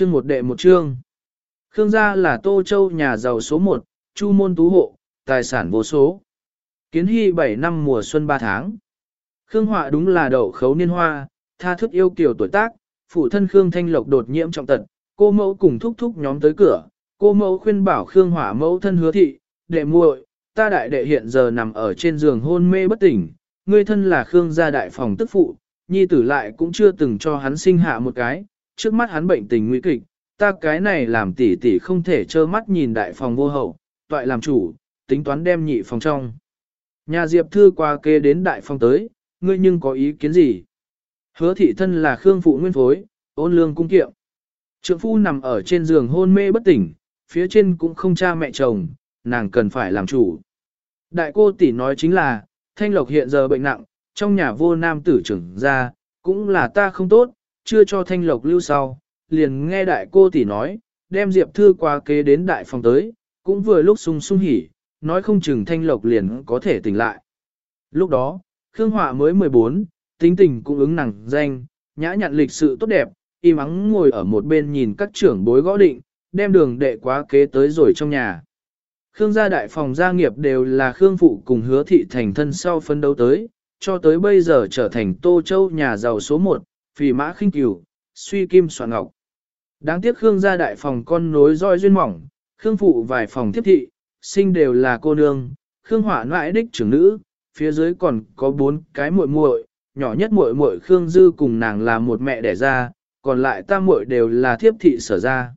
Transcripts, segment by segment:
Chương một đệ một chương. Khương gia là Tô Châu nhà giàu số một, chu môn tú hộ, tài sản vô số. Kiến hy 7 năm mùa xuân 3 tháng. Khương họa đúng là đậu khấu niên hoa, tha thức yêu kiều tuổi tác, phụ thân Khương Thanh Lộc đột nhiễm trọng tật, cô mẫu cùng thúc thúc nhóm tới cửa, cô mẫu khuyên bảo Khương họa mẫu thân hứa thị, đệ muội, ta đại đệ hiện giờ nằm ở trên giường hôn mê bất tỉnh, ngươi thân là Khương gia đại phòng tức phụ, nhi tử lại cũng chưa từng cho hắn sinh hạ một cái, trước mắt hắn bệnh tình nguy kịch, ta cái này làm tỷ tỷ không thể trơ mắt nhìn đại phòng vô hậu, toại làm chủ, tính toán đem nhị phòng trong. Nhà Diệp Thư qua kê đến đại phòng tới, ngươi nhưng có ý kiến gì? Hứa thị thân là Khương phụ nguyên phối, ôn lương cung kiệm. Trượng phu nằm ở trên giường hôn mê bất tỉnh, phía trên cũng không cha mẹ chồng, nàng cần phải làm chủ. Đại cô tỷ nói chính là, Thanh Lộc hiện giờ bệnh nặng, trong nhà vô nam tử trưởng ra, cũng là ta không tốt, chưa cho Thanh Lộc lưu sau, liền nghe đại cô tỷ nói, đem Diệp Thư qua kế đến đại phòng tới, cũng vừa lúc sung sung hỉ, nói không chừng Thanh Lộc liền có thể tỉnh lại. Lúc đó, Khương Họa mới 14, tính tình cũng ứng nặng danh, nhã nhặn lịch sự tốt đẹp, im ắng ngồi ở một bên nhìn các trưởng bối gõ định, đem đường đệ quá kế tới rồi trong nhà. Khương gia đại phòng gia nghiệp đều là Khương phụ cùng hứa thị thành thân sau phân đấu tới, cho tới bây giờ trở thành Tô Châu nhà giàu số 1, phì mã khinh cửu, suy kim soạn ngọc. Đáng tiếc Khương gia đại phòng con nối roi duyên mỏng, Khương phụ vài phòng tiếp thị, sinh đều là cô nương, Khương hỏa ngoại đích trưởng nữ, phía dưới còn có bốn cái muội muội, nhỏ nhất muội muội Khương Dư cùng nàng là một mẹ đẻ ra, còn lại tam muội đều là thiếp thị sở ra.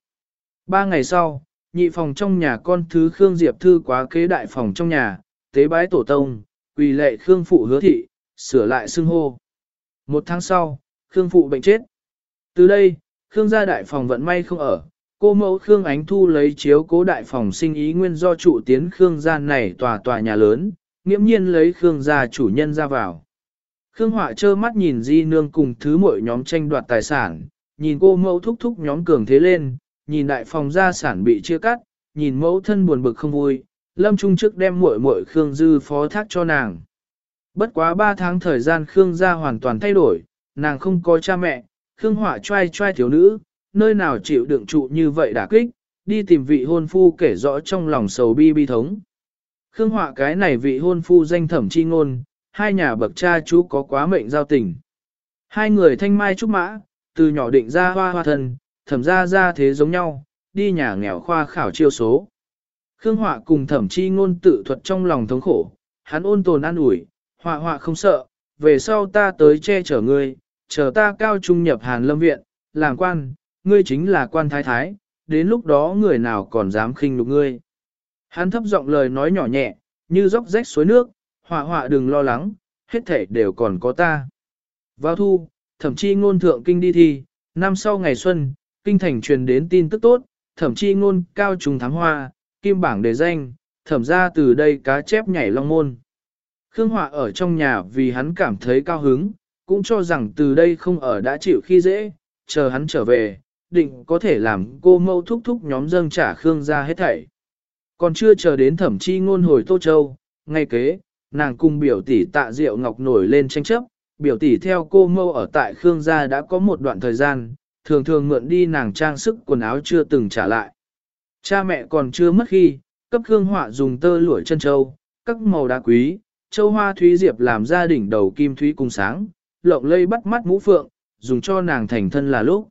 Ba ngày sau, nhị phòng trong nhà con thứ Khương Diệp Thư quá kế đại phòng trong nhà, tế bái tổ tông, quỳ lệ Khương phụ hứa thị, sửa lại xưng hô. Một tháng sau, Khương phụ bệnh chết. Từ đây, Khương gia đại phòng vận may không ở, cô mẫu Khương Ánh Thu lấy chiếu cố đại phòng sinh ý nguyên do trụ tiến Khương gia này tòa tòa nhà lớn, nghiễm nhiên lấy Khương gia chủ nhân ra vào. Khương Họa trơ mắt nhìn Di Nương cùng thứ mỗi nhóm tranh đoạt tài sản, nhìn cô mẫu thúc thúc nhóm cường thế lên, nhìn đại phòng gia sản bị chia cắt, nhìn mẫu thân buồn bực không vui, Lâm Trung trước đem muội muội Khương Dư phó thác cho nàng. Bất quá 3 tháng thời gian Khương gia hoàn toàn thay đổi, nàng không có cha mẹ, Khương Họa trai trai thiếu nữ, nơi nào chịu đựng trụ như vậy đả kích, đi tìm vị hôn phu kể rõ trong lòng sầu bi bi thống. Khương Họa cái này vị hôn phu danh thẩm chi ngôn, hai nhà bậc cha chú có quá mệnh giao tình. Hai người thanh mai trúc mã, từ nhỏ định ra hoa hoa thân, thẩm ra ra thế giống nhau, đi nhà nghèo khoa khảo chiêu số. Khương Họa cùng thẩm chi ngôn tự thuật trong lòng thống khổ, hắn ôn tồn an ủi, họa họa không sợ, về sau ta tới che chở ngươi, chờ ta cao trung nhập hàn lâm viện, làm quan, ngươi chính là quan thái thái, đến lúc đó người nào còn dám khinh lục ngươi. Hắn thấp giọng lời nói nhỏ nhẹ, như dốc rách suối nước, họa họa đừng lo lắng, hết thể đều còn có ta. Vào thu, thậm chí ngôn thượng kinh đi thi, năm sau ngày xuân, kinh thành truyền đến tin tức tốt, thậm chí ngôn cao trùng thắng hoa, kim bảng đề danh, thẩm ra từ đây cá chép nhảy long môn. Khương Họa ở trong nhà vì hắn cảm thấy cao hứng, cũng cho rằng từ đây không ở đã chịu khi dễ, chờ hắn trở về, định có thể làm cô mâu thúc thúc nhóm dâng trả Khương ra hết thảy. Còn chưa chờ đến thẩm chi ngôn hồi Tô Châu, ngay kế, nàng cùng biểu tỷ tạ diệu ngọc nổi lên tranh chấp, biểu tỷ theo cô mâu ở tại Khương gia đã có một đoạn thời gian, thường thường mượn đi nàng trang sức quần áo chưa từng trả lại. Cha mẹ còn chưa mất khi, cấp Khương họa dùng tơ lụa chân châu, các màu đá quý, châu hoa thúy diệp làm gia đình đầu kim thúy cùng sáng, lộng lây bắt mắt mũ phượng, dùng cho nàng thành thân là lúc.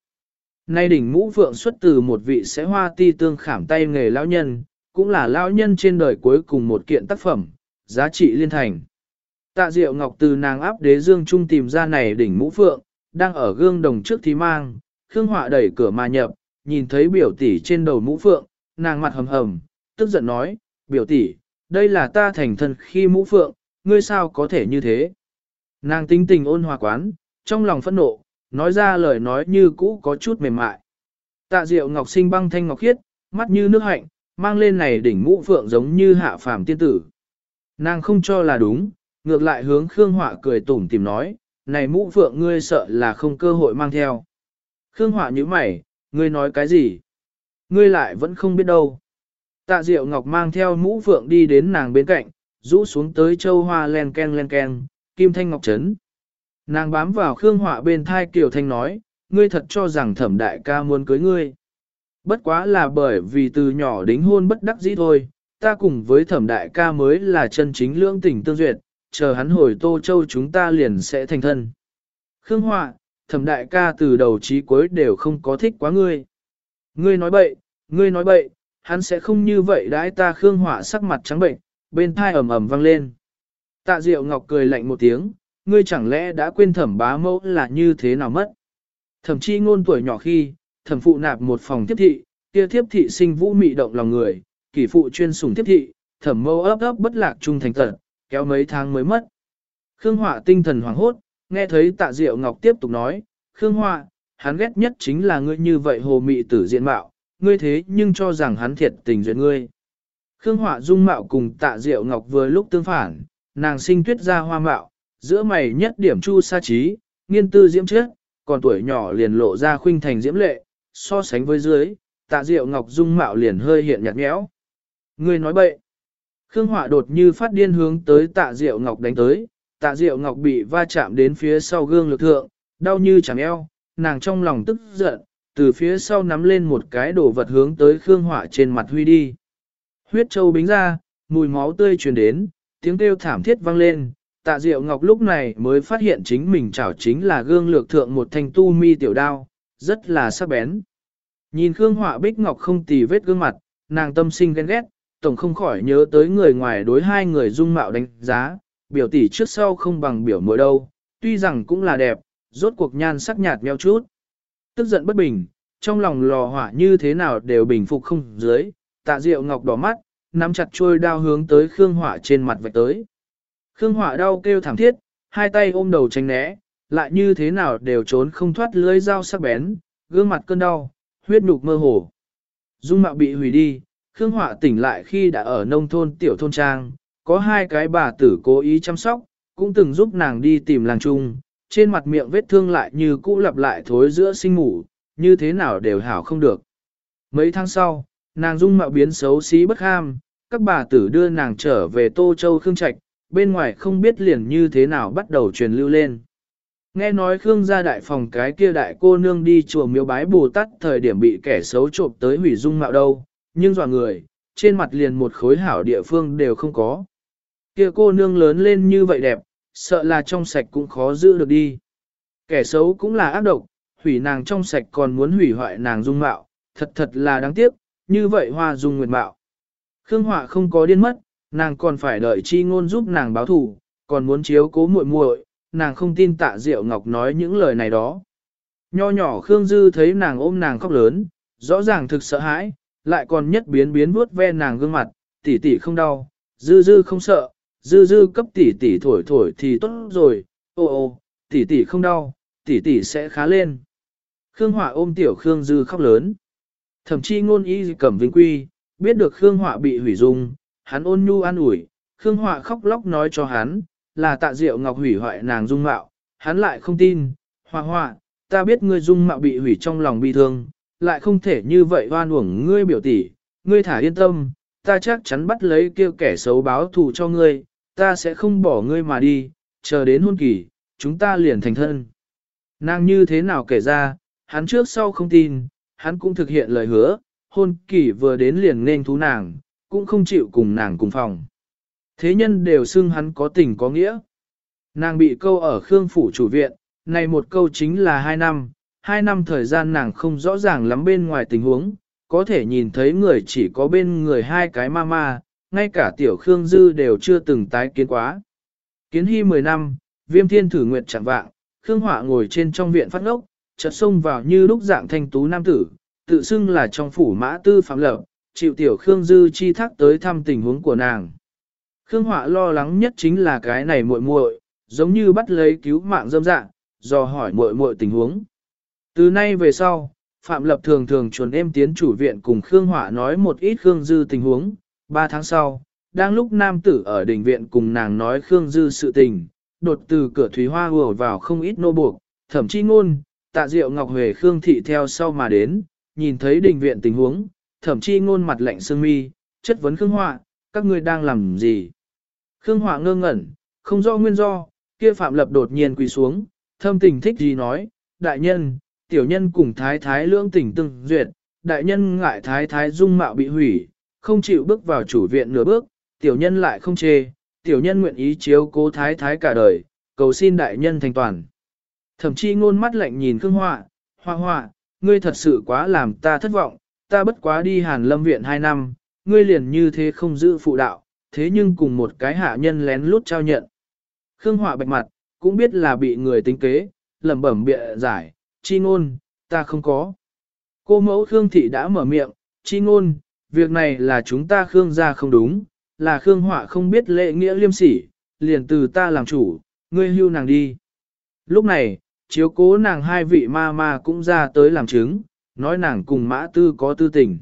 Nay đỉnh mũ phượng xuất từ một vị sẽ hoa ti tương khảm tay nghề lão nhân, cũng là lão nhân trên đời cuối cùng một kiện tác phẩm, giá trị liên thành. Tạ Diệu Ngọc từ nàng áp đế dương trung tìm ra này đỉnh mũ phượng, đang ở gương đồng trước thì mang, Khương Họa đẩy cửa mà nhập, nhìn thấy biểu tỷ trên đầu mũ phượng, nàng mặt hầm hầm, tức giận nói, biểu tỷ, đây là ta thành thân khi mũ phượng, ngươi sao có thể như thế? Nàng tính tình ôn hòa quán, trong lòng phẫn nộ, nói ra lời nói như cũ có chút mềm mại. Tạ Diệu Ngọc sinh băng thanh ngọc khiết, mắt như nước hạnh, mang lên này đỉnh mũ phượng giống như hạ phàm tiên tử. Nàng không cho là đúng, ngược lại hướng Khương Họa cười tủm tìm nói, này mũ phượng ngươi sợ là không cơ hội mang theo. Khương Họa như mày, ngươi nói cái gì? Ngươi lại vẫn không biết đâu. Tạ Diệu Ngọc mang theo mũ phượng đi đến nàng bên cạnh, rũ xuống tới châu hoa len ken len ken, kim thanh ngọc trấn. Nàng bám vào Khương Họa bên thai Kiều Thanh nói, ngươi thật cho rằng thẩm đại ca muốn cưới ngươi. Bất quá là bởi vì từ nhỏ đính hôn bất đắc dĩ thôi, ta cùng với thẩm đại ca mới là chân chính lương tình tương duyệt, chờ hắn hồi Tô Châu chúng ta liền sẽ thành thân. Khương Họa, thẩm đại ca từ đầu chí cuối đều không có thích quá ngươi. Ngươi nói bậy, ngươi nói bậy, hắn sẽ không như vậy đãi ta Khương Họa sắc mặt trắng bệnh, bên thai ầm ầm vang lên. Tạ Diệu Ngọc cười lạnh một tiếng, ngươi chẳng lẽ đã quên thẩm bá mẫu là như thế nào mất. Thẩm chi ngôn tuổi nhỏ khi, thẩm phụ nạp một phòng tiếp thị, kia tiếp thị sinh vũ mị động lòng người, kỷ phụ chuyên sủng tiếp thị, thẩm mâu ấp ấp bất lạc trung thành tận, kéo mấy tháng mới mất. Khương Họa tinh thần hoảng hốt, nghe thấy tạ diệu ngọc tiếp tục nói, Khương Họa, hắn ghét nhất chính là ngươi như vậy hồ mị tử diện mạo, ngươi thế nhưng cho rằng hắn thiệt tình duyệt ngươi. Khương Họa dung mạo cùng tạ diệu ngọc vừa lúc tương phản, nàng sinh tuyết ra hoa mạo, giữa mày nhất điểm chu sa trí, nghiên tư diễm trước, còn tuổi nhỏ liền lộ ra khuynh thành diễm lệ, so sánh với dưới, tạ diệu ngọc dung mạo liền hơi hiện nhạt nhẽo. Ngươi nói bậy. Khương Họa đột như phát điên hướng tới tạ diệu ngọc đánh tới, tạ diệu ngọc bị va chạm đến phía sau gương lực thượng, đau như chẳng eo, nàng trong lòng tức giận, từ phía sau nắm lên một cái đồ vật hướng tới Khương Họa trên mặt huy đi. Huyết châu bính ra, mùi máu tươi truyền đến, tiếng kêu thảm thiết vang lên, tạ diệu ngọc lúc này mới phát hiện chính mình chảo chính là gương lược thượng một thanh tu mi tiểu đao, rất là sắc bén. Nhìn Khương Họa Bích Ngọc không tì vết gương mặt, nàng tâm sinh ghen ghét, tổng không khỏi nhớ tới người ngoài đối hai người dung mạo đánh giá, biểu tỷ trước sau không bằng biểu mỗi đâu, tuy rằng cũng là đẹp, rốt cuộc nhan sắc nhạt meo chút. Tức giận bất bình, trong lòng lò hỏa như thế nào đều bình phục không dưới, tạ diệu ngọc đỏ mắt, nắm chặt trôi đao hướng tới Khương Họa trên mặt vạch tới. Khương Họa đau kêu thảm thiết, hai tay ôm đầu tránh né, lại như thế nào đều trốn không thoát lưới dao sắc bén, gương mặt cơn đau, huyết nhục mơ hồ. Dung mạo bị hủy đi, Khương Họa tỉnh lại khi đã ở nông thôn tiểu thôn trang, có hai cái bà tử cố ý chăm sóc, cũng từng giúp nàng đi tìm làng chung, trên mặt miệng vết thương lại như cũ lặp lại thối giữa sinh ngủ, như thế nào đều hảo không được. Mấy tháng sau, nàng dung mạo biến xấu xí bất ham, các bà tử đưa nàng trở về Tô Châu Khương Trạch, bên ngoài không biết liền như thế nào bắt đầu truyền lưu lên. Nghe nói Khương gia đại phòng cái kia đại cô nương đi chùa miếu bái Bồ Tát thời điểm bị kẻ xấu trộm tới hủy dung mạo đâu, nhưng dò người, trên mặt liền một khối hảo địa phương đều không có. Kia cô nương lớn lên như vậy đẹp, sợ là trong sạch cũng khó giữ được đi. Kẻ xấu cũng là ác độc, hủy nàng trong sạch còn muốn hủy hoại nàng dung mạo, thật thật là đáng tiếc, như vậy hoa dung nguyệt mạo. Khương Họa không có điên mất, nàng còn phải đợi chi ngôn giúp nàng báo thù, còn muốn chiếu cố muội muội, nàng không tin tạ Diệu Ngọc nói những lời này đó. Nho nhỏ Khương Dư thấy nàng ôm nàng khóc lớn, rõ ràng thực sợ hãi, lại còn nhất biến biến vuốt ve nàng gương mặt, tỷ tỷ không đau, Dư Dư không sợ, Dư Dư cấp tỷ tỷ thổi thổi thì tốt rồi, ô ô, tỷ tỷ không đau, tỷ tỷ sẽ khá lên. Khương Họa ôm tiểu Khương Dư khóc lớn. Thậm chí ngôn y cẩm vinh quy, biết được Khương Họa bị hủy dung, hắn ôn nhu an ủi, Khương Họa khóc lóc nói cho hắn, là tạ diệu ngọc hủy hoại nàng dung mạo, hắn lại không tin, Họa Họa, ta biết ngươi dung mạo bị hủy trong lòng bi thương, lại không thể như vậy oan uổng ngươi biểu tỷ, ngươi thả yên tâm, ta chắc chắn bắt lấy kêu kẻ xấu báo thù cho ngươi, ta sẽ không bỏ ngươi mà đi, chờ đến hôn kỳ, chúng ta liền thành thân. Nàng như thế nào kể ra, hắn trước sau không tin, hắn cũng thực hiện lời hứa, hôn kỳ vừa đến liền nên thú nàng, cũng không chịu cùng nàng cùng phòng. Thế nhân đều xưng hắn có tình có nghĩa. Nàng bị câu ở Khương Phủ chủ viện, này một câu chính là hai năm, hai năm thời gian nàng không rõ ràng lắm bên ngoài tình huống, có thể nhìn thấy người chỉ có bên người hai cái ma ma, ngay cả tiểu Khương Dư đều chưa từng tái kiến quá. Kiến hy 10 năm, viêm thiên thử nguyệt chẳng vạng, Khương Họa ngồi trên trong viện phát ngốc, chợt xông vào như lúc dạng thanh tú nam tử, tự xưng là trong phủ mã tư phạm lập, chịu tiểu Khương Dư chi thác tới thăm tình huống của nàng. Khương Họa lo lắng nhất chính là cái này muội muội, giống như bắt lấy cứu mạng dâm dạng, do hỏi muội muội tình huống. Từ nay về sau, Phạm Lập thường thường chuẩn em tiến chủ viện cùng Khương Họa nói một ít Khương Dư tình huống. Ba tháng sau, đang lúc nam tử ở đình viện cùng nàng nói Khương Dư sự tình, đột từ cửa thủy hoa ùa vào không ít nô buộc, thậm chí ngôn, tạ diệu Ngọc Huệ Khương Thị theo sau mà đến, nhìn thấy đình viện tình huống, thậm chí ngôn mặt lạnh sương mi, chất vấn Khương Họa, các ngươi đang làm gì? Khương Họa ngơ ngẩn, không rõ nguyên do, kia Phạm Lập đột nhiên quỳ xuống, thâm tình thích gì nói, đại nhân, tiểu nhân cùng thái thái lưỡng tình tương duyệt, đại nhân ngại thái thái dung mạo bị hủy, không chịu bước vào chủ viện nửa bước, tiểu nhân lại không chê, tiểu nhân nguyện ý chiếu cố thái thái cả đời, cầu xin đại nhân thành toàn. Thậm chí ngôn mắt lạnh nhìn Khương Họa, hoa hoa, ngươi thật sự quá làm ta thất vọng, ta bất quá đi hàn lâm viện hai năm, ngươi liền như thế không giữ phụ đạo, thế nhưng cùng một cái hạ nhân lén lút trao nhận. Khương Họa bạch mặt, cũng biết là bị người tính kế, lẩm bẩm bịa giải, chi ngôn, ta không có. Cô mẫu Khương Thị đã mở miệng, chi ngôn, việc này là chúng ta Khương gia không đúng, là Khương Họa không biết lễ nghĩa liêm sỉ, liền từ ta làm chủ, ngươi hưu nàng đi. Lúc này, chiếu cố nàng hai vị ma ma cũng ra tới làm chứng, nói nàng cùng mã tư có tư tình.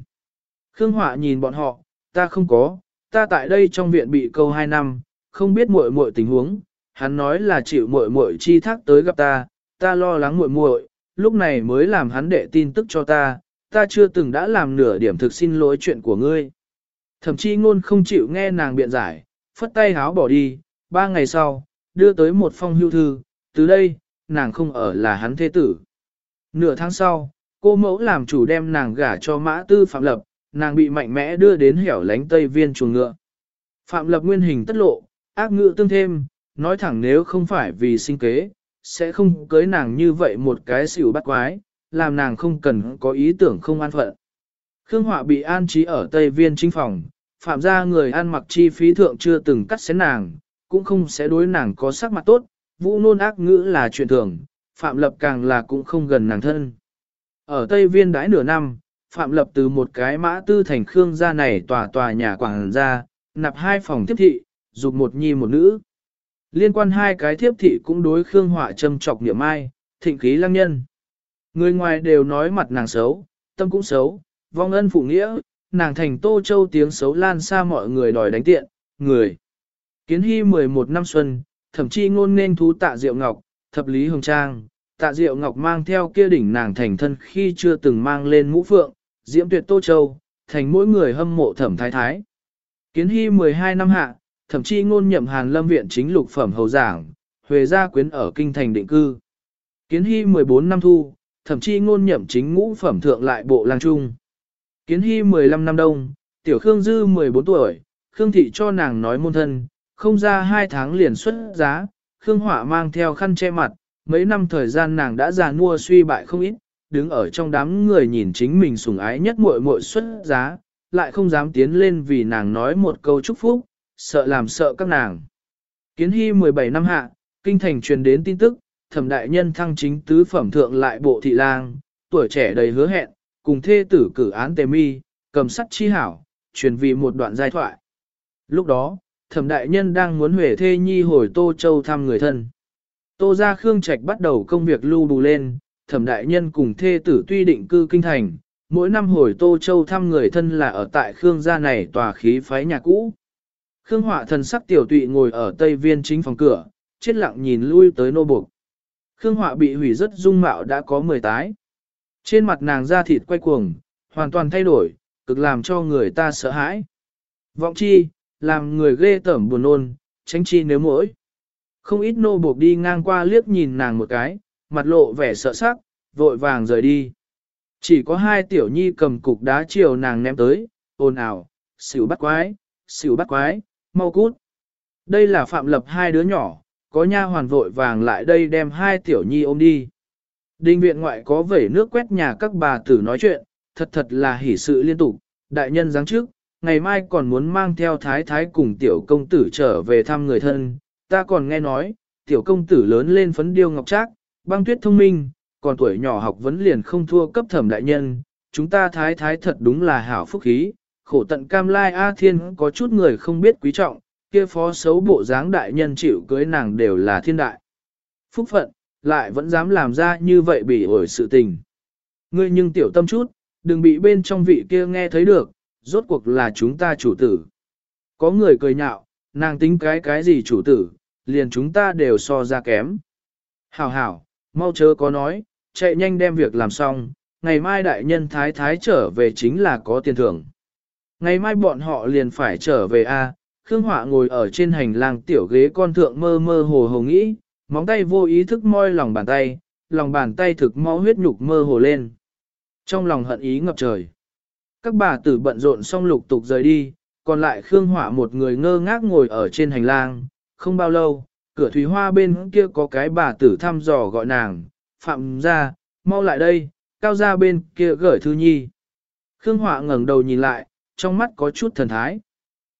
Khương Họa nhìn bọn họ, ta không có, ta tại đây trong viện bị câu hai năm, không biết muội muội tình huống, hắn nói là chịu muội muội chi thác tới gặp ta, ta lo lắng muội muội, lúc này mới làm hắn đệ tin tức cho ta, ta chưa từng đã làm nửa điểm thực xin lỗi chuyện của ngươi. Thậm chí ngôn không chịu nghe nàng biện giải, phất tay háo bỏ đi, ba ngày sau, đưa tới một phong hưu thư, từ đây, nàng không ở là hắn thế tử. Nửa tháng sau, cô mẫu làm chủ đem nàng gả cho mã tư phạm lập, nàng bị mạnh mẽ đưa đến hẻo lánh tây viên chuồng ngựa. Phạm lập nguyên hình tất lộ, ác ngữ tương thêm, nói thẳng nếu không phải vì sinh kế, sẽ không cưới nàng như vậy một cái xỉu bắt quái, làm nàng không cần có ý tưởng không an phận. Khương Họa bị an trí ở Tây Viên chính phòng, phạm ra người ăn mặc chi phí thượng chưa từng cắt xén nàng, cũng không sẽ đối nàng có sắc mặt tốt, vũ nôn ác ngữ là chuyện thường, phạm lập càng là cũng không gần nàng thân. Ở Tây Viên đãi nửa năm, phạm lập từ một cái mã tư thành Khương gia này tòa tòa nhà quảng ra, nạp hai phòng tiếp thị, dục một nhi một nữ. Liên quan hai cái thiếp thị cũng đối Khương Họa châm trọc niệm ai, thịnh khí lăng nhân. Người ngoài đều nói mặt nàng xấu, tâm cũng xấu, vong ân phụ nghĩa, nàng thành Tô Châu tiếng xấu lan xa mọi người đòi đánh tiện, người. Kiến hy 11 năm xuân, thậm chí ngôn nên thú tạ diệu ngọc, thập lý hồng trang, tạ diệu ngọc mang theo kia đỉnh nàng thành thân khi chưa từng mang lên mũ phượng, diễm tuyệt Tô Châu, thành mỗi người hâm mộ thẩm thái thái. Kiến hy 12 năm hạ, thậm chí ngôn nhậm hàn lâm viện chính lục phẩm hầu giảng, huề gia quyến ở kinh thành định cư. Kiến hy 14 năm thu, thậm chí ngôn nhậm chính ngũ phẩm thượng lại bộ lang trung. Kiến hy 15 năm đông, tiểu Khương Dư 14 tuổi, Khương Thị cho nàng nói môn thân, không ra hai tháng liền xuất giá, Khương Họa mang theo khăn che mặt, mấy năm thời gian nàng đã già nua suy bại không ít, đứng ở trong đám người nhìn chính mình sủng ái nhất muội muội xuất giá, lại không dám tiến lên vì nàng nói một câu chúc phúc, sợ làm sợ các nàng. Kiến hy 17 năm hạ, kinh thành truyền đến tin tức, thẩm đại nhân thăng chính tứ phẩm thượng lại bộ thị lang, tuổi trẻ đầy hứa hẹn, cùng thê tử cử án tề mi, cầm sắt chi hảo, truyền vì một đoạn giai thoại. Lúc đó, thẩm đại nhân đang muốn huệ thê nhi hồi Tô Châu thăm người thân. Tô ra Khương Trạch bắt đầu công việc lưu bù lên, thẩm đại nhân cùng thê tử tuy định cư kinh thành, mỗi năm hồi Tô Châu thăm người thân là ở tại Khương gia này tòa khí phái nhà cũ. Khương Họa thần sắc tiểu tụy ngồi ở tây viên chính phòng cửa, chết lặng nhìn lui tới nô buộc. Khương Họa bị hủy rất dung mạo đã có 10 tái. Trên mặt nàng da thịt quay cuồng, hoàn toàn thay đổi, cực làm cho người ta sợ hãi. Vọng chi, làm người ghê tởm buồn nôn, tránh chi nếu mỗi. Không ít nô buộc đi ngang qua liếc nhìn nàng một cái, mặt lộ vẻ sợ sắc, vội vàng rời đi. Chỉ có hai tiểu nhi cầm cục đá chiều nàng ném tới, ồn ào, xỉu bắt quái, xỉu bắt quái, mau cút. Đây là phạm lập hai đứa nhỏ, có nha hoàn vội vàng lại đây đem hai tiểu nhi ôm đi. Đinh viện ngoại có vẩy nước quét nhà các bà tử nói chuyện, thật thật là hỷ sự liên tục, đại nhân giáng trước, ngày mai còn muốn mang theo thái thái cùng tiểu công tử trở về thăm người thân, ta còn nghe nói, tiểu công tử lớn lên phấn điêu ngọc trác, băng tuyết thông minh, còn tuổi nhỏ học vấn liền không thua cấp thẩm đại nhân, chúng ta thái thái thật đúng là hảo phúc khí, khổ tận cam lai A Thiên có chút người không biết quý trọng, kia phó xấu bộ dáng đại nhân chịu cưới nàng đều là thiên đại. Phúc phận, lại vẫn dám làm ra như vậy bị ổi sự tình. Ngươi nhưng tiểu tâm chút, đừng bị bên trong vị kia nghe thấy được, rốt cuộc là chúng ta chủ tử. Có người cười nhạo, nàng tính cái cái gì chủ tử, liền chúng ta đều so ra kém. Hảo hảo, mau chớ có nói, chạy nhanh đem việc làm xong, ngày mai đại nhân thái thái trở về chính là có tiền thưởng. Ngày mai bọn họ liền phải trở về A, Khương Họa ngồi ở trên hành lang tiểu ghế con thượng mơ mơ hồ hồ nghĩ, móng tay vô ý thức moi lòng bàn tay, lòng bàn tay thực máu huyết nhục mơ hồ lên. trong lòng hận ý ngập trời. Các bà tử bận rộn xong lục tục rời đi, còn lại Khương hỏa một người ngơ ngác ngồi ở trên hành lang, không bao lâu, cửa thủy hoa bên kia có cái bà tử thăm dò gọi nàng, phạm ra, mau lại đây, cao ra bên kia gửi thư nhi. Khương hỏa ngẩng đầu nhìn lại, trong mắt có chút thần thái.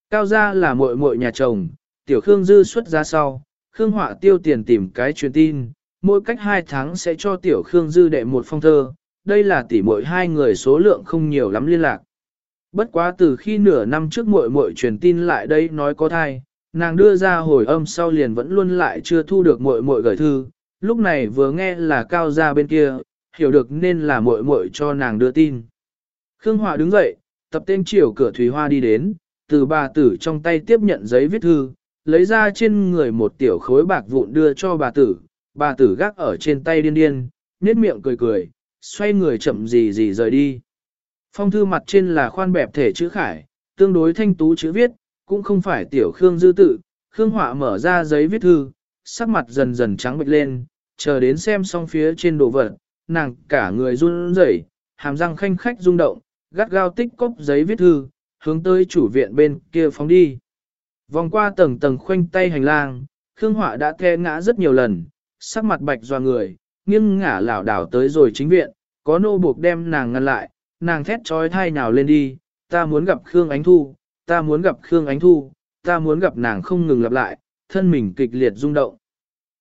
Cao gia là muội muội nhà chồng, tiểu Khương dư xuất ra sau, Khương hỏa tiêu tiền tìm cái truyền tin, mỗi cách hai tháng sẽ cho tiểu Khương dư đệ một phong thơ, đây là tỷ muội hai người số lượng không nhiều lắm liên lạc. Bất quá từ khi nửa năm trước muội muội truyền tin lại đây nói có thai, nàng đưa ra hồi âm sau liền vẫn luôn lại chưa thu được muội muội gửi thư, lúc này vừa nghe là cao gia bên kia, hiểu được nên là muội muội cho nàng đưa tin. Khương Họa đứng dậy, tập tên chiều cửa Thủy Hoa đi đến, từ bà tử trong tay tiếp nhận giấy viết thư, lấy ra trên người một tiểu khối bạc vụn đưa cho bà tử, bà tử gác ở trên tay điên điên, nét miệng cười cười, xoay người chậm gì gì rời đi. Phong thư mặt trên là khoan bẹp thể chữ khải, tương đối thanh tú chữ viết, cũng không phải tiểu Khương dư tự, Khương Họa mở ra giấy viết thư, sắc mặt dần dần trắng bệch lên, chờ đến xem xong phía trên đồ vật, nàng cả người run rẩy, hàm răng khanh khách rung động, gắt gao tích cốc giấy viết thư, hướng tới chủ viện bên kia phóng đi. Vòng qua tầng tầng khoanh tay hành lang, Khương Họa đã the ngã rất nhiều lần, sắc mặt bạch doa người, nghiêng ngả lảo đảo tới rồi chính viện, có nô buộc đem nàng ngăn lại, nàng thét trói thai nào lên đi, ta muốn gặp Khương Ánh Thu, ta muốn gặp Khương Ánh Thu, ta muốn gặp nàng không ngừng lặp lại, thân mình kịch liệt rung động.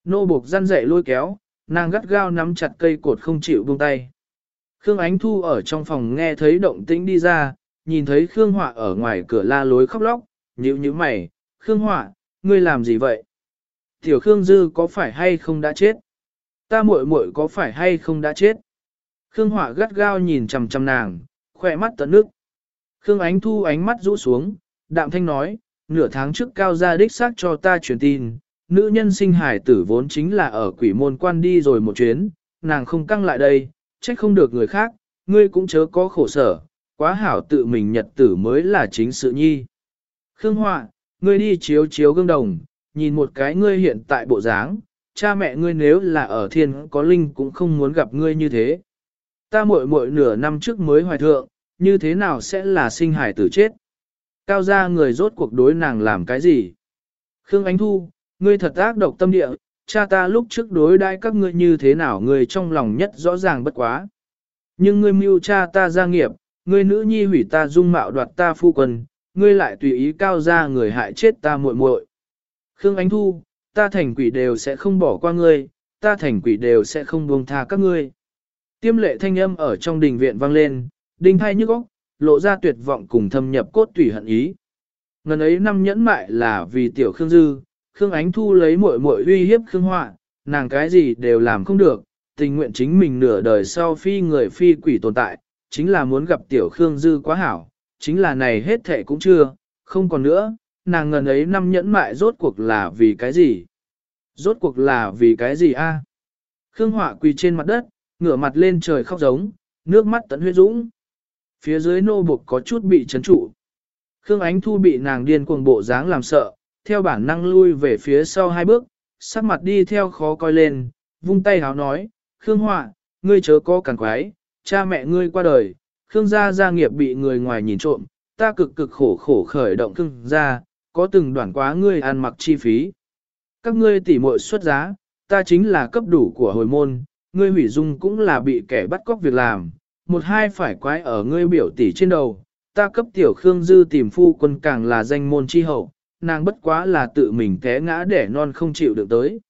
Nô buộc răn dậy lôi kéo, nàng gắt gao nắm chặt cây cột không chịu buông tay. Khương Ánh Thu ở trong phòng nghe thấy động tĩnh đi ra, nhìn thấy Khương Họa ở ngoài cửa la lối khóc lóc, nhíu nhíu mày, Khương Họa, ngươi làm gì vậy? Tiểu Khương Dư có phải hay không đã chết? Ta muội muội có phải hay không đã chết? Khương Hỏa gắt gao nhìn chằm chằm nàng, khỏe mắt tận nước. Khương Ánh Thu ánh mắt rũ xuống, đạm thanh nói, nửa tháng trước cao gia đích xác cho ta truyền tin, nữ nhân sinh hải tử vốn chính là ở quỷ môn quan đi rồi một chuyến, nàng không căng lại đây, trách không được người khác, ngươi cũng chớ có khổ sở, quá hảo tự mình nhật tử mới là chính sự nhi. Khương Họa, ngươi đi chiếu chiếu gương đồng, nhìn một cái ngươi hiện tại bộ dáng, cha mẹ ngươi nếu là ở thiên có linh cũng không muốn gặp ngươi như thế. Ta muội muội nửa năm trước mới hoài thượng, như thế nào sẽ là sinh hải tử chết? Cao gia người rốt cuộc đối nàng làm cái gì? Khương Ánh Thu, ngươi thật ác độc tâm địa, cha ta lúc trước đối đãi các ngươi như thế nào người trong lòng nhất rõ ràng bất quá. Nhưng ngươi mưu cha ta gia nghiệp, ngươi nữ nhi hủy ta dung mạo đoạt ta phu quân, ngươi lại tùy ý cao gia người hại chết ta muội muội. Khương Ánh Thu, ta thành quỷ đều sẽ không bỏ qua ngươi, ta thành quỷ đều sẽ không buông tha các ngươi. Tiêm lệ thanh âm ở trong đình viện vang lên, đinh thai nhức óc, lộ ra tuyệt vọng cùng thâm nhập cốt tủy hận ý. Ngần ấy năm nhẫn mại là vì tiểu Khương Dư, Khương Ánh Thu lấy muội muội uy hiếp Khương Họa, nàng cái gì đều làm không được, tình nguyện chính mình nửa đời sau phi người phi quỷ tồn tại, chính là muốn gặp tiểu Khương Dư quá hảo, chính là này hết thệ cũng chưa, không còn nữa, nàng ngần ấy năm nhẫn mại rốt cuộc là vì cái gì? Rốt cuộc là vì cái gì a? Khương Họa quỳ trên mặt đất, ngửa mặt lên trời khóc giống, nước mắt tận huyết dũng. Phía dưới nô buộc có chút bị chấn trụ. Khương Ánh Thu bị nàng điên cuồng bộ dáng làm sợ, theo bản năng lui về phía sau hai bước, sắc mặt đi theo khó coi lên, vung tay háo nói, Khương Họa, ngươi chớ có cản quái, cha mẹ ngươi qua đời, Khương gia gia nghiệp bị người ngoài nhìn trộm, ta cực cực khổ khổ khởi động Khương gia, có từng đoạn quá ngươi ăn mặc chi phí. Các ngươi tỉ muội xuất giá, ta chính là cấp đủ của hồi môn, ngươi hủy dung cũng là bị kẻ bắt cóc việc làm, một hai phải quái ở ngươi biểu tỷ trên đầu, ta cấp tiểu Khương Dư tìm phu quân càng là danh môn chi hậu, nàng bất quá là tự mình té ngã để non không chịu được tới.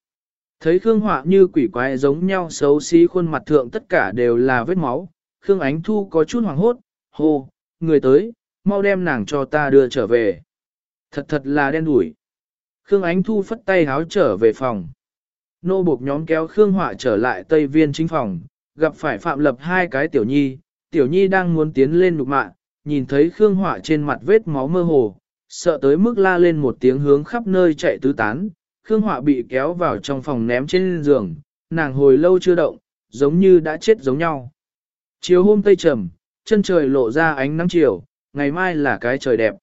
Thấy Khương Họa như quỷ quái giống nhau xấu xí khuôn mặt thượng tất cả đều là vết máu, Khương Ánh Thu có chút hoảng hốt, hô, người tới, mau đem nàng cho ta đưa trở về. Thật thật là đen đủi. Khương Ánh Thu phất tay háo trở về phòng. Nô buộc nhóm kéo Khương Họa trở lại Tây Viên chính phòng, gặp phải Phạm Lập hai cái tiểu nhi, tiểu nhi đang muốn tiến lên nục mạ, nhìn thấy Khương Họa trên mặt vết máu mơ hồ, sợ tới mức la lên một tiếng hướng khắp nơi chạy tứ tán, Khương Họa bị kéo vào trong phòng ném trên giường, nàng hồi lâu chưa động, giống như đã chết giống nhau. Chiều hôm tây trầm, chân trời lộ ra ánh nắng chiều, ngày mai là cái trời đẹp.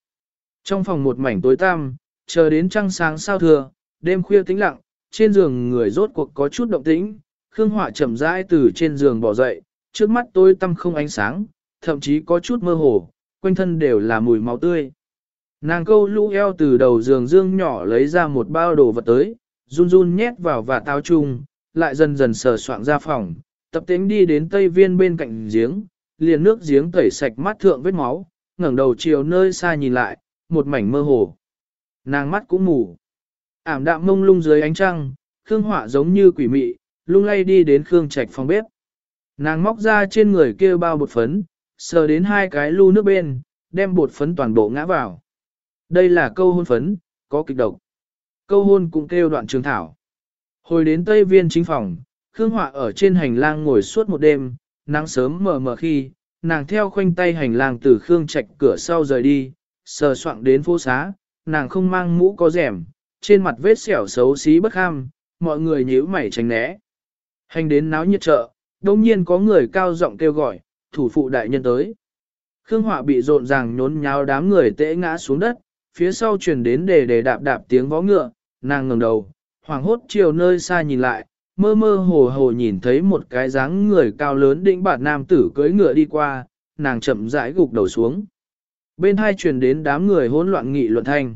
Trong phòng một mảnh tối tăm, chờ đến trăng sáng sao thừa, đêm khuya tĩnh lặng, trên giường người rốt cuộc có chút động tĩnh, Khương Họa chậm rãi từ trên giường bỏ dậy, trước mắt tôi tăm không ánh sáng, thậm chí có chút mơ hồ, quanh thân đều là mùi máu tươi. Nàng câu lũ eo từ đầu giường dương nhỏ lấy ra một bao đồ vật tới, run run nhét vào và táo chung, lại dần dần sờ soạn ra phòng, tập tính đi đến tây viên bên cạnh giếng, liền nước giếng tẩy sạch mắt thượng vết máu, ngẩng đầu chiều nơi xa nhìn lại, một mảnh mơ hồ. Nàng mắt cũng mù. Ảm đạm mông lung dưới ánh trăng, Khương Họa giống như quỷ mị, lung lay đi đến Khương Trạch phòng bếp. Nàng móc ra trên người kia bao bột phấn, sờ đến hai cái lu nước bên, đem bột phấn toàn bộ ngã vào. Đây là câu hôn phấn, có kịch độc. Câu hôn cũng kêu đoạn trường thảo. Hồi đến Tây Viên chính phòng, Khương Họa ở trên hành lang ngồi suốt một đêm, nắng sớm mờ mờ khi, nàng theo khoanh tay hành lang từ Khương Trạch cửa sau rời đi, sờ soạng đến phố xá, nàng không mang mũ có rèm, trên mặt vết sẹo xấu xí bất ham, mọi người nhíu mày tránh né. Hành đến náo nhiệt chợ, đông nhiên có người cao giọng kêu gọi, thủ phụ đại nhân tới. Khương Họa bị rộn ràng nhốn nháo đám người tễ ngã xuống đất, phía sau truyền đến đề đề đạp đạp tiếng vó ngựa, nàng ngẩng đầu, hoảng hốt chiều nơi xa nhìn lại, mơ mơ hồ hồ nhìn thấy một cái dáng người cao lớn đĩnh bạt nam tử cưỡi ngựa đi qua, nàng chậm rãi gục đầu xuống. Bên hai truyền đến đám người hỗn loạn nghị luận thanh.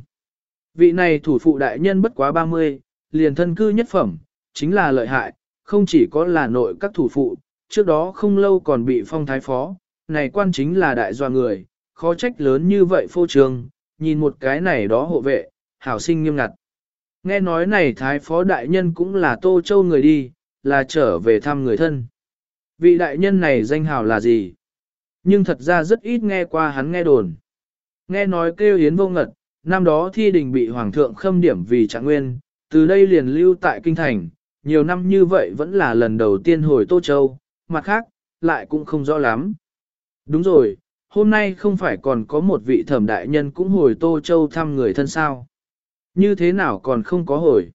Vị này thủ phụ đại nhân bất quá 30, liền thân cư nhất phẩm, chính là lợi hại, không chỉ có là nội các thủ phụ, trước đó không lâu còn bị phong thái phó, này quan chính là đại doa người, khó trách lớn như vậy phô trường, nhìn một cái này đó hộ vệ, hảo sinh nghiêm ngặt. Nghe nói này thái phó đại nhân cũng là tô châu người đi, là trở về thăm người thân. Vị đại nhân này danh hào là gì? Nhưng thật ra rất ít nghe qua hắn nghe đồn. Nghe nói kêu yến vô ngật, năm đó thi đình bị hoàng thượng khâm điểm vì trạng nguyên, từ đây liền lưu tại kinh thành, nhiều năm như vậy vẫn là lần đầu tiên hồi Tô Châu, mặt khác, lại cũng không rõ lắm. Đúng rồi, hôm nay không phải còn có một vị thẩm đại nhân cũng hồi Tô Châu thăm người thân sao. Như thế nào còn không có hồi.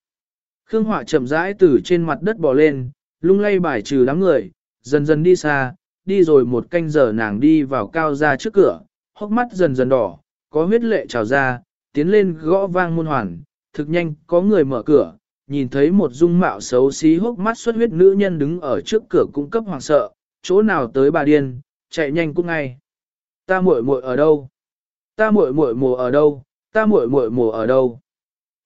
Khương Họa chậm rãi từ trên mặt đất bò lên, lung lay bài trừ đám người, dần dần đi xa, đi rồi một canh giờ nàng đi vào cao ra trước cửa, hốc mắt dần dần đỏ, có huyết lệ trào ra, tiến lên gõ vang môn hoàn, thực nhanh có người mở cửa, nhìn thấy một dung mạo xấu xí hốc mắt xuất huyết nữ nhân đứng ở trước cửa cung cấp hoàng sợ, chỗ nào tới bà điên, chạy nhanh cũng ngay. Ta muội muội ở đâu? Ta muội muội mùa ở đâu? Ta muội muội mùa ở đâu?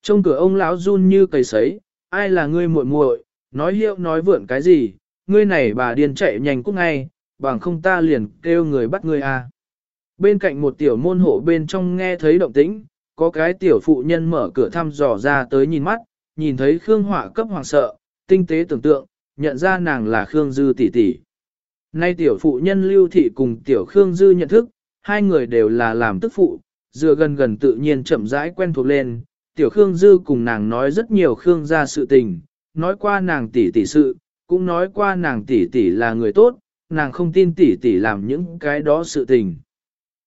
Trong cửa ông lão run như cầy sấy, ai là ngươi muội muội? Nói hiệu nói vượn cái gì? Ngươi này bà điên chạy nhanh cũng ngay, bằng không ta liền kêu người bắt ngươi à. Bên cạnh một tiểu môn hộ bên trong nghe thấy động tĩnh, có cái tiểu phụ nhân mở cửa thăm dò ra tới nhìn mắt, nhìn thấy Khương Họa cấp hoàng sợ, tinh tế tưởng tượng, nhận ra nàng là Khương Dư tỷ tỷ. Nay tiểu phụ nhân lưu thị cùng tiểu Khương Dư nhận thức, hai người đều là làm tức phụ, dựa gần gần tự nhiên chậm rãi quen thuộc lên. Tiểu Khương Dư cùng nàng nói rất nhiều Khương gia sự tình, nói qua nàng tỷ tỷ sự, cũng nói qua nàng tỷ tỷ là người tốt, nàng không tin tỷ tỷ làm những cái đó sự tình.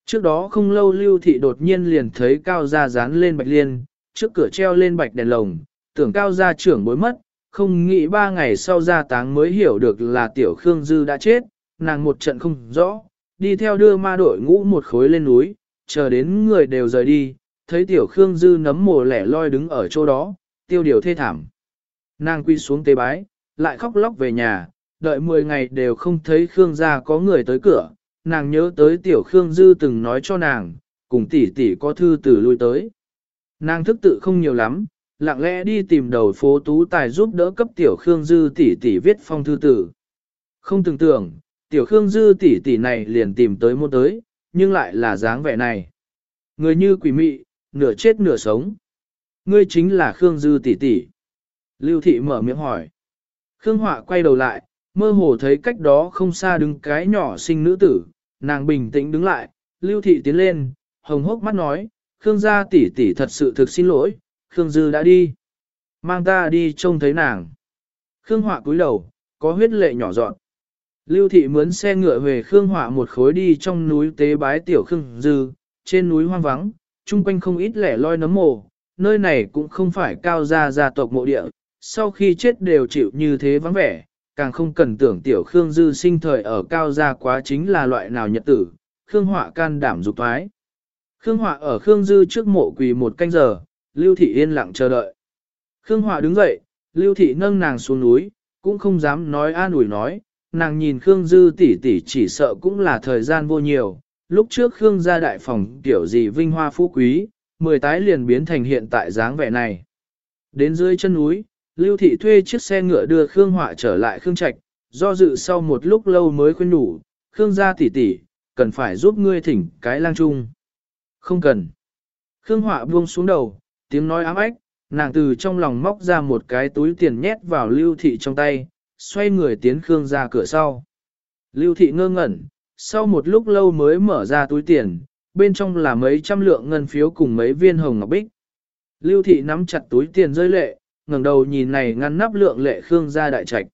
Trước đó không lâu lưu thị đột nhiên liền thấy cao gia dán lên bạch liên, trước cửa treo lên bạch đèn lồng, tưởng cao gia trưởng bối mất, không nghĩ ba ngày sau gia táng mới hiểu được là tiểu Khương Dư đã chết, nàng một trận không rõ, đi theo đưa ma đội ngũ một khối lên núi, chờ đến người đều rời đi, thấy tiểu Khương Dư nấm mồ lẻ loi đứng ở chỗ đó, tiêu điều thê thảm. Nàng quy xuống tế bái, lại khóc lóc về nhà, đợi 10 ngày đều không thấy Khương gia có người tới cửa, nàng nhớ tới tiểu Khương Dư từng nói cho nàng, cùng tỷ tỷ có thư từ lui tới. Nàng thức tự không nhiều lắm, lặng lẽ đi tìm đầu phố tú tài giúp đỡ cấp tiểu Khương Dư tỷ tỷ viết phong thư tử. Không tưởng tưởng, tiểu Khương Dư tỷ tỷ này liền tìm tới môn tới, nhưng lại là dáng vẻ này. Người như quỷ mị, nửa chết nửa sống. Ngươi chính là Khương Dư tỷ tỷ. Lưu thị mở miệng hỏi. Khương Họa quay đầu lại, mơ hồ thấy cách đó không xa đứng cái nhỏ sinh nữ tử, nàng bình tĩnh đứng lại, Lưu thị tiến lên, hồng hốc mắt nói, Khương gia tỷ tỷ thật sự thực xin lỗi, Khương Dư đã đi. Mang ta đi trông thấy nàng. Khương Họa cúi đầu, có huyết lệ nhỏ dọn. Lưu thị mướn xe ngựa về Khương Họa một khối đi trong núi tế bái tiểu Khương Dư, trên núi hoang vắng, chung quanh không ít lẻ loi nấm mồ, nơi này cũng không phải cao gia gia tộc mộ địa, sau khi chết đều chịu như thế vắng vẻ, càng không cần tưởng tiểu Khương Dư sinh thời ở cao gia quá chính là loại nào nhật tử, Khương Họa can đảm dục thoái. Khương Họa ở Khương Dư trước mộ quỳ một canh giờ, Lưu Thị yên lặng chờ đợi. Khương Họa đứng dậy, Lưu Thị nâng nàng xuống núi, cũng không dám nói an ủi nói, nàng nhìn Khương Dư tỷ tỷ chỉ sợ cũng là thời gian vô nhiều, lúc trước Khương gia đại phòng kiểu gì vinh hoa phú quý, mười tái liền biến thành hiện tại dáng vẻ này. Đến dưới chân núi, Lưu Thị thuê chiếc xe ngựa đưa Khương Họa trở lại Khương Trạch, do dự sau một lúc lâu mới khuyên đủ, Khương gia tỷ tỷ, cần phải giúp ngươi thỉnh cái lang trung. Không cần. Khương Họa buông xuống đầu, tiếng nói ám ách, nàng từ trong lòng móc ra một cái túi tiền nhét vào Lưu Thị trong tay, xoay người tiến Khương ra cửa sau. Lưu Thị ngơ ngẩn, sau một lúc lâu mới mở ra túi tiền, bên trong là mấy trăm lượng ngân phiếu cùng mấy viên hồng ngọc bích. Lưu Thị nắm chặt túi tiền rơi lệ, ngẩng đầu nhìn này ngăn nắp lượng lệ Khương gia đại trạch.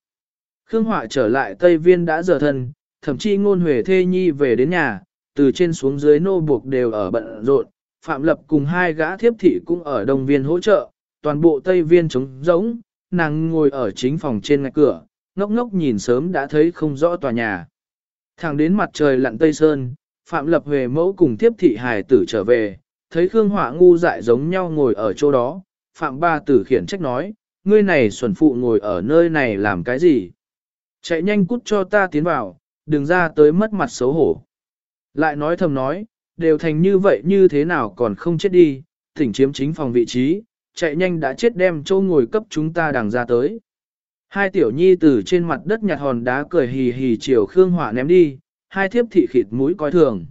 Khương Họa trở lại Tây Viên đã giờ thân, thậm chí ngôn huề thê nhi về đến nhà, từ trên xuống dưới nô buộc đều ở bận rộn, Phạm Lập cùng hai gã thiếp thị cũng ở đồng viên hỗ trợ, toàn bộ Tây Viên trống rỗng, nàng ngồi ở chính phòng trên ngạch cửa, ngốc ngốc nhìn sớm đã thấy không rõ tòa nhà. Thẳng đến mặt trời lặn Tây Sơn, Phạm Lập Huệ mẫu cùng thiếp thị hài tử trở về, thấy Khương Họa ngu dại giống nhau ngồi ở chỗ đó, Phạm Ba Tử khiển trách nói, ngươi này xuẩn phụ ngồi ở nơi này làm cái gì? Chạy nhanh cút cho ta tiến vào, đừng ra tới mất mặt xấu hổ. Lại nói thầm nói, đều thành như vậy như thế nào còn không chết đi, tỉnh chiếm chính phòng vị trí, chạy nhanh đã chết đem châu ngồi cấp chúng ta đằng ra tới. Hai tiểu nhi từ trên mặt đất nhặt hòn đá cười hì hì chiều Khương Hỏa ném đi, hai thiếp thị khịt mũi coi thường.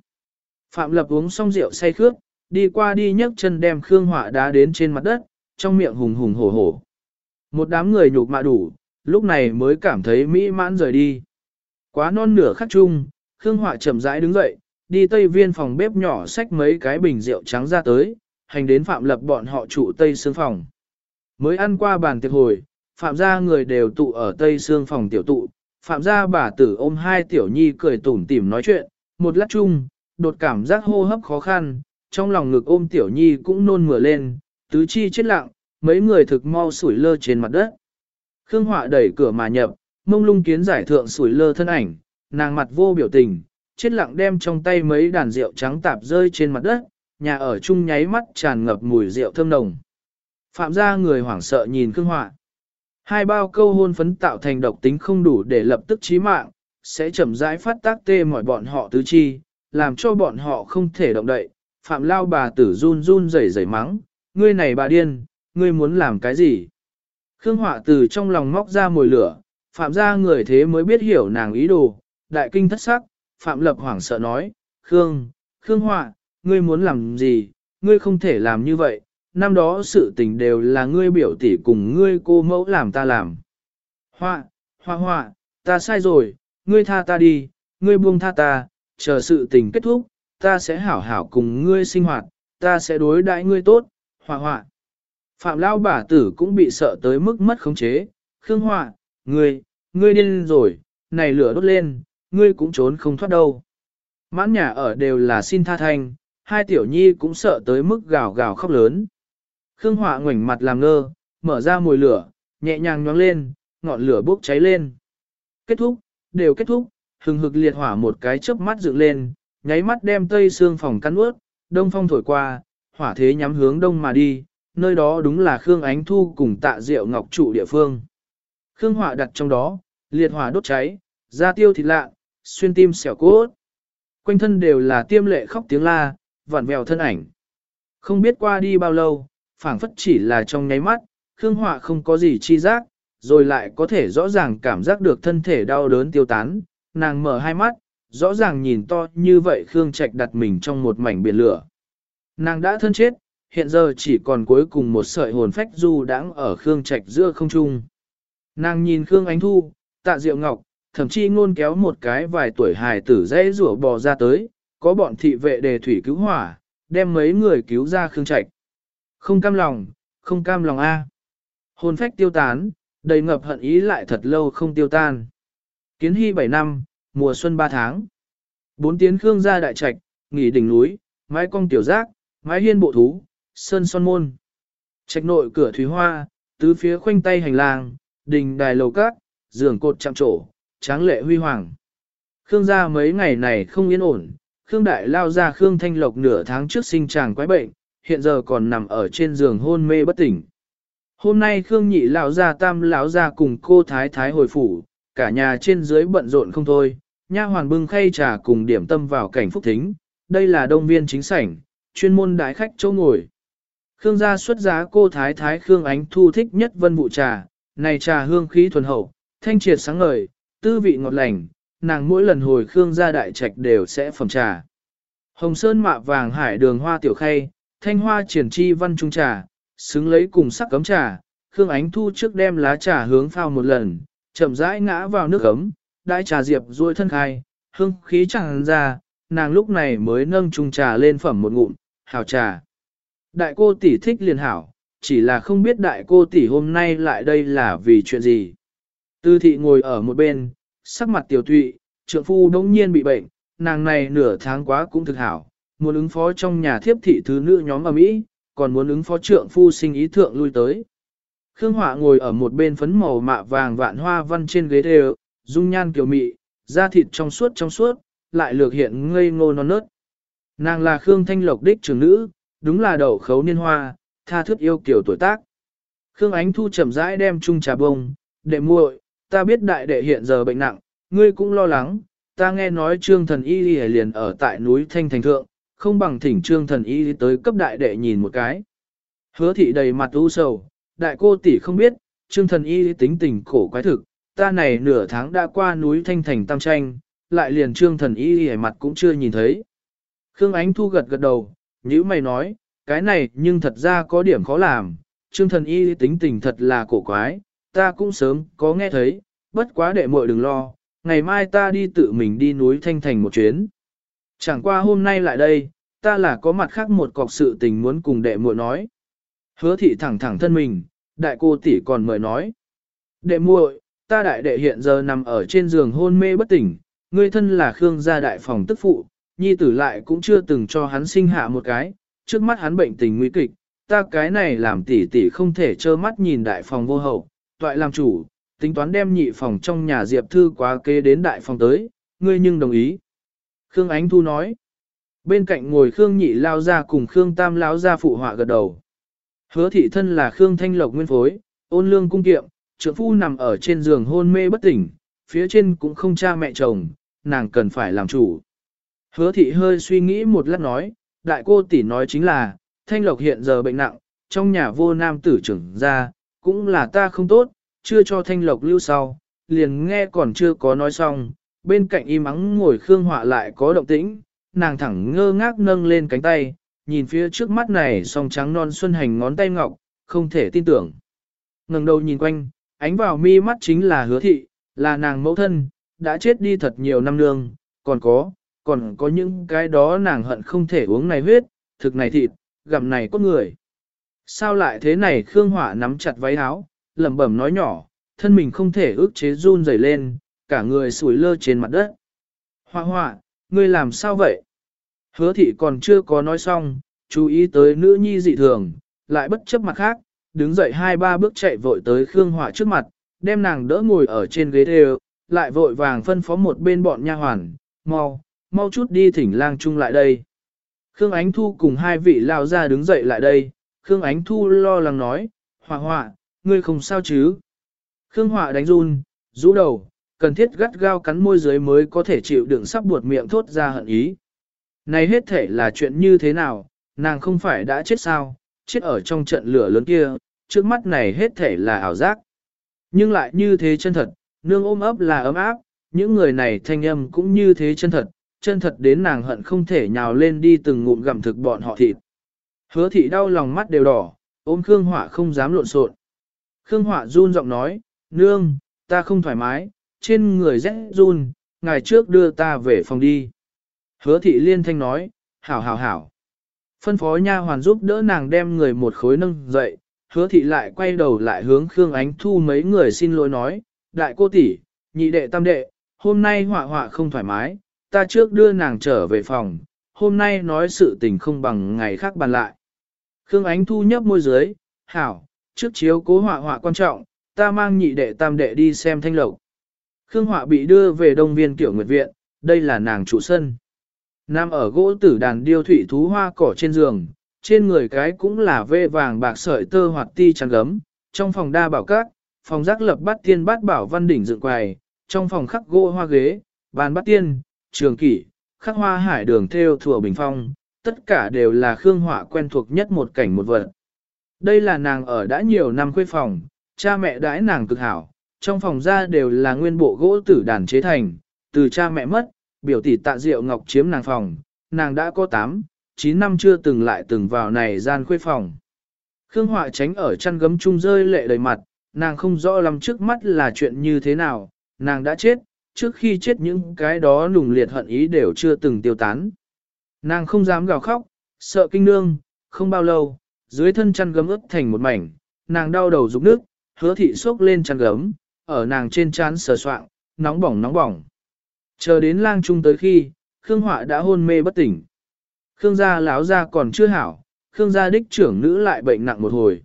Phạm Lập uống xong rượu say khước, đi qua đi nhấc chân đem Khương Hỏa đá đến trên mặt đất, trong miệng hùng hùng hổ hổ. Một đám người nhục mạ đủ, lúc này mới cảm thấy mỹ mãn rời đi. Quá non nửa khắc chung, Khương Họa chậm rãi đứng dậy, đi tây viên phòng bếp nhỏ xách mấy cái bình rượu trắng ra tới, hành đến Phạm Lập bọn họ trụ tây xương phòng. Mới ăn qua bàn tiệc hồi, Phạm gia người đều tụ ở tây xương phòng tiểu tụ, Phạm gia bà tử ôm hai tiểu nhi cười tủm tỉm nói chuyện, một lát chung, đột cảm giác hô hấp khó khăn, trong lòng ngực ôm tiểu nhi cũng nôn mửa lên, tứ chi chết lặng, mấy người thực mau sủi lơ trên mặt đất. Khương Họa đẩy cửa mà nhập, mông lung kiến giải thượng sủi lơ thân ảnh, nàng mặt vô biểu tình, chết lặng đem trong tay mấy đàn rượu trắng tạp rơi trên mặt đất, nhà ở chung nháy mắt tràn ngập mùi rượu thơm nồng. Phạm gia người hoảng sợ nhìn Khương Họa. Hai bao câu hôn phấn tạo thành độc tính không đủ để lập tức chí mạng, sẽ chậm rãi phát tác tê mọi bọn họ tứ chi, làm cho bọn họ không thể động đậy. Phạm lao bà tử run run rẩy rẩy mắng, ngươi này bà điên, ngươi muốn làm cái gì? Khương Họa từ trong lòng móc ra mồi lửa, Phạm gia người thế mới biết hiểu nàng ý đồ, đại kinh thất sắc, Phạm Lập hoảng sợ nói, Khương, Khương Họa, ngươi muốn làm gì, ngươi không thể làm như vậy, năm đó sự tình đều là ngươi biểu tỷ cùng ngươi cô mẫu làm ta làm. Họa, Họa Họa, ta sai rồi, ngươi tha ta đi, ngươi buông tha ta, chờ sự tình kết thúc, ta sẽ hảo hảo cùng ngươi sinh hoạt, ta sẽ đối đãi ngươi tốt, Họa Họa. Phạm Lao bà tử cũng bị sợ tới mức mất khống chế, Khương Họa, ngươi, ngươi điên rồi, này lửa đốt lên, ngươi cũng trốn không thoát đâu. Mãn nhà ở đều là xin tha thanh, hai tiểu nhi cũng sợ tới mức gào gào khóc lớn. Khương Họa ngoảnh mặt làm ngơ, mở ra mùi lửa, nhẹ nhàng nhoáng lên, ngọn lửa bốc cháy lên. Kết thúc, đều kết thúc, hừng hực liệt hỏa một cái chớp mắt dựng lên, nháy mắt đem tây xương phòng cắn ướt, đông phong thổi qua, hỏa thế nhắm hướng đông mà đi, nơi đó đúng là Khương Ánh Thu cùng tạ diệu ngọc trụ địa phương. Khương hỏa đặt trong đó, liệt hỏa đốt cháy, da tiêu thịt lạ, xuyên tim xẻo cốt. Quanh thân đều là tiêm lệ khóc tiếng la, vặn vẹo thân ảnh. Không biết qua đi bao lâu, phảng phất chỉ là trong nháy mắt, Khương Họa không có gì chi giác, rồi lại có thể rõ ràng cảm giác được thân thể đau đớn tiêu tán, nàng mở hai mắt, rõ ràng nhìn to như vậy Khương Trạch đặt mình trong một mảnh biển lửa. Nàng đã thân chết, hiện giờ chỉ còn cuối cùng một sợi hồn phách du đãng ở Khương Trạch giữa không trung. Nàng nhìn Khương Ánh Thu, tạ Diệu Ngọc, thậm chí ngôn kéo một cái vài tuổi hài tử dễ rủa bò ra tới, có bọn thị vệ đề thủy cứu hỏa, đem mấy người cứu ra Khương Trạch. Không cam lòng, không cam lòng a. Hồn phách tiêu tán, đầy ngập hận ý lại thật lâu không tiêu tan. Kiến hy 7 năm, mùa xuân 3 tháng. Bốn tiến Khương ra đại trạch, nghỉ đỉnh núi, mái cong tiểu giác, mái hiên bộ thú, sơn son môn. Trạch nội cửa thủy hoa, tứ phía khoanh tay hành lang, đình đài lầu cát, giường cột chạm trổ, tráng lệ huy hoàng. Khương gia mấy ngày này không yên ổn, Khương đại lao ra Khương thanh lộc nửa tháng trước sinh chàng quái bệnh, hiện giờ còn nằm ở trên giường hôn mê bất tỉnh. Hôm nay Khương nhị lão gia tam lão gia cùng cô thái thái hồi phủ, cả nhà trên dưới bận rộn không thôi, nha hoàn bưng khay trà cùng điểm tâm vào cảnh phúc thính, đây là đông viên chính sảnh, chuyên môn đái khách chỗ ngồi. Khương gia xuất giá cô thái thái Khương Ánh thu thích nhất vân vụ trà, này trà hương khí thuần hậu, thanh triệt sáng ngời, tư vị ngọt lành, nàng mỗi lần hồi Khương gia đại trạch đều sẽ phẩm trà. Hồng sơn mạ vàng hải đường hoa tiểu khay, thanh hoa triển chi văn trung trà, xứng lấy cùng sắc cấm trà, Khương Ánh thu trước đem lá trà hướng phao một lần, chậm rãi ngã vào nước ấm, đại trà diệp ruôi thân khai, hương khí chẳng ra, nàng lúc này mới nâng chung trà lên phẩm một ngụm, hào trà. Đại cô tỷ thích liền hảo, chỉ là không biết đại cô tỷ hôm nay lại đây là vì chuyện gì. Tư thị ngồi ở một bên, sắc mặt tiểu tụy, trượng phu đống nhiên bị bệnh, nàng này nửa tháng quá cũng thực hảo, muốn ứng phó trong nhà thiếp thị thứ nữ nhóm ở Mỹ, còn muốn ứng phó trượng phu sinh ý thượng lui tới. Khương Họa ngồi ở một bên phấn màu mạ vàng vạn hoa văn trên ghế đều, dung nhan kiều mị, da thịt trong suốt trong suốt, lại lược hiện ngây ngô non nớt. Nàng là Khương Thanh Lộc đích trưởng nữ, đúng là đậu khấu niên hoa, tha thước yêu kiểu tuổi tác. Khương Ánh Thu chậm rãi đem chung trà bông, đệ muội, ta biết đại đệ hiện giờ bệnh nặng, ngươi cũng lo lắng, ta nghe nói trương thần y liền ở tại núi Thanh Thành Thượng, không bằng thỉnh trương thần y tới cấp đại đệ nhìn một cái. Hứa thị đầy mặt u sầu, đại cô tỷ không biết, trương thần y tính tình cổ quái thực, ta này nửa tháng đã qua núi Thanh Thành Tam Tranh, lại liền trương thần y mặt cũng chưa nhìn thấy. Khương Ánh Thu gật gật đầu, như mày nói, cái này nhưng thật ra có điểm khó làm, trương thần y tính tình thật là cổ quái, ta cũng sớm có nghe thấy, bất quá đệ muội đừng lo, ngày mai ta đi tự mình đi núi Thanh Thành một chuyến. Chẳng qua hôm nay lại đây, ta là có mặt khác một cọc sự tình muốn cùng đệ muội nói. Hứa thị thẳng thẳng thân mình, đại cô tỷ còn mời nói. Đệ muội, ta đại đệ hiện giờ nằm ở trên giường hôn mê bất tỉnh, ngươi thân là Khương gia đại phòng tức phụ, nhi tử lại cũng chưa từng cho hắn sinh hạ một cái, trước mắt hắn bệnh tình nguy kịch, ta cái này làm tỷ tỷ không thể trơ mắt nhìn đại phòng vô hậu, toại làm chủ, tính toán đem nhị phòng trong nhà Diệp Thư quá kế đến đại phòng tới, ngươi nhưng đồng ý. Khương Ánh Thu nói, bên cạnh ngồi Khương nhị lao ra cùng Khương tam lao ra phụ họa gật đầu. Hứa thị thân là Khương Thanh Lộc nguyên phối, ôn lương cung kiệm, trưởng phu nằm ở trên giường hôn mê bất tỉnh, phía trên cũng không cha mẹ chồng, nàng cần phải làm chủ. Hứa thị hơi suy nghĩ một lát nói, đại cô tỷ nói chính là, Thanh Lộc hiện giờ bệnh nặng, trong nhà vô nam tử trưởng ra, cũng là ta không tốt, chưa cho Thanh Lộc lưu sau, liền nghe còn chưa có nói xong, bên cạnh im ắng ngồi Khương Họa lại có động tĩnh, nàng thẳng ngơ ngác nâng lên cánh tay, nhìn phía trước mắt này song trắng non xuân hành ngón tay ngọc, không thể tin tưởng. ngẩng đầu nhìn quanh, ánh vào mi mắt chính là hứa thị, là nàng mẫu thân, đã chết đi thật nhiều năm nương, còn có, còn có những cái đó nàng hận không thể uống này huyết, thực này thịt, gặm này có người. Sao lại thế này Khương Hỏa nắm chặt váy áo, lẩm bẩm nói nhỏ, thân mình không thể ước chế run rẩy lên, cả người sủi lơ trên mặt đất. Hoa hoa, ngươi làm sao vậy? Hứa thị còn chưa có nói xong, chú ý tới nữ nhi dị thường, lại bất chấp mặt khác, đứng dậy hai ba bước chạy vội tới Khương Hỏa trước mặt, đem nàng đỡ ngồi ở trên ghế đều, lại vội vàng phân phó một bên bọn nha hoàn, mau, mau chút đi thỉnh lang chung lại đây. Khương Ánh Thu cùng hai vị lao ra đứng dậy lại đây, Khương Ánh Thu lo lắng nói, họa họa, ngươi không sao chứ. Khương Họa đánh run, rũ đầu, cần thiết gắt gao cắn môi dưới mới có thể chịu đựng sắp buột miệng thốt ra hận ý. Này hết thể là chuyện như thế nào, nàng không phải đã chết sao, chết ở trong trận lửa lớn kia, trước mắt này hết thể là ảo giác. Nhưng lại như thế chân thật, nương ôm ấp là ấm áp, những người này thanh âm cũng như thế chân thật, chân thật đến nàng hận không thể nhào lên đi từng ngụm gặm thực bọn họ thịt. Hứa thị đau lòng mắt đều đỏ, ôm Khương Họa không dám lộn xộn. Khương Họa run giọng nói, nương, ta không thoải mái, trên người rẽ run, ngày trước đưa ta về phòng đi. Hứa thị liên thanh nói, hảo hảo hảo. Phân phó nha hoàn giúp đỡ nàng đem người một khối nâng dậy, hứa thị lại quay đầu lại hướng Khương Ánh Thu mấy người xin lỗi nói, đại cô tỷ, nhị đệ tam đệ, hôm nay họa họa không thoải mái, ta trước đưa nàng trở về phòng, hôm nay nói sự tình không bằng ngày khác bàn lại. Khương Ánh Thu nhấp môi dưới, hảo, trước chiếu cố họa họa quan trọng, ta mang nhị đệ tam đệ đi xem thanh lộc. Khương Họa bị đưa về Đông Viên Kiểu Nguyệt Viện, đây là nàng trụ sân. Nam ở gỗ tử đàn điêu thủy thú hoa cỏ trên giường, trên người cái cũng là vê vàng bạc sợi tơ hoặc ti trắng gấm, trong phòng đa bảo các, phòng giác lập bát tiên bát bảo văn đỉnh dựng quầy, trong phòng khắc gỗ hoa ghế, bàn bát tiên, trường kỷ, khắc hoa hải đường theo thủa bình phong, tất cả đều là Khương Họa quen thuộc nhất một cảnh một vật. Đây là nàng ở đã nhiều năm quê phòng, cha mẹ đãi nàng cực hảo, trong phòng ra đều là nguyên bộ gỗ tử đàn chế thành, từ cha mẹ mất, biểu tỷ tạ diệu ngọc chiếm nàng phòng, nàng đã có 8, 9 năm chưa từng lại từng vào này gian khuê phòng. Khương Họa tránh ở chăn gấm chung rơi lệ đầy mặt, nàng không rõ lắm trước mắt là chuyện như thế nào, nàng đã chết, trước khi chết những cái đó nùng liệt hận ý đều chưa từng tiêu tán. Nàng không dám gào khóc, sợ kinh nương, không bao lâu, dưới thân chăn gấm ướt thành một mảnh, nàng đau đầu rụng nước, hứa thị xốc lên chăn gấm, ở nàng trên trán sờ soạng, nóng bỏng nóng bỏng. Chờ đến lang trung tới khi, Khương Họa đã hôn mê bất tỉnh. Khương gia láo gia còn chưa hảo, Khương gia đích trưởng nữ lại bệnh nặng một hồi.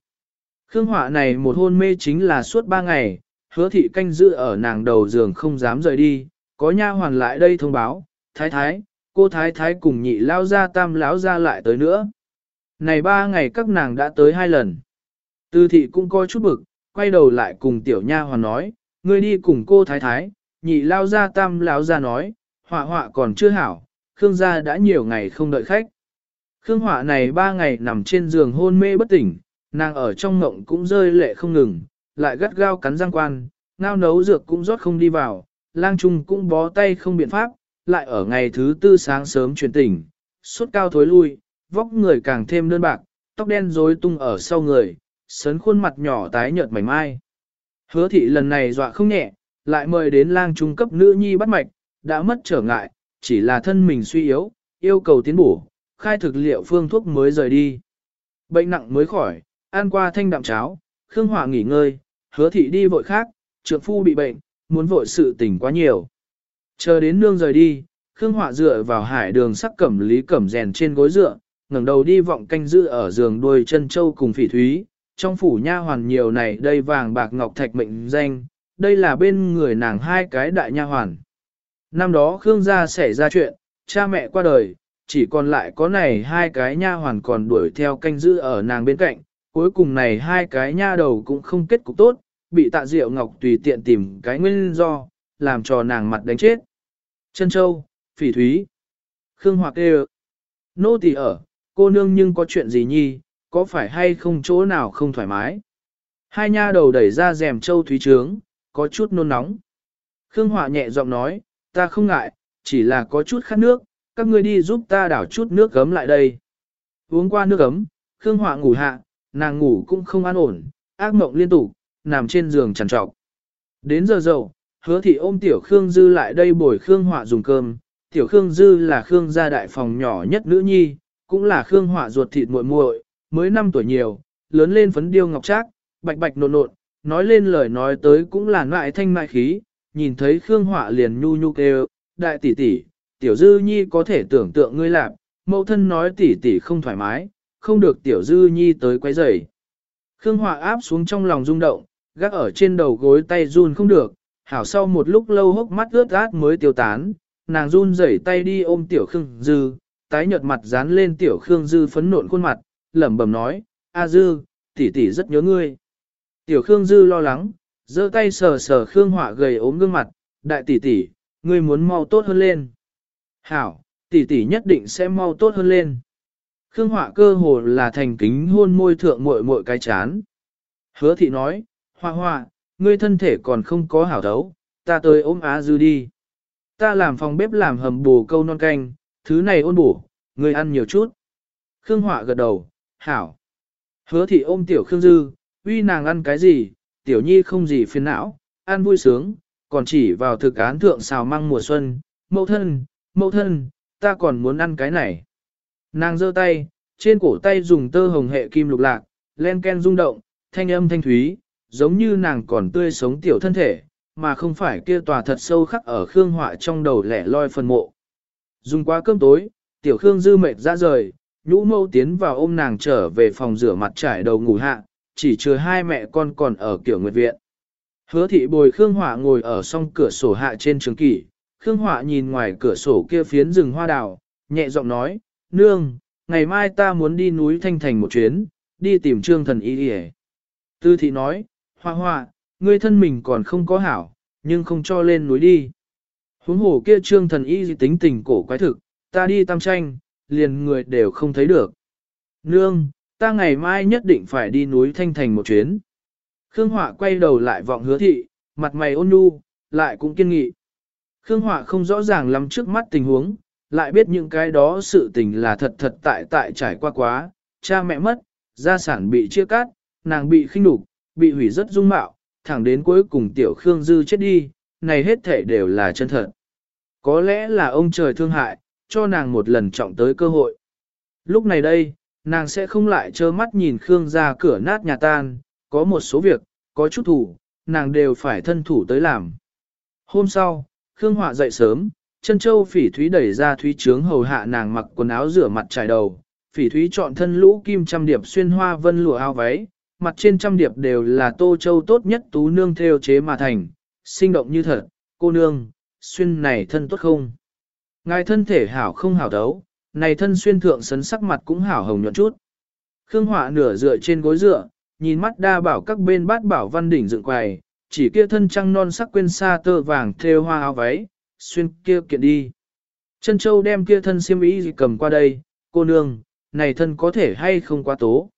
Khương Họa này một hôn mê chính là suốt ba ngày, hứa thị canh giữ ở nàng đầu giường không dám rời đi, có nha hoàn lại đây thông báo, thái thái, cô thái thái cùng nhị lao ra tam lão ra lại tới nữa. Này ba ngày các nàng đã tới hai lần. Tư thị cũng coi chút bực, quay đầu lại cùng tiểu nha hoàn nói, ngươi đi cùng cô thái thái, nhị lao ra tam lão ra nói, họa họa còn chưa hảo, Khương gia đã nhiều ngày không đợi khách. Khương họa này ba ngày nằm trên giường hôn mê bất tỉnh, nàng ở trong ngộng cũng rơi lệ không ngừng, lại gắt gao cắn răng quan, ngao nấu dược cũng rót không đi vào, lang trung cũng bó tay không biện pháp, lại ở ngày thứ tư sáng sớm truyền tỉnh, suốt cao thối lui, vóc người càng thêm đơn bạc, tóc đen rối tung ở sau người, sấn khuôn mặt nhỏ tái nhợt mảnh mai. Hứa thị lần này dọa không nhẹ, lại mời đến lang trung cấp nữ nhi bắt mạch, đã mất trở ngại, chỉ là thân mình suy yếu, yêu cầu tiến bổ, khai thực liệu phương thuốc mới rời đi. Bệnh nặng mới khỏi, ăn qua thanh đạm cháo, Khương Hỏa nghỉ ngơi, hứa thị đi vội khác, trượng phu bị bệnh, muốn vội sự tình quá nhiều. Chờ đến nương rời đi, Khương hỏa dựa vào hải đường sắc cẩm lý cẩm rèn trên gối dựa, ngẩng đầu đi vọng canh giữ ở giường đuôi chân châu cùng phỉ thúy, trong phủ nha hoàn nhiều này đây vàng bạc ngọc thạch mệnh danh, đây là bên người nàng hai cái đại nha hoàn. Năm đó Khương gia xảy ra chuyện, cha mẹ qua đời, chỉ còn lại có này hai cái nha hoàn còn đuổi theo canh giữ ở nàng bên cạnh, cuối cùng này hai cái nha đầu cũng không kết cục tốt, bị tạ diệu ngọc tùy tiện tìm cái nguyên do, làm cho nàng mặt đánh chết. Chân châu, phỉ thúy, khương hoặc kêu, nô tỳ ở, cô nương nhưng có chuyện gì nhi, có phải hay không chỗ nào không thoải mái. Hai nha đầu đẩy ra rèm châu thúy trướng, có chút nôn nóng. Khương Họa nhẹ giọng nói, ta không ngại, chỉ là có chút khát nước, các ngươi đi giúp ta đảo chút nước gấm lại đây. Uống qua nước gấm, Khương Họa ngủ hạ, nàng ngủ cũng không an ổn, ác mộng liên tục, nằm trên giường trằn trọc. Đến giờ dậu, hứa thị ôm tiểu Khương Dư lại đây bồi Khương Họa dùng cơm. Tiểu Khương Dư là Khương gia đại phòng nhỏ nhất nữ nhi, cũng là Khương Họa ruột thịt muội muội, mới 5 tuổi nhiều, lớn lên phấn điêu ngọc trác, bạch bạch nộn nộn, nói lên lời nói tới cũng là ngoại thanh mại khí, nhìn thấy Khương Họa liền nhu nhu kêu, đại tỷ tỷ, tiểu Dư nhi có thể tưởng tượng ngươi làm, mẫu thân nói tỷ tỷ không thoải mái, không được tiểu Dư nhi tới quấy rầy. Khương Họa áp xuống trong lòng rung động, gác ở trên đầu gối tay run không được, hảo sau một lúc lâu hốc mắt ướt át mới tiêu tán, nàng run rẩy tay đi ôm tiểu Khương Dư, tái nhợt mặt dán lên tiểu Khương Dư phấn nộn khuôn mặt, lẩm bẩm nói, A Dư, tỷ tỷ rất nhớ ngươi. Tiểu Khương Dư lo lắng, giơ tay sờ sờ Khương Họa gầy ốm gương mặt, đại tỷ tỷ, ngươi muốn mau tốt hơn lên. Hảo, tỷ tỷ nhất định sẽ mau tốt hơn lên. Khương Họa cơ hồ là thành kính hôn môi thượng muội muội cái chán. Hứa thị nói, Hoa hoa, ngươi thân thể còn không có hảo thấu, ta tới ôm Á Dư đi. Ta làm phòng bếp làm hầm bù câu non canh, thứ này ôn bổ, ngươi ăn nhiều chút. Khương Họa gật đầu, hảo. Hứa thị ôm tiểu Khương Dư, uy nàng ăn cái gì, tiểu nhi không gì phiền não, an vui sướng, còn chỉ vào thực án thượng xào măng mùa xuân, mẫu thân, mẫu thân, ta còn muốn ăn cái này. Nàng giơ tay, trên cổ tay dùng tơ hồng hệ kim lục lạc, len ken rung động, thanh âm thanh thúy, giống như nàng còn tươi sống tiểu thân thể, mà không phải kia tòa thật sâu khắc ở Khương Họa trong đầu lẻ loi phần mộ. Dùng qua cơm tối, tiểu Khương dư mệt ra rời, nhũ mâu tiến vào ôm nàng trở về phòng rửa mặt trải đầu ngủ hạ, chỉ chừa hai mẹ con còn ở kiểu nguyệt viện. Hứa thị bồi Khương Họa ngồi ở song cửa sổ hạ trên trường kỷ, Khương Họa nhìn ngoài cửa sổ kia phiến rừng hoa đào, nhẹ giọng nói, Nương, ngày mai ta muốn đi núi Thanh Thành một chuyến, đi tìm trương thần y đi Tư thị nói, Hoa hoa, ngươi thân mình còn không có hảo, nhưng không cho lên núi đi. Huống hồ kia trương thần y tính tình cổ quái thực, ta đi tam tranh, liền người đều không thấy được. Nương, ta ngày mai nhất định phải đi núi Thanh Thành một chuyến. Khương Họa quay đầu lại vọng hứa thị, mặt mày ôn nhu, lại cũng kiên nghị. Khương Họa không rõ ràng lắm trước mắt tình huống, lại biết những cái đó sự tình là thật thật tại tại trải qua quá, cha mẹ mất, gia sản bị chia cắt, nàng bị khinh nhục, bị hủy rất dung mạo, thẳng đến cuối cùng tiểu Khương Dư chết đi, này hết thể đều là chân thật. Có lẽ là ông trời thương hại, cho nàng một lần trọng tới cơ hội. Lúc này đây, nàng sẽ không lại trơ mắt nhìn Khương ra cửa nát nhà tan, có một số việc, có chút thủ, nàng đều phải thân thủ tới làm. Hôm sau, Khương Họa dậy sớm, chân châu phỉ thúy đẩy ra thúy trướng hầu hạ nàng mặc quần áo rửa mặt trải đầu, phỉ thúy chọn thân lũ kim trăm điệp xuyên hoa vân lụa áo váy, mặt trên trăm điệp đều là tô châu tốt nhất tú nương theo chế mà thành, sinh động như thật, cô nương, xuyên này thân tốt không? Ngài thân thể hảo không hảo đấu, này thân xuyên thượng sấn sắc mặt cũng hảo hồng nhuận chút. Khương Họa nửa dựa trên gối dựa, nhìn mắt đa bảo các bên bát bảo văn đỉnh dựng quầy, chỉ kia thân trăng non sắc quên xa tơ vàng thêu hoa áo váy, xuyên kia kiện đi. Chân châu đem kia thân xiêm y cầm qua đây, cô nương, này thân có thể hay không quá tố.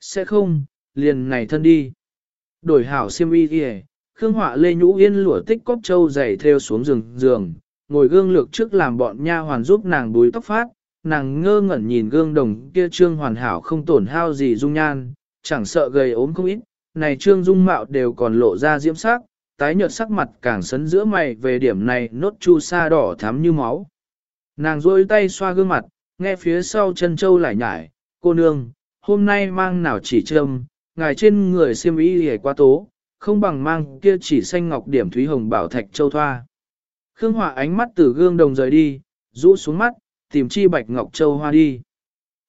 Sẽ không, liền này thân đi. Đổi hảo xiêm y kìa, Khương Họa lê nhũ yên lụa tích cốc châu dày theo xuống giường giường, ngồi gương lược trước làm bọn nha hoàn giúp nàng búi tóc phát, nàng ngơ ngẩn nhìn gương đồng kia trương hoàn hảo không tổn hao gì dung nhan, chẳng sợ gầy ốm không ít, này trương dung mạo đều còn lộ ra diễm sắc, tái nhợt sắc mặt càng sấn giữa mày về điểm này nốt chu sa đỏ thắm như máu. Nàng rôi tay xoa gương mặt, nghe phía sau chân châu lại nhải, cô nương, hôm nay mang nào chỉ trâm, ngài trên người xiêm y hề quá tố, không bằng mang kia chỉ xanh ngọc điểm thúy hồng bảo thạch châu thoa. Khương hỏa ánh mắt từ gương đồng rời đi, rũ xuống mắt, tìm chi bạch ngọc châu hoa đi.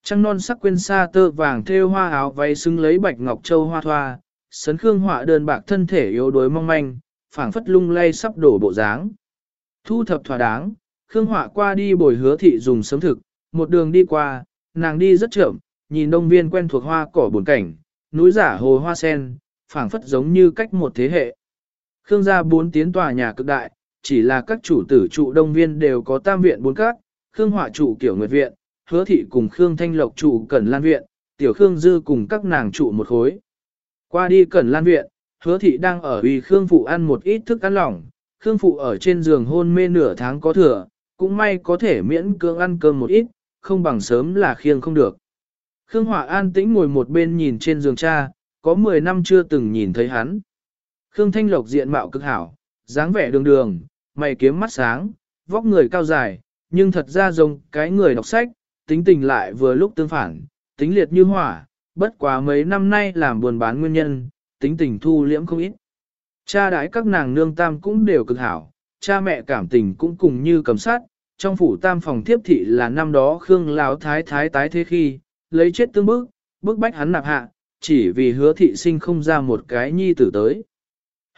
Trăng non sắc quên xa tơ vàng thêu hoa áo váy xứng lấy bạch ngọc châu hoa thoa, sấn Khương Họa đơn bạc thân thể yếu đuối mong manh, phảng phất lung lay sắp đổ bộ dáng. Thu thập thỏa đáng, Khương Họa qua đi bồi hứa thị dùng sớm thực, một đường đi qua, nàng đi rất chậm, nhìn đông viên quen thuộc hoa cỏ buồn cảnh, núi giả hồ hoa sen, phảng phất giống như cách một thế hệ. Khương gia bốn tiến tòa nhà cực đại, chỉ là các chủ tử trụ đông viên đều có tam viện bốn các, Khương Họa trụ kiểu nguyệt viện, hứa thị cùng Khương Thanh Lộc trụ cẩn lan viện, tiểu Khương Dư cùng các nàng trụ một khối. Qua đi cẩn lan viện, hứa thị đang ở vì Khương Phụ ăn một ít thức ăn lỏng, Khương Phụ ở trên giường hôn mê nửa tháng có thừa, cũng may có thể miễn cưỡng ăn cơm một ít, không bằng sớm là khiêng không được. Khương Họa an tĩnh ngồi một bên nhìn trên giường cha, có 10 năm chưa từng nhìn thấy hắn. Khương Thanh Lộc diện mạo cực hảo, dáng vẻ đường đường, mày kiếm mắt sáng, vóc người cao dài, nhưng thật ra giống cái người đọc sách, tính tình lại vừa lúc tương phản, tính liệt như hỏa, bất quá mấy năm nay làm buồn bán nguyên nhân, tính tình thu liễm không ít. Cha đãi các nàng nương tam cũng đều cực hảo, cha mẹ cảm tình cũng cùng như cầm sát, trong phủ tam phòng tiếp thị là năm đó Khương Lão Thái Thái tái thế khi, lấy chết tương bức, bức bách hắn nạp hạ, chỉ vì hứa thị sinh không ra một cái nhi tử tới.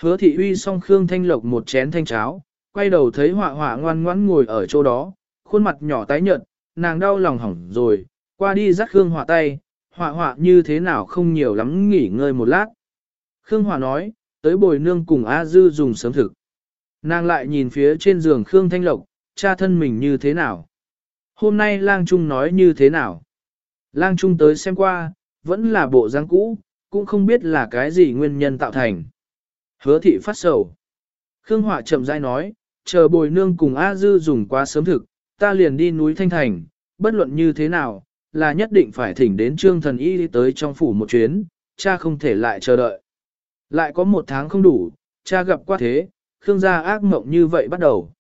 Hứa thị uy xong Khương Thanh Lộc một chén thanh cháo, quay đầu thấy họa họa ngoan ngoãn ngồi ở chỗ đó, khuôn mặt nhỏ tái nhợt, nàng đau lòng hỏng rồi, qua đi dắt Khương họa tay, họa họa như thế nào không nhiều lắm nghỉ ngơi một lát. Khương họa nói, tới bồi nương cùng A Dư dùng sớm thực. Nàng lại nhìn phía trên giường Khương Thanh Lộc, cha thân mình như thế nào. Hôm nay lang trung nói như thế nào. Lang trung tới xem qua, vẫn là bộ dáng cũ, cũng không biết là cái gì nguyên nhân tạo thành. Hứa thị phát sầu. Khương Họa chậm rãi nói, chờ bồi nương cùng A Dư dùng quá sớm thực, ta liền đi núi Thanh Thành, bất luận như thế nào, là nhất định phải thỉnh đến trương thần y tới trong phủ một chuyến, cha không thể lại chờ đợi. Lại có một tháng không đủ, cha gặp qua thế, Khương gia ác mộng như vậy bắt đầu.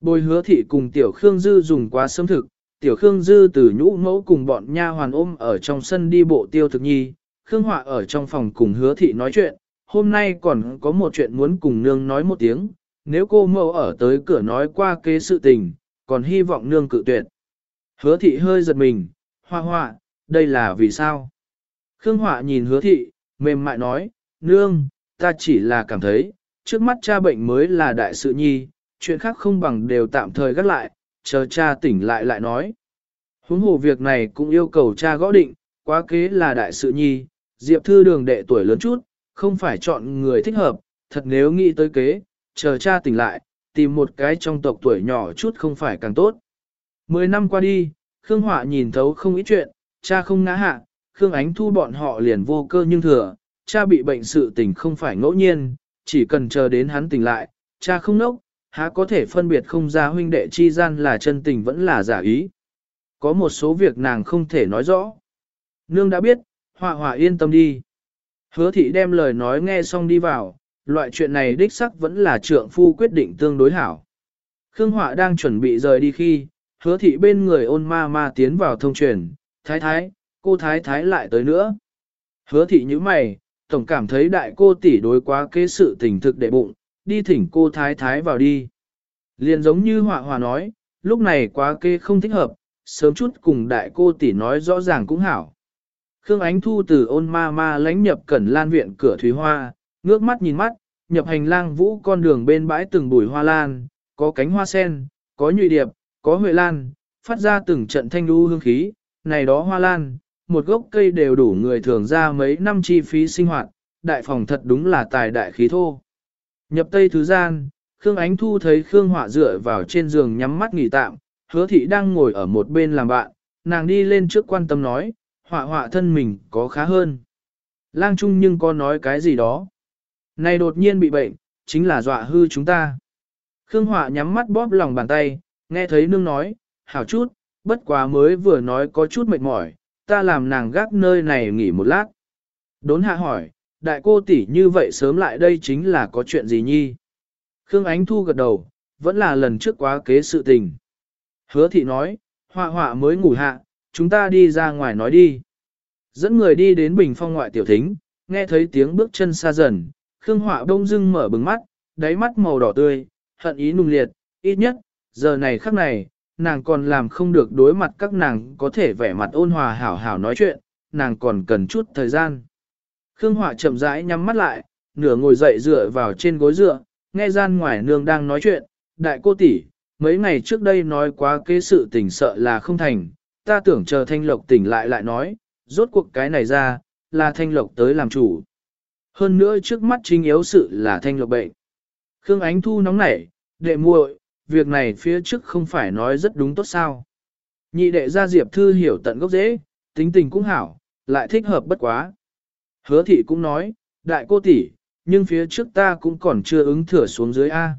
Bồi hứa thị cùng tiểu Khương Dư dùng quá sớm thực, tiểu Khương Dư từ nhũ mẫu cùng bọn nha hoàn ôm ở trong sân đi bộ tiêu thực nhi, Khương Họa ở trong phòng cùng hứa thị nói chuyện, hôm nay còn có một chuyện muốn cùng nương nói một tiếng, nếu cô mẫu ở tới cửa nói qua kế sự tình, còn hy vọng nương cự tuyệt. Hứa thị hơi giật mình, hoa hoa, đây là vì sao? Khương Họa nhìn hứa thị, mềm mại nói, nương, ta chỉ là cảm thấy, trước mắt cha bệnh mới là đại sự nhi, chuyện khác không bằng đều tạm thời gác lại, chờ cha tỉnh lại lại nói. Huống hồ việc này cũng yêu cầu cha gõ định, quá kế là đại sự nhi, Diệp Thư đường đệ tuổi lớn chút, không phải chọn người thích hợp, thật nếu nghĩ tới kế, chờ cha tỉnh lại, tìm một cái trong tộc tuổi nhỏ chút không phải càng tốt. Mười năm qua đi, Khương Họa nhìn thấu không ít chuyện, cha không ngã hạ, Khương Ánh Thu bọn họ liền vô cơ nhưng thừa, cha bị bệnh sự tình không phải ngẫu nhiên, chỉ cần chờ đến hắn tỉnh lại, cha không nốc, há có thể phân biệt không ra huynh đệ chi gian là chân tình vẫn là giả ý. Có một số việc nàng không thể nói rõ. Nương đã biết, họa họa yên tâm đi. Hứa thị đem lời nói nghe xong đi vào, loại chuyện này đích sắc vẫn là trượng phu quyết định tương đối hảo. Khương họa đang chuẩn bị rời đi khi, hứa thị bên người ôn ma ma tiến vào thông truyền, thái thái, cô thái thái lại tới nữa. Hứa thị như mày, tổng cảm thấy đại cô tỷ đối quá kế sự tình thực đệ bụng, đi thỉnh cô thái thái vào đi. Liền giống như họa hòa nói, lúc này quá kê không thích hợp, sớm chút cùng đại cô tỷ nói rõ ràng cũng hảo. Khương Ánh Thu từ ôn ma ma lánh nhập cẩn lan viện cửa Thúy hoa, ngước mắt nhìn mắt, nhập hành lang vũ con đường bên bãi từng bụi hoa lan, có cánh hoa sen, có nhụy điệp, có huệ lan, phát ra từng trận thanh lưu hương khí, này đó hoa lan, một gốc cây đều đủ người thường ra mấy năm chi phí sinh hoạt, đại phòng thật đúng là tài đại khí thô. Nhập tây thứ gian, Khương Ánh Thu thấy Khương Họa dựa vào trên giường nhắm mắt nghỉ tạm, hứa thị đang ngồi ở một bên làm bạn, nàng đi lên trước quan tâm nói, họa họa thân mình có khá hơn. Lang Trung nhưng có nói cái gì đó. Này đột nhiên bị bệnh, chính là dọa hư chúng ta. Khương Họa nhắm mắt bóp lòng bàn tay, nghe thấy nương nói, hảo chút, bất quá mới vừa nói có chút mệt mỏi, ta làm nàng gác nơi này nghỉ một lát. Đốn hạ hỏi, đại cô tỷ như vậy sớm lại đây chính là có chuyện gì nhi? Khương Ánh Thu gật đầu, vẫn là lần trước quá kế sự tình. Hứa thị nói, họa họa mới ngủ hạ, chúng ta đi ra ngoài nói đi. Dẫn người đi đến bình phong ngoại tiểu thính, nghe thấy tiếng bước chân xa dần, Khương họa đông dưng mở bừng mắt, đáy mắt màu đỏ tươi, hận ý nung liệt, ít nhất, giờ này khắc này, nàng còn làm không được đối mặt các nàng có thể vẻ mặt ôn hòa hảo hảo nói chuyện, nàng còn cần chút thời gian. Khương Họa chậm rãi nhắm mắt lại, nửa ngồi dậy dựa vào trên gối dựa, nghe gian ngoài nương đang nói chuyện, đại cô tỷ, mấy ngày trước đây nói quá kế sự tình sợ là không thành, ta tưởng chờ thanh lộc tỉnh lại lại nói, rốt cuộc cái này ra, là thanh lộc tới làm chủ. Hơn nữa trước mắt chính yếu sự là thanh lộc bệnh. Khương Ánh Thu nóng nảy, đệ muội, việc này phía trước không phải nói rất đúng tốt sao. Nhị đệ gia Diệp Thư hiểu tận gốc dễ, tính tình cũng hảo, lại thích hợp bất quá. Hứa thị cũng nói, đại cô tỷ, nhưng phía trước ta cũng còn chưa ứng thừa xuống dưới A.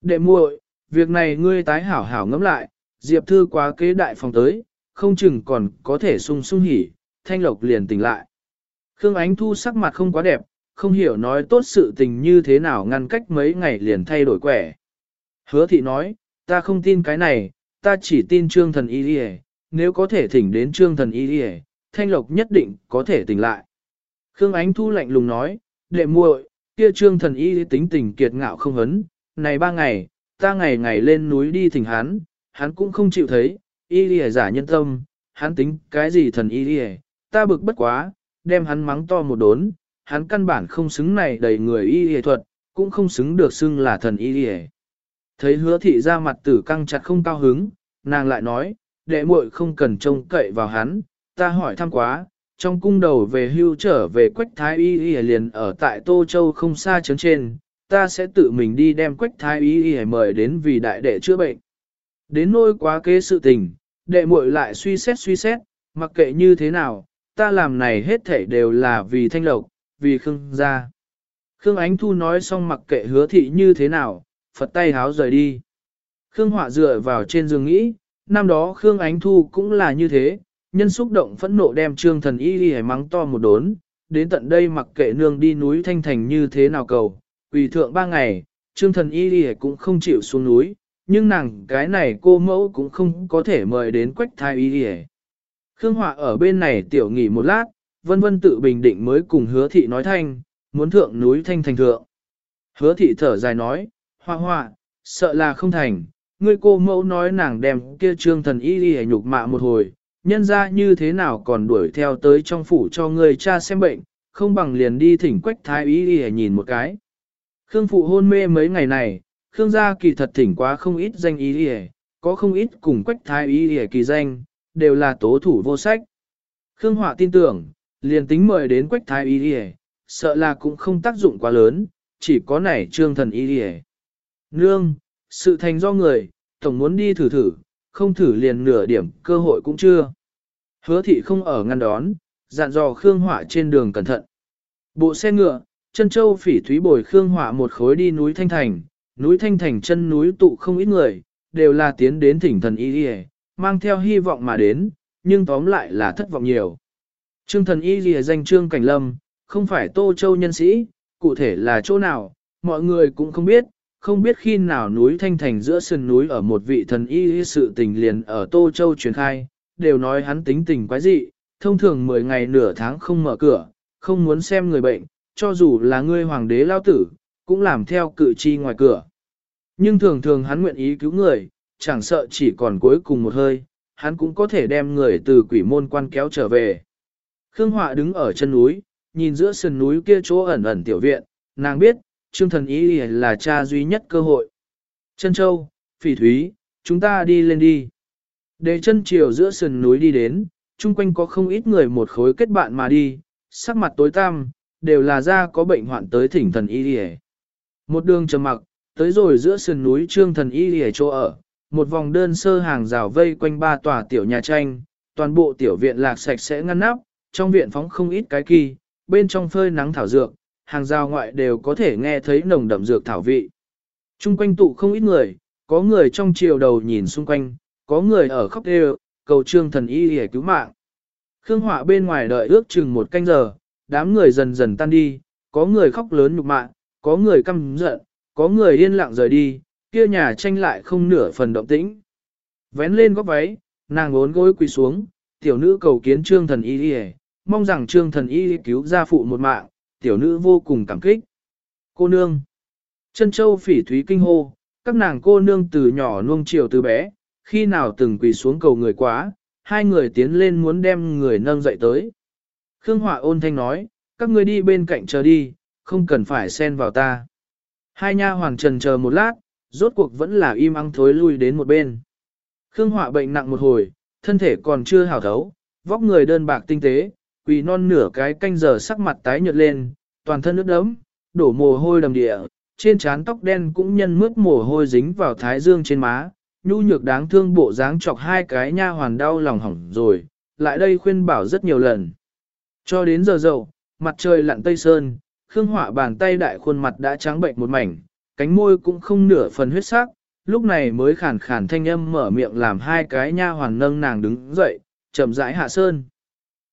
Đệ muội, việc này ngươi tái hảo hảo ngẫm lại, Diệp Thư quá kế đại phòng tới, không chừng còn có thể sung sung hỉ, thanh lộc liền tỉnh lại. Khương Ánh Thu sắc mặt không quá đẹp, không hiểu nói tốt sự tình như thế nào ngăn cách mấy ngày liền thay đổi quẻ. Hứa thị nói, ta không tin cái này, ta chỉ tin trương thần y đi nếu có thể thỉnh đến trương thần y đi thanh lộc nhất định có thể tỉnh lại. Khương Ánh Thu lạnh lùng nói, đệ muội, kia trương thần y tính tình kiệt ngạo không hấn, này ba ngày, ta ngày ngày lên núi đi thỉnh hắn, hắn cũng không chịu thấy, y lìa giả nhân tâm, hắn tính cái gì thần y lìa, ta bực bất quá, đem hắn mắng to một đốn, hắn căn bản không xứng này đầy người y y thuật, cũng không xứng được xưng là thần y y Thấy hứa thị ra mặt tử căng chặt không cao hứng, nàng lại nói, đệ muội không cần trông cậy vào hắn, ta hỏi thăm quá, trong cung đầu về hưu trở về quách thái y y liền ở tại Tô Châu không xa chấn trên, ta sẽ tự mình đi đem quách thái y y mời đến vì đại đệ chữa bệnh. Đến nỗi quá kế sự tình, đệ muội lại suy xét suy xét, mặc kệ như thế nào, ta làm này hết thảy đều là vì thanh lộc, vì khương gia. Khương Ánh Thu nói xong mặc kệ hứa thị như thế nào, Phật tay háo rời đi. Khương Họa dựa vào trên giường nghĩ, năm đó Khương Ánh Thu cũng là như thế, nhân xúc động phẫn nộ đem trương thần y y mắng to một đốn, đến tận đây mặc kệ nương đi núi thanh thành như thế nào cầu, quỳ thượng ba ngày, trương thần y y cũng không chịu xuống núi, nhưng nàng cái này cô mẫu cũng không có thể mời đến quách thai y y. Khương Họa ở bên này tiểu nghỉ một lát, vân vân tự bình định mới cùng hứa thị nói thanh, muốn thượng núi thanh thành thượng. Hứa thị thở dài nói, Hoa hoa, sợ là không thành, ngươi cô mẫu nói nàng đem kia trương thần y đi nhục mạ một hồi, nhân ra như thế nào còn đuổi theo tới trong phủ cho ngươi cha xem bệnh, không bằng liền đi thỉnh quách thái y đi nhìn một cái. Khương phụ hôn mê mấy ngày này, Khương gia kỳ thật thỉnh quá không ít danh y đi có không ít cùng quách thái y đi kỳ danh, đều là tố thủ vô sách. Khương họa tin tưởng, liền tính mời đến quách thái y đi sợ là cũng không tác dụng quá lớn, chỉ có nảy trương thần y đi Nương, sự thành do người, tổng muốn đi thử thử, không thử liền nửa điểm cơ hội cũng chưa. Hứa thị không ở ngăn đón, dặn dò Khương Họa trên đường cẩn thận. Bộ xe ngựa, chân châu phỉ thúy bồi Khương Họa một khối đi núi Thanh Thành, núi Thanh Thành chân núi tụ không ít người, đều là tiến đến thỉnh thần y đi mang theo hy vọng mà đến, nhưng tóm lại là thất vọng nhiều. Trương thần y lìa danh trương cảnh lâm, không phải tô châu nhân sĩ, cụ thể là chỗ nào, mọi người cũng không biết, không biết khi nào núi Thanh Thành giữa sườn núi ở một vị thần y sự tình liền ở Tô Châu truyền khai, đều nói hắn tính tình quái dị, thông thường 10 ngày nửa tháng không mở cửa, không muốn xem người bệnh, cho dù là ngươi hoàng đế lao tử, cũng làm theo cự chi ngoài cửa. Nhưng thường thường hắn nguyện ý cứu người, chẳng sợ chỉ còn cuối cùng một hơi, hắn cũng có thể đem người từ quỷ môn quan kéo trở về. Khương Họa đứng ở chân núi, nhìn giữa sườn núi kia chỗ ẩn ẩn tiểu viện, nàng biết, Trương Thần Ý là cha duy nhất cơ hội. Chân Châu, Phỉ Thúy, chúng ta đi lên đi. Để chân chiều giữa sườn núi đi đến, chung quanh có không ít người một khối kết bạn mà đi, sắc mặt tối tăm, đều là ra có bệnh hoạn tới thỉnh thần y đi Một đường trầm mặc, tới rồi giữa sườn núi trương thần y đi chỗ ở, một vòng đơn sơ hàng rào vây quanh ba tòa tiểu nhà tranh, toàn bộ tiểu viện lạc sạch sẽ ngăn nắp, trong viện phóng không ít cái kỳ, bên trong phơi nắng thảo dược, hàng rào ngoại đều có thể nghe thấy nồng đậm dược thảo vị. Trung quanh tụ không ít người, có người trong chiều đầu nhìn xung quanh, có người ở khóc đều, cầu trương thần y để cứu mạng. Khương Họa bên ngoài đợi ước chừng một canh giờ, đám người dần dần tan đi, có người khóc lớn nhục mạng có người căm giận, có người yên lặng rời đi, kia nhà tranh lại không nửa phần động tĩnh. Vén lên góc váy, nàng ốn gối quỳ xuống, tiểu nữ cầu kiến trương thần y y mong rằng trương thần y cứu gia phụ một mạng, tiểu nữ vô cùng cảm kích. Cô nương, chân châu phỉ thúy kinh hô, các nàng cô nương từ nhỏ nuông chiều từ bé, khi nào từng quỳ xuống cầu người quá, hai người tiến lên muốn đem người nâng dậy tới. Khương Hỏa ôn thanh nói, các ngươi đi bên cạnh chờ đi, không cần phải xen vào ta. Hai nha hoàng trần chờ một lát, rốt cuộc vẫn là im ăng thối lui đến một bên. Khương Hỏa bệnh nặng một hồi, thân thể còn chưa hào thấu, vóc người đơn bạc tinh tế, quỳ non nửa cái canh giờ sắc mặt tái nhợt lên, toàn thân nước đấm, đổ mồ hôi đầm địa, trên trán tóc đen cũng nhân mướt mồ hôi dính vào thái dương trên má, nhu nhược đáng thương bộ dáng chọc hai cái nha hoàn đau lòng hỏng rồi, lại đây khuyên bảo rất nhiều lần. Cho đến giờ dậu, mặt trời lặn tây sơn, Khương Họa bàn tay đại khuôn mặt đã trắng bệnh một mảnh, cánh môi cũng không nửa phần huyết sắc, lúc này mới khàn khàn thanh âm mở miệng làm hai cái nha hoàn nâng nàng đứng dậy, chậm rãi hạ sơn.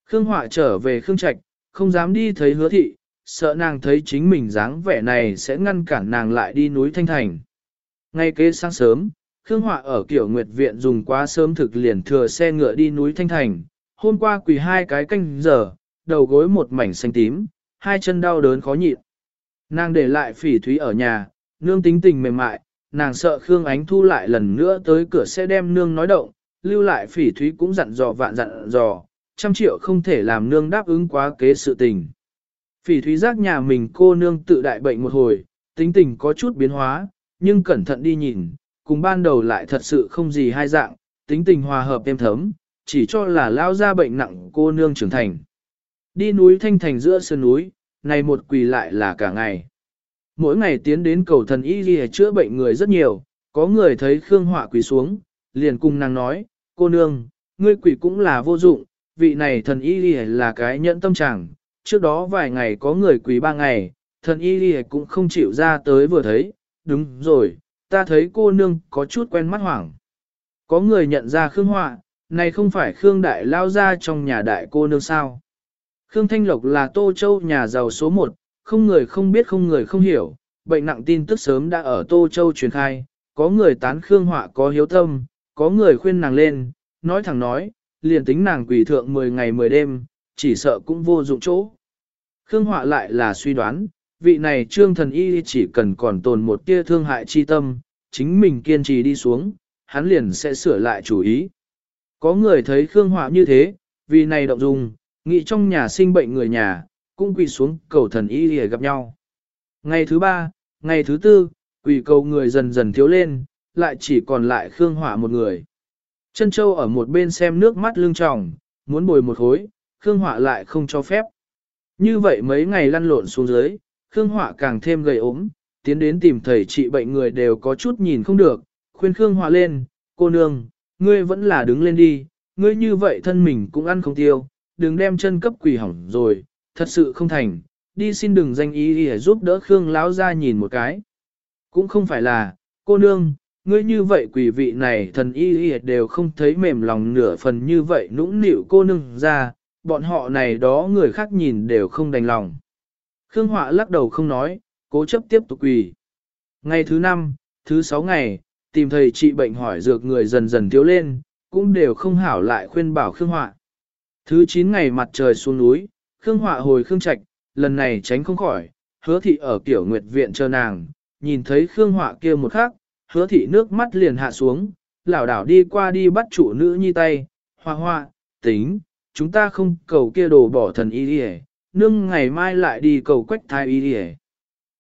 Khương Họa trở về Khương Trạch, không dám đi thấy hứa thị, sợ nàng thấy chính mình dáng vẻ này sẽ ngăn cản nàng lại đi núi Thanh Thành. Ngay kế sáng sớm, Khương Họa ở kiểu nguyệt viện dùng quá sớm thực liền thừa xe ngựa đi núi Thanh Thành, hôm qua quỳ hai cái canh giờ, đầu gối một mảnh xanh tím, hai chân đau đớn khó nhịn. Nàng để lại phỉ thúy ở nhà, nương tính tình mềm mại, nàng sợ Khương Ánh Thu lại lần nữa tới cửa sẽ đem nương nói động, lưu lại phỉ thúy cũng dặn dò vạn dặn dò, trăm triệu không thể làm nương đáp ứng quá kế sự tình. Phỉ thúy giác nhà mình cô nương tự đại bệnh một hồi, tính tình có chút biến hóa, nhưng cẩn thận đi nhìn, cùng ban đầu lại thật sự không gì hai dạng, tính tình hòa hợp êm thấm, chỉ cho là lao ra bệnh nặng cô nương trưởng thành. Đi núi thanh thành giữa sơn núi, này một quỳ lại là cả ngày. Mỗi ngày tiến đến cầu thần y ghi chữa bệnh người rất nhiều, có người thấy Khương Họa quỳ xuống, liền cùng nàng nói, cô nương, ngươi quỳ cũng là vô dụng, vị này thần y ghi là cái nhẫn tâm chẳng. trước đó vài ngày có người quỳ ba ngày, thần y ghi cũng không chịu ra tới vừa thấy, đúng rồi, ta thấy cô nương có chút quen mắt hoảng. Có người nhận ra Khương Họa, này không phải Khương Đại lao ra trong nhà đại cô nương sao. Khương Thanh Lộc là Tô Châu nhà giàu số một, không người không biết không người không hiểu, bệnh nặng tin tức sớm đã ở Tô Châu truyền khai, có người tán Khương Họa có hiếu tâm, có người khuyên nàng lên, nói thẳng nói, liền tính nàng quỷ thượng 10 ngày 10 đêm, chỉ sợ cũng vô dụng chỗ. Khương Họa lại là suy đoán, vị này trương thần y chỉ cần còn tồn một tia thương hại chi tâm, chính mình kiên trì đi xuống, hắn liền sẽ sửa lại chủ ý. Có người thấy Khương Họa như thế, vì này động dung, nghĩ trong nhà sinh bệnh người nhà, cũng quỳ xuống cầu thần y để gặp nhau. Ngày thứ ba, ngày thứ tư, quỳ cầu người dần dần thiếu lên, lại chỉ còn lại Khương hỏa một người. Chân Châu ở một bên xem nước mắt lưng tròng, muốn bồi một hối, Khương hỏa lại không cho phép. Như vậy mấy ngày lăn lộn xuống dưới, Khương hỏa càng thêm gầy ốm, tiến đến tìm thầy trị bệnh người đều có chút nhìn không được, khuyên Khương hỏa lên, cô nương, ngươi vẫn là đứng lên đi, ngươi như vậy thân mình cũng ăn không tiêu, đừng đem chân cấp quỳ hỏng rồi, thật sự không thành, đi xin đừng danh ý để giúp đỡ Khương lão ra nhìn một cái. Cũng không phải là, cô nương, ngươi như vậy quỷ vị này thần y y đều không thấy mềm lòng nửa phần như vậy nũng nịu cô nương ra, bọn họ này đó người khác nhìn đều không đành lòng. Khương Họa lắc đầu không nói, cố chấp tiếp tục quỳ. Ngày thứ năm, thứ sáu ngày, tìm thầy trị bệnh hỏi dược người dần dần thiếu lên, cũng đều không hảo lại khuyên bảo Khương Họa. Thứ chín ngày mặt trời xuống núi, Khương Họa hồi Khương Trạch, lần này tránh không khỏi, hứa thị ở kiểu nguyệt viện chờ nàng, nhìn thấy Khương Họa kia một khắc, hứa thị nước mắt liền hạ xuống, lảo đảo đi qua đi bắt chủ nữ nhi tay, hoa hoa, tính, chúng ta không cầu kia đồ bỏ thần y đi nương ngày mai lại đi cầu quách thai y đi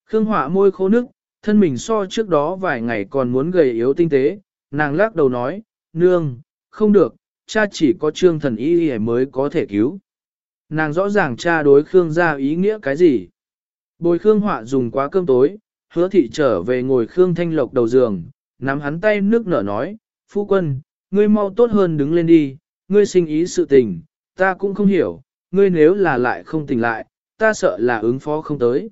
Khương Họa môi khô nước, thân mình so trước đó vài ngày còn muốn gầy yếu tinh tế, nàng lắc đầu nói, nương, không được, cha chỉ có trương thần y y mới có thể cứu. Nàng rõ ràng cha đối Khương ra ý nghĩa cái gì. Bồi Khương họa dùng quá cơm tối, hứa thị trở về ngồi Khương thanh lộc đầu giường, nắm hắn tay nước nở nói, phu quân, ngươi mau tốt hơn đứng lên đi, ngươi sinh ý sự tình, ta cũng không hiểu, ngươi nếu là lại không tỉnh lại, ta sợ là ứng phó không tới.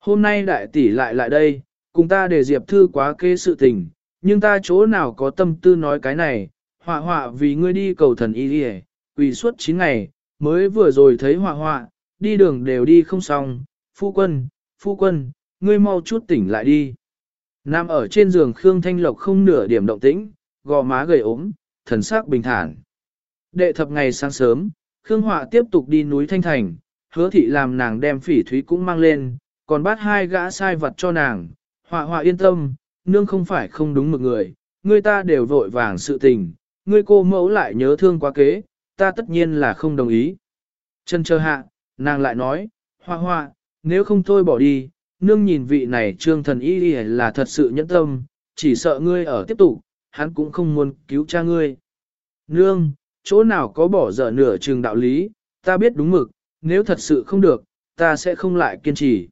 Hôm nay đại tỷ lại lại đây, cùng ta để diệp thư quá kê sự tình, nhưng ta chỗ nào có tâm tư nói cái này, họa họa vì ngươi đi cầu thần y đi quỳ suốt 9 ngày, mới vừa rồi thấy họa họa, đi đường đều đi không xong, phu quân, phu quân, ngươi mau chút tỉnh lại đi. Nam ở trên giường Khương Thanh Lộc không nửa điểm động tĩnh, gò má gầy ốm, thần sắc bình thản. Đệ thập ngày sáng sớm, Khương Họa tiếp tục đi núi Thanh Thành, hứa thị làm nàng đem phỉ thúy cũng mang lên, còn bắt hai gã sai vật cho nàng. Họa họa yên tâm, nương không phải không đúng một người, người ta đều vội vàng sự tình, ngươi cô mẫu lại nhớ thương quá kế, ta tất nhiên là không đồng ý. Chân chờ hạ, nàng lại nói, hoa hoa, nếu không thôi bỏ đi, nương nhìn vị này trương thần y là thật sự nhẫn tâm, chỉ sợ ngươi ở tiếp tục, hắn cũng không muốn cứu cha ngươi. Nương, chỗ nào có bỏ dở nửa trường đạo lý, ta biết đúng mực, nếu thật sự không được, ta sẽ không lại kiên trì.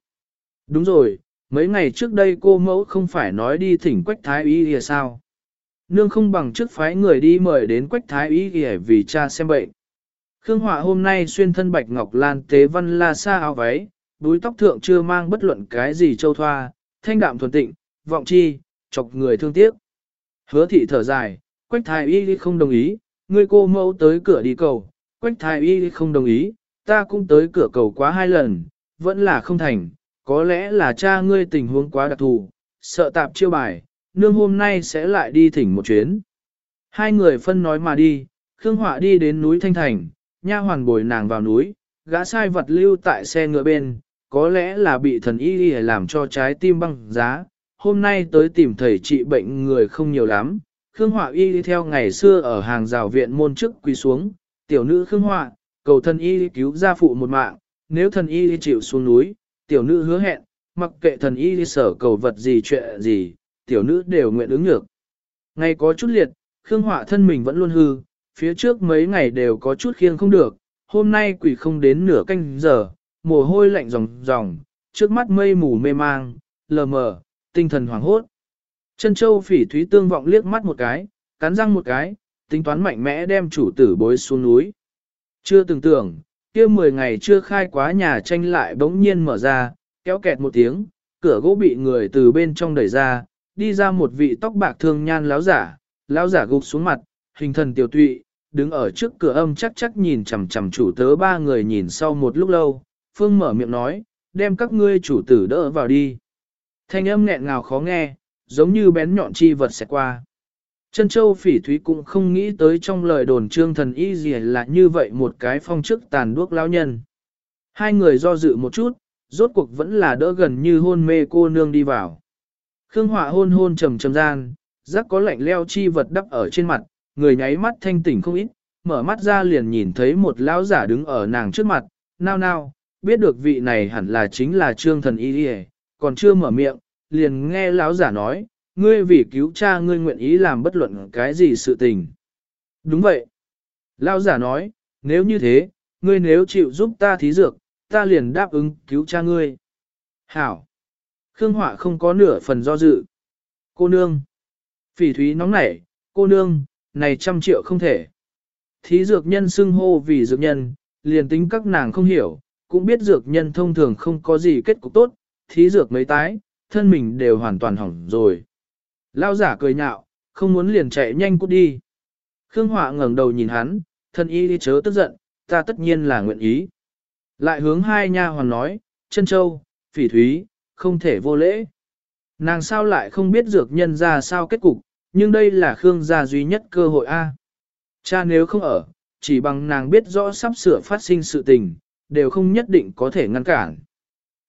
Đúng rồi, mấy ngày trước đây cô mẫu không phải nói đi thỉnh quách thái y thì sao? Nương không bằng trước phái người đi mời đến quách thái y để vì cha xem bệnh. Khương Họa hôm nay xuyên thân bạch ngọc lan tế văn la sa áo váy, búi tóc thượng chưa mang bất luận cái gì châu thoa, thanh đạm thuần tịnh, vọng chi, chọc người thương tiếc. Hứa thị thở dài, quách thái y không đồng ý, người cô mẫu tới cửa đi cầu, quách thái y không đồng ý, ta cũng tới cửa cầu quá hai lần, vẫn là không thành, có lẽ là cha ngươi tình huống quá đặc thù, sợ tạp chiêu bài, nương hôm nay sẽ lại đi thỉnh một chuyến. Hai người phân nói mà đi, Khương Họa đi đến núi Thanh Thành, nha hoàn bồi nàng vào núi, gã sai vật lưu tại xe ngựa bên, có lẽ là bị thần y đi làm cho trái tim băng giá. Hôm nay tới tìm thầy trị bệnh người không nhiều lắm, Khương Họa y đi theo ngày xưa ở hàng rào viện môn chức quỳ xuống, tiểu nữ Khương Họa, cầu thần y cứu gia phụ một mạng, nếu thần y chịu xuống núi, tiểu nữ hứa hẹn, mặc kệ thần y sở cầu vật gì chuyện gì, tiểu nữ đều nguyện ứng nhược. Ngày có chút liệt, Khương Họa thân mình vẫn luôn hư, phía trước mấy ngày đều có chút khiêng không được, hôm nay quỷ không đến nửa canh giờ, mồ hôi lạnh ròng ròng, trước mắt mây mù mê mang, lờ mờ, tinh thần hoảng hốt. Chân châu phỉ thúy tương vọng liếc mắt một cái, cắn răng một cái, tính toán mạnh mẽ đem chủ tử bối xuống núi. Chưa từng tưởng, kia 10 ngày chưa khai quá nhà tranh lại bỗng nhiên mở ra, kéo kẹt một tiếng, cửa gỗ bị người từ bên trong đẩy ra, đi ra một vị tóc bạc thương nhan láo giả, láo giả gục xuống mặt, hình thần tiểu tụy, đứng ở trước cửa âm chắc chắc nhìn chằm chằm chủ tớ ba người nhìn sau một lúc lâu, phương mở miệng nói, đem các ngươi chủ tử đỡ vào đi. Thanh âm nghẹn ngào khó nghe, giống như bén nhọn chi vật xẹt qua. Chân châu phỉ thúy cũng không nghĩ tới trong lời đồn trương thần y gì là như vậy một cái phong chức tàn đuốc lão nhân. Hai người do dự một chút, rốt cuộc vẫn là đỡ gần như hôn mê cô nương đi vào. Khương Họa hôn hôn trầm trầm gian, giác có lạnh leo chi vật đắp ở trên mặt, người nháy mắt thanh tỉnh không ít, mở mắt ra liền nhìn thấy một lão giả đứng ở nàng trước mặt, nao nao, biết được vị này hẳn là chính là trương thần y đi còn chưa mở miệng, liền nghe lão giả nói, ngươi vì cứu cha ngươi nguyện ý làm bất luận cái gì sự tình. Đúng vậy. Lão giả nói, nếu như thế, ngươi nếu chịu giúp ta thí dược, ta liền đáp ứng cứu cha ngươi. Hảo. Khương Họa không có nửa phần do dự. Cô nương. Phỉ thúy nóng nảy, cô nương, này trăm triệu không thể. Thí dược nhân xưng hô vì dược nhân, liền tính các nàng không hiểu, cũng biết dược nhân thông thường không có gì kết cục tốt, thí dược mấy tái, thân mình đều hoàn toàn hỏng rồi. Lao giả cười nhạo, không muốn liền chạy nhanh cút đi. Khương Họa ngẩng đầu nhìn hắn, thân y đi chớ tức giận, ta tất nhiên là nguyện ý. Lại hướng hai nha hoàn nói, chân châu, phỉ thúy, không thể vô lễ. Nàng sao lại không biết dược nhân ra sao kết cục, nhưng đây là Khương gia duy nhất cơ hội A. Cha nếu không ở, chỉ bằng nàng biết rõ sắp sửa phát sinh sự tình, đều không nhất định có thể ngăn cản.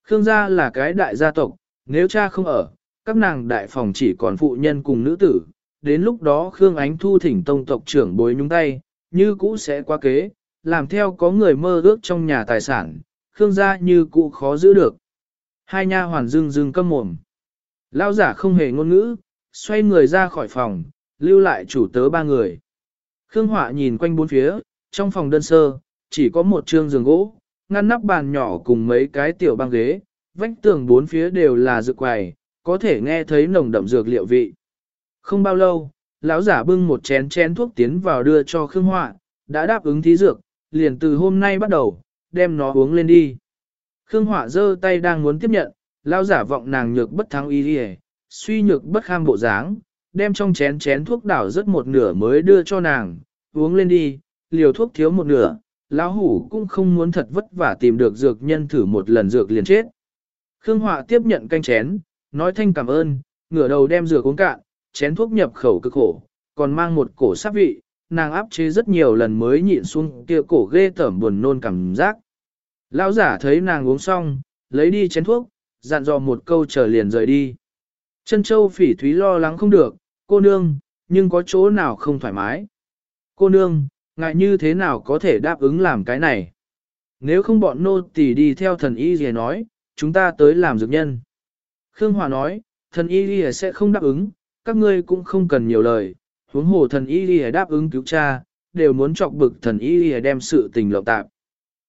Khương gia là cái đại gia tộc, nếu cha không ở, các nàng đại phòng chỉ còn phụ nhân cùng nữ tử, đến lúc đó Khương Ánh Thu thỉnh tông tộc trưởng bối nhúng tay, như cũ sẽ qua kế, làm theo có người mơ ước trong nhà tài sản, Khương gia như cũ khó giữ được. Hai nha hoàn dưng dưng câm mồm. Lao giả không hề ngôn ngữ, xoay người ra khỏi phòng, lưu lại chủ tớ ba người. Khương Họa nhìn quanh bốn phía, trong phòng đơn sơ, chỉ có một trương giường gỗ, ngăn nắp bàn nhỏ cùng mấy cái tiểu băng ghế, vách tường bốn phía đều là dược quầy, có thể nghe thấy nồng đậm dược liệu vị. Không bao lâu, lão giả bưng một chén chén thuốc tiến vào đưa cho Khương Họa, đã đáp ứng thí dược, liền từ hôm nay bắt đầu, đem nó uống lên đi. Khương Họa giơ tay đang muốn tiếp nhận, lão giả vọng nàng nhược bất thắng y đi suy nhược bất kham bộ dáng, đem trong chén chén thuốc đảo rất một nửa mới đưa cho nàng, uống lên đi, liều thuốc thiếu một nửa, lão hủ cũng không muốn thật vất vả tìm được dược nhân thử một lần dược liền chết. Khương Họa tiếp nhận canh chén, nói thanh cảm ơn, ngửa đầu đem dược uống cạn, chén thuốc nhập khẩu cực khổ, còn mang một cổ sát vị, nàng áp chế rất nhiều lần mới nhịn xuống kia cổ ghê tởm buồn nôn cảm giác. Lão giả thấy nàng uống xong, lấy đi chén thuốc, dặn dò một câu trở liền rời đi. Chân châu phỉ thúy lo lắng không được, cô nương, nhưng có chỗ nào không thoải mái. Cô nương, ngại như thế nào có thể đáp ứng làm cái này? Nếu không bọn nô tỳ đi theo thần y gì nói, chúng ta tới làm dược nhân. Khương Hòa nói, thần y gì sẽ không đáp ứng, các ngươi cũng không cần nhiều lời, huống hồ thần y gì đáp ứng cứu cha, đều muốn chọc bực thần y gì đem sự tình lộng tạp.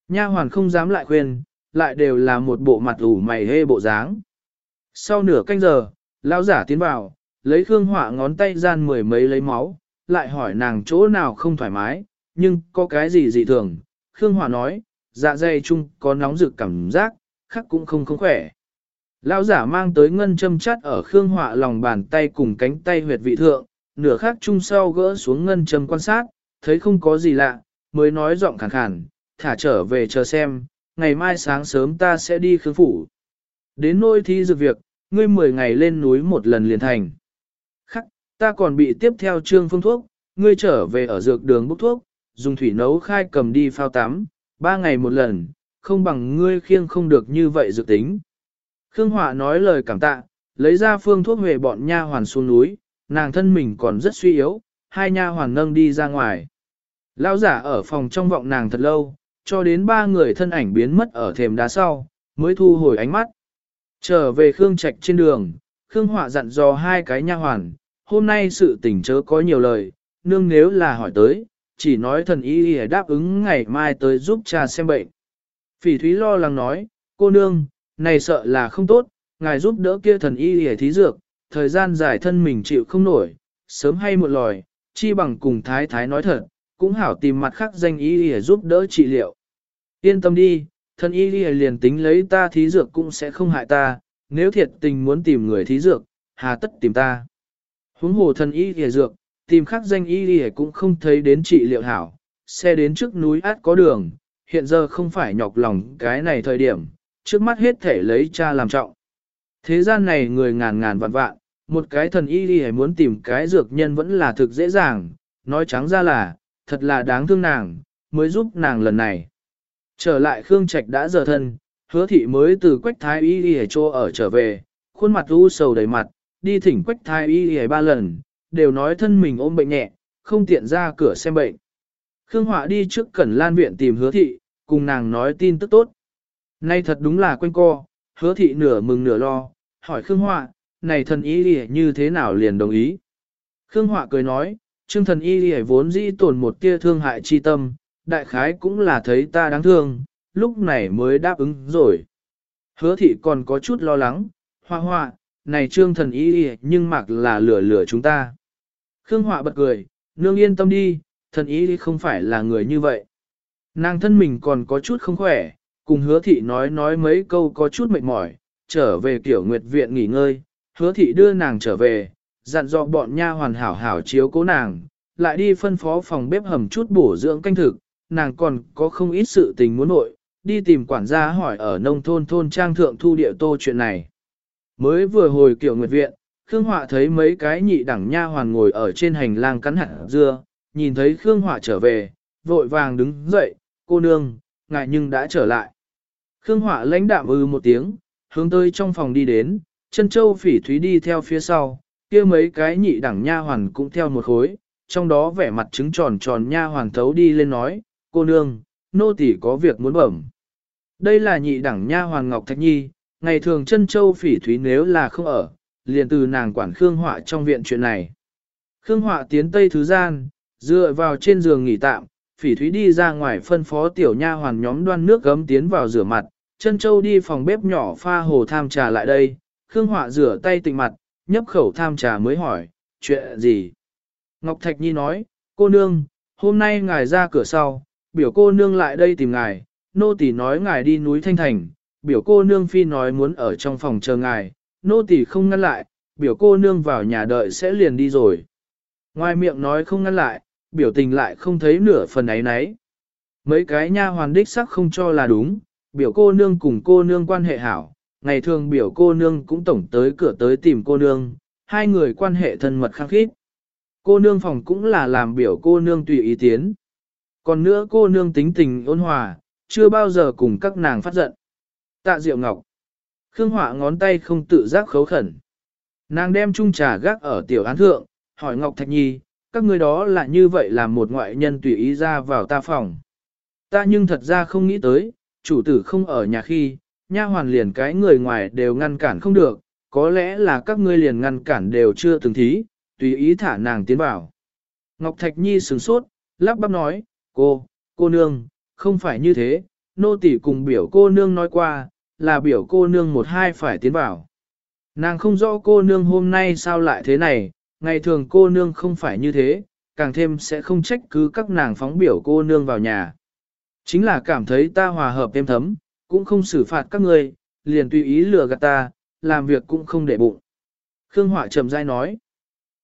Nha hoàn không dám lại khuyên, lại đều là một bộ mặt ủ mày hê bộ dáng. Sau nửa canh giờ, lão giả tiến vào, lấy Khương Họa ngón tay gian mười mấy lấy máu, lại hỏi nàng chỗ nào không thoải mái, nhưng có cái gì dị thường. Khương Họa nói, dạ dày chung có nóng rực cảm giác, khắc cũng không không khỏe. Lão giả mang tới ngân châm chắt ở Khương Họa lòng bàn tay cùng cánh tay huyệt vị thượng, nửa khắc chung sau gỡ xuống ngân châm quan sát, thấy không có gì lạ, mới nói giọng khàn khàn, thả trở về chờ xem, ngày mai sáng sớm ta sẽ đi khương phủ. Đến nôi thi dược việc, ngươi 10 ngày lên núi một lần liền thành. Khắc, ta còn bị tiếp theo trương phương thuốc, ngươi trở về ở dược đường bốc thuốc, dùng thủy nấu khai cầm đi phao tắm, ba ngày một lần, không bằng ngươi khiêng không được như vậy dược tính. Khương Họa nói lời cảm tạ, lấy ra phương thuốc về bọn nha hoàn xuống núi, nàng thân mình còn rất suy yếu, hai nha hoàn nâng đi ra ngoài. Lão giả ở phòng trong vọng nàng thật lâu, cho đến ba người thân ảnh biến mất ở thềm đá sau, mới thu hồi ánh mắt. Trở về Khương Trạch trên đường, Khương Họa dặn dò hai cái nha hoàn, hôm nay sự tình chớ có nhiều lời, nương nếu là hỏi tới, chỉ nói thần y y đáp ứng ngày mai tới giúp cha xem bệnh. Phỉ Thúy lo lắng nói, cô nương, này sợ là không tốt, ngài giúp đỡ kia thần y y thí dược, thời gian dài thân mình chịu không nổi, sớm hay một lòi, chi bằng cùng thái thái nói thật, cũng hảo tìm mặt khác danh y để giúp đỡ trị liệu. Yên tâm đi, thân y y liền tính lấy ta thí dược cũng sẽ không hại ta, nếu thiệt tình muốn tìm người thí dược, hà tất tìm ta. Huống hồ thân y y dược, tìm khác danh y y cũng không thấy đến trị liệu hảo, xe đến trước núi át có đường, hiện giờ không phải nhọc lòng cái này thời điểm, trước mắt hết thể lấy cha làm trọng. Thế gian này người ngàn ngàn vạn vạn, một cái thần y y muốn tìm cái dược nhân vẫn là thực dễ dàng, nói trắng ra là, thật là đáng thương nàng, mới giúp nàng lần này. Trở lại Khương Trạch đã giờ thân, hứa thị mới từ quách thái y y Châu ở trở về, khuôn mặt u sầu đầy mặt, đi thỉnh quách thái y y ba lần, đều nói thân mình ôm bệnh nhẹ, không tiện ra cửa xem bệnh. Khương Họa đi trước Cẩn Lan viện tìm hứa thị, cùng nàng nói tin tức tốt. Nay thật đúng là quanh co, hứa thị nửa mừng nửa lo, hỏi Khương Họa, này thần y lìa như thế nào liền đồng ý. Khương Họa cười nói, trương thần y lìa vốn dĩ tổn một tia thương hại chi tâm, đại khái cũng là thấy ta đáng thương, lúc này mới đáp ứng rồi. Hứa thị còn có chút lo lắng, hoa hoa, này trương thần y nhưng mặc là lửa lửa chúng ta. Khương Họa bật cười, nương yên tâm đi, thần y không phải là người như vậy. Nàng thân mình còn có chút không khỏe, cùng hứa thị nói nói mấy câu có chút mệt mỏi, trở về tiểu nguyệt viện nghỉ ngơi, hứa thị đưa nàng trở về, dặn dò bọn nha hoàn hảo hảo chiếu cố nàng, lại đi phân phó phòng bếp hầm chút bổ dưỡng canh thực, nàng còn có không ít sự tình muốn nội, đi tìm quản gia hỏi ở nông thôn thôn trang thượng thu địa tô chuyện này. Mới vừa hồi kiểu nguyệt viện, Khương Họa thấy mấy cái nhị đẳng nha hoàn ngồi ở trên hành lang cắn hạt dưa, nhìn thấy Khương Họa trở về, vội vàng đứng dậy, cô nương, ngại nhưng đã trở lại. Khương Họa lãnh đạm ư một tiếng, hướng tới trong phòng đi đến, chân châu phỉ thúy đi theo phía sau, kia mấy cái nhị đẳng nha hoàn cũng theo một khối, trong đó vẻ mặt trứng tròn tròn nha hoàn thấu đi lên nói, cô nương, nô tỳ có việc muốn bẩm. Đây là nhị đẳng nha hoàn Ngọc Thạch Nhi, ngày thường chân châu phỉ thúy nếu là không ở, liền từ nàng quản Khương Họa trong viện chuyện này. Khương Họa tiến tây thứ gian, dựa vào trên giường nghỉ tạm, phỉ thúy đi ra ngoài phân phó tiểu nha hoàn nhóm đoan nước gấm tiến vào rửa mặt, chân châu đi phòng bếp nhỏ pha hồ tham trà lại đây, Khương Họa rửa tay tịnh mặt, nhấp khẩu tham trà mới hỏi, chuyện gì? Ngọc Thạch Nhi nói, cô nương, hôm nay ngài ra cửa sau, biểu cô nương lại đây tìm ngài, nô tỳ nói ngài đi núi Thanh Thành, biểu cô nương phi nói muốn ở trong phòng chờ ngài, nô tỳ không ngăn lại, biểu cô nương vào nhà đợi sẽ liền đi rồi. Ngoài miệng nói không ngăn lại, biểu tình lại không thấy nửa phần ấy nấy. Mấy cái nha hoàn đích sắc không cho là đúng, biểu cô nương cùng cô nương quan hệ hảo, ngày thường biểu cô nương cũng tổng tới cửa tới tìm cô nương, hai người quan hệ thân mật khăng khít. Cô nương phòng cũng là làm biểu cô nương tùy ý tiến. Còn nữa cô nương tính tình ôn hòa, chưa bao giờ cùng các nàng phát giận. Tạ Diệu Ngọc. Khương Họa ngón tay không tự giác khấu khẩn. Nàng đem chung trà gác ở tiểu án thượng, hỏi Ngọc Thạch Nhi, các người đó là như vậy làm một ngoại nhân tùy ý ra vào ta phòng. Ta nhưng thật ra không nghĩ tới, chủ tử không ở nhà khi, nha hoàn liền cái người ngoài đều ngăn cản không được, có lẽ là các ngươi liền ngăn cản đều chưa từng thí, tùy ý thả nàng tiến vào. Ngọc Thạch Nhi sửng sốt, lắp bắp nói, cô, cô nương, không phải như thế, nô tỳ cùng biểu cô nương nói qua, là biểu cô nương một hai phải tiến vào. Nàng không rõ cô nương hôm nay sao lại thế này, ngày thường cô nương không phải như thế, càng thêm sẽ không trách cứ các nàng phóng biểu cô nương vào nhà. Chính là cảm thấy ta hòa hợp êm thấm, cũng không xử phạt các ngươi, liền tùy ý lừa gạt ta, làm việc cũng không để bụng. Khương Họa trầm dai nói,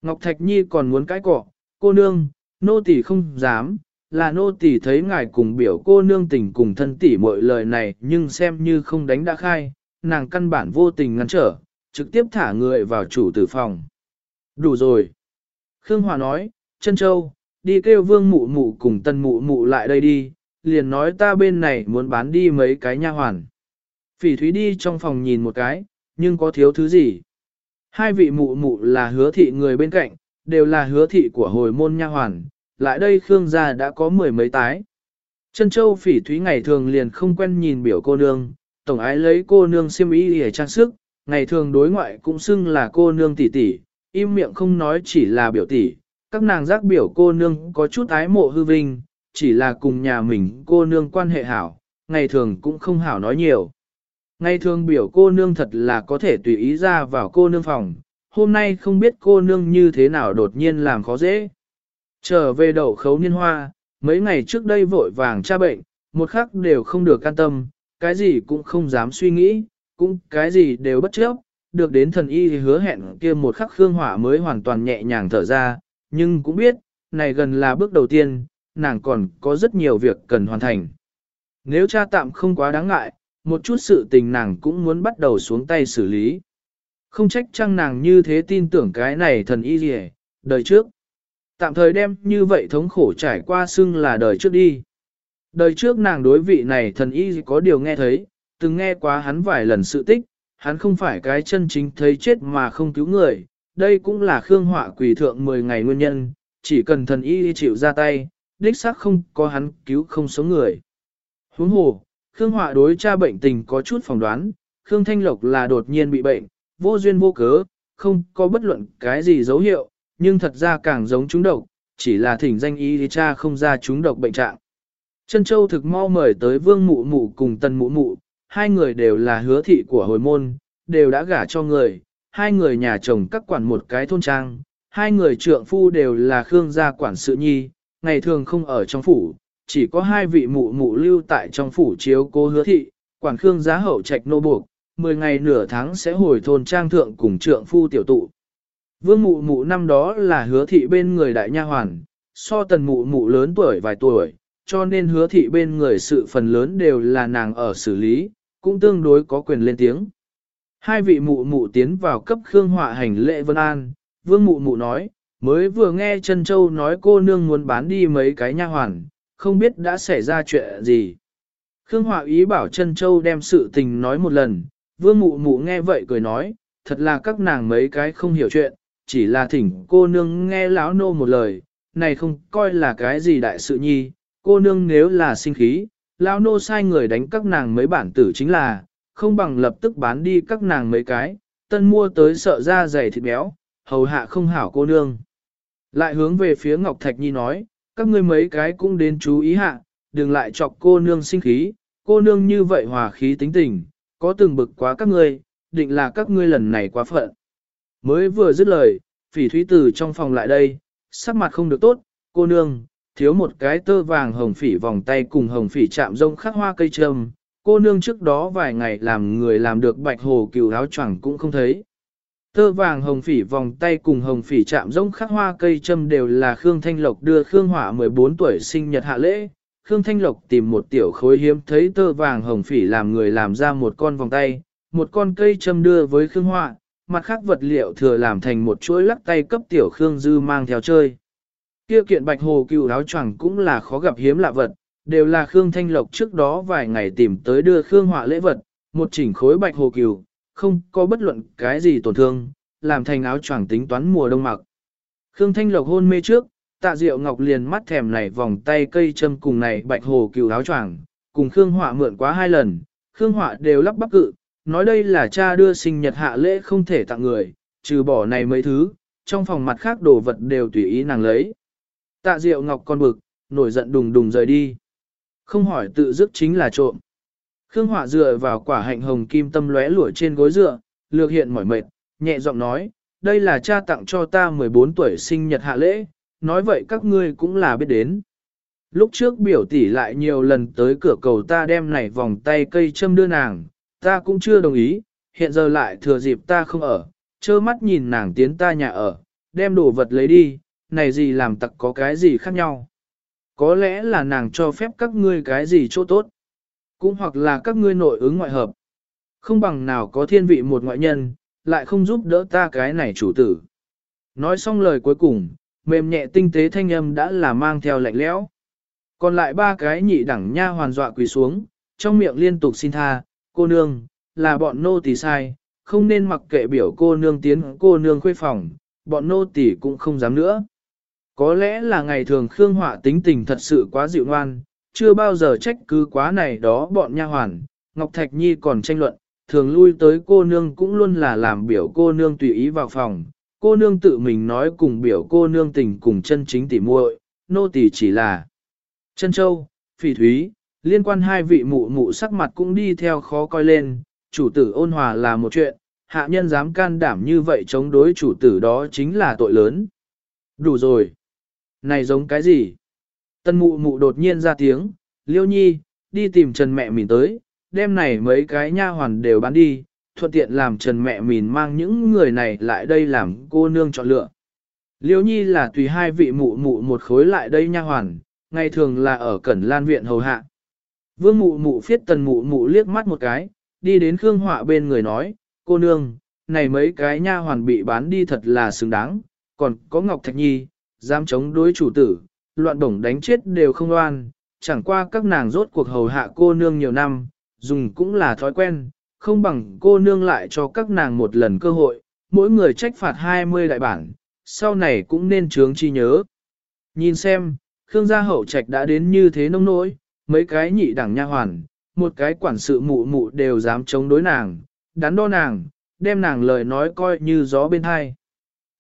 Ngọc Thạch Nhi còn muốn cãi cọ, cô nương, nô tỳ không dám, là nô tỳ thấy ngài cùng biểu cô nương tình cùng thân tỷ mọi lời này nhưng xem như không đánh đã khai, nàng căn bản vô tình ngăn trở, trực tiếp thả người vào chủ tử phòng. Đủ rồi. Khương Hòa nói, chân châu, đi kêu vương mụ mụ cùng tân mụ mụ lại đây đi, liền nói ta bên này muốn bán đi mấy cái nha hoàn. Phỉ thúy đi trong phòng nhìn một cái, nhưng có thiếu thứ gì. Hai vị mụ mụ là hứa thị người bên cạnh, đều là hứa thị của hồi môn nha hoàn, lại đây Khương gia đã có mười mấy tái. Chân châu phỉ thúy ngày thường liền không quen nhìn biểu cô nương, tổng ái lấy cô nương xiêm y để trang sức, ngày thường đối ngoại cũng xưng là cô nương tỷ tỷ, im miệng không nói chỉ là biểu tỷ, các nàng giác biểu cô nương có chút ái mộ hư vinh, chỉ là cùng nhà mình cô nương quan hệ hảo, ngày thường cũng không hảo nói nhiều. Ngày thường biểu cô nương thật là có thể tùy ý ra vào cô nương phòng, hôm nay không biết cô nương như thế nào đột nhiên làm khó dễ. Trở về đậu khấu niên hoa, mấy ngày trước đây vội vàng cha bệnh, một khắc đều không được can tâm, cái gì cũng không dám suy nghĩ, cũng cái gì đều bất chấp, được đến thần y thì hứa hẹn kia một khắc Khương Hỏa mới hoàn toàn nhẹ nhàng thở ra, nhưng cũng biết, này gần là bước đầu tiên, nàng còn có rất nhiều việc cần hoàn thành. Nếu cha tạm không quá đáng ngại, một chút sự tình nàng cũng muốn bắt đầu xuống tay xử lý. Không trách chăng nàng như thế tin tưởng cái này thần y gì đời trước. Tạm thời đem như vậy thống khổ trải qua xưng là đời trước đi. Đời trước nàng đối vị này thần y có điều nghe thấy, từng nghe quá hắn vài lần sự tích, hắn không phải cái chân chính thấy chết mà không cứu người, đây cũng là khương họa quỷ thượng 10 ngày nguyên nhân, chỉ cần thần y chịu ra tay, đích xác không có hắn cứu không sống người. Huống hồ, khương họa đối cha bệnh tình có chút phỏng đoán, khương thanh lộc là đột nhiên bị bệnh, vô duyên vô cớ, không có bất luận cái gì dấu hiệu, nhưng thật ra càng giống chúng độc, chỉ là thỉnh danh y thì cha không ra chúng độc bệnh trạng. Trân Châu thực mau mời tới vương mụ mụ cùng tần mụ mụ, hai người đều là hứa thị của hồi môn, đều đã gả cho người, hai người nhà chồng các quản một cái thôn trang, hai người trượng phu đều là Khương gia quản sự nhi, ngày thường không ở trong phủ, chỉ có hai vị mụ mụ lưu tại trong phủ chiếu cố hứa thị, quản Khương giá hậu trạch nô buộc, 10 ngày nửa tháng sẽ hồi thôn trang thượng cùng trượng phu tiểu tụ. Vương mụ mụ năm đó là hứa thị bên người đại nha hoàn, so tần mụ mụ lớn tuổi vài tuổi, cho nên hứa thị bên người sự phần lớn đều là nàng ở xử lý, cũng tương đối có quyền lên tiếng. Hai vị mụ mụ tiến vào cấp Khương Họa hành lễ vân an, vương mụ mụ nói, mới vừa nghe Trân Châu nói cô nương muốn bán đi mấy cái nha hoàn, không biết đã xảy ra chuyện gì. Khương Họa ý bảo Trân Châu đem sự tình nói một lần, vương mụ mụ nghe vậy cười nói, thật là các nàng mấy cái không hiểu chuyện, chỉ là thỉnh cô nương nghe lão nô một lời, này không coi là cái gì đại sự nhi, cô nương nếu là sinh khí, lão nô sai người đánh các nàng mấy bản tử chính là, không bằng lập tức bán đi các nàng mấy cái, tân mua tới sợ ra dày thịt béo, hầu hạ không hảo cô nương. Lại hướng về phía Ngọc Thạch Nhi nói, các ngươi mấy cái cũng đến chú ý hạ, đừng lại chọc cô nương sinh khí, cô nương như vậy hòa khí tính tình, có từng bực quá các ngươi, định là các ngươi lần này quá phận. Mới vừa dứt lời, phỉ thúy tử trong phòng lại đây, sắc mặt không được tốt, cô nương, thiếu một cái tơ vàng hồng phỉ vòng tay cùng hồng phỉ chạm rông khắc hoa cây trâm. Cô nương trước đó vài ngày làm người làm được bạch hồ cừu áo choàng cũng không thấy. Tơ vàng hồng phỉ vòng tay cùng hồng phỉ chạm rỗng khắc hoa cây châm đều là Khương Thanh Lộc đưa Khương Hỏa 14 tuổi sinh nhật hạ lễ. Khương Thanh Lộc tìm một tiểu khối hiếm thấy tơ vàng hồng phỉ làm người làm ra một con vòng tay, một con cây châm đưa với Khương Hỏa, mặt khác vật liệu thừa làm thành một chuỗi lắc tay cấp tiểu Khương Dư mang theo chơi. Kia kiện bạch hồ cừu áo choàng cũng là khó gặp hiếm lạ vật, đều là Khương Thanh Lộc trước đó vài ngày tìm tới đưa Khương Hỏa lễ vật, một chỉnh khối bạch hồ cừu, không có bất luận cái gì tổn thương, làm thành áo choàng tính toán mùa đông mặc. Khương Thanh Lộc hôn mê trước, tạ diệu ngọc liền mắt thèm này vòng tay cây châm cùng này bạch hồ cừu áo choàng, cùng Khương Họa mượn quá hai lần, Khương Họa đều lắp bắp cự, nói đây là cha đưa sinh nhật hạ lễ không thể tặng người, trừ bỏ này mấy thứ, trong phòng mặt khác đồ vật đều tùy ý nàng lấy. Tạ Diệu Ngọc con bực, nổi giận đùng đùng rời đi. Không hỏi tự dứt chính là trộm. Khương Họa dựa vào quả hạnh hồng kim tâm lóe lụa trên gối dựa, lược hiện mỏi mệt, nhẹ giọng nói, đây là cha tặng cho ta 14 tuổi sinh nhật hạ lễ, nói vậy các ngươi cũng là biết đến. Lúc trước biểu tỷ lại nhiều lần tới cửa cầu ta đem này vòng tay cây châm đưa nàng, ta cũng chưa đồng ý, hiện giờ lại thừa dịp ta không ở, trơ mắt nhìn nàng tiến ta nhà ở, đem đồ vật lấy đi, này gì làm tặc có cái gì khác nhau. Có lẽ là nàng cho phép các ngươi cái gì chỗ tốt, cũng hoặc là các ngươi nội ứng ngoại hợp. Không bằng nào có thiên vị một ngoại nhân, lại không giúp đỡ ta cái này chủ tử. Nói xong lời cuối cùng, mềm nhẹ tinh tế thanh âm đã là mang theo lạnh lẽo. Còn lại ba cái nhị đẳng nha hoàn dọa quỳ xuống, trong miệng liên tục xin tha, cô nương, là bọn nô tỳ sai, không nên mặc kệ biểu cô nương tiến cô nương khuê phòng, bọn nô tỳ cũng không dám nữa. Có lẽ là ngày thường Khương Họa tính tình thật sự quá dịu ngoan, chưa bao giờ trách cứ quá này đó bọn nha hoàn, Ngọc Thạch Nhi còn tranh luận, thường lui tới cô nương cũng luôn là làm biểu cô nương tùy ý vào phòng, cô nương tự mình nói cùng biểu cô nương tình cùng chân chính tỉ muội, nô tỳ chỉ là chân châu, phỉ thúy, liên quan hai vị mụ mụ sắc mặt cũng đi theo khó coi lên, chủ tử ôn hòa là một chuyện, hạ nhân dám can đảm như vậy chống đối chủ tử đó chính là tội lớn. Đủ rồi. Này giống cái gì? Tân mụ mụ đột nhiên ra tiếng, liêu nhi, đi tìm Trần mẹ mình tới, đêm này mấy cái nha hoàn đều bán đi, thuận tiện làm Trần mẹ mình mang những người này lại đây làm cô nương chọn lựa. Liêu nhi là tùy hai vị mụ mụ một khối lại đây nha hoàn, ngày thường là ở Cẩn Lan Viện hầu hạ. Vương mụ mụ phiết tần mụ mụ liếc mắt một cái, đi đến Khương Họa bên người nói, cô nương, này mấy cái nha hoàn bị bán đi thật là xứng đáng, còn có Ngọc Thạch Nhi, dám chống đối chủ tử, loạn bổng đánh chết đều không oan, chẳng qua các nàng rốt cuộc hầu hạ cô nương nhiều năm, dùng cũng là thói quen, không bằng cô nương lại cho các nàng một lần cơ hội, mỗi người trách phạt 20 đại bản, sau này cũng nên trướng chi nhớ. Nhìn xem, Khương gia hậu trạch đã đến như thế nông nỗi, mấy cái nhị đẳng nha hoàn, một cái quản sự mụ mụ đều dám chống đối nàng, đắn đo nàng, đem nàng lời nói coi như gió bên hai.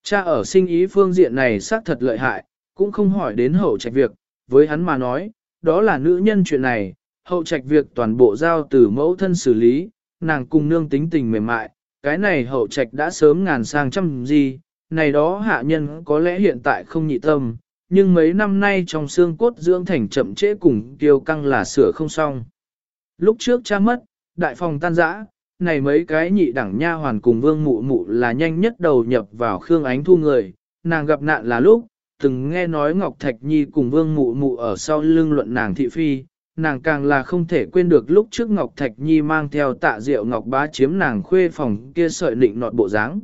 Cha ở sinh ý phương diện này xác thật lợi hại, cũng không hỏi đến hậu trạch việc, với hắn mà nói, đó là nữ nhân chuyện này, hậu trạch việc toàn bộ giao từ mẫu thân xử lý, nàng cùng nương tính tình mềm mại, cái này hậu trạch đã sớm ngàn sang trăm gì, này đó hạ nhân có lẽ hiện tại không nhị tâm, nhưng mấy năm nay trong xương cốt dưỡng thành chậm trễ cùng tiêu căng là sửa không xong. Lúc trước cha mất, đại phòng tan rã, này mấy cái nhị đẳng nha hoàn cùng vương mụ mụ là nhanh nhất đầu nhập vào Khương Ánh Thu người, nàng gặp nạn là lúc, từng nghe nói Ngọc Thạch Nhi cùng vương mụ mụ ở sau lưng luận nàng thị phi, nàng càng là không thể quên được lúc trước Ngọc Thạch Nhi mang theo tạ rượu Ngọc Bá chiếm nàng khuê phòng kia sợi định nọt bộ dáng.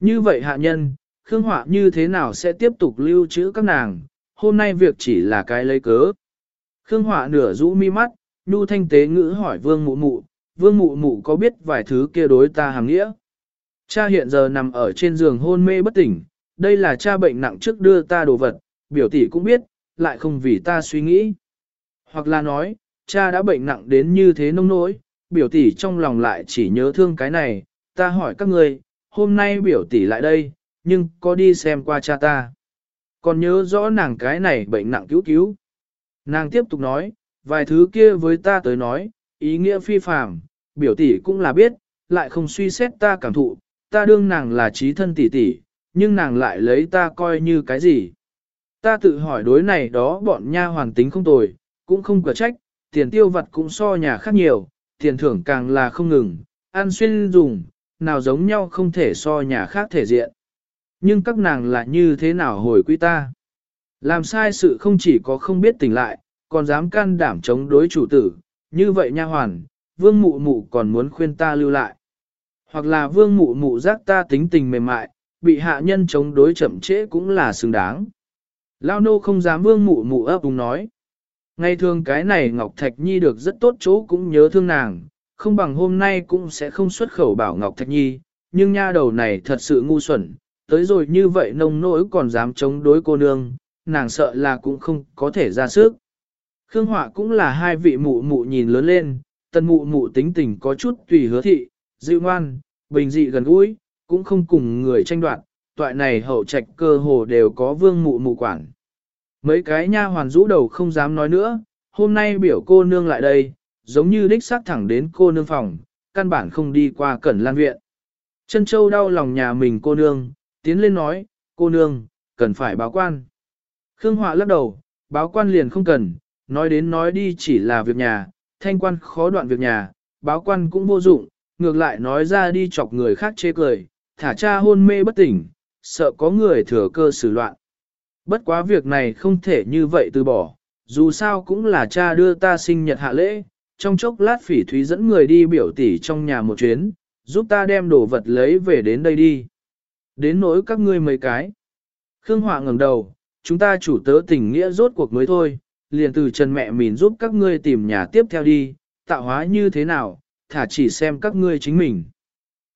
Như vậy hạ nhân, Khương Họa như thế nào sẽ tiếp tục lưu trữ các nàng, hôm nay việc chỉ là cái lấy cớ. Khương Họa nửa rũ mi mắt, nhu thanh tế ngữ hỏi vương mụ mụ, vương mụ mụ có biết vài thứ kia đối ta hàng nghĩa. Cha hiện giờ nằm ở trên giường hôn mê bất tỉnh, đây là cha bệnh nặng trước đưa ta đồ vật, biểu tỷ cũng biết, lại không vì ta suy nghĩ. Hoặc là nói, cha đã bệnh nặng đến như thế nông nỗi, biểu tỷ trong lòng lại chỉ nhớ thương cái này, ta hỏi các người, hôm nay biểu tỷ lại đây, nhưng có đi xem qua cha ta. Còn nhớ rõ nàng cái này bệnh nặng cứu cứu. Nàng tiếp tục nói, vài thứ kia với ta tới nói, ý nghĩa phi phàm, biểu tỷ cũng là biết, lại không suy xét ta cảm thụ, ta đương nàng là trí thân tỷ tỷ, nhưng nàng lại lấy ta coi như cái gì. Ta tự hỏi đối này đó bọn nha hoàn tính không tồi, cũng không cửa trách, tiền tiêu vật cũng so nhà khác nhiều, tiền thưởng càng là không ngừng, ăn xuyên dùng, nào giống nhau không thể so nhà khác thể diện. Nhưng các nàng là như thế nào hồi quy ta? Làm sai sự không chỉ có không biết tỉnh lại, còn dám can đảm chống đối chủ tử, như vậy nha hoàn, vương mụ mụ còn muốn khuyên ta lưu lại. Hoặc là vương mụ mụ giác ta tính tình mềm mại, bị hạ nhân chống đối chậm trễ cũng là xứng đáng. Lao nô không dám vương mụ mụ ấp úng nói. Ngày thường cái này Ngọc Thạch Nhi được rất tốt chỗ cũng nhớ thương nàng, không bằng hôm nay cũng sẽ không xuất khẩu bảo Ngọc Thạch Nhi, nhưng nha đầu này thật sự ngu xuẩn, tới rồi như vậy nông nỗi còn dám chống đối cô nương, nàng sợ là cũng không có thể ra sức. Khương Họa cũng là hai vị mụ mụ nhìn lớn lên, tân mụ mụ tính tình có chút tùy hứa thị, dịu ngoan, bình dị gần gũi, cũng không cùng người tranh đoạt, toại này hậu trạch cơ hồ đều có vương mụ mụ quản. Mấy cái nha hoàn rũ đầu không dám nói nữa, hôm nay biểu cô nương lại đây, giống như đích xác thẳng đến cô nương phòng, căn bản không đi qua cẩn lan viện. Chân châu đau lòng nhà mình cô nương, tiến lên nói, cô nương, cần phải báo quan. Khương Họa lắc đầu, báo quan liền không cần, nói đến nói đi chỉ là việc nhà, thanh quan khó đoạn việc nhà, báo quan cũng vô dụng, ngược lại nói ra đi chọc người khác chê cười, thả cha hôn mê bất tỉnh, sợ có người thừa cơ xử loạn. Bất quá việc này không thể như vậy từ bỏ, dù sao cũng là cha đưa ta sinh nhật hạ lễ, trong chốc lát phỉ thúy dẫn người đi biểu tỷ trong nhà một chuyến, giúp ta đem đồ vật lấy về đến đây đi. Đến nỗi các ngươi mấy cái. Khương Họa ngẩng đầu, chúng ta chủ tớ tình nghĩa rốt cuộc mới thôi, liền từ Trần mẹ mình giúp các ngươi tìm nhà tiếp theo đi, tạo hóa như thế nào, thả chỉ xem các ngươi chính mình.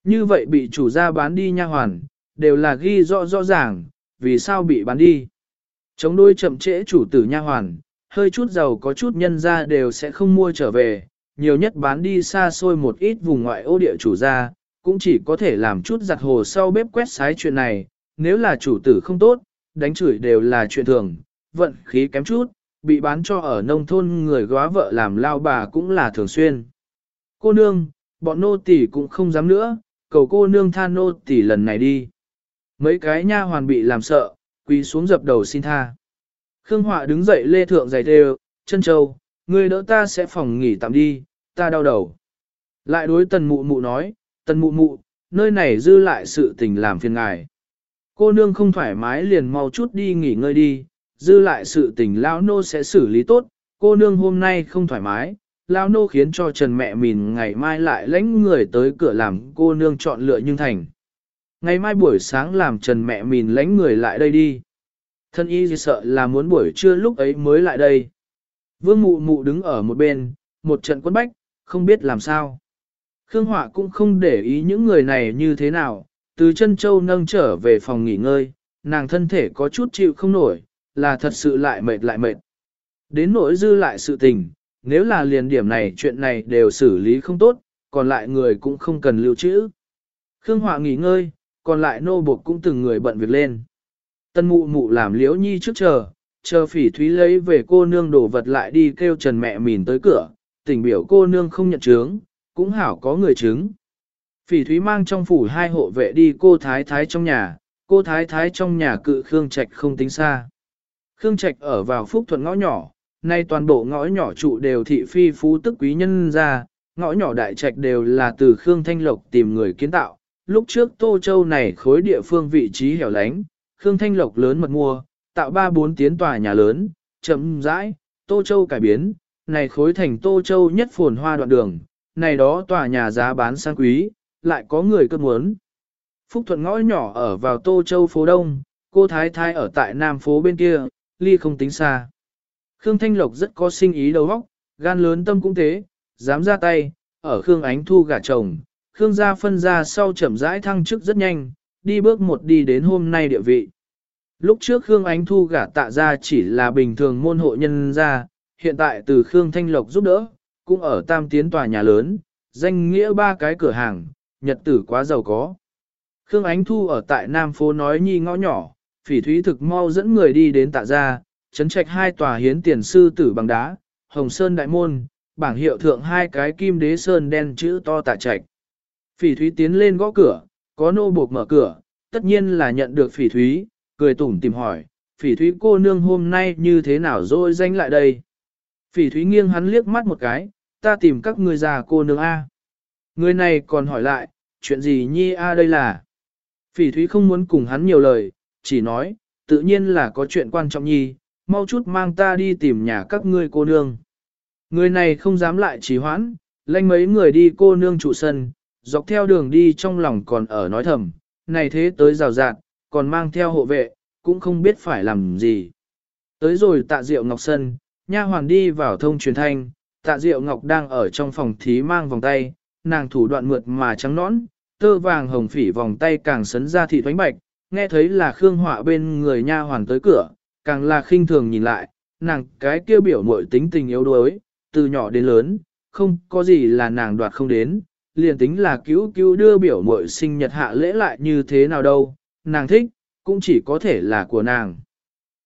Như vậy bị chủ gia bán đi nha hoàn, đều là ghi rõ rõ ràng, vì sao bị bán đi. Chống đôi chậm trễ chủ tử nha hoàn, hơi chút giàu có chút nhân ra đều sẽ không mua trở về, nhiều nhất bán đi xa xôi một ít vùng ngoại ô địa chủ gia, cũng chỉ có thể làm chút giặt hồ sau bếp quét sái chuyện này, nếu là chủ tử không tốt, đánh chửi đều là chuyện thường, vận khí kém chút, bị bán cho ở nông thôn người góa vợ làm lao bà cũng là thường xuyên. Cô nương, bọn nô tỳ cũng không dám nữa, cầu cô nương tha nô tỷ lần này đi. Mấy cái nha hoàn bị làm sợ, quỳ xuống dập đầu xin tha. Khương Họa đứng dậy lê thượng giày đều, chân châu, người đỡ ta sẽ phòng nghỉ tạm đi, ta đau đầu. Lại đối tần mụ mụ nói, tần mụ mụ, nơi này dư lại sự tình làm phiền ngài. Cô nương không thoải mái liền mau chút đi nghỉ ngơi đi, dư lại sự tình lão nô sẽ xử lý tốt, cô nương hôm nay không thoải mái, lão nô khiến cho Trần mẹ mình ngày mai lại lãnh người tới cửa làm cô nương chọn lựa nhưng thành. Ngày mai buổi sáng làm Trần mẹ mình lãnh người lại đây đi. Thân y gì sợ là muốn buổi trưa lúc ấy mới lại đây. Vương mụ mụ đứng ở một bên, một trận quân bách, không biết làm sao. Khương Họa cũng không để ý những người này như thế nào, từ chân châu nâng trở về phòng nghỉ ngơi, nàng thân thể có chút chịu không nổi, là thật sự lại mệt lại mệt. Đến nỗi dư lại sự tình, nếu là liền điểm này chuyện này đều xử lý không tốt, còn lại người cũng không cần lưu trữ. Khương Họa nghỉ ngơi, còn lại nô buộc cũng từng người bận việc lên. Tân mụ mụ làm liễu nhi trước chờ, chờ phỉ thúy lấy về cô nương đổ vật lại đi kêu trần mẹ mìn tới cửa, tình biểu cô nương không nhận chứng, cũng hảo có người chứng. Phỉ thúy mang trong phủ hai hộ vệ đi cô thái thái trong nhà, cô thái thái trong nhà cự Khương Trạch không tính xa. Khương Trạch ở vào phúc thuận ngõ nhỏ, nay toàn bộ ngõ nhỏ trụ đều thị phi phú tức quý nhân ra, ngõ nhỏ đại trạch đều là từ Khương Thanh Lộc tìm người kiến tạo. Lúc trước Tô Châu này khối địa phương vị trí hẻo lánh, Khương Thanh Lộc lớn mật mua, tạo ba bốn tiến tòa nhà lớn, chậm rãi, Tô Châu cải biến, này khối thành Tô Châu nhất phồn hoa đoạn đường, này đó tòa nhà giá bán sang quý, lại có người cơn muốn. Phúc Thuận ngõ nhỏ ở vào Tô Châu phố Đông, cô Thái Thái ở tại Nam phố bên kia, ly không tính xa. Khương Thanh Lộc rất có sinh ý đầu óc, gan lớn tâm cũng thế, dám ra tay, ở Khương Ánh Thu gả chồng, Khương gia phân ra sau chậm rãi thăng chức rất nhanh, đi bước một đi đến hôm nay địa vị. Lúc trước Khương Ánh Thu gả tạ ra chỉ là bình thường môn hộ nhân gia, hiện tại từ Khương Thanh Lộc giúp đỡ, cũng ở tam tiến tòa nhà lớn, danh nghĩa ba cái cửa hàng, nhật tử quá giàu có. Khương Ánh Thu ở tại Nam phố nói nhi ngõ nhỏ, phỉ thúy thực mau dẫn người đi đến tạ gia, chấn trạch hai tòa hiến tiền sư tử bằng đá, hồng sơn đại môn, bảng hiệu thượng hai cái kim đế sơn đen chữ to tạ trạch. Phỉ thúy tiến lên gõ cửa, có nô buộc mở cửa, tất nhiên là nhận được phỉ thúy, cười tủm tìm hỏi, phỉ thúy cô nương hôm nay như thế nào rồi danh lại đây. Phỉ thúy nghiêng hắn liếc mắt một cái, ta tìm các người già cô nương A. Người này còn hỏi lại, chuyện gì nhi A đây là? Phỉ thúy không muốn cùng hắn nhiều lời, chỉ nói, tự nhiên là có chuyện quan trọng nhi, mau chút mang ta đi tìm nhà các ngươi cô nương. Người này không dám lại trì hoãn, lanh mấy người đi cô nương trụ sân, dọc theo đường đi trong lòng còn ở nói thầm, này thế tới rào rạt, còn mang theo hộ vệ, cũng không biết phải làm gì. Tới rồi tạ diệu ngọc sân, nha hoàn đi vào thông truyền thanh, tạ diệu ngọc đang ở trong phòng thí mang vòng tay, nàng thủ đoạn mượt mà trắng nõn, tơ vàng hồng phỉ vòng tay càng sấn ra thị thoánh bạch, nghe thấy là Khương Họa bên người nha hoàn tới cửa, càng là khinh thường nhìn lại, nàng cái kia biểu muội tính tình yếu đuối, từ nhỏ đến lớn, không có gì là nàng đoạt không đến, liền tính là cứu cứu đưa biểu muội sinh nhật hạ lễ lại như thế nào đâu, nàng thích, cũng chỉ có thể là của nàng.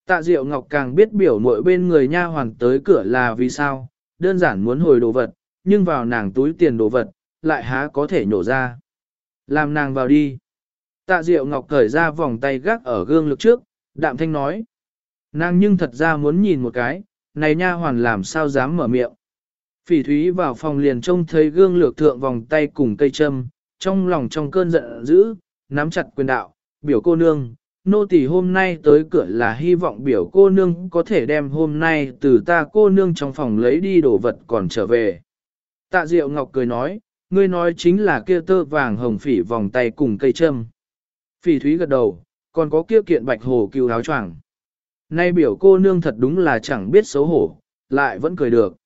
Tạ Diệu Ngọc càng biết biểu muội bên người nha hoàn tới cửa là vì sao, đơn giản muốn hồi đồ vật, nhưng vào nàng túi tiền đồ vật, lại há có thể nhổ ra. Làm nàng vào đi. Tạ Diệu Ngọc cởi ra vòng tay gác ở gương lực trước, đạm thanh nói. Nàng nhưng thật ra muốn nhìn một cái, này nha hoàn làm sao dám mở miệng. Phỉ thúy vào phòng liền trông thấy gương lược thượng vòng tay cùng cây châm, trong lòng trong cơn giận dữ, nắm chặt quyền đạo, biểu cô nương, nô tỳ hôm nay tới cửa là hy vọng biểu cô nương có thể đem hôm nay từ ta cô nương trong phòng lấy đi đồ vật còn trở về. Tạ Diệu Ngọc cười nói, ngươi nói chính là kia tơ vàng hồng phỉ vòng tay cùng cây châm. Phỉ thúy gật đầu, còn có kia kiện bạch hồ cứu áo choàng. Nay biểu cô nương thật đúng là chẳng biết xấu hổ, lại vẫn cười được.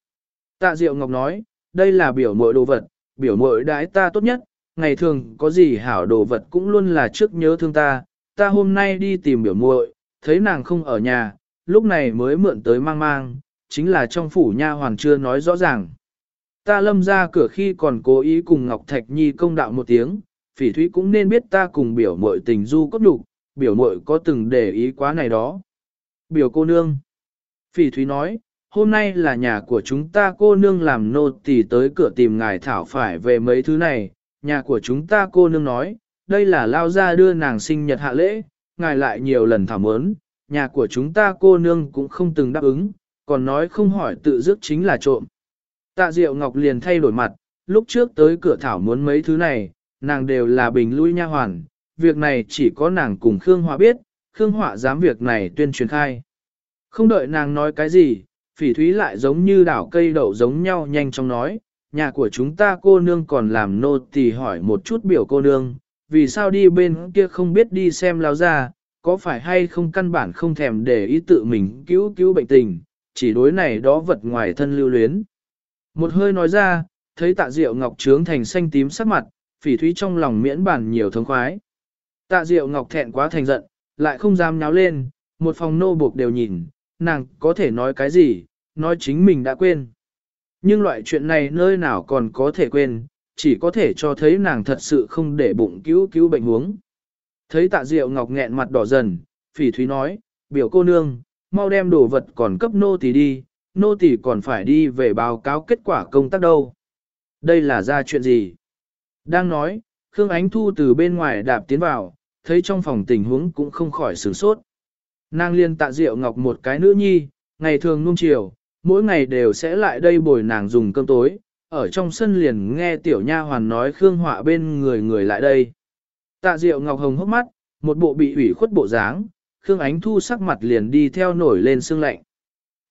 Tạ Diệu Ngọc nói, đây là biểu mội đồ vật, biểu mội đãi ta tốt nhất, ngày thường có gì hảo đồ vật cũng luôn là trước nhớ thương ta, ta hôm nay đi tìm biểu muội, thấy nàng không ở nhà, lúc này mới mượn tới mang mang, chính là trong phủ nha hoàng chưa nói rõ ràng. Ta lâm ra cửa khi còn cố ý cùng Ngọc Thạch Nhi công đạo một tiếng, phỉ thúy cũng nên biết ta cùng biểu muội tình du cốt đục, biểu muội có từng để ý quá này đó. Biểu cô nương. Phỉ thúy nói, hôm nay là nhà của chúng ta cô nương làm nô tỳ tới cửa tìm ngài thảo phải về mấy thứ này, nhà của chúng ta cô nương nói, đây là lao ra đưa nàng sinh nhật hạ lễ, ngài lại nhiều lần thảo mớn, nhà của chúng ta cô nương cũng không từng đáp ứng, còn nói không hỏi tự dứt chính là trộm. Tạ Diệu Ngọc liền thay đổi mặt, lúc trước tới cửa thảo muốn mấy thứ này, nàng đều là bình lui nha hoàn, việc này chỉ có nàng cùng Khương Hòa biết, Khương Họa dám việc này tuyên truyền khai. Không đợi nàng nói cái gì, phỉ thúy lại giống như đảo cây đậu giống nhau nhanh chóng nói, nhà của chúng ta cô nương còn làm nô tỳ hỏi một chút biểu cô nương, vì sao đi bên kia không biết đi xem lao ra, có phải hay không căn bản không thèm để ý tự mình cứu cứu bệnh tình, chỉ đối này đó vật ngoài thân lưu luyến. Một hơi nói ra, thấy tạ diệu ngọc trướng thành xanh tím sắc mặt, phỉ thúy trong lòng miễn bản nhiều thống khoái. Tạ diệu ngọc thẹn quá thành giận, lại không dám nháo lên, một phòng nô buộc đều nhìn, nàng có thể nói cái gì, nói chính mình đã quên. Nhưng loại chuyện này nơi nào còn có thể quên, chỉ có thể cho thấy nàng thật sự không để bụng cứu cứu bệnh huống. Thấy tạ diệu ngọc nghẹn mặt đỏ dần, phỉ thúy nói, biểu cô nương, mau đem đồ vật còn cấp nô tỳ đi, nô tỳ còn phải đi về báo cáo kết quả công tác đâu. Đây là ra chuyện gì? Đang nói, Khương Ánh Thu từ bên ngoài đạp tiến vào, thấy trong phòng tình huống cũng không khỏi sửng sốt. Nàng liên tạ Diệu Ngọc một cái nữ nhi, ngày thường nung chiều, mỗi ngày đều sẽ lại đây bồi nàng dùng cơm tối, ở trong sân liền nghe tiểu nha hoàn nói Khương Họa bên người người lại đây. Tạ Diệu Ngọc Hồng hốc mắt, một bộ bị ủy khuất bộ dáng, Khương Ánh Thu sắc mặt liền đi theo nổi lên sương lạnh.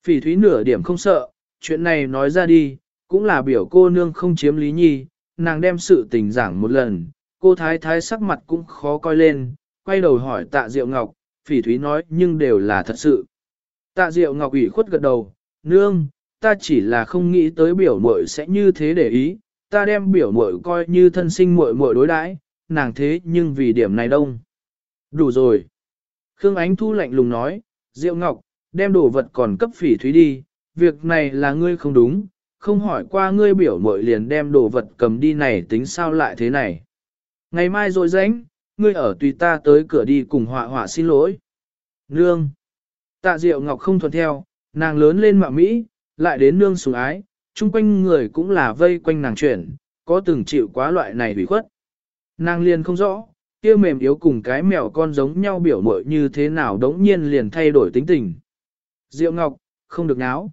Phỉ thúy nửa điểm không sợ, chuyện này nói ra đi, cũng là biểu cô nương không chiếm lý nhi, nàng đem sự tình giảng một lần, cô thái thái sắc mặt cũng khó coi lên, quay đầu hỏi tạ Diệu Ngọc, phỉ thúy nói nhưng đều là thật sự. Tạ Diệu Ngọc ủy khuất gật đầu, nương, ta chỉ là không nghĩ tới biểu muội sẽ như thế để ý, ta đem biểu muội coi như thân sinh muội muội đối đãi, nàng thế nhưng vì điểm này đông. Đủ rồi. Khương Ánh Thu lạnh lùng nói, Diệu Ngọc, đem đồ vật còn cấp phỉ thúy đi, việc này là ngươi không đúng, không hỏi qua ngươi biểu muội liền đem đồ vật cầm đi này tính sao lại thế này. Ngày mai rồi rảnh, ngươi ở tùy ta tới cửa đi cùng họa họa xin lỗi. Nương. Tạ Diệu Ngọc không thuận theo, nàng lớn lên mạo Mỹ, lại đến nương sủng ái, chung quanh người cũng là vây quanh nàng chuyển, có từng chịu quá loại này hủy khuất. Nàng liền không rõ, kia mềm yếu cùng cái mèo con giống nhau biểu mội như thế nào đống nhiên liền thay đổi tính tình. Diệu Ngọc, không được náo.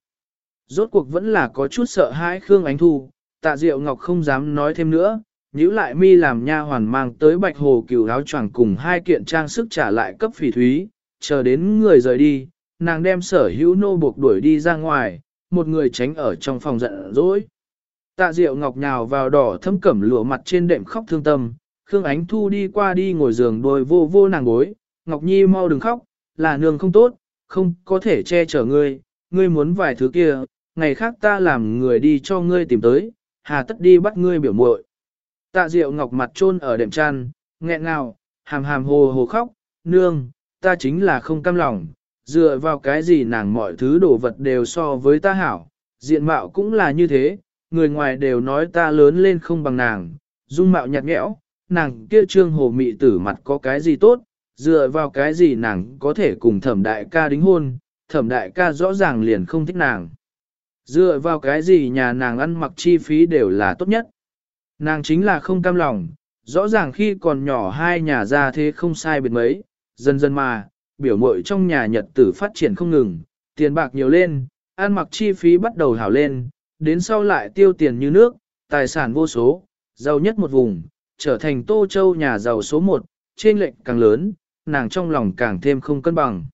Rốt cuộc vẫn là có chút sợ hãi Khương Ánh Thu, tạ Diệu Ngọc không dám nói thêm nữa, nhíu lại mi làm nha hoàn mang tới bạch hồ cửu áo choàng cùng hai kiện trang sức trả lại cấp phỉ thúy, chờ đến người rời đi, nàng đem sở hữu nô buộc đuổi đi ra ngoài, một người tránh ở trong phòng giận dỗi. Tạ Diệu Ngọc nhào vào đỏ thâm cẩm lụa mặt trên đệm khóc thương tâm, Khương Ánh Thu đi qua đi ngồi giường đôi vô vô nàng gối Ngọc Nhi mau đừng khóc, là nương không tốt, không có thể che chở ngươi, ngươi muốn vài thứ kia, ngày khác ta làm người đi cho ngươi tìm tới, hà tất đi bắt ngươi biểu muội. Tạ Diệu Ngọc mặt trôn ở đệm chăn, nghẹn ngào, hàm hàm hồ hồ khóc, nương, ta chính là không cam lòng, dựa vào cái gì nàng mọi thứ đồ vật đều so với ta hảo, diện mạo cũng là như thế, người ngoài đều nói ta lớn lên không bằng nàng, dung mạo nhạt nhẽo, nàng kia trương hồ mị tử mặt có cái gì tốt, dựa vào cái gì nàng có thể cùng thẩm đại ca đính hôn, thẩm đại ca rõ ràng liền không thích nàng. Dựa vào cái gì nhà nàng ăn mặc chi phí đều là tốt nhất. Nàng chính là không cam lòng, rõ ràng khi còn nhỏ hai nhà ra thế không sai biệt mấy, dần dần mà, biểu mội trong nhà nhật tử phát triển không ngừng, tiền bạc nhiều lên, ăn mặc chi phí bắt đầu hảo lên, đến sau lại tiêu tiền như nước, tài sản vô số, giàu nhất một vùng, trở thành Tô Châu nhà giàu số một, trên lệnh càng lớn, nàng trong lòng càng thêm không cân bằng.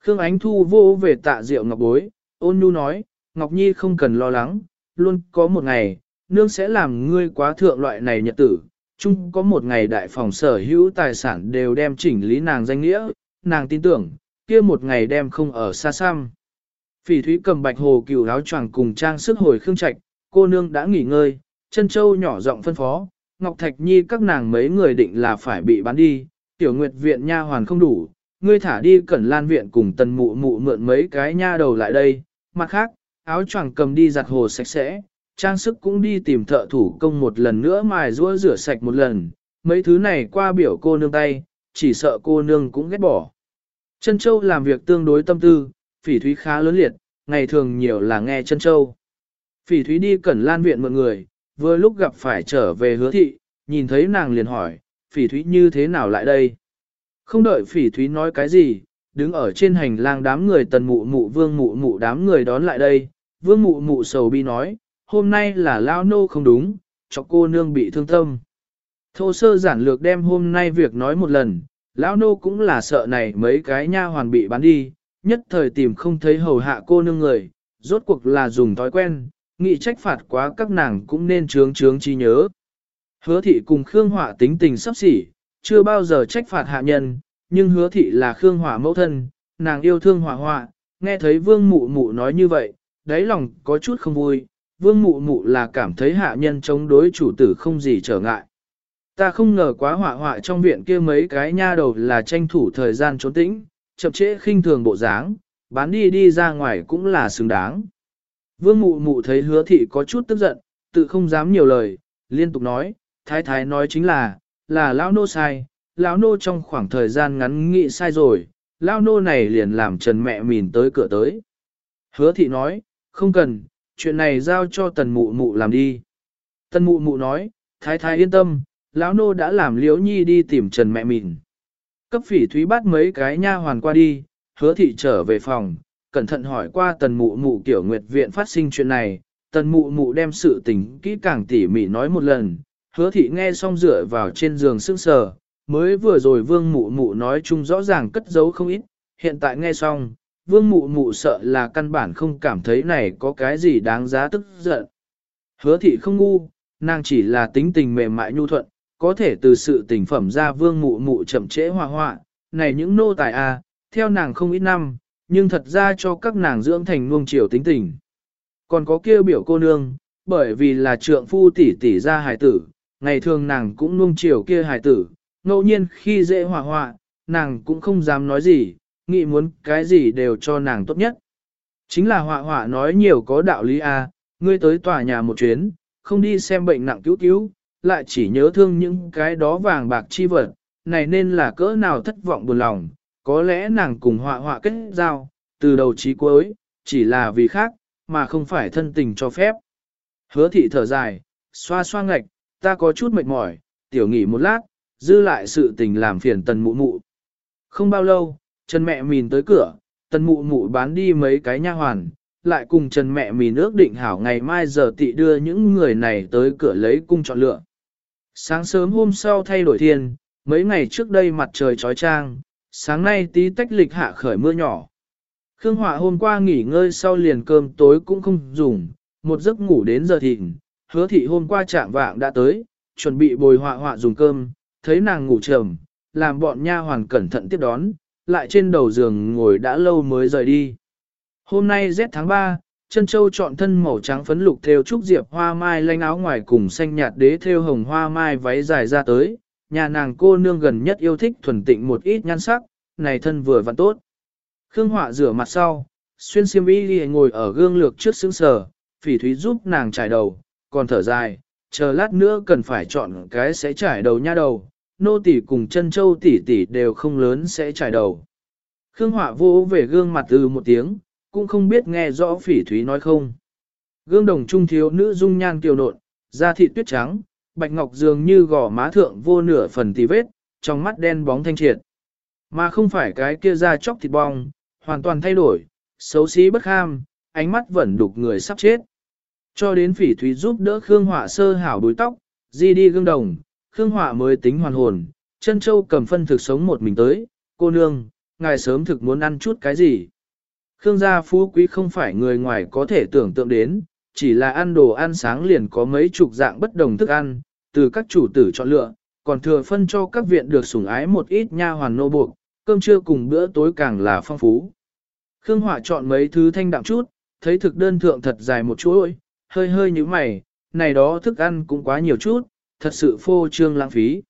Khương Ánh Thu vô về tạ rượu ngọc bối, ôn nhu nói, Ngọc Nhi không cần lo lắng, luôn có một ngày, nương sẽ làm ngươi quá thượng loại này nhật tử, chung có một ngày đại phòng sở hữu tài sản đều đem chỉnh lý nàng danh nghĩa, nàng tin tưởng, kia một ngày đem không ở xa xăm. Phỉ thúy cầm bạch hồ cựu áo choàng cùng trang sức hồi khương trạch, cô nương đã nghỉ ngơi, chân châu nhỏ giọng phân phó, Ngọc Thạch Nhi các nàng mấy người định là phải bị bán đi, tiểu nguyệt viện nha hoàn không đủ, ngươi thả đi cẩn lan viện cùng tần mụ mụ mượn mấy cái nha đầu lại đây, mặt khác, áo choàng cầm đi giặt hồ sạch sẽ, trang sức cũng đi tìm thợ thủ công một lần nữa mài rũa rửa sạch một lần, mấy thứ này qua biểu cô nương tay, chỉ sợ cô nương cũng ghét bỏ. Chân Châu làm việc tương đối tâm tư, phỉ thúy khá lớn liệt, ngày thường nhiều là nghe chân Châu. Phỉ thúy đi cẩn lan viện mọi người, vừa lúc gặp phải trở về hứa thị, nhìn thấy nàng liền hỏi, phỉ thúy như thế nào lại đây? Không đợi phỉ thúy nói cái gì, đứng ở trên hành lang đám người tần mụ mụ vương mụ mụ đám người đón lại đây, vương mụ mụ sầu bi nói, hôm nay là lao nô không đúng, cho cô nương bị thương tâm. Thô sơ giản lược đem hôm nay việc nói một lần, lão nô cũng là sợ này mấy cái nha hoàn bị bán đi, nhất thời tìm không thấy hầu hạ cô nương người, rốt cuộc là dùng thói quen, nghị trách phạt quá các nàng cũng nên trướng trướng chi nhớ. Hứa thị cùng Khương Hỏa tính tình sắp xỉ, chưa bao giờ trách phạt hạ nhân, nhưng hứa thị là Khương Hỏa mẫu thân, nàng yêu thương Hỏa Hỏa, nghe thấy vương mụ mụ nói như vậy, đáy lòng có chút không vui, vương mụ mụ là cảm thấy hạ nhân chống đối chủ tử không gì trở ngại. Ta không ngờ quá họa họa trong viện kia mấy cái nha đầu là tranh thủ thời gian trốn tĩnh, chậm trễ khinh thường bộ dáng, bán đi đi ra ngoài cũng là xứng đáng. Vương mụ mụ thấy hứa thị có chút tức giận, tự không dám nhiều lời, liên tục nói, thái thái nói chính là, là lão nô sai, lão nô trong khoảng thời gian ngắn nghĩ sai rồi, lão nô này liền làm trần mẹ mìn tới cửa tới. Hứa thị nói, không cần, chuyện này giao cho tần mụ mụ làm đi. Tần mụ mụ nói, thái thái yên tâm, lão nô đã làm liễu nhi đi tìm Trần mẹ mình. Cấp phỉ thúy bắt mấy cái nha hoàn qua đi, hứa thị trở về phòng, cẩn thận hỏi qua tần mụ mụ kiểu nguyệt viện phát sinh chuyện này, tần mụ mụ đem sự tình kỹ càng tỉ mỉ nói một lần, hứa thị nghe xong dựa vào trên giường sững sờ, mới vừa rồi vương mụ mụ nói chung rõ ràng cất giấu không ít, hiện tại nghe xong, vương mụ mụ sợ là căn bản không cảm thấy này có cái gì đáng giá tức giận. Hứa thị không ngu, nàng chỉ là tính tình mềm mại nhu thuận, có thể từ sự tình phẩm ra vương mụ mụ chậm trễ hòa hoạ, này những nô tài a, à, theo nàng không ít năm, nhưng thật ra cho các nàng dưỡng thành nuông chiều tính tình. Còn có kia biểu cô nương, bởi vì là trượng phu tỷ tỷ ra hài tử, ngày thường nàng cũng nuông chiều kia hài tử, ngẫu nhiên khi dễ hòa hoạ, nàng cũng không dám nói gì, nghĩ muốn cái gì đều cho nàng tốt nhất. Chính là họa họa nói nhiều có đạo lý à, ngươi tới tòa nhà một chuyến, không đi xem bệnh nặng cứu cứu, lại chỉ nhớ thương những cái đó vàng bạc chi vật, này nên là cỡ nào thất vọng buồn lòng, có lẽ nàng cùng họa họa kết giao, từ đầu chí cuối, chỉ là vì khác, mà không phải thân tình cho phép. Hứa thị thở dài, xoa xoa ngạch, ta có chút mệt mỏi, tiểu nghỉ một lát, dư lại sự tình làm phiền tần mụ mụ. Không bao lâu, Trần mẹ mìn tới cửa, tần mụ mụ bán đi mấy cái nha hoàn, lại cùng Trần mẹ mìn ước định hảo ngày mai giờ tị đưa những người này tới cửa lấy cung chọn lựa. Sáng sớm hôm sau thay đổi thiên, mấy ngày trước đây mặt trời trói trang, sáng nay tí tách lịch hạ khởi mưa nhỏ. Khương Họa hôm qua nghỉ ngơi sau liền cơm tối cũng không dùng, một giấc ngủ đến giờ thịnh, hứa thị hôm qua trạng vạng đã tới, chuẩn bị bồi họa họa dùng cơm, thấy nàng ngủ trầm, làm bọn nha hoàn cẩn thận tiếp đón, lại trên đầu giường ngồi đã lâu mới rời đi. Hôm nay rét tháng 3, chân châu chọn thân màu trắng phấn lục theo trúc diệp hoa mai lanh áo ngoài cùng xanh nhạt đế theo hồng hoa mai váy dài ra tới, nhà nàng cô nương gần nhất yêu thích thuần tịnh một ít nhan sắc, này thân vừa vặn tốt. Khương Họa rửa mặt sau, xuyên xiêm y ngồi ở gương lược trước xứng sở, phỉ thúy giúp nàng trải đầu, còn thở dài, chờ lát nữa cần phải chọn cái sẽ trải đầu nha đầu, nô tỷ cùng chân châu tỷ tỷ đều không lớn sẽ trải đầu. Khương Họa vô về gương mặt từ một tiếng, cũng không biết nghe rõ phỉ thúy nói không. Gương đồng trung thiếu nữ dung nhan kiều nộn, da thịt tuyết trắng, bạch ngọc dường như gò má thượng vô nửa phần tì vết, trong mắt đen bóng thanh triệt. Mà không phải cái kia da chóc thịt bong, hoàn toàn thay đổi, xấu xí bất kham, ánh mắt vẫn đục người sắp chết. Cho đến phỉ thúy giúp đỡ Khương Họa sơ hảo đuôi tóc, di đi gương đồng, Khương Họa mới tính hoàn hồn, chân châu cầm phân thực sống một mình tới, cô nương, ngài sớm thực muốn ăn chút cái gì. Khương gia phú quý không phải người ngoài có thể tưởng tượng đến, chỉ là ăn đồ ăn sáng liền có mấy chục dạng bất đồng thức ăn, từ các chủ tử chọn lựa, còn thừa phân cho các viện được sủng ái một ít nha hoàn nô buộc, cơm trưa cùng bữa tối càng là phong phú. Khương Họa chọn mấy thứ thanh đạm chút, thấy thực đơn thượng thật dài một chuỗi, hơi hơi như mày, này đó thức ăn cũng quá nhiều chút, thật sự phô trương lãng phí.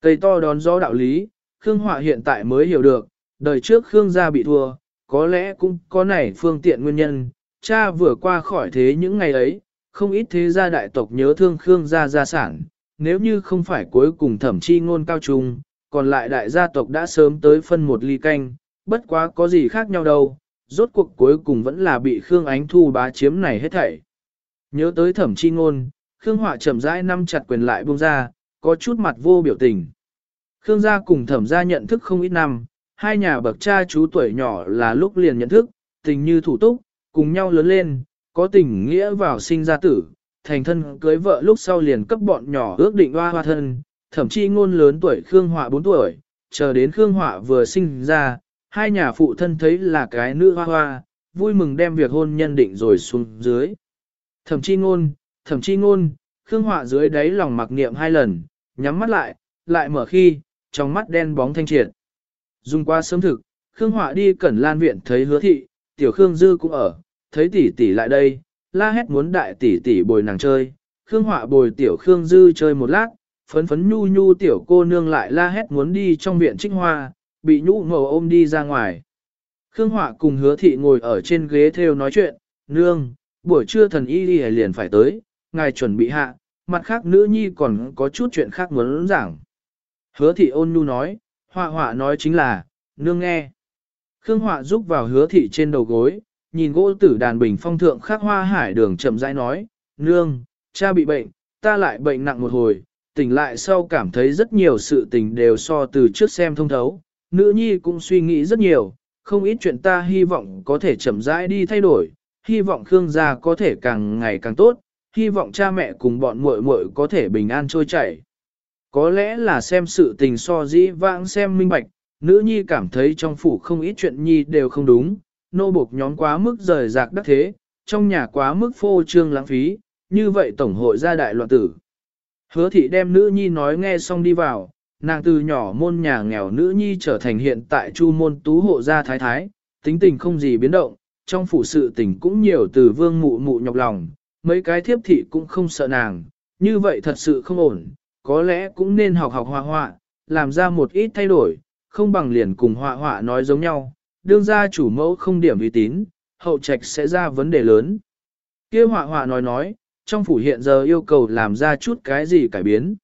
Cây to đón gió đạo lý, Khương Họa hiện tại mới hiểu được, đời trước Khương gia bị thua, có lẽ cũng có này phương tiện nguyên nhân, cha vừa qua khỏi thế những ngày ấy, không ít thế gia đại tộc nhớ thương Khương gia gia sản, nếu như không phải cuối cùng thẩm chi ngôn cao trung, còn lại đại gia tộc đã sớm tới phân một ly canh, bất quá có gì khác nhau đâu, rốt cuộc cuối cùng vẫn là bị Khương Ánh Thu bá chiếm này hết thảy. Nhớ tới thẩm chi ngôn, Khương Họa chậm rãi nắm chặt quyền lại buông ra, có chút mặt vô biểu tình. Khương gia cùng thẩm gia nhận thức không ít năm, hai nhà bậc cha chú tuổi nhỏ là lúc liền nhận thức, tình như thủ túc, cùng nhau lớn lên, có tình nghĩa vào sinh ra tử, thành thân cưới vợ lúc sau liền cấp bọn nhỏ ước định hoa hoa thân, thậm chí ngôn lớn tuổi Khương Họa 4 tuổi, chờ đến Khương Họa vừa sinh ra, hai nhà phụ thân thấy là cái nữ hoa hoa, vui mừng đem việc hôn nhân định rồi xuống dưới. Thẩm chi ngôn, thậm chí ngôn, Khương Họa dưới đáy lòng mặc niệm hai lần, nhắm mắt lại, lại mở khi, trong mắt đen bóng thanh triệt. Dùng qua sớm thực, Khương Họa đi cẩn lan viện thấy hứa thị, tiểu Khương Dư cũng ở, thấy tỷ tỷ lại đây, la hét muốn đại tỷ tỷ bồi nàng chơi. Khương Họa bồi tiểu Khương Dư chơi một lát, phấn phấn nhu nhu tiểu cô nương lại la hét muốn đi trong viện trích hoa, bị nhũ ngầu ôm đi ra ngoài. Khương Họa cùng hứa thị ngồi ở trên ghế theo nói chuyện, nương, buổi trưa thần y liền phải tới, ngài chuẩn bị hạ, mặt khác nữ nhi còn có chút chuyện khác muốn giảng. Hứa thị ôn nhu nói, họa họa nói chính là, nương nghe. Khương họa giúp vào hứa thị trên đầu gối, nhìn gỗ tử đàn bình phong thượng khắc hoa hải đường chậm rãi nói, nương, cha bị bệnh, ta lại bệnh nặng một hồi, tỉnh lại sau cảm thấy rất nhiều sự tình đều so từ trước xem thông thấu, nữ nhi cũng suy nghĩ rất nhiều, không ít chuyện ta hy vọng có thể chậm rãi đi thay đổi, hy vọng Khương gia có thể càng ngày càng tốt, hy vọng cha mẹ cùng bọn muội muội có thể bình an trôi chảy. Có lẽ là xem sự tình so dĩ vãng xem minh bạch, nữ nhi cảm thấy trong phủ không ít chuyện nhi đều không đúng, nô buộc nhóm quá mức rời rạc đắc thế, trong nhà quá mức phô trương lãng phí, như vậy tổng hội ra đại loạn tử. Hứa thị đem nữ nhi nói nghe xong đi vào, nàng từ nhỏ môn nhà nghèo nữ nhi trở thành hiện tại chu môn tú hộ gia thái thái, tính tình không gì biến động, trong phủ sự tình cũng nhiều từ vương mụ mụ nhọc lòng, mấy cái thiếp thị cũng không sợ nàng, như vậy thật sự không ổn, có lẽ cũng nên học học họa họa, làm ra một ít thay đổi, không bằng liền cùng họa họa nói giống nhau, đương ra chủ mẫu không điểm uy tín, hậu trạch sẽ ra vấn đề lớn. kia họa họa nói nói, trong phủ hiện giờ yêu cầu làm ra chút cái gì cải biến.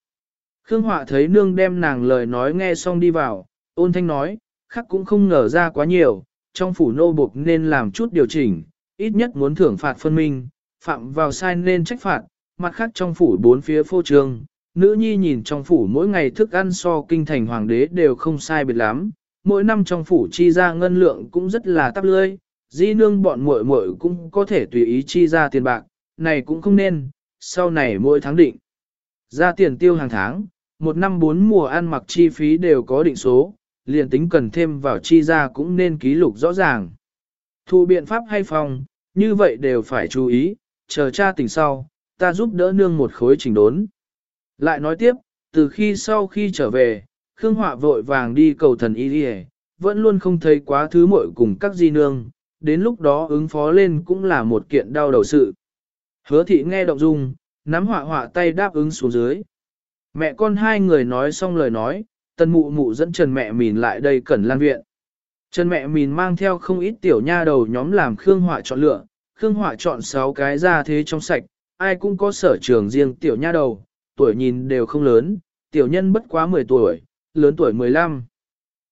Khương họa thấy nương đem nàng lời nói nghe xong đi vào, ôn thanh nói, khắc cũng không ngờ ra quá nhiều, trong phủ nô buộc nên làm chút điều chỉnh, ít nhất muốn thưởng phạt phân minh, phạm vào sai nên trách phạt, mặt khác trong phủ bốn phía phô trương, nữ nhi nhìn trong phủ mỗi ngày thức ăn so kinh thành hoàng đế đều không sai biệt lắm, mỗi năm trong phủ chi ra ngân lượng cũng rất là tắp lươi, di nương bọn muội muội cũng có thể tùy ý chi ra tiền bạc, này cũng không nên, sau này mỗi tháng định. Ra tiền tiêu hàng tháng, một năm bốn mùa ăn mặc chi phí đều có định số, liền tính cần thêm vào chi ra cũng nên ký lục rõ ràng. Thu biện pháp hay phòng, như vậy đều phải chú ý, chờ cha tỉnh sau, ta giúp đỡ nương một khối chỉnh đốn. Lại nói tiếp, từ khi sau khi trở về, Khương Họa vội vàng đi cầu thần y đi vẫn luôn không thấy quá thứ muội cùng các di nương, đến lúc đó ứng phó lên cũng là một kiện đau đầu sự. Hứa thị nghe động dung, nắm họa họa tay đáp ứng xuống dưới. Mẹ con hai người nói xong lời nói, tần mụ mụ dẫn Trần mẹ mìn lại đây cẩn lan viện. Trần mẹ mìn mang theo không ít tiểu nha đầu nhóm làm Khương Họa chọn lựa, Khương Họa chọn 6 cái ra thế trong sạch, ai cũng có sở trường riêng tiểu nha đầu, tuổi nhìn đều không lớn, tiểu nhân bất quá 10 tuổi, lớn tuổi 15.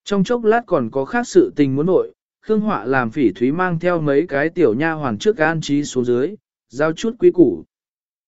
Trong chốc lát còn có khác sự tình muốn nội, Khương Họa làm phỉ thúy mang theo mấy cái tiểu nha hoàn trước an trí xuống dưới, giao chút quý củ.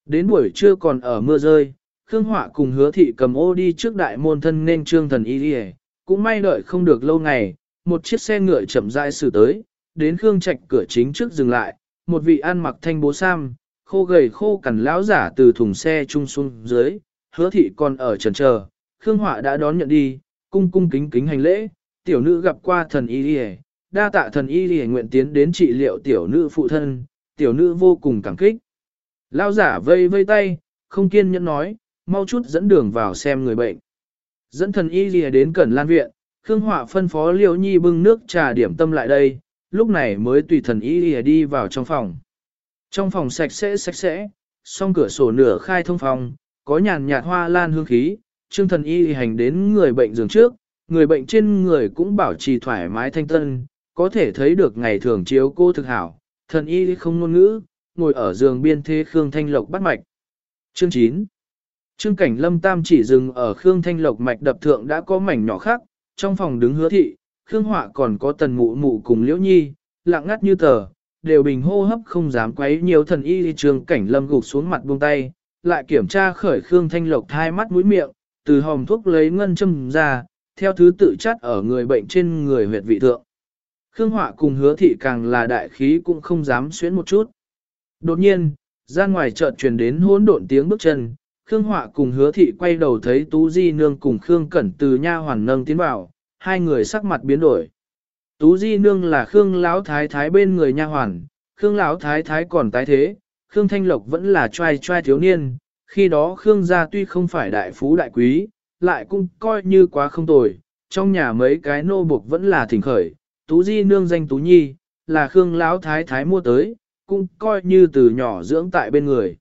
Đến buổi trưa còn ở mưa rơi, Khương Họa cùng hứa thị cầm ô đi trước đại môn thân nên trương thần y đi cũng may đợi không được lâu ngày, một chiếc xe ngựa chậm rãi xử tới, đến Khương Trạch cửa chính trước dừng lại, một vị ăn mặc thanh bố sam, khô gầy khô cằn lão giả từ thùng xe trung xuống dưới, hứa thị còn ở trần chờ, Khương Họa đã đón nhận đi, cung cung kính kính hành lễ, tiểu nữ gặp qua thần y đi đa tạ thần y đi nguyện tiến đến trị liệu tiểu nữ phụ thân, tiểu nữ vô cùng cảm kích. Lão giả vây vây tay, không kiên nhẫn nói, mau chút dẫn đường vào xem người bệnh. Dẫn thần y lìa đến cẩn lan viện, Khương Họa phân phó Liễu Nhi bưng nước trà điểm tâm lại đây, lúc này mới tùy thần y đi vào trong phòng. Trong phòng sạch sẽ sạch sẽ, song cửa sổ nửa khai thông phòng, có nhàn nhạt hoa lan hương khí, trương thần y hành đến người bệnh giường trước, người bệnh trên người cũng bảo trì thoải mái thanh tân, có thể thấy được ngày thường chiếu cô thực hảo, thần y không ngôn ngữ, ngồi ở giường biên thế Khương Thanh Lộc bắt mạch. Chương 9 Trương cảnh lâm tam chỉ dừng ở Khương Thanh Lộc mạch đập thượng đã có mảnh nhỏ khác, trong phòng đứng hứa thị, Khương Họa còn có tần mụ mụ cùng liễu nhi, lặng ngắt như tờ, đều bình hô hấp không dám quấy nhiều thần y trường cảnh lâm gục xuống mặt buông tay, lại kiểm tra khởi Khương Thanh Lộc hai mắt mũi miệng, từ hòm thuốc lấy ngân châm ra, theo thứ tự chắt ở người bệnh trên người huyệt vị thượng. Khương Họa cùng hứa thị càng là đại khí cũng không dám xuyến một chút. Đột nhiên, ra ngoài chợt truyền đến hỗn độn tiếng bước chân, Khương Họa cùng hứa thị quay đầu thấy Tú Di Nương cùng Khương Cẩn từ nha hoàn nâng tiến vào, hai người sắc mặt biến đổi. Tú Di Nương là Khương Lão Thái Thái bên người nha hoàn, Khương Lão Thái Thái còn tái thế, Khương Thanh Lộc vẫn là trai trai thiếu niên, khi đó Khương gia tuy không phải đại phú đại quý, lại cũng coi như quá không tồi, trong nhà mấy cái nô buộc vẫn là thỉnh khởi, Tú Di Nương danh Tú Nhi, là Khương Lão Thái Thái mua tới, cũng coi như từ nhỏ dưỡng tại bên người.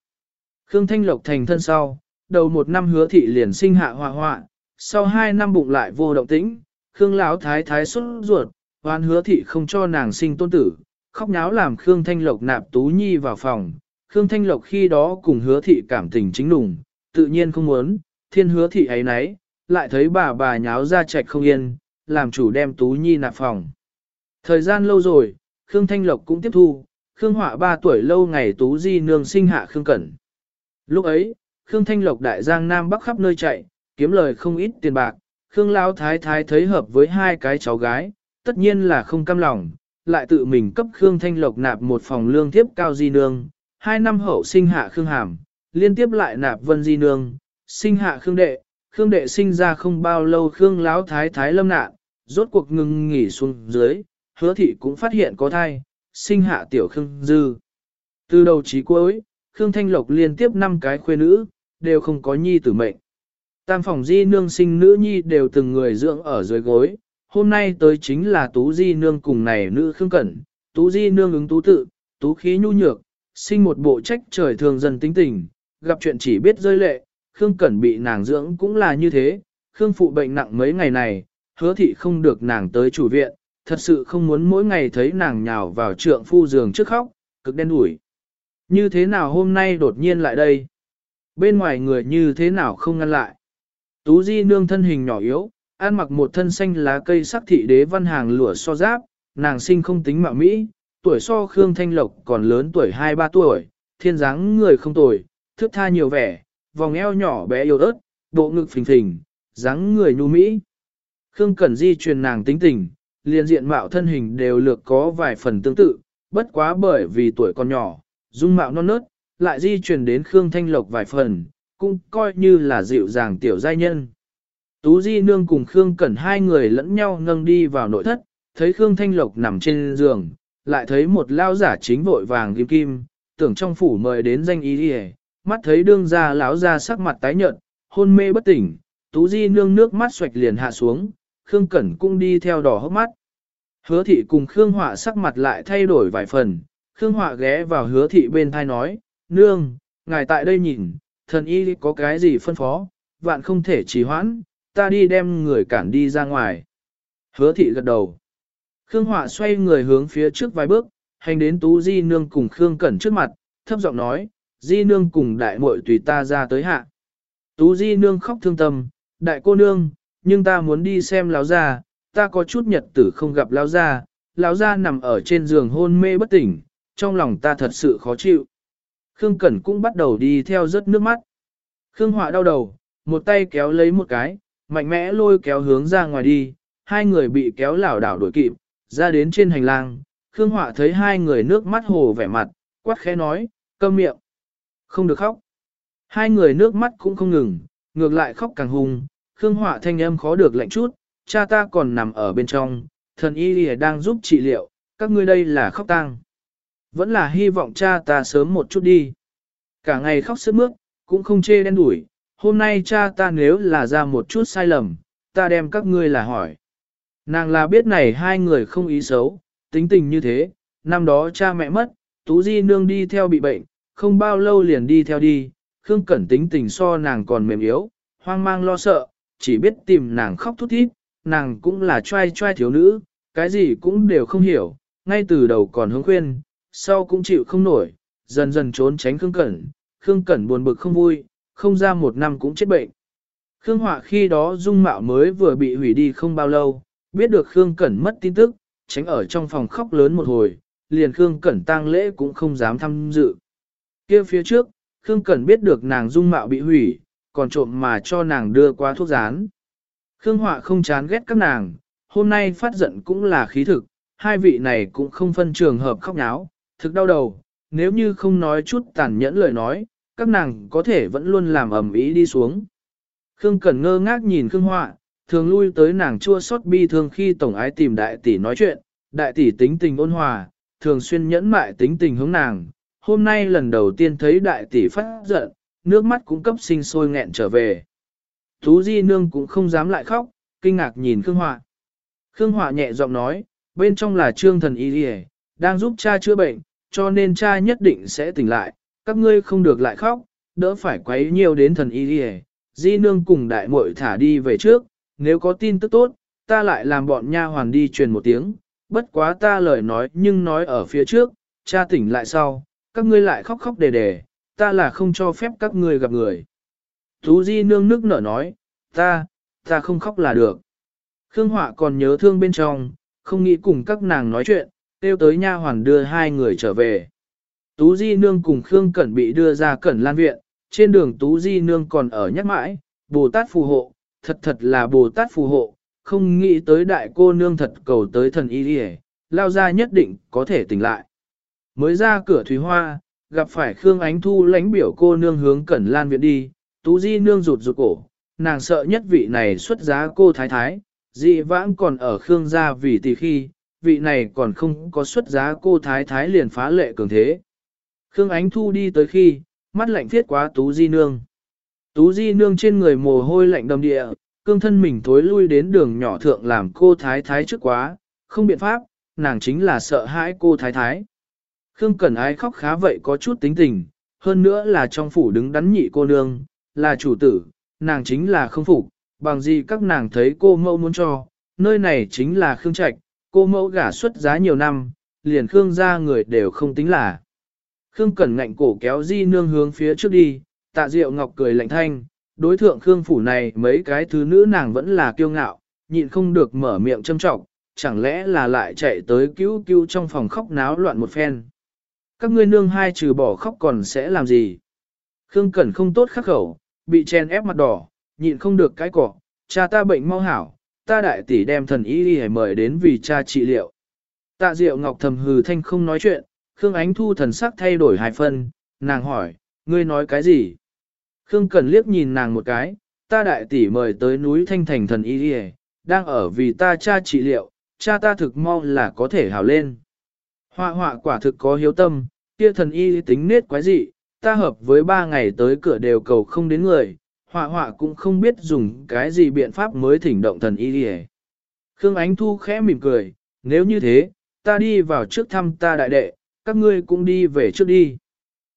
Khương Thanh Lộc thành thân sau, đầu một năm hứa thị liền sinh hạ họa họa, sau hai năm bụng lại vô động tĩnh, Khương Lão Thái Thái xuất ruột, oan hứa thị không cho nàng sinh tôn tử, khóc nháo làm Khương Thanh Lộc nạp Tú Nhi vào phòng. Khương Thanh Lộc khi đó cùng hứa thị cảm tình chính đủng, tự nhiên không muốn, thiên hứa thị ấy nấy, lại thấy bà bà nháo ra chạch không yên, làm chủ đem Tú Nhi nạp phòng. Thời gian lâu rồi, Khương Thanh Lộc cũng tiếp thu, Khương Họa ba tuổi lâu ngày Tú Di nương sinh hạ Khương Cẩn. Lúc ấy, Khương Thanh Lộc đại giang nam bắc khắp nơi chạy, kiếm lời không ít tiền bạc, Khương Lão Thái Thái thấy hợp với hai cái cháu gái, tất nhiên là không cam lòng, lại tự mình cấp Khương Thanh Lộc nạp một phòng lương tiếp cao di nương, hai năm hậu sinh hạ Khương Hàm, liên tiếp lại nạp vân di nương, sinh hạ Khương Đệ, Khương Đệ sinh ra không bao lâu Khương Lão Thái Thái lâm nạn, rốt cuộc ngừng nghỉ xuống dưới, hứa thị cũng phát hiện có thai, sinh hạ tiểu Khương Dư. Từ đầu chí cuối, Khương Thanh Lộc liên tiếp năm cái khuê nữ, đều không có nhi tử mệnh. Tam phòng di nương sinh nữ nhi đều từng người dưỡng ở dưới gối, hôm nay tới chính là tú di nương cùng này nữ khương cẩn, tú di nương ứng tú tự, tú khí nhu nhược, sinh một bộ trách trời thường dần tính tình, gặp chuyện chỉ biết rơi lệ, khương cẩn bị nàng dưỡng cũng là như thế, khương phụ bệnh nặng mấy ngày này, hứa thị không được nàng tới chủ viện, thật sự không muốn mỗi ngày thấy nàng nhào vào trượng phu giường trước khóc, cực đen đủi. Như thế nào hôm nay đột nhiên lại đây? Bên ngoài người như thế nào không ngăn lại? Tú Di nương thân hình nhỏ yếu, ăn mặc một thân xanh lá cây sắc thị đế văn hàng lụa so giáp, nàng sinh không tính mạo Mỹ, tuổi so Khương Thanh Lộc còn lớn tuổi 2-3 tuổi, thiên dáng người không tuổi, thước tha nhiều vẻ, vòng eo nhỏ bé yếu ớt, bộ ngực phình phình, dáng người nhu Mỹ. Khương Cẩn Di truyền nàng tính tình, liền diện mạo thân hình đều lược có vài phần tương tự, bất quá bởi vì tuổi còn nhỏ, dung mạo non nớt, lại di truyền đến Khương Thanh Lộc vài phần, cũng coi như là dịu dàng tiểu giai nhân. Tú Di Nương cùng Khương Cẩn hai người lẫn nhau nâng đi vào nội thất, thấy Khương Thanh Lộc nằm trên giường, lại thấy một lao giả chính vội vàng kim kim, tưởng trong phủ mời đến danh ý đi mắt thấy đương gia lão ra sắc mặt tái nhợt, hôn mê bất tỉnh, Tú Di Nương nước mắt xoạch liền hạ xuống, Khương Cẩn cũng đi theo đỏ hốc mắt. Hứa thị cùng Khương Họa sắc mặt lại thay đổi vài phần, Khương Họa ghé vào hứa thị bên thai nói, Nương, ngài tại đây nhìn, thần y có cái gì phân phó, vạn không thể trì hoãn, ta đi đem người cản đi ra ngoài. Hứa thị gật đầu. Khương Họa xoay người hướng phía trước vài bước, hành đến Tú Di Nương cùng Khương Cẩn trước mặt, thấp giọng nói, Di Nương cùng đại muội tùy ta ra tới hạ. Tú Di Nương khóc thương tâm, đại cô nương, nhưng ta muốn đi xem lão gia, ta có chút nhật tử không gặp lão gia, lão gia nằm ở trên giường hôn mê bất tỉnh, trong lòng ta thật sự khó chịu. Khương Cẩn cũng bắt đầu đi theo rớt nước mắt. Khương Họa đau đầu, một tay kéo lấy một cái, mạnh mẽ lôi kéo hướng ra ngoài đi, hai người bị kéo lảo đảo đuổi kịp, ra đến trên hành lang. Khương Họa thấy hai người nước mắt hồ vẻ mặt, quát khẽ nói, câm miệng. Không được khóc. Hai người nước mắt cũng không ngừng, ngược lại khóc càng hung. Khương Họa thanh âm khó được lạnh chút, cha ta còn nằm ở bên trong, thần y lìa đang giúp trị liệu, các ngươi đây là khóc tang. Vẫn là hy vọng cha ta sớm một chút đi. Cả ngày khóc sướt mướt, cũng không chê đen đủi, hôm nay cha ta nếu là ra một chút sai lầm, ta đem các ngươi là hỏi. Nàng là biết này hai người không ý xấu, tính tình như thế, năm đó cha mẹ mất, Tú Di Nương đi theo bị bệnh, không bao lâu liền đi theo đi, Khương Cẩn tính tình so nàng còn mềm yếu, hoang mang lo sợ, chỉ biết tìm nàng khóc thút thít, nàng cũng là trai trai thiếu nữ, cái gì cũng đều không hiểu, ngay từ đầu còn hướng khuyên, sau cũng chịu không nổi, dần dần trốn tránh Khương Cẩn, Khương Cẩn buồn bực không vui, không ra một năm cũng chết bệnh. Khương Họa khi đó dung mạo mới vừa bị hủy đi không bao lâu, biết được Khương Cẩn mất tin tức, tránh ở trong phòng khóc lớn một hồi, liền Khương Cẩn tang lễ cũng không dám tham dự. kia phía trước, Khương Cẩn biết được nàng dung mạo bị hủy, còn trộm mà cho nàng đưa qua thuốc rán. Khương Họa không chán ghét các nàng, hôm nay phát giận cũng là khí thực, hai vị này cũng không phân trường hợp khóc náo, thực đau đầu, nếu như không nói chút tàn nhẫn lời nói, các nàng có thể vẫn luôn làm ầm ý đi xuống. Khương Cẩn ngơ ngác nhìn Khương Họa, thường lui tới nàng chua xót bi thương khi tổng ái tìm đại tỷ nói chuyện, đại tỷ tính tình ôn hòa, thường xuyên nhẫn mại tính tình hướng nàng. Hôm nay lần đầu tiên thấy đại tỷ phát giận, nước mắt cũng cấp sinh sôi nghẹn trở về. Thú Di Nương cũng không dám lại khóc, kinh ngạc nhìn Khương Họa. Khương Họa nhẹ giọng nói, bên trong là trương thần y đi đang giúp cha chữa bệnh, cho nên cha nhất định sẽ tỉnh lại, các ngươi không được lại khóc, đỡ phải quấy nhiều đến thần y đi Di nương cùng đại muội thả đi về trước, nếu có tin tức tốt, ta lại làm bọn nha hoàn đi truyền một tiếng, bất quá ta lời nói nhưng nói ở phía trước, cha tỉnh lại sau, các ngươi lại khóc khóc đề đề, ta là không cho phép các ngươi gặp người. Tú Di nương nước nở nói, ta, ta không khóc là được. Khương Họa còn nhớ thương bên trong, không nghĩ cùng các nàng nói chuyện, tiêu tới nha hoàn đưa hai người trở về. Tú Di Nương cùng Khương Cẩn bị đưa ra Cẩn Lan Viện, trên đường Tú Di Nương còn ở nhắc mãi, Bồ Tát phù hộ, thật thật là Bồ Tát phù hộ, không nghĩ tới đại cô nương thật cầu tới thần y đi lao ra nhất định có thể tỉnh lại. Mới ra cửa Thúy Hoa, gặp phải Khương Ánh Thu lãnh biểu cô nương hướng Cẩn Lan Viện đi, Tú Di Nương rụt rụt cổ, nàng sợ nhất vị này xuất giá cô thái thái, dị vãng còn ở Khương gia vì tỷ khi, vị này còn không có xuất giá cô thái thái liền phá lệ cường thế. Khương Ánh Thu đi tới khi, mắt lạnh thiết quá Tú Di Nương. Tú Di Nương trên người mồ hôi lạnh đầm địa, cương thân mình thối lui đến đường nhỏ thượng làm cô thái thái trước quá, không biện pháp, nàng chính là sợ hãi cô thái thái. Khương Cẩn Ái khóc khá vậy có chút tính tình, hơn nữa là trong phủ đứng đắn nhị cô nương, là chủ tử, nàng chính là không phục, bằng gì các nàng thấy cô mẫu muốn cho, nơi này chính là Khương Trạch, cô mẫu gả xuất giá nhiều năm, liền Khương gia người đều không tính là. Khương Cẩn ngạnh cổ kéo di nương hướng phía trước đi, tạ diệu ngọc cười lạnh thanh, đối thượng Khương phủ này mấy cái thứ nữ nàng vẫn là kiêu ngạo, nhịn không được mở miệng châm trọng, chẳng lẽ là lại chạy tới cứu cứu trong phòng khóc náo loạn một phen. Các ngươi nương hai trừ bỏ khóc còn sẽ làm gì? Khương Cẩn không tốt khắc khẩu, bị chen ép mặt đỏ, nhịn không được cái cỏ, cha ta bệnh mau hảo, ta đại tỷ đem thần y đi mời đến vì cha trị liệu. Tạ Diệu Ngọc thầm hừ thanh không nói chuyện, Khương Ánh Thu thần sắc thay đổi hai phân, nàng hỏi, ngươi nói cái gì? Khương Cẩn liếc nhìn nàng một cái, ta đại tỷ mời tới núi Thanh Thành thần y đi đang ở vì ta cha trị liệu, cha ta thực mau là có thể hào lên. Họa họa quả thực có hiếu tâm, kia thần y tính nết quái dị, ta hợp với ba ngày tới cửa đều cầu không đến người, họa họa cũng không biết dùng cái gì biện pháp mới thỉnh động thần y đi Khương Ánh Thu khẽ mỉm cười, nếu như thế, ta đi vào trước thăm ta đại đệ, các ngươi cũng đi về trước đi.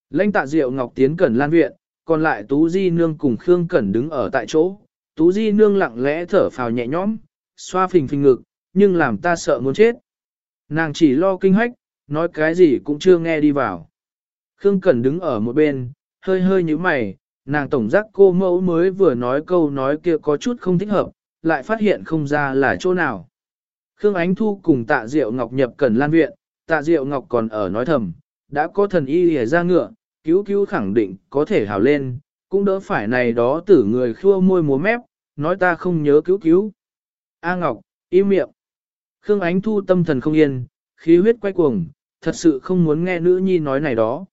Lãnh tạ diệu ngọc tiến cẩn lan viện, còn lại Tú Di Nương cùng Khương Cẩn đứng ở tại chỗ. Tú Di Nương lặng lẽ thở phào nhẹ nhõm, xoa phình phình ngực, nhưng làm ta sợ muốn chết. Nàng chỉ lo kinh hách, nói cái gì cũng chưa nghe đi vào. Khương Cẩn đứng ở một bên, hơi hơi như mày, nàng tổng giác cô mẫu mới vừa nói câu nói kia có chút không thích hợp, lại phát hiện không ra là chỗ nào. Khương Ánh Thu cùng tạ Diệu Ngọc nhập Cẩn Lan Viện, tạ Diệu Ngọc còn ở nói thầm, đã có thần y hề ra ngựa, cứu cứu khẳng định có thể hào lên, cũng đỡ phải này đó tử người khua môi múa mép, nói ta không nhớ cứu cứu. A Ngọc, im miệng. Khương Ánh Thu tâm thần không yên, khí huyết quay cuồng, thật sự không muốn nghe nữ nhi nói này đó.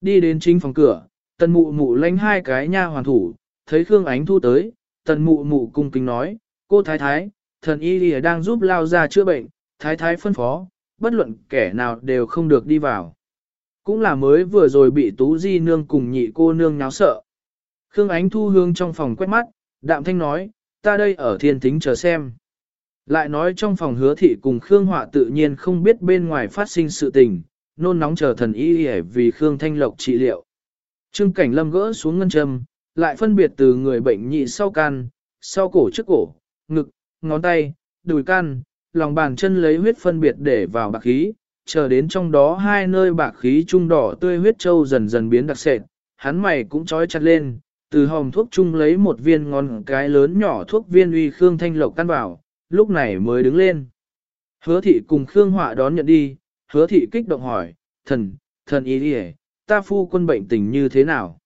Đi đến chính phòng cửa, tần mụ mụ lánh hai cái nha hoàn thủ, thấy Khương Ánh Thu tới, tần mụ mụ cung kính nói, cô thái thái, thần y lìa đang giúp lao ra chữa bệnh, thái thái phân phó, bất luận kẻ nào đều không được đi vào. Cũng là mới vừa rồi bị Tú Di Nương cùng nhị cô nương nháo sợ. Khương Ánh Thu hương trong phòng quét mắt, đạm thanh nói, ta đây ở thiên thính chờ xem. Lại nói trong phòng hứa thị cùng Khương Họa tự nhiên không biết bên ngoài phát sinh sự tình, nôn nóng chờ thần y lìa vì Khương Thanh Lộc trị liệu. Trương Cảnh Lâm gỡ xuống ngân châm, lại phân biệt từ người bệnh nhị sau can, sau cổ trước cổ, ngực, ngón tay, đùi can, lòng bàn chân lấy huyết phân biệt để vào bạc khí, chờ đến trong đó hai nơi bạc khí trung đỏ tươi huyết châu dần dần biến đặc sệt, hắn mày cũng trói chặt lên, từ hòm thuốc chung lấy một viên ngón cái lớn nhỏ thuốc viên uy Khương Thanh Lộc căn vào, lúc này mới đứng lên. Hứa thị cùng Khương Họa đón nhận đi, hứa thị kích động hỏi, thần, thần ý đi ta phu quân bệnh tình như thế nào?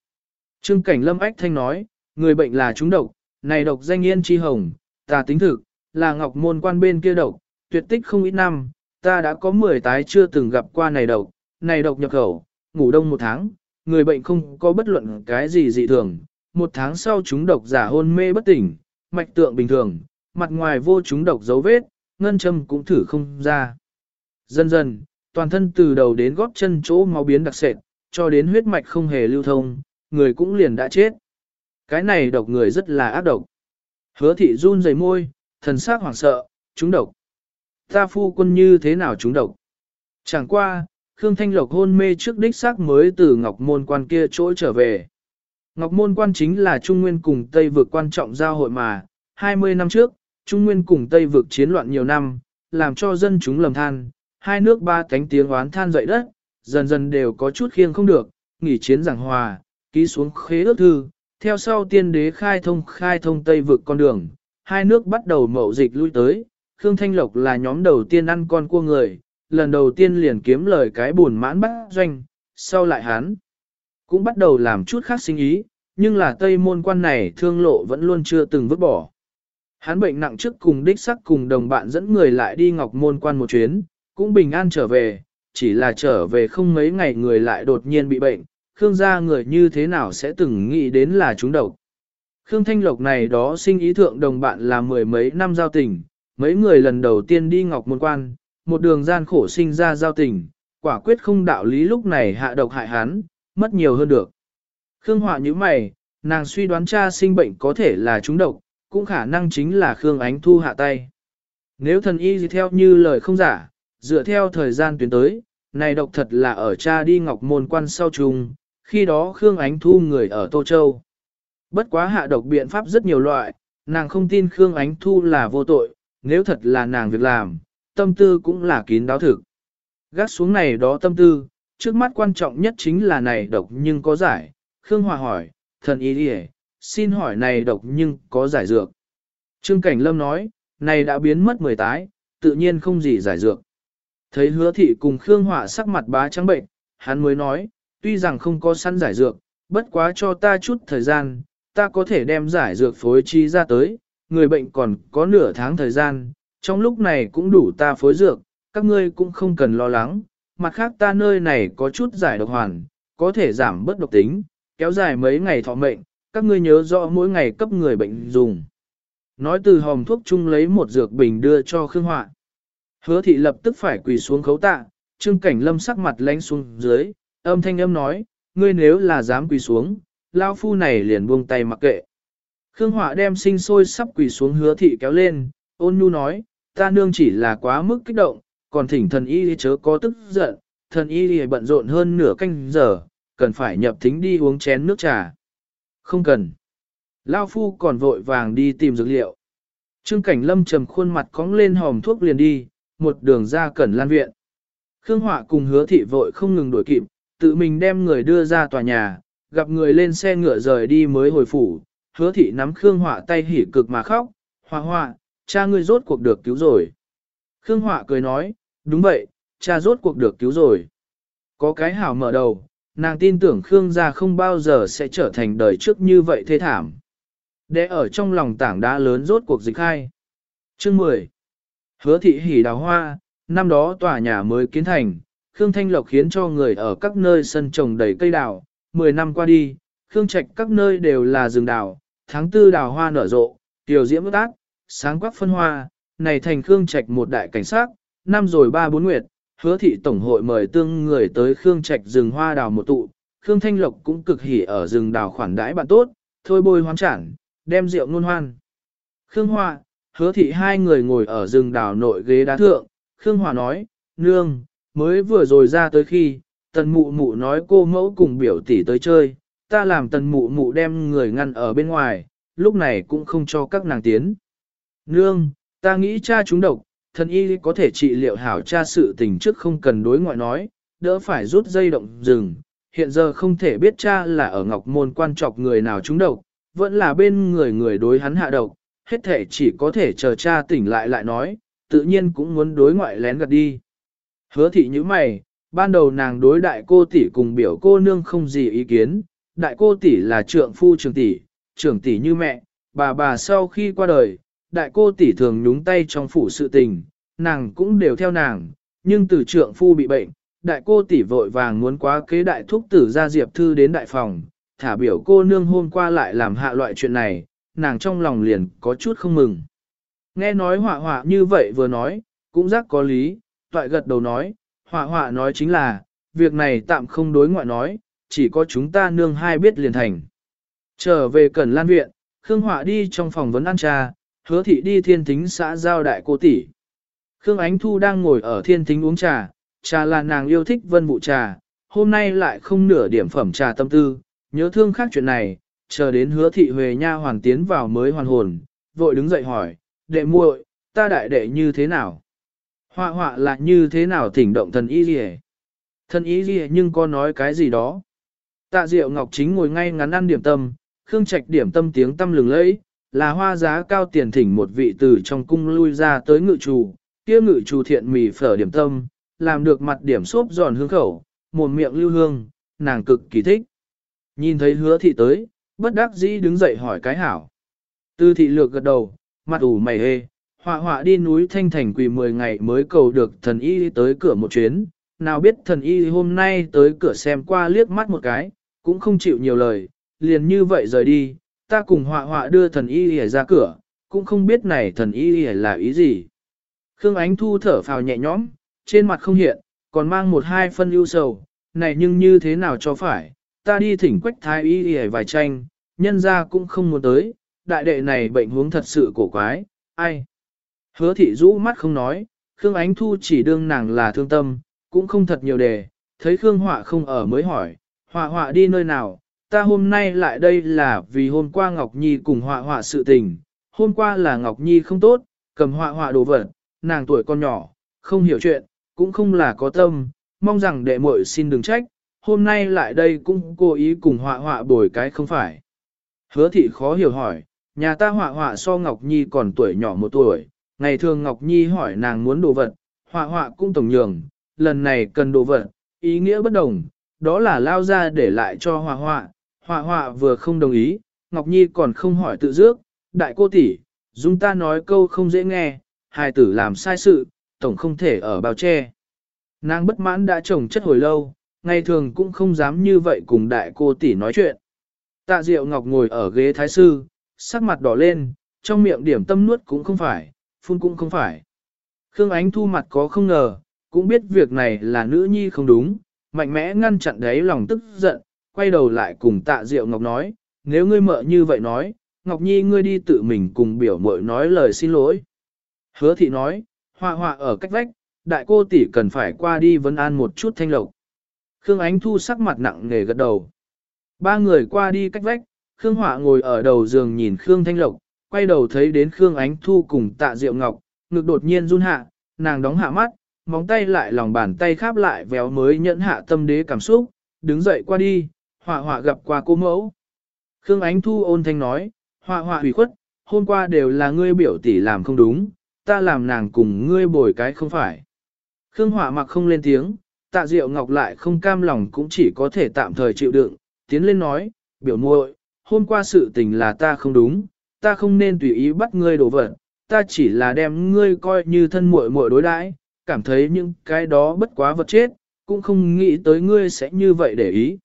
Trương Cảnh Lâm Ách Thanh nói, người bệnh là trúng độc, này độc danh yên chi hồng, ta tính thực, là ngọc môn quan bên kia độc, tuyệt tích không ít năm, ta đã có 10 tái chưa từng gặp qua này độc, này độc nhập khẩu, ngủ đông một tháng, người bệnh không có bất luận cái gì dị thường, một tháng sau chúng độc giả hôn mê bất tỉnh, mạch tượng bình thường, mặt ngoài vô chúng độc dấu vết, ngân châm cũng thử không ra. Dần dần, toàn thân từ đầu đến gót chân chỗ máu biến đặc sệt, cho đến huyết mạch không hề lưu thông, người cũng liền đã chết. Cái này độc người rất là ác độc. Hứa thị run rẩy môi, thần sắc hoảng sợ, chúng độc. Ta phu quân như thế nào chúng độc? Chẳng qua, Khương Thanh Lộc hôn mê trước đích xác mới từ Ngọc Môn quan kia chỗ trở về. Ngọc Môn quan chính là Trung Nguyên cùng Tây vực quan trọng giao hội mà, 20 năm trước, Trung Nguyên cùng Tây vực chiến loạn nhiều năm, làm cho dân chúng lầm than, hai nước ba cánh tiếng oán than dậy đất, dần dần đều có chút khiêng không được, nghỉ chiến giảng hòa, ký xuống khế ước thư, theo sau tiên đế khai thông khai thông Tây vực con đường, hai nước bắt đầu mậu dịch lui tới, Khương Thanh Lộc là nhóm đầu tiên ăn con cua người, lần đầu tiên liền kiếm lời cái buồn mãn bắt doanh, sau lại hắn. Cũng bắt đầu làm chút khác sinh ý, nhưng là tây môn quan này thương lộ vẫn luôn chưa từng vứt bỏ. Hắn bệnh nặng trước cùng đích sắc cùng đồng bạn dẫn người lại đi ngọc môn quan một chuyến, cũng bình an trở về, chỉ là trở về không mấy ngày người lại đột nhiên bị bệnh, Khương gia người như thế nào sẽ từng nghĩ đến là chúng độc. Khương Thanh Lộc này đó sinh ý thượng đồng bạn là mười mấy năm giao tình, mấy người lần đầu tiên đi ngọc môn quan, một đường gian khổ sinh ra giao tình, quả quyết không đạo lý lúc này hạ độc hại hắn, mất nhiều hơn được. Khương Họa như mày, nàng suy đoán cha sinh bệnh có thể là chúng độc, cũng khả năng chính là Khương Ánh Thu hạ tay. Nếu thần y gì theo như lời không giả, dựa theo thời gian tuyến tới, này độc thật là ở cha đi ngọc môn quan sau trùng, khi đó Khương Ánh Thu người ở Tô Châu. Bất quá hạ độc biện pháp rất nhiều loại, nàng không tin Khương Ánh Thu là vô tội, nếu thật là nàng việc làm, tâm tư cũng là kín đáo thực. Gác xuống này đó tâm tư, trước mắt quan trọng nhất chính là này độc nhưng có giải. Khương Hòa hỏi, thần ý đi xin hỏi này độc nhưng có giải dược. Trương Cảnh Lâm nói, này đã biến mất mười tái, tự nhiên không gì giải dược. Thấy hứa thị cùng Khương Họa sắc mặt bá trắng bệnh, hắn mới nói, tuy rằng không có săn giải dược, bất quá cho ta chút thời gian, ta có thể đem giải dược phối trí ra tới, người bệnh còn có nửa tháng thời gian, trong lúc này cũng đủ ta phối dược, các ngươi cũng không cần lo lắng, mặt khác ta nơi này có chút giải độc hoàn, có thể giảm bớt độc tính, kéo dài mấy ngày thọ mệnh, các ngươi nhớ rõ mỗi ngày cấp người bệnh dùng. Nói từ hòm thuốc chung lấy một dược bình đưa cho Khương Họa. Hứa thị lập tức phải quỳ xuống khấu tạ, trương cảnh lâm sắc mặt lánh xuống dưới, âm thanh âm nói, ngươi nếu là dám quỳ xuống, lao phu này liền buông tay mặc kệ. Khương Họa đem sinh sôi sắp quỳ xuống hứa thị kéo lên, ôn nhu nói, ta nương chỉ là quá mức kích động, còn thỉnh thần y chớ có tức giận, thần y bận rộn hơn nửa canh giờ, cần phải nhập thính đi uống chén nước trà. Không cần. Lao phu còn vội vàng đi tìm dược liệu. Trương Cảnh Lâm trầm khuôn mặt cong lên hòm thuốc liền đi, một đường ra cẩn lan viện. Khương Họa cùng hứa thị vội không ngừng đuổi kịp, tự mình đem người đưa ra tòa nhà, gặp người lên xe ngựa rời đi mới hồi phủ. Hứa thị nắm Khương Họa tay hỉ cực mà khóc, Họa Họa, cha ngươi rốt cuộc được cứu rồi. Khương Họa cười nói, đúng vậy, cha rốt cuộc được cứu rồi. Có cái hảo mở đầu, nàng tin tưởng Khương gia không bao giờ sẽ trở thành đời trước như vậy thê thảm. Để ở trong lòng tảng đá lớn rốt cuộc dịch khai. Chương 10 Hứa thị hỉ đào hoa, năm đó tòa nhà mới kiến thành, Khương Thanh Lộc khiến cho người ở các nơi sân trồng đầy cây đào, 10 năm qua đi, Khương Trạch các nơi đều là rừng đào, tháng tư đào hoa nở rộ, tiểu diễm ước ác, sáng quắc phân hoa, này thành Khương Trạch một đại cảnh sát, năm rồi ba bốn nguyệt, hứa thị tổng hội mời tương người tới Khương Trạch rừng hoa đào một tụ, Khương Thanh Lộc cũng cực hỉ ở rừng đào khoản đãi bạn tốt, thôi bôi hoán chản, đem rượu nôn hoan. Khương Hoa, hứa thị hai người ngồi ở rừng đào nội ghế đá thượng, Khương Hòa nói, nương, mới vừa rồi ra tới khi, tần mụ mụ nói cô mẫu cùng biểu tỷ tới chơi, ta làm tần mụ mụ đem người ngăn ở bên ngoài, lúc này cũng không cho các nàng tiến. Nương, ta nghĩ cha chúng độc, thần y có thể trị liệu hảo cha sự tình trước không cần đối ngoại nói, đỡ phải rút dây động rừng. Hiện giờ không thể biết cha là ở ngọc môn quan trọc người nào chúng độc, vẫn là bên người người đối hắn hạ độc, hết thể chỉ có thể chờ cha tỉnh lại lại nói, tự nhiên cũng muốn đối ngoại lén gạt đi. Hứa thị như mày, ban đầu nàng đối đại cô tỷ cùng biểu cô nương không gì ý kiến, đại cô tỷ là trượng phu trưởng tỷ, trưởng tỷ như mẹ, bà bà sau khi qua đời, đại cô tỷ thường nhúng tay trong phủ sự tình, nàng cũng đều theo nàng, nhưng từ trượng phu bị bệnh, đại cô tỷ vội vàng muốn quá kế đại thúc tử ra diệp thư đến đại phòng, thả biểu cô nương hôm qua lại làm hạ loại chuyện này, nàng trong lòng liền có chút không mừng. Nghe nói họa họa như vậy vừa nói, cũng giác có lý, toại gật đầu nói, họa họa nói chính là, việc này tạm không đối ngoại nói, chỉ có chúng ta nương hai biết liền thành. Trở về Cẩn Lan Viện, Khương Họa đi trong phòng vấn ăn trà, hứa thị đi thiên thính xã giao đại cô tỷ. Khương Ánh Thu đang ngồi ở thiên thính uống trà, trà là nàng yêu thích vân vụ trà, hôm nay lại không nửa điểm phẩm trà tâm tư, nhớ thương khác chuyện này, chờ đến hứa thị Huệ Nha hoàn tiến vào mới hoàn hồn, vội đứng dậy hỏi, đệ muội, ta đại đệ như thế nào? Họa họa là như thế nào thỉnh động thần y gì Thần y gì nhưng có nói cái gì đó? Tạ Diệu Ngọc Chính ngồi ngay ngắn ăn điểm tâm, Khương Trạch điểm tâm tiếng tâm lừng lẫy, là hoa giá cao tiền thỉnh một vị từ trong cung lui ra tới ngự chủ, kia ngự chủ thiện mì phở điểm tâm, làm được mặt điểm xốp giòn hương khẩu, mồm miệng lưu hương, nàng cực kỳ thích. Nhìn thấy hứa thị tới, bất đắc dĩ đứng dậy hỏi cái hảo. Tư thị lược gật đầu, mặt ủ mày hê, họa họa đi núi Thanh Thành quỳ 10 ngày mới cầu được thần y tới cửa một chuyến, nào biết thần y hôm nay tới cửa xem qua liếc mắt một cái, cũng không chịu nhiều lời, liền như vậy rời đi, ta cùng họa họa đưa thần y ra cửa, cũng không biết này thần y là ý gì. Khương Ánh Thu thở phào nhẹ nhõm, trên mặt không hiện, còn mang một hai phân ưu sầu, này nhưng như thế nào cho phải, ta đi thỉnh quách thái y y vài tranh, nhân ra cũng không muốn tới, đại đệ này bệnh huống thật sự cổ quái, ai. Hứa thị rũ mắt không nói, Khương Ánh Thu chỉ đương nàng là thương tâm, cũng không thật nhiều đề, thấy Khương Họa không ở mới hỏi, Họa Họa đi nơi nào, ta hôm nay lại đây là vì hôm qua Ngọc Nhi cùng Họa Họa sự tình, hôm qua là Ngọc Nhi không tốt, cầm Họa Họa đồ vật, nàng tuổi con nhỏ, không hiểu chuyện, cũng không là có tâm, mong rằng đệ muội xin đừng trách, hôm nay lại đây cũng cố ý cùng Họa Họa bồi cái không phải. Hứa thị khó hiểu hỏi, nhà ta Họa Họa so Ngọc Nhi còn tuổi nhỏ một tuổi, ngày thường Ngọc Nhi hỏi nàng muốn đồ vật, Họa Họa cũng tổng nhường, lần này cần đồ vật, ý nghĩa bất đồng, đó là lao ra để lại cho họa họa, họa họa vừa không đồng ý, Ngọc Nhi còn không hỏi tự dước, đại cô tỷ, dung ta nói câu không dễ nghe, hài tử làm sai sự, tổng không thể ở bao che. Nàng bất mãn đã trồng chất hồi lâu, ngày thường cũng không dám như vậy cùng đại cô tỷ nói chuyện. Tạ Diệu Ngọc ngồi ở ghế thái sư, sắc mặt đỏ lên, trong miệng điểm tâm nuốt cũng không phải, phun cũng không phải. Khương Ánh thu mặt có không ngờ, cũng biết việc này là nữ nhi không đúng, mạnh mẽ ngăn chặn đấy lòng tức giận, quay đầu lại cùng tạ diệu ngọc nói, nếu ngươi mợ như vậy nói, ngọc nhi ngươi đi tự mình cùng biểu mội nói lời xin lỗi. Hứa thị nói, họa họa ở cách vách, đại cô tỷ cần phải qua đi vấn an một chút thanh lộc. Khương Ánh Thu sắc mặt nặng nề gật đầu. Ba người qua đi cách vách, Khương Họa ngồi ở đầu giường nhìn Khương Thanh Lộc, quay đầu thấy đến Khương Ánh Thu cùng tạ Diệu Ngọc, ngực đột nhiên run hạ, nàng đóng hạ mắt, móng tay lại lòng bàn tay kháp lại véo mới nhẫn hạ tâm đế cảm xúc, đứng dậy qua đi, họa họa gặp qua cô mẫu. Khương Ánh Thu ôn thanh nói, họa họa hủy khuất, hôm qua đều là ngươi biểu tỷ làm không đúng, ta làm nàng cùng ngươi bồi cái không phải. Khương Họa mặc không lên tiếng, tạ diệu ngọc lại không cam lòng cũng chỉ có thể tạm thời chịu đựng, tiến lên nói, biểu muội, hôm qua sự tình là ta không đúng, ta không nên tùy ý bắt ngươi đổ vật, ta chỉ là đem ngươi coi như thân muội muội đối đãi, cảm thấy những cái đó bất quá vật chết, cũng không nghĩ tới ngươi sẽ như vậy để ý.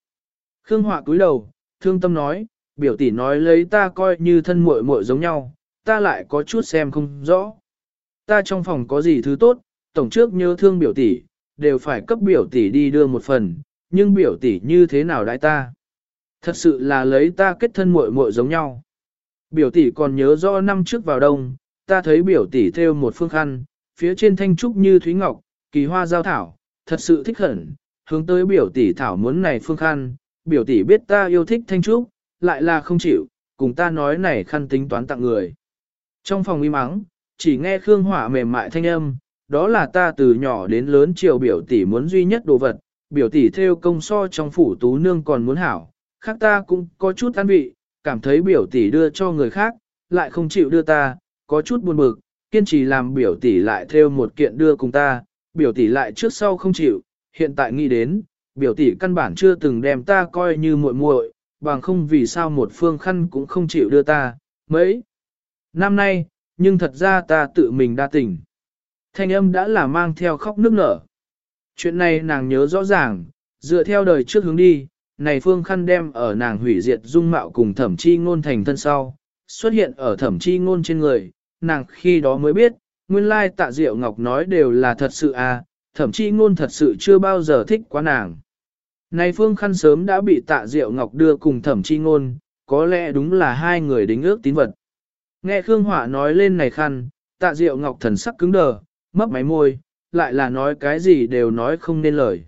Khương Họa cúi đầu, thương tâm nói, biểu tỷ nói lấy ta coi như thân muội muội giống nhau, ta lại có chút xem không rõ. Ta trong phòng có gì thứ tốt, tổng trước nhớ thương biểu tỷ, đều phải cấp biểu tỷ đi đưa một phần, nhưng biểu tỷ như thế nào đại ta? Thật sự là lấy ta kết thân muội muội giống nhau. Biểu tỷ còn nhớ rõ năm trước vào đông, ta thấy biểu tỷ theo một phương khăn, phía trên thanh trúc như thúy ngọc, kỳ hoa giao thảo, thật sự thích hẳn, hướng tới biểu tỷ thảo muốn này phương khăn, biểu tỷ biết ta yêu thích thanh trúc, lại là không chịu, cùng ta nói này khăn tính toán tặng người. Trong phòng im mắng, chỉ nghe Khương Hỏa mềm mại thanh âm, đó là ta từ nhỏ đến lớn chiều biểu tỷ muốn duy nhất đồ vật, biểu tỷ theo công so trong phủ tú nương còn muốn hảo, khác ta cũng có chút an vị, cảm thấy biểu tỷ đưa cho người khác, lại không chịu đưa ta, có chút buồn bực, kiên trì làm biểu tỷ lại theo một kiện đưa cùng ta, biểu tỷ lại trước sau không chịu, hiện tại nghĩ đến, biểu tỷ căn bản chưa từng đem ta coi như muội muội, bằng không vì sao một phương khăn cũng không chịu đưa ta, mấy năm nay, nhưng thật ra ta tự mình đa tình. Thanh âm đã là mang theo khóc nước nở. Chuyện này nàng nhớ rõ ràng, dựa theo đời trước hướng đi, này phương khăn đem ở nàng hủy diệt dung mạo cùng thẩm chi ngôn thành thân sau, xuất hiện ở thẩm chi ngôn trên người, nàng khi đó mới biết, nguyên lai tạ diệu ngọc nói đều là thật sự à, thẩm chi ngôn thật sự chưa bao giờ thích quá nàng. Này phương khăn sớm đã bị tạ diệu ngọc đưa cùng thẩm chi ngôn, có lẽ đúng là hai người đính ước tín vật. Nghe Khương Hỏa nói lên này khăn, tạ diệu ngọc thần sắc cứng đờ, mấp máy môi, lại là nói cái gì đều nói không nên lời.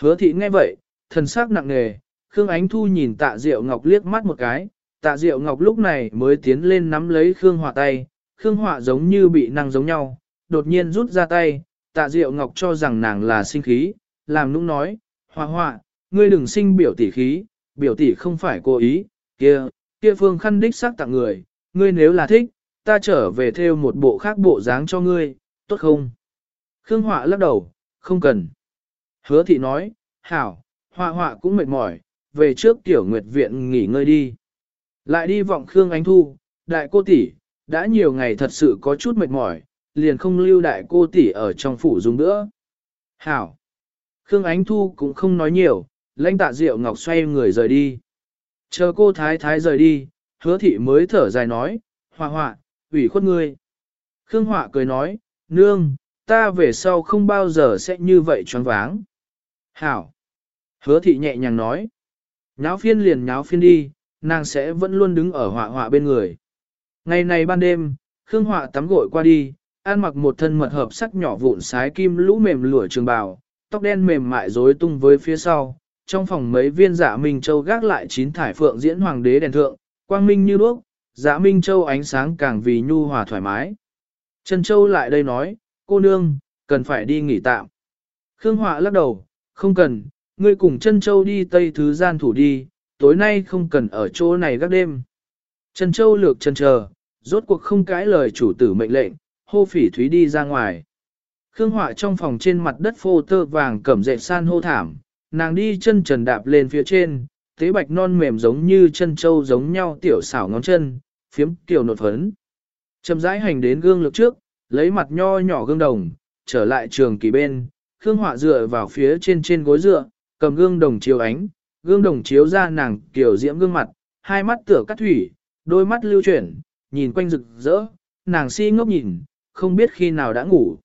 Hứa thị nghe vậy, thần sắc nặng nề, Khương Ánh Thu nhìn tạ diệu ngọc liếc mắt một cái, tạ diệu ngọc lúc này mới tiến lên nắm lấy Khương Họa tay, Khương Họa giống như bị năng giống nhau, đột nhiên rút ra tay, tạ diệu ngọc cho rằng nàng là sinh khí, làm nũng nói, Họa Họa, ngươi đừng sinh biểu tỷ khí, biểu tỷ không phải cố ý, kia, kia phương khăn đích xác tặng người, ngươi nếu là thích, ta trở về theo một bộ khác bộ dáng cho ngươi, tốt không? Khương Họa lắc đầu, không cần. Hứa thị nói, hảo, Họa Họa cũng mệt mỏi, về trước tiểu nguyệt viện nghỉ ngơi đi. Lại đi vọng Khương Ánh Thu, đại cô tỷ, đã nhiều ngày thật sự có chút mệt mỏi, liền không lưu đại cô tỷ ở trong phủ dùng nữa. Hảo! Khương Ánh Thu cũng không nói nhiều, lãnh tạ Diệu Ngọc xoay người rời đi. Chờ cô thái thái rời đi, hứa thị mới thở dài nói, họa họa, ủy khuất ngươi. Khương Họa cười nói, nương, ta về sau không bao giờ sẽ như vậy choáng váng. Hảo! Hứa thị nhẹ nhàng nói, nháo phiên liền nháo phiên đi, nàng sẽ vẫn luôn đứng ở họa họa bên người. Ngày này ban đêm, Khương Họa tắm gội qua đi, ăn mặc một thân mật hợp sắc nhỏ vụn sái kim lũ mềm lụa trường bào, tóc đen mềm mại rối tung với phía sau. Trong phòng mấy viên giả Minh Châu gác lại chín thải phượng diễn hoàng đế đèn thượng, quang minh như đuốc, giả Minh Châu ánh sáng càng vì nhu hòa thoải mái. Trần Châu lại đây nói, cô nương, cần phải đi nghỉ tạm. Khương Họa lắc đầu, không cần, ngươi cùng Trân Châu đi Tây Thứ Gian thủ đi, tối nay không cần ở chỗ này gác đêm. Trần Châu lược chân chờ, rốt cuộc không cãi lời chủ tử mệnh lệnh, hô phỉ thúy đi ra ngoài. Khương Họa trong phòng trên mặt đất phô tơ vàng cẩm dệt san hô thảm, nàng đi chân trần đạp lên phía trên, tế bạch non mềm giống như chân châu giống nhau tiểu xảo ngón chân, phiếm tiểu nột phấn. Chậm rãi hành đến gương lực trước, lấy mặt nho nhỏ gương đồng, trở lại trường kỳ bên, Khương Họa dựa vào phía trên trên gối dựa, cầm gương đồng chiếu ánh, gương đồng chiếu ra nàng kiểu diễm gương mặt, hai mắt tựa cắt thủy, đôi mắt lưu chuyển, nhìn quanh rực rỡ, nàng si ngốc nhìn, không biết khi nào đã ngủ.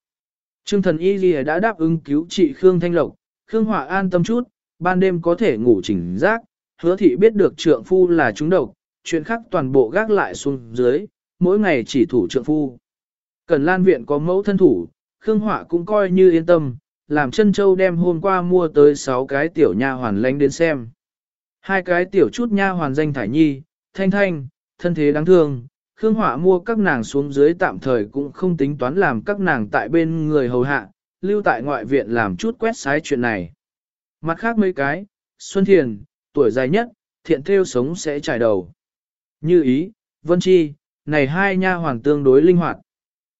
Trương thần y gì đã đáp ứng cứu trị Khương Thanh Lộc, Khương Họa an tâm chút, ban đêm có thể ngủ chỉnh giác, hứa thị biết được trượng phu là chúng độc, chuyện khác toàn bộ gác lại xuống dưới, mỗi ngày chỉ thủ trượng phu. Cần lan viện có mẫu thân thủ, Khương Họa cũng coi như yên tâm, làm chân châu đem hôm qua mua tới 6 cái tiểu nha hoàn lánh đến xem. Hai cái tiểu chút nha hoàn danh thải nhi, thanh thanh, thân thế đáng thương, Khương Họa mua các nàng xuống dưới tạm thời cũng không tính toán làm các nàng tại bên người hầu hạ, lưu tại ngoại viện làm chút quét sái chuyện này. Mặt khác mấy cái, Xuân Thiền, tuổi dài nhất, thiện theo sống sẽ trải đầu. Như ý, Vân Chi, này hai nha hoàn tương đối linh hoạt.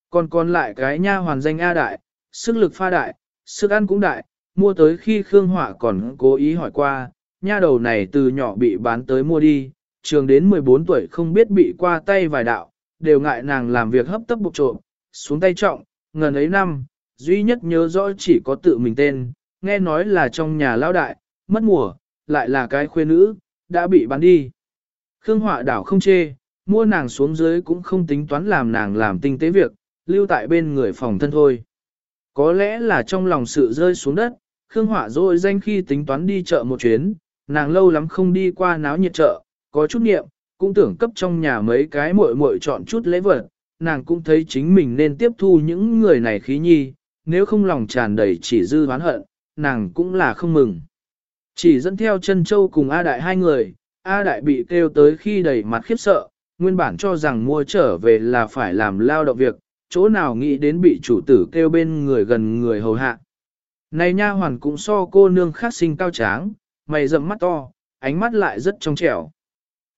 Còn còn lại cái nha hoàn danh A đại, sức lực pha đại, sức ăn cũng đại, mua tới khi Khương Họa còn cố ý hỏi qua, nha đầu này từ nhỏ bị bán tới mua đi, trường đến 14 tuổi không biết bị qua tay vài đạo, đều ngại nàng làm việc hấp tấp bục trộm, xuống tay trọng, ngần ấy năm, duy nhất nhớ rõ chỉ có tự mình tên, nghe nói là trong nhà lao đại, mất mùa, lại là cái khuê nữ, đã bị bán đi. Khương Họa đảo không chê, mua nàng xuống dưới cũng không tính toán làm nàng làm tinh tế việc, lưu tại bên người phòng thân thôi. Có lẽ là trong lòng sự rơi xuống đất, Khương hỏa rồi danh khi tính toán đi chợ một chuyến, nàng lâu lắm không đi qua náo nhiệt chợ, có chút niệm, cũng tưởng cấp trong nhà mấy cái muội muội chọn chút lễ vật, nàng cũng thấy chính mình nên tiếp thu những người này khí nhi, nếu không lòng tràn đầy chỉ dư oán hận, nàng cũng là không mừng. Chỉ dẫn theo chân châu cùng A Đại hai người, A Đại bị kêu tới khi đầy mặt khiếp sợ, nguyên bản cho rằng mua trở về là phải làm lao động việc, chỗ nào nghĩ đến bị chủ tử kêu bên người gần người hầu hạ. Này nha hoàn cũng so cô nương khác sinh cao tráng, mày rậm mắt to, ánh mắt lại rất trong trẻo.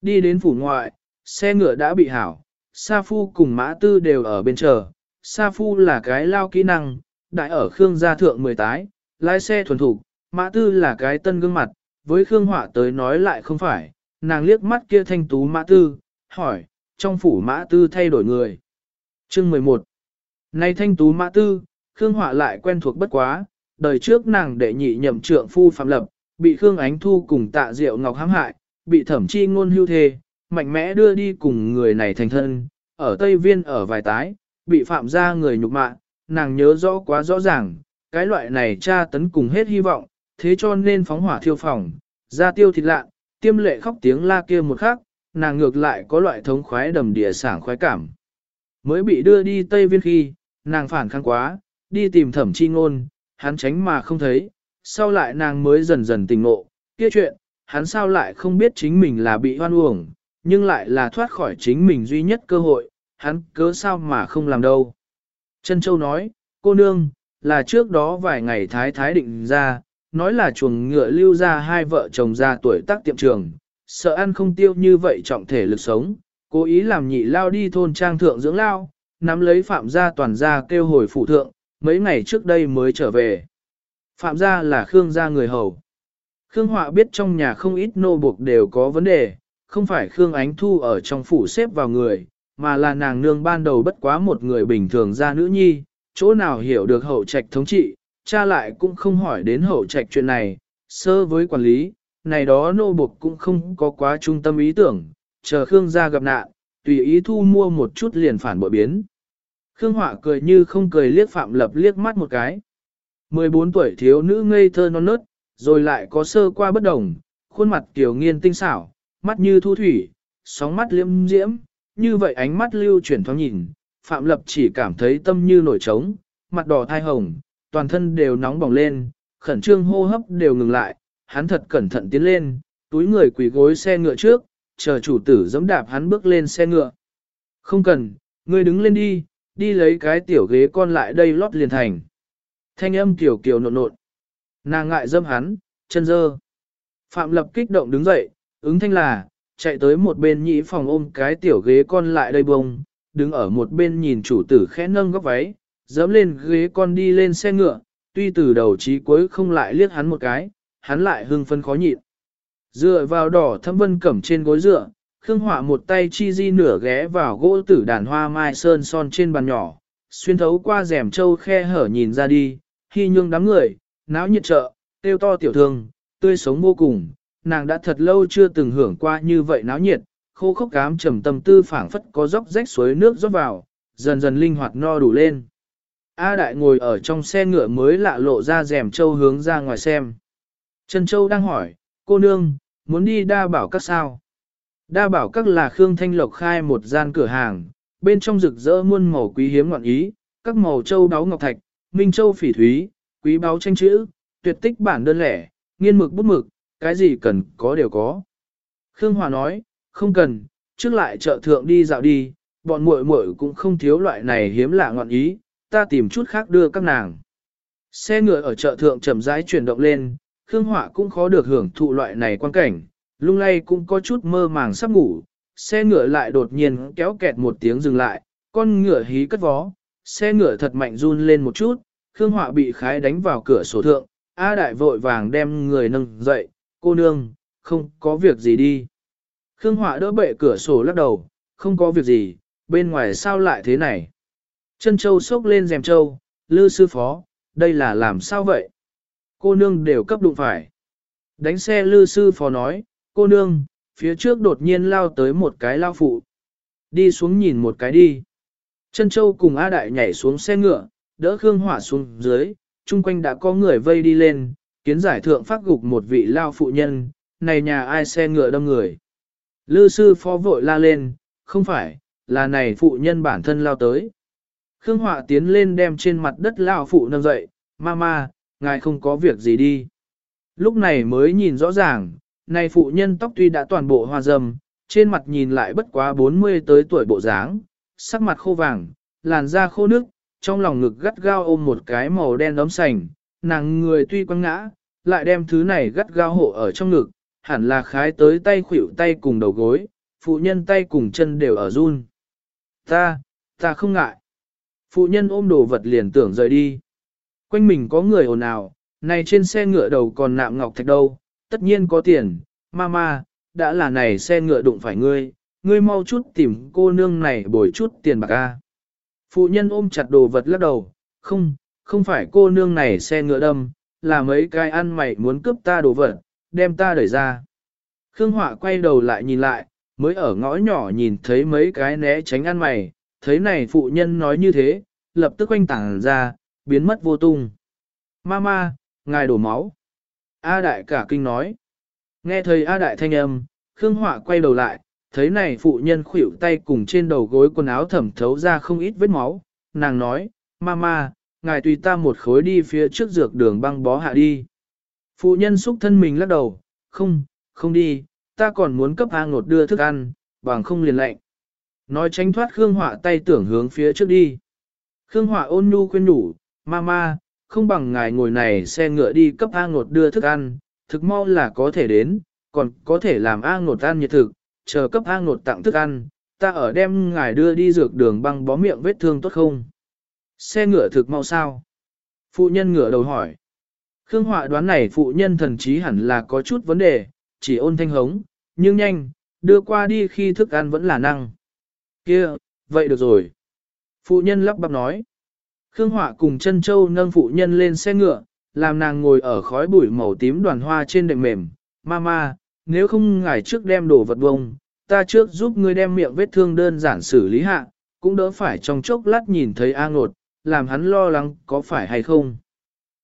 Đi đến phủ ngoại, xe ngựa đã bị hảo, Sa Phu cùng Mã Tư đều ở bên chờ. Sa Phu là cái lao kỹ năng, đại ở Khương gia thượng mười tái, lái xe thuần thục. Mã Tư là cái tân gương mặt, với Khương Họa tới nói lại không phải, nàng liếc mắt kia thanh tú Mã Tư, hỏi, trong phủ Mã Tư thay đổi người. Chương 11 nay thanh tú Mã Tư, Khương Họa lại quen thuộc bất quá, đời trước nàng đệ nhị nhậm trượng phu phạm lập, bị Khương Ánh Thu cùng tạ diệu ngọc hãm hại, bị thẩm chi ngôn hưu thề, mạnh mẽ đưa đi cùng người này thành thân, ở Tây Viên ở vài tái, bị phạm ra người nhục mạ, nàng nhớ rõ quá rõ ràng, cái loại này tra tấn cùng hết hy vọng, thế cho nên phóng hỏa thiêu phòng, ra tiêu thịt lạ, tiêm lệ khóc tiếng la kia một khắc, nàng ngược lại có loại thống khoái đầm địa sảng khoái cảm. Mới bị đưa đi Tây Viên khi, nàng phản kháng quá, đi tìm thẩm chi ngôn, hắn tránh mà không thấy, sau lại nàng mới dần dần tỉnh ngộ, kia chuyện, hắn sao lại không biết chính mình là bị hoan uổng, nhưng lại là thoát khỏi chính mình duy nhất cơ hội, hắn cớ sao mà không làm đâu. Trân Châu nói, cô nương, là trước đó vài ngày thái thái định ra, nói là chuồng ngựa lưu ra hai vợ chồng ra tuổi tác tiệm trường, sợ ăn không tiêu như vậy trọng thể lực sống, cố ý làm nhị lao đi thôn trang thượng dưỡng lao, nắm lấy phạm gia toàn gia kêu hồi phụ thượng, mấy ngày trước đây mới trở về. Phạm gia là Khương gia người hầu. Khương Họa biết trong nhà không ít nô buộc đều có vấn đề, không phải Khương Ánh Thu ở trong phủ xếp vào người, mà là nàng nương ban đầu bất quá một người bình thường ra nữ nhi, chỗ nào hiểu được hậu trạch thống trị, cha lại cũng không hỏi đến hậu trạch chuyện này, sơ với quản lý, này đó nô buộc cũng không có quá trung tâm ý tưởng, chờ Khương gia gặp nạn, tùy ý thu mua một chút liền phản bội biến. Khương Họa cười như không cười liếc Phạm Lập liếc mắt một cái. 14 tuổi thiếu nữ ngây thơ non nớt, rồi lại có sơ qua bất đồng, khuôn mặt kiểu nghiên tinh xảo, mắt như thu thủy, sóng mắt liêm diễm, như vậy ánh mắt lưu chuyển thoáng nhìn, Phạm Lập chỉ cảm thấy tâm như nổi trống, mặt đỏ thai hồng, toàn thân đều nóng bỏng lên, khẩn trương hô hấp đều ngừng lại, hắn thật cẩn thận tiến lên, túi người quỳ gối xe ngựa trước, chờ chủ tử giẫm đạp hắn bước lên xe ngựa. Không cần, ngươi đứng lên đi, đi lấy cái tiểu ghế con lại đây lót liền thành. Thanh âm kiểu kiểu nộn nộn. Nàng ngại dâm hắn, chân dơ. Phạm lập kích động đứng dậy, ứng thanh là, chạy tới một bên nhĩ phòng ôm cái tiểu ghế con lại đây bông, đứng ở một bên nhìn chủ tử khẽ nâng góc váy, dẫm lên ghế con đi lên xe ngựa, tuy từ đầu chí cuối không lại liếc hắn một cái, hắn lại hưng phân khó nhịn. Dựa vào đỏ thâm vân cẩm trên gối dựa, Khương Họa một tay chi di nửa ghé vào gỗ tử đàn hoa mai sơn son trên bàn nhỏ, xuyên thấu qua rèm trâu khe hở nhìn ra đi, hy nhương đám người, náo nhiệt trợ tiêu to tiểu thương, tươi sống vô cùng, nàng đã thật lâu chưa từng hưởng qua như vậy náo nhiệt, khô khốc cám trầm tâm tư phảng phất có dốc rách suối nước rót vào, dần dần linh hoạt no đủ lên. A đại ngồi ở trong xe ngựa mới lạ lộ ra rèm trâu hướng ra ngoài xem. Trần Châu đang hỏi, cô nương, muốn đi đa bảo các sao? Đa bảo các là Khương Thanh Lộc khai một gian cửa hàng, bên trong rực rỡ muôn màu quý hiếm ngọn ý, các màu châu đáo ngọc thạch, minh châu phỉ thúy, quý báu tranh chữ, tuyệt tích bản đơn lẻ, nghiên mực bút mực, cái gì cần có đều có. Khương Hòa nói, không cần, trước lại chợ thượng đi dạo đi, bọn muội muội cũng không thiếu loại này hiếm lạ ngọn ý, ta tìm chút khác đưa các nàng. Xe ngựa ở chợ thượng chậm rãi chuyển động lên, Khương Họa cũng khó được hưởng thụ loại này quan cảnh, lung lay cũng có chút mơ màng sắp ngủ, xe ngựa lại đột nhiên kéo kẹt một tiếng dừng lại, con ngựa hí cất vó, xe ngựa thật mạnh run lên một chút, Khương Họa bị khái đánh vào cửa sổ thượng, A Đại vội vàng đem người nâng dậy, cô nương, không có việc gì đi. Khương Họa đỡ bệ cửa sổ lắc đầu, không có việc gì, bên ngoài sao lại thế này. Chân châu sốc lên rèm châu, lư sư phó, đây là làm sao vậy? Cô nương đều cấp đụng phải. Đánh xe lư sư phó nói, cô nương, phía trước đột nhiên lao tới một cái lao phụ. Đi xuống nhìn một cái đi. Chân châu cùng A Đại nhảy xuống xe ngựa, đỡ Khương Hỏa xuống dưới, chung quanh đã có người vây đi lên, kiến giải thượng phát gục một vị lao phụ nhân, này nhà ai xe ngựa đâm người. Lư sư phó vội la lên, không phải, là này phụ nhân bản thân lao tới. Khương Họa tiến lên đem trên mặt đất lao phụ nâng dậy, mama, ngài không có việc gì đi. Lúc này mới nhìn rõ ràng, này phụ nhân tóc tuy đã toàn bộ hoa râm, trên mặt nhìn lại bất quá 40 tới tuổi bộ dáng, sắc mặt khô vàng, làn da khô nước, trong lòng ngực gắt gao ôm một cái màu đen ấm sành, nàng người tuy quăng ngã, lại đem thứ này gắt gao hộ ở trong ngực, hẳn là khái tới tay khuỷu tay cùng đầu gối, phụ nhân tay cùng chân đều ở run. Ta, ta không ngại. Phụ nhân ôm đồ vật liền tưởng rời đi. Quanh mình có người ồn ào, này trên xe ngựa đầu còn nạm ngọc thạch đâu, tất nhiên có tiền, mama, đã là này xe ngựa đụng phải ngươi, ngươi mau chút tìm cô nương này bồi chút tiền bạc a. Phụ nhân ôm chặt đồ vật lắc đầu, không, không phải cô nương này xe ngựa đâm, là mấy cái ăn mày muốn cướp ta đồ vật, đem ta đẩy ra. Khương Họa quay đầu lại nhìn lại, mới ở ngõ nhỏ nhìn thấy mấy cái né tránh ăn mày, thấy này phụ nhân nói như thế, lập tức quanh tảng ra, biến mất vô tung. Mama, ngài đổ máu. A đại cả kinh nói. Nghe thấy A đại thanh âm, Khương Họa quay đầu lại, thấy này phụ nhân khuỷu tay cùng trên đầu gối quần áo thẩm thấu ra không ít vết máu. Nàng nói, Mama, ngài tùy ta một khối đi phía trước dược đường băng bó hạ đi. Phụ nhân xúc thân mình lắc đầu, không, không đi, ta còn muốn cấp A ngột đưa thức ăn, bằng không liền lệnh. Nói tránh thoát Khương Họa tay tưởng hướng phía trước đi. Khương Họa ôn nhu khuyên nhủ, Mama, không bằng ngài ngồi này xe ngựa đi cấp A ngột đưa thức ăn, thực mau là có thể đến, còn có thể làm A ngột ăn nhiệt thực, chờ cấp A ngột tặng thức ăn, ta ở đem ngài đưa đi dược đường băng bó miệng vết thương tốt không? Xe ngựa thực mau sao? Phụ nhân ngựa đầu hỏi. Khương Họa đoán này phụ nhân thần trí hẳn là có chút vấn đề, chỉ ôn thanh hống, nhưng nhanh, đưa qua đi khi thức ăn vẫn là năng. Kia, vậy được rồi. Phụ nhân lắp bắp nói. Khương Họa cùng chân châu nâng phụ nhân lên xe ngựa, làm nàng ngồi ở khói bụi màu tím đoàn hoa trên đệm mềm. Mama, nếu không ngài trước đem đồ vật bông, ta trước giúp ngươi đem miệng vết thương đơn giản xử lý hạ, cũng đỡ phải trong chốc lát nhìn thấy A ngột, làm hắn lo lắng có phải hay không.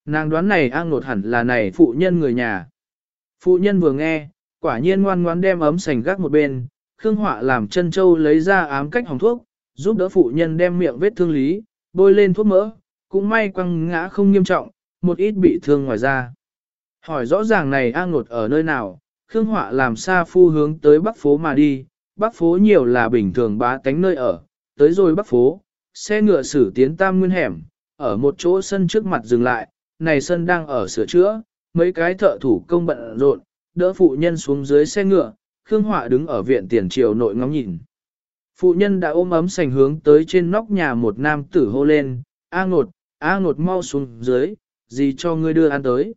Nàng đoán này A ngột hẳn là này phụ nhân người nhà. Phụ nhân vừa nghe, quả nhiên ngoan ngoãn đem ấm sành gác một bên, Khương Họa làm chân châu lấy ra ám cách hồng thuốc, giúp đỡ phụ nhân đem miệng vết thương lý, bôi lên thuốc mỡ, cũng may quăng ngã không nghiêm trọng, một ít bị thương ngoài ra. Hỏi rõ ràng này A ngột ở nơi nào, Khương Họa làm xa phu hướng tới bắc phố mà đi, bắc phố nhiều là bình thường bá tánh nơi ở, tới rồi bắc phố, xe ngựa xử tiến tam nguyên hẻm, ở một chỗ sân trước mặt dừng lại, này sân đang ở sửa chữa, mấy cái thợ thủ công bận rộn, đỡ phụ nhân xuống dưới xe ngựa, Khương Họa đứng ở viện tiền triều nội ngóng nhìn. Phụ nhân đã ôm ấm sành hướng tới trên nóc nhà một nam tử hô lên, A ngột, A ngột mau xuống dưới, gì cho ngươi đưa ăn tới.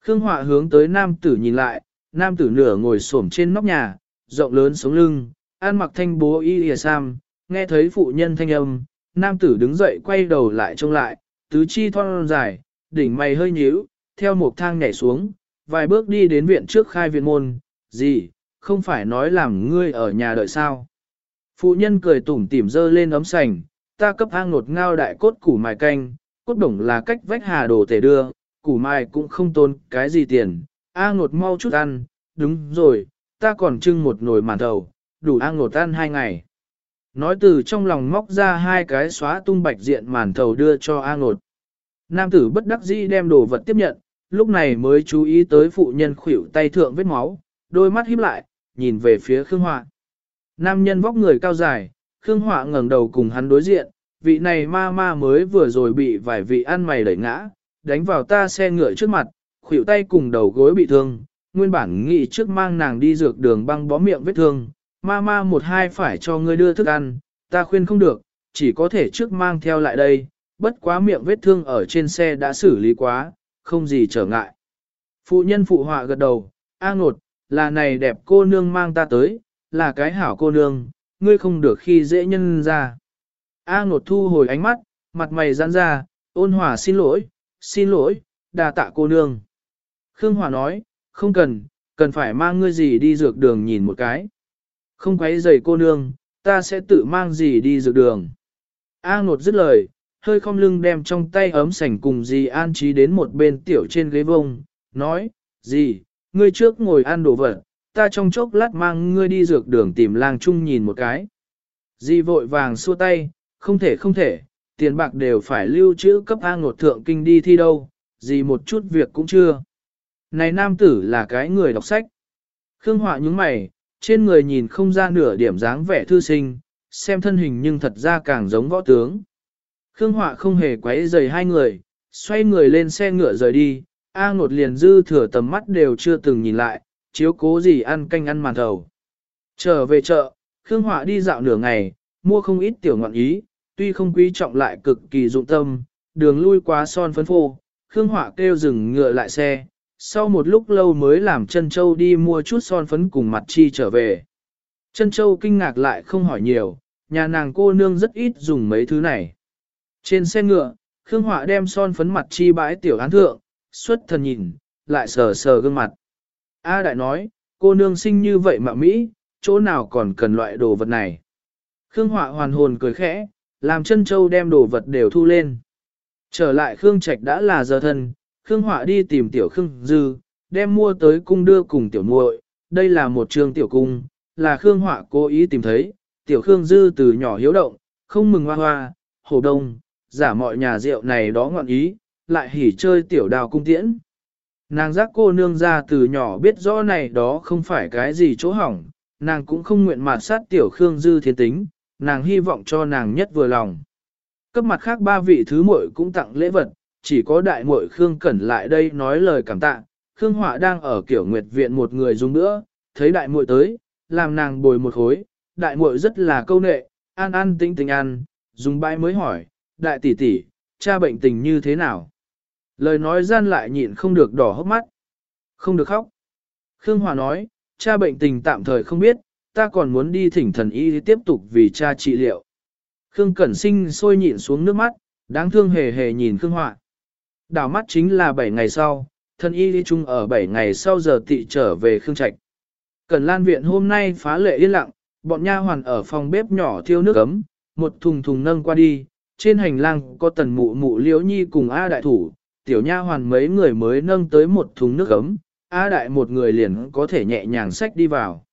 Khương Họa hướng tới nam tử nhìn lại, nam tử nửa ngồi xổm trên nóc nhà, rộng lớn sống lưng, ăn mặc thanh bố y lìa sam, nghe thấy phụ nhân thanh âm, nam tử đứng dậy quay đầu lại trông lại, tứ chi thon dài, đỉnh mày hơi nhíu, theo một thang nhảy xuống, vài bước đi đến viện trước khai viện môn, gì, không phải nói làm ngươi ở nhà đợi sao. Phụ nhân cười tủm tỉm dơ lên ấm sành, ta cấp hang nột ngao đại cốt củ mài canh, cốt đồng là cách vách hà đồ tể đưa, củ mài cũng không tốn cái gì tiền, A ngột mau chút ăn, đúng rồi, ta còn trưng một nồi màn thầu, đủ A ngột ăn hai ngày. Nói từ trong lòng móc ra hai cái xóa tung bạch diện màn thầu đưa cho A ngột. Nam tử bất đắc dĩ đem đồ vật tiếp nhận, lúc này mới chú ý tới phụ nhân khuỷu tay thượng vết máu, đôi mắt híp lại, nhìn về phía Khương Họa. Nam nhân vóc người cao dài, Khương Họa ngẩng đầu cùng hắn đối diện, vị này ma ma mới vừa rồi bị vài vị ăn mày đẩy ngã, đánh vào ta xe ngựa trước mặt, khuỷu tay cùng đầu gối bị thương, nguyên bản nghĩ trước mang nàng đi dược đường băng bó miệng vết thương, ma ma một hai phải cho ngươi đưa thức ăn, ta khuyên không được, chỉ có thể trước mang theo lại đây, bất quá miệng vết thương ở trên xe đã xử lý quá, không gì trở ngại. Phụ nhân phụ họa gật đầu, A ngột, là này đẹp cô nương mang ta tới, là cái hảo cô nương, ngươi không được khi dễ nhân ra. A ngột thu hồi ánh mắt, mặt mày giãn ra, ôn hòa xin lỗi, xin lỗi, đà tạ cô nương. Khương Hòa nói, không cần, cần phải mang ngươi gì đi dược đường nhìn một cái. Không quấy giày cô nương, ta sẽ tự mang gì đi dược đường. A ngột dứt lời, hơi không lưng đem trong tay ấm sảnh cùng dì an trí đến một bên tiểu trên ghế vông, nói, dì, ngươi trước ngồi ăn đồ vật, ta trong chốc lát mang ngươi đi dược đường tìm lang trung nhìn một cái. di vội vàng xua tay, không thể không thể, tiền bạc đều phải lưu trữ cấp A ngột thượng kinh đi thi đâu, gì một chút việc cũng chưa. Này nam tử là cái người đọc sách. Khương Họa nhúng mày, trên người nhìn không ra nửa điểm dáng vẻ thư sinh, xem thân hình nhưng thật ra càng giống võ tướng. Khương Họa không hề quấy rầy hai người, xoay người lên xe ngựa rời đi, A ngột liền dư thừa tầm mắt đều chưa từng nhìn lại, chiếu cố gì ăn canh ăn màn thầu. Trở về chợ, Khương Họa đi dạo nửa ngày, mua không ít tiểu ngọn ý, tuy không quý trọng lại cực kỳ dụng tâm, đường lui quá son phấn phô, Khương Họa kêu dừng ngựa lại xe, sau một lúc lâu mới làm chân châu đi mua chút son phấn cùng mặt chi trở về. Chân châu kinh ngạc lại không hỏi nhiều, nhà nàng cô nương rất ít dùng mấy thứ này. Trên xe ngựa, Khương Họa đem son phấn mặt chi bãi tiểu án thượng, xuất thần nhìn, lại sờ sờ gương mặt. A đại nói, cô nương sinh như vậy mà Mỹ, chỗ nào còn cần loại đồ vật này. Khương Họa hoàn hồn cười khẽ, làm chân châu đem đồ vật đều thu lên. Trở lại Khương Trạch đã là giờ thân, Khương Họa đi tìm tiểu Khương Dư, đem mua tới cung đưa cùng tiểu muội. đây là một trường tiểu cung, là Khương Họa cố ý tìm thấy, tiểu Khương Dư từ nhỏ hiếu động, không mừng hoa hoa, hồ đông, giả mọi nhà rượu này đó ngọn ý, lại hỉ chơi tiểu đào cung tiễn. Nàng giác cô nương ra từ nhỏ biết rõ này đó không phải cái gì chỗ hỏng, nàng cũng không nguyện mạt sát tiểu Khương Dư thiên tính, nàng hy vọng cho nàng nhất vừa lòng. Cấp mặt khác ba vị thứ muội cũng tặng lễ vật, chỉ có đại muội Khương Cẩn lại đây nói lời cảm tạ. Khương Họa đang ở kiểu nguyệt viện một người dùng nữa, thấy đại muội tới, làm nàng bồi một khối, đại muội rất là câu nệ, an an tinh tinh ăn, dùng bãi mới hỏi, đại tỷ tỷ, cha bệnh tình như thế nào? Lời nói gian lại nhịn không được đỏ hốc mắt. Không được khóc. Khương Hòa nói, cha bệnh tình tạm thời không biết, ta còn muốn đi thỉnh thần y tiếp tục vì cha trị liệu. Khương Cẩn Sinh sôi nhịn xuống nước mắt, đáng thương hề hề nhìn Khương Hòa. Đảo mắt chính là 7 ngày sau, thần y đi chung ở 7 ngày sau giờ tị trở về Khương Trạch. Cẩn Lan Viện hôm nay phá lệ yên lặng, bọn nha hoàn ở phòng bếp nhỏ thiêu nước ấm, một thùng thùng nâng qua đi, trên hành lang có tần mụ mụ liễu nhi cùng A đại thủ, tiểu nha hoàn mấy người mới nâng tới một thùng nước ấm, A đại một người liền có thể nhẹ nhàng xách đi vào.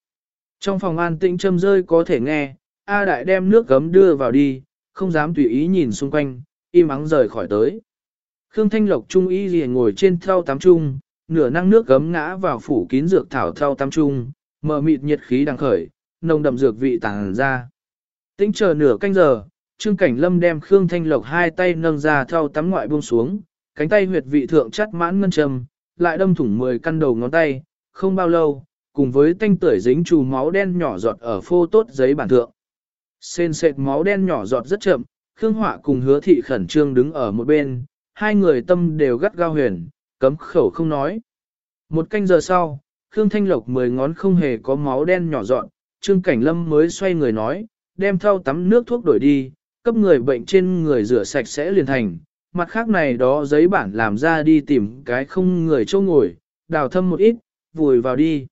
Trong phòng an tĩnh châm rơi có thể nghe, A đại đem nước ấm đưa vào đi, không dám tùy ý nhìn xung quanh, im ắng rời khỏi tới. Khương Thanh Lộc trung y liền ngồi trên thau tắm trung, nửa năng nước gấm ngã vào phủ kín dược thảo thau tắm trung, mở mịt nhiệt khí đang khởi, nồng đậm dược vị tàng ra. Tính chờ nửa canh giờ, Trương Cảnh Lâm đem Khương Thanh Lộc hai tay nâng ra thau tắm ngoại buông xuống, cánh tay huyệt vị thượng chắt mãn ngân trầm, lại đâm thủng 10 căn đầu ngón tay, không bao lâu, cùng với tanh tưởi dính trù máu đen nhỏ giọt ở phô tốt giấy bản thượng. Sên sệt máu đen nhỏ giọt rất chậm, Khương Họa cùng hứa thị khẩn trương đứng ở một bên, hai người tâm đều gắt gao huyền, cấm khẩu không nói. Một canh giờ sau, Khương Thanh Lộc mười ngón không hề có máu đen nhỏ dọn, Trương Cảnh Lâm mới xoay người nói, đem thau tắm nước thuốc đổi đi, cấp người bệnh trên người rửa sạch sẽ liền thành. Mặt khác này đó giấy bản làm ra đi tìm cái không người chỗ ngồi, đào thâm một ít, vùi vào đi.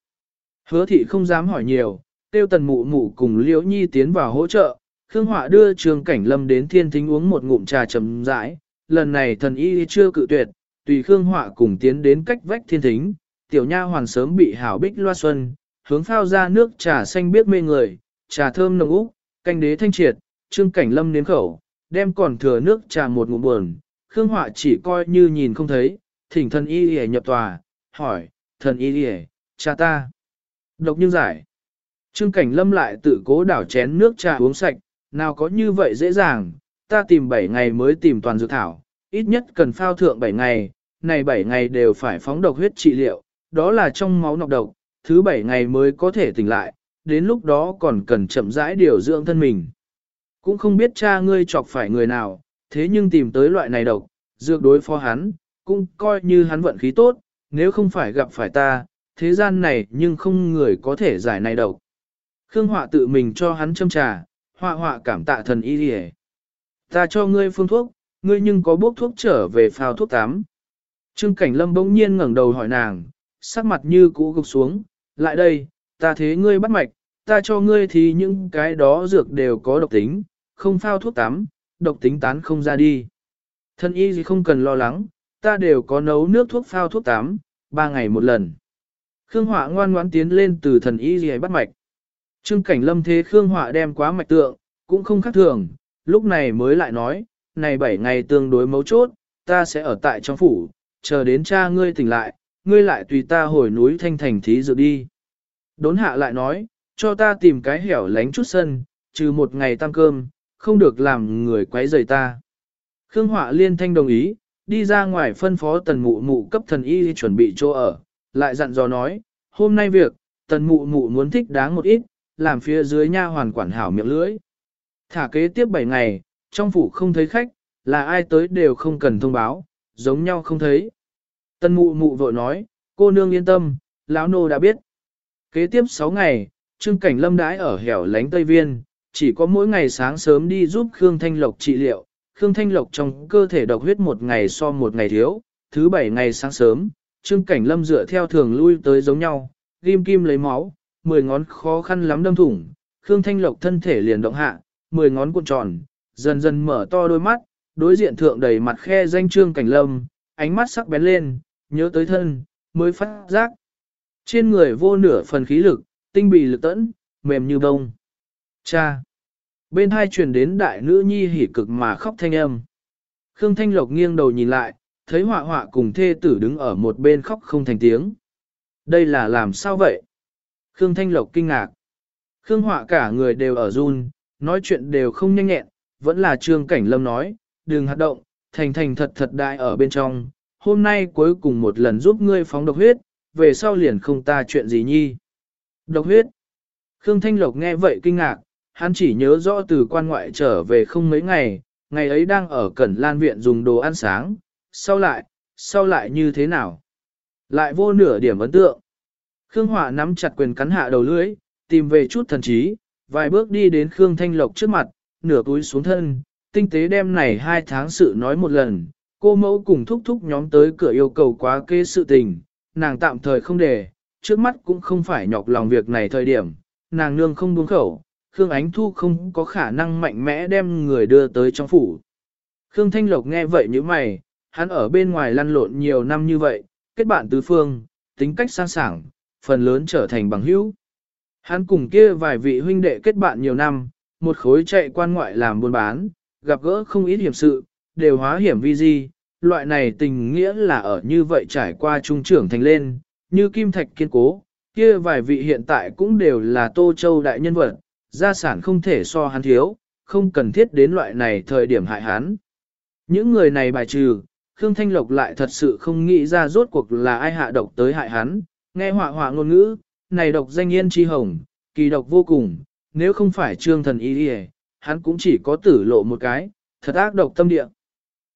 Hứa thị không dám hỏi nhiều, tiêu tần mụ mụ cùng liễu nhi tiến vào hỗ trợ, Khương Họa đưa Trương Cảnh Lâm đến thiên thính uống một ngụm trà chấm rãi, lần này thần y chưa cự tuyệt, tùy Khương Họa cùng tiến đến cách vách thiên thính, tiểu nha hoàn sớm bị hảo bích loa xuân, hướng phao ra nước trà xanh biết mê người, trà thơm nồng úc, canh đế thanh triệt, Trương Cảnh Lâm nếm khẩu, đem còn thừa nước trà một ngụm buồn, Khương Họa chỉ coi như nhìn không thấy, thỉnh thần y hề nhập tòa, hỏi, thần y hề, cha ta. Độc như giải. Trương Cảnh Lâm lại tự cố đảo chén nước trà uống sạch, nào có như vậy dễ dàng, ta tìm 7 ngày mới tìm toàn dược thảo, ít nhất cần phao thượng 7 ngày, này 7 ngày đều phải phóng độc huyết trị liệu, đó là trong máu nọc độc, thứ 7 ngày mới có thể tỉnh lại, đến lúc đó còn cần chậm rãi điều dưỡng thân mình. Cũng không biết cha ngươi chọc phải người nào, thế nhưng tìm tới loại này độc, dược đối phó hắn, cũng coi như hắn vận khí tốt, nếu không phải gặp phải ta, thế gian này nhưng không người có thể giải này độc. Khương Họa tự mình cho hắn châm trà, họa họa cảm tạ thần y đi Ta cho ngươi phương thuốc, ngươi nhưng có bốc thuốc trở về phao thuốc tắm. Trương Cảnh Lâm bỗng nhiên ngẩng đầu hỏi nàng, sắc mặt như cũ gục xuống, lại đây, ta thế ngươi bắt mạch, ta cho ngươi thì những cái đó dược đều có độc tính, không phao thuốc tắm, độc tính tán không ra đi. Thân y gì không cần lo lắng, ta đều có nấu nước thuốc phao thuốc tắm, ba ngày một lần. Khương Họa ngoan ngoãn tiến lên từ thần y gì bắt mạch. Trương Cảnh Lâm thế Khương Họa đem quá mạch tượng, cũng không khác thường, lúc này mới lại nói, này bảy ngày tương đối mấu chốt, ta sẽ ở tại trong phủ, chờ đến cha ngươi tỉnh lại, ngươi lại tùy ta hồi núi thanh thành thí dự đi. Đốn hạ lại nói, cho ta tìm cái hẻo lánh chút sân, trừ một ngày tăng cơm, không được làm người quấy rầy ta. Khương Họa liên thanh đồng ý, đi ra ngoài phân phó tần mụ mụ cấp thần y chuẩn bị chỗ ở, lại dặn dò nói, hôm nay việc, tần mụ mụ muốn thích đáng một ít, làm phía dưới nha hoàn quản hảo miệng lưỡi. Thả kế tiếp 7 ngày, trong phủ không thấy khách, là ai tới đều không cần thông báo, giống nhau không thấy. Tần mụ mụ vội nói, cô nương yên tâm, lão nô đã biết. Kế tiếp 6 ngày, Trương Cảnh Lâm đãi ở hẻo lánh Tây Viên, chỉ có mỗi ngày sáng sớm đi giúp Khương Thanh Lộc trị liệu. Khương Thanh Lộc trong cơ thể độc huyết một ngày so một ngày thiếu, thứ bảy ngày sáng sớm, Trương Cảnh Lâm dựa theo thường lui tới giống nhau, ghim kim lấy máu, mười ngón khó khăn lắm đâm thủng, Khương Thanh Lộc thân thể liền động hạ, mười ngón cuộn tròn, dần dần mở to đôi mắt, đối diện thượng đầy mặt khe danh trương cảnh lâm, ánh mắt sắc bén lên, nhớ tới thân, mới phát giác. Trên người vô nửa phần khí lực, tinh bì lực tẫn, mềm như bông. Cha! Bên hai truyền đến đại nữ nhi hỉ cực mà khóc thanh âm. Khương Thanh Lộc nghiêng đầu nhìn lại, thấy họa họa cùng thê tử đứng ở một bên khóc không thành tiếng. Đây là làm sao vậy? Khương Thanh Lộc kinh ngạc. Khương họa cả người đều ở run, nói chuyện đều không nhanh nhẹn, vẫn là Trương Cảnh Lâm nói, đừng hoạt động, thành thành thật thật đại ở bên trong, hôm nay cuối cùng một lần giúp ngươi phóng độc huyết, về sau liền không ta chuyện gì nhi. Độc huyết. Khương Thanh Lộc nghe vậy kinh ngạc, hắn chỉ nhớ rõ từ quan ngoại trở về không mấy ngày, ngày ấy đang ở Cẩn Lan Viện dùng đồ ăn sáng, sau lại, sau lại như thế nào? Lại vô nửa điểm ấn tượng. Khương Hỏa nắm chặt quyền cắn hạ đầu lưỡi, tìm về chút thần trí, vài bước đi đến Khương Thanh Lộc trước mặt, nửa túi xuống thân, tinh tế đem này hai tháng sự nói một lần, cô mẫu cùng thúc thúc nhóm tới cửa yêu cầu quá kê sự tình, nàng tạm thời không để, trước mắt cũng không phải nhọc lòng việc này thời điểm, nàng nương không buông khẩu, Khương Ánh Thu không có khả năng mạnh mẽ đem người đưa tới trong phủ. Khương Thanh Lộc nghe vậy như mày, hắn ở bên ngoài lăn lộn nhiều năm như vậy, kết bạn tứ phương, tính cách sang sảng, phần lớn trở thành bằng hữu. Hắn cùng kia vài vị huynh đệ kết bạn nhiều năm, một khối chạy quan ngoại làm buôn bán, gặp gỡ không ít hiểm sự, đều hóa hiểm vi di, loại này tình nghĩa là ở như vậy trải qua trung trưởng thành lên, như kim thạch kiên cố, kia vài vị hiện tại cũng đều là Tô Châu đại nhân vật, gia sản không thể so hắn thiếu, không cần thiết đến loại này thời điểm hại hắn. Những người này bài trừ, Khương Thanh Lộc lại thật sự không nghĩ ra rốt cuộc là ai hạ độc tới hại hắn, nghe họa họa ngôn ngữ, này độc danh yên chi hồng, kỳ độc vô cùng, nếu không phải trương thần y đi hắn cũng chỉ có tử lộ một cái, thật ác độc tâm địa.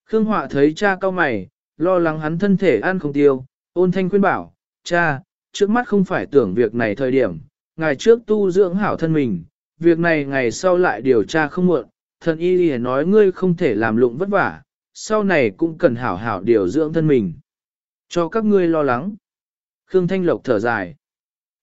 Khương Họa thấy cha cao mày, lo lắng hắn thân thể ăn không tiêu, ôn thanh khuyên bảo, cha, trước mắt không phải tưởng việc này thời điểm, ngày trước tu dưỡng hảo thân mình, việc này ngày sau lại điều tra không muộn, thần y lìa nói ngươi không thể làm lụng vất vả, sau này cũng cần hảo hảo điều dưỡng thân mình. Cho các ngươi lo lắng. Khương Thanh Lộc thở dài.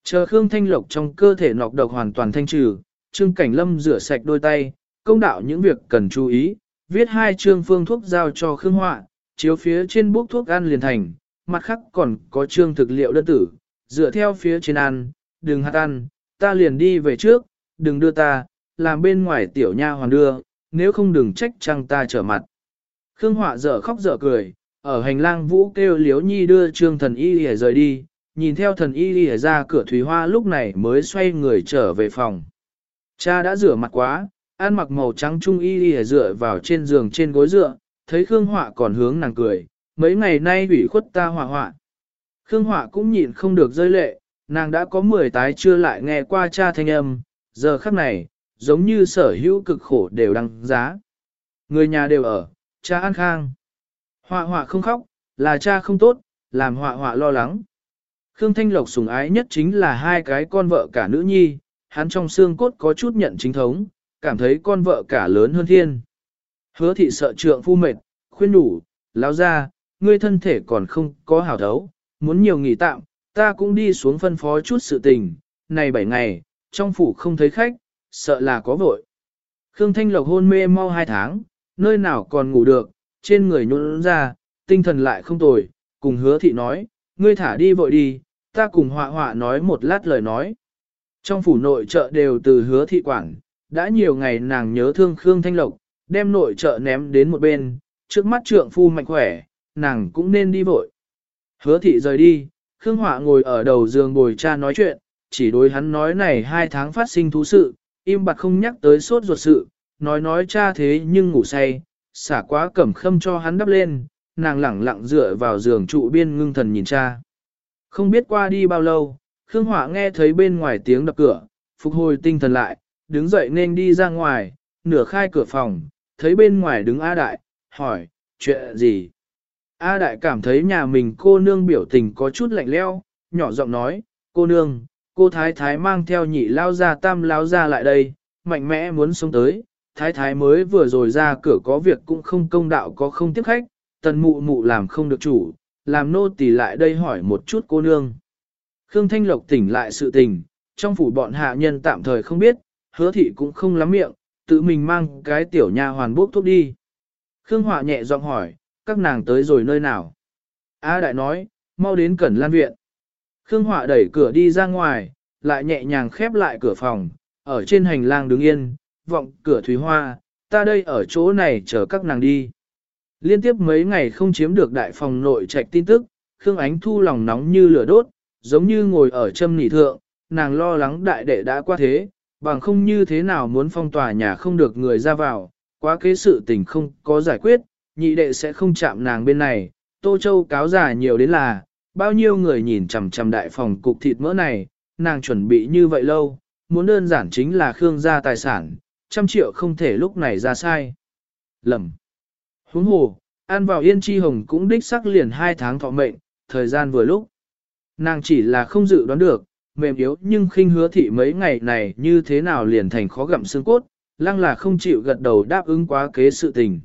Chờ Khương Thanh Lộc trong cơ thể nọc độc hoàn toàn thanh trừ, Trương Cảnh Lâm rửa sạch đôi tay, công đạo những việc cần chú ý, viết hai chương phương thuốc giao cho Khương Họa, chiếu phía trên bút thuốc ăn liền thành, mặt khác còn có chương thực liệu đơn tử, dựa theo phía trên ăn, đừng hạt ăn, ta liền đi về trước, đừng đưa ta, làm bên ngoài tiểu nha hoàn đưa, nếu không đừng trách chăng ta trở mặt. Khương Họa dở khóc dở cười, ở hành lang vũ kêu liếu nhi đưa trương thần y lìa rời đi, nhìn theo thần y lìa ra cửa thủy hoa lúc này mới xoay người trở về phòng. Cha đã rửa mặt quá, ăn mặc màu trắng trung y lìa dựa vào trên giường trên gối dựa, thấy Khương Họa còn hướng nàng cười, mấy ngày nay ủy khuất ta họa họa. Khương Họa cũng nhịn không được rơi lệ, nàng đã có 10 tái chưa lại nghe qua cha thanh âm, giờ khắc này, giống như sở hữu cực khổ đều đăng giá. Người nhà đều ở, cha an khang. Họa họa không khóc, là cha không tốt, làm họa họa lo lắng. Khương Thanh Lộc sủng ái nhất chính là hai cái con vợ cả nữ nhi, hắn trong xương cốt có chút nhận chính thống, cảm thấy con vợ cả lớn hơn thiên. Hứa thị sợ trượng phu mệt, khuyên đủ, lão ra, ngươi thân thể còn không có hảo thấu, muốn nhiều nghỉ tạm, ta cũng đi xuống phân phó chút sự tình, này bảy ngày, trong phủ không thấy khách, sợ là có vội. Khương Thanh Lộc hôn mê mau hai tháng, nơi nào còn ngủ được, trên người nhũn ra, tinh thần lại không tồi, cùng hứa thị nói, ngươi thả đi vội đi, ta cùng họa họa nói một lát lời nói. Trong phủ nội trợ đều từ hứa thị quản, đã nhiều ngày nàng nhớ thương Khương Thanh Lộc, đem nội trợ ném đến một bên, trước mắt trượng phu mạnh khỏe, nàng cũng nên đi vội. Hứa thị rời đi, Khương Họa ngồi ở đầu giường bồi cha nói chuyện, chỉ đối hắn nói này hai tháng phát sinh thú sự, im bặt không nhắc tới sốt ruột sự, nói nói cha thế nhưng ngủ say, xả quá cẩm khâm cho hắn đắp lên, nàng lẳng lặng dựa vào giường trụ biên ngưng thần nhìn cha. Không biết qua đi bao lâu, Khương Họa nghe thấy bên ngoài tiếng đập cửa, phục hồi tinh thần lại, đứng dậy nên đi ra ngoài, nửa khai cửa phòng, thấy bên ngoài đứng A Đại, hỏi, chuyện gì? A Đại cảm thấy nhà mình cô nương biểu tình có chút lạnh leo, nhỏ giọng nói, cô nương, cô thái thái mang theo nhị lao ra tam lao ra lại đây, mạnh mẽ muốn sống tới, thái thái mới vừa rồi ra cửa có việc cũng không công đạo có không tiếp khách, tần mụ mụ làm không được chủ, làm nô tỳ lại đây hỏi một chút cô nương. Khương Thanh Lộc tỉnh lại sự tình, trong phủ bọn hạ nhân tạm thời không biết, hứa thị cũng không lắm miệng, tự mình mang cái tiểu nha hoàn bốc thuốc đi. Khương Họa nhẹ giọng hỏi, các nàng tới rồi nơi nào? A đại nói, mau đến cẩn lan viện. Khương Họa đẩy cửa đi ra ngoài, lại nhẹ nhàng khép lại cửa phòng, ở trên hành lang đứng yên, vọng cửa Thúy hoa, ta đây ở chỗ này chờ các nàng đi. Liên tiếp mấy ngày không chiếm được đại phòng nội trạch tin tức, Khương Ánh Thu lòng nóng như lửa đốt, giống như ngồi ở châm nỉ thượng, nàng lo lắng đại đệ đã qua thế, bằng không như thế nào muốn phong tỏa nhà không được người ra vào, quá kế sự tình không có giải quyết, nhị đệ sẽ không chạm nàng bên này, Tô Châu cáo giả nhiều đến là, bao nhiêu người nhìn chằm chằm đại phòng cục thịt mỡ này, nàng chuẩn bị như vậy lâu, muốn đơn giản chính là Khương gia tài sản, trăm triệu không thể lúc này ra sai. Lầm. Huống hồ, ăn vào yên chi hồng cũng đích sắc liền hai tháng thọ mệnh, thời gian vừa lúc. Nàng chỉ là không dự đoán được, mềm yếu nhưng khinh hứa thị mấy ngày này như thế nào liền thành khó gặm xương cốt, lăng là không chịu gật đầu đáp ứng quá kế sự tình.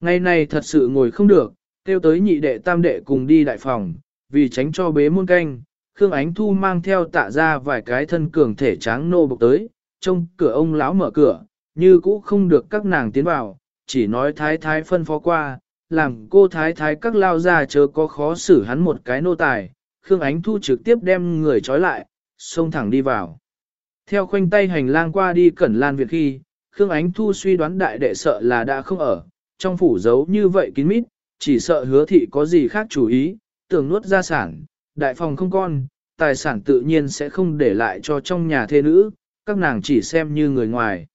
Ngày này thật sự ngồi không được, kêu tới nhị đệ tam đệ cùng đi đại phòng, vì tránh cho bế muôn canh, Khương Ánh Thu mang theo tạ ra vài cái thân cường thể tráng nô bộc tới, trông cửa ông lão mở cửa, như cũ không được các nàng tiến vào, chỉ nói thái thái phân phó qua, làm cô thái thái các lao ra chớ có khó xử hắn một cái nô tài, Khương Ánh Thu trực tiếp đem người trói lại, xông thẳng đi vào. Theo khoanh tay hành lang qua đi cẩn lan việc khi, Khương Ánh Thu suy đoán đại đệ sợ là đã không ở, trong phủ giấu như vậy kín mít, chỉ sợ hứa thị có gì khác chủ ý, tưởng nuốt gia sản, đại phòng không con, tài sản tự nhiên sẽ không để lại cho trong nhà thê nữ, các nàng chỉ xem như người ngoài.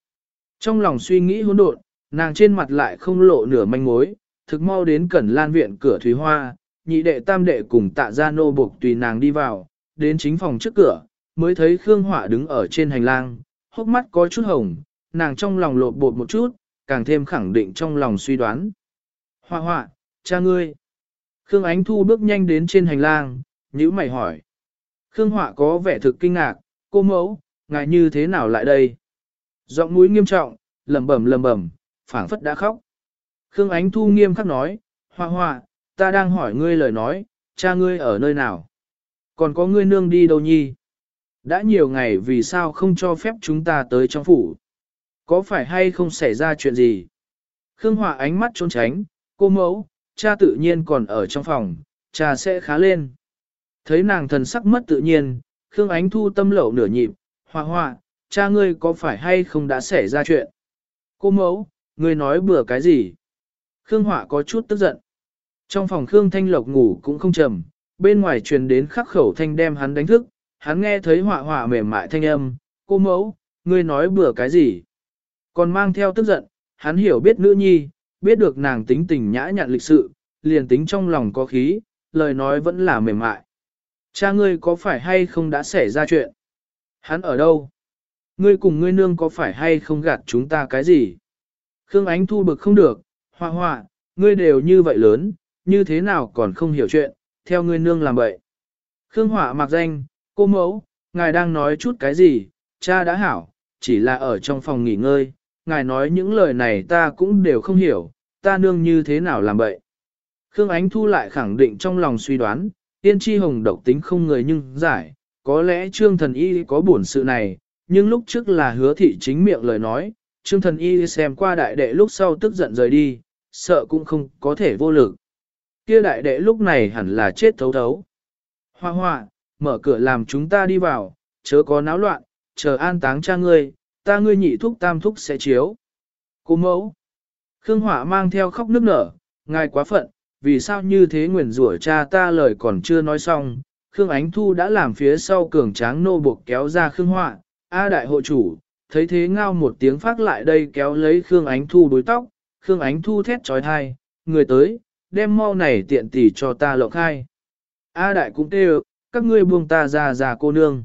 Trong lòng suy nghĩ hỗn độn, nàng trên mặt lại không lộ nửa manh mối, thực mau đến cẩn lan viện cửa thủy hoa, nhị đệ tam đệ cùng tạ gia nô buộc tùy nàng đi vào, đến chính phòng trước cửa, mới thấy Khương hỏa đứng ở trên hành lang, hốc mắt có chút hồng, nàng trong lòng lột bột một chút, càng thêm khẳng định trong lòng suy đoán. Hoa hoa, cha ngươi. Khương Ánh Thu bước nhanh đến trên hành lang, nhữ mày hỏi. Khương Họa có vẻ thực kinh ngạc, cô mẫu, ngài như thế nào lại đây? Giọng mũi nghiêm trọng, lầm bẩm lầm bẩm, phảng phất đã khóc. Khương Ánh Thu nghiêm khắc nói, Họa họa, ta đang hỏi ngươi lời nói, cha ngươi ở nơi nào? Còn có ngươi nương đi đâu nhi? Đã nhiều ngày vì sao không cho phép chúng ta tới trong phủ? Có phải hay không xảy ra chuyện gì? Khương Họa ánh mắt trốn tránh, cô mẫu, cha tự nhiên còn ở trong phòng, cha sẽ khá lên. Thấy nàng thần sắc mất tự nhiên, Khương Ánh Thu tâm lẩu nửa nhịp, Hoa Hoa, cha ngươi có phải hay không đã xảy ra chuyện? Cô mẫu, ngươi nói bừa cái gì? Khương Họa có chút tức giận. Trong phòng Khương Thanh Lộc ngủ cũng không trầm, bên ngoài truyền đến khắc khẩu thanh đem hắn đánh thức, hắn nghe thấy họa họa mềm mại thanh âm, cô mẫu, ngươi nói bừa cái gì? Còn mang theo tức giận, hắn hiểu biết nữ nhi, biết được nàng tính tình nhã nhặn lịch sự, liền tính trong lòng có khí, lời nói vẫn là mềm mại. Cha ngươi có phải hay không đã xảy ra chuyện? Hắn ở đâu? Ngươi cùng ngươi nương có phải hay không gạt chúng ta cái gì? Khương Ánh thu bực không được, hoa hoa, ngươi đều như vậy lớn, như thế nào còn không hiểu chuyện, theo ngươi nương làm vậy. Khương Hỏa mặc danh, cô mẫu, ngài đang nói chút cái gì, cha đã hảo, chỉ là ở trong phòng nghỉ ngơi, ngài nói những lời này ta cũng đều không hiểu, ta nương như thế nào làm vậy. Khương Ánh Thu lại khẳng định trong lòng suy đoán, tiên tri hồng độc tính không người nhưng giải, có lẽ trương thần y có buồn sự này, nhưng lúc trước là hứa thị chính miệng lời nói, trương thần y xem qua đại đệ lúc sau tức giận rời đi, sợ cũng không có thể vô lực. Kia đại đệ lúc này hẳn là chết thấu thấu. Hoa hoa, mở cửa làm chúng ta đi vào, chớ có náo loạn, chờ an táng cha ngươi, ta ngươi nhị thúc tam thúc sẽ chiếu. Cô mẫu. Khương Hỏa mang theo khóc nước nở, ngài quá phận, vì sao như thế nguyền rủa cha ta lời còn chưa nói xong. Khương Ánh Thu đã làm phía sau cường tráng nô buộc kéo ra Khương Hỏa, A đại hộ chủ, thấy thế ngao một tiếng phát lại đây kéo lấy Khương Ánh Thu đối tóc, Khương Ánh Thu thét trói thai, người tới, đem mau này tiện tỷ cho ta lộng khai. A đại cũng kêu, các ngươi buông ta ra già cô nương.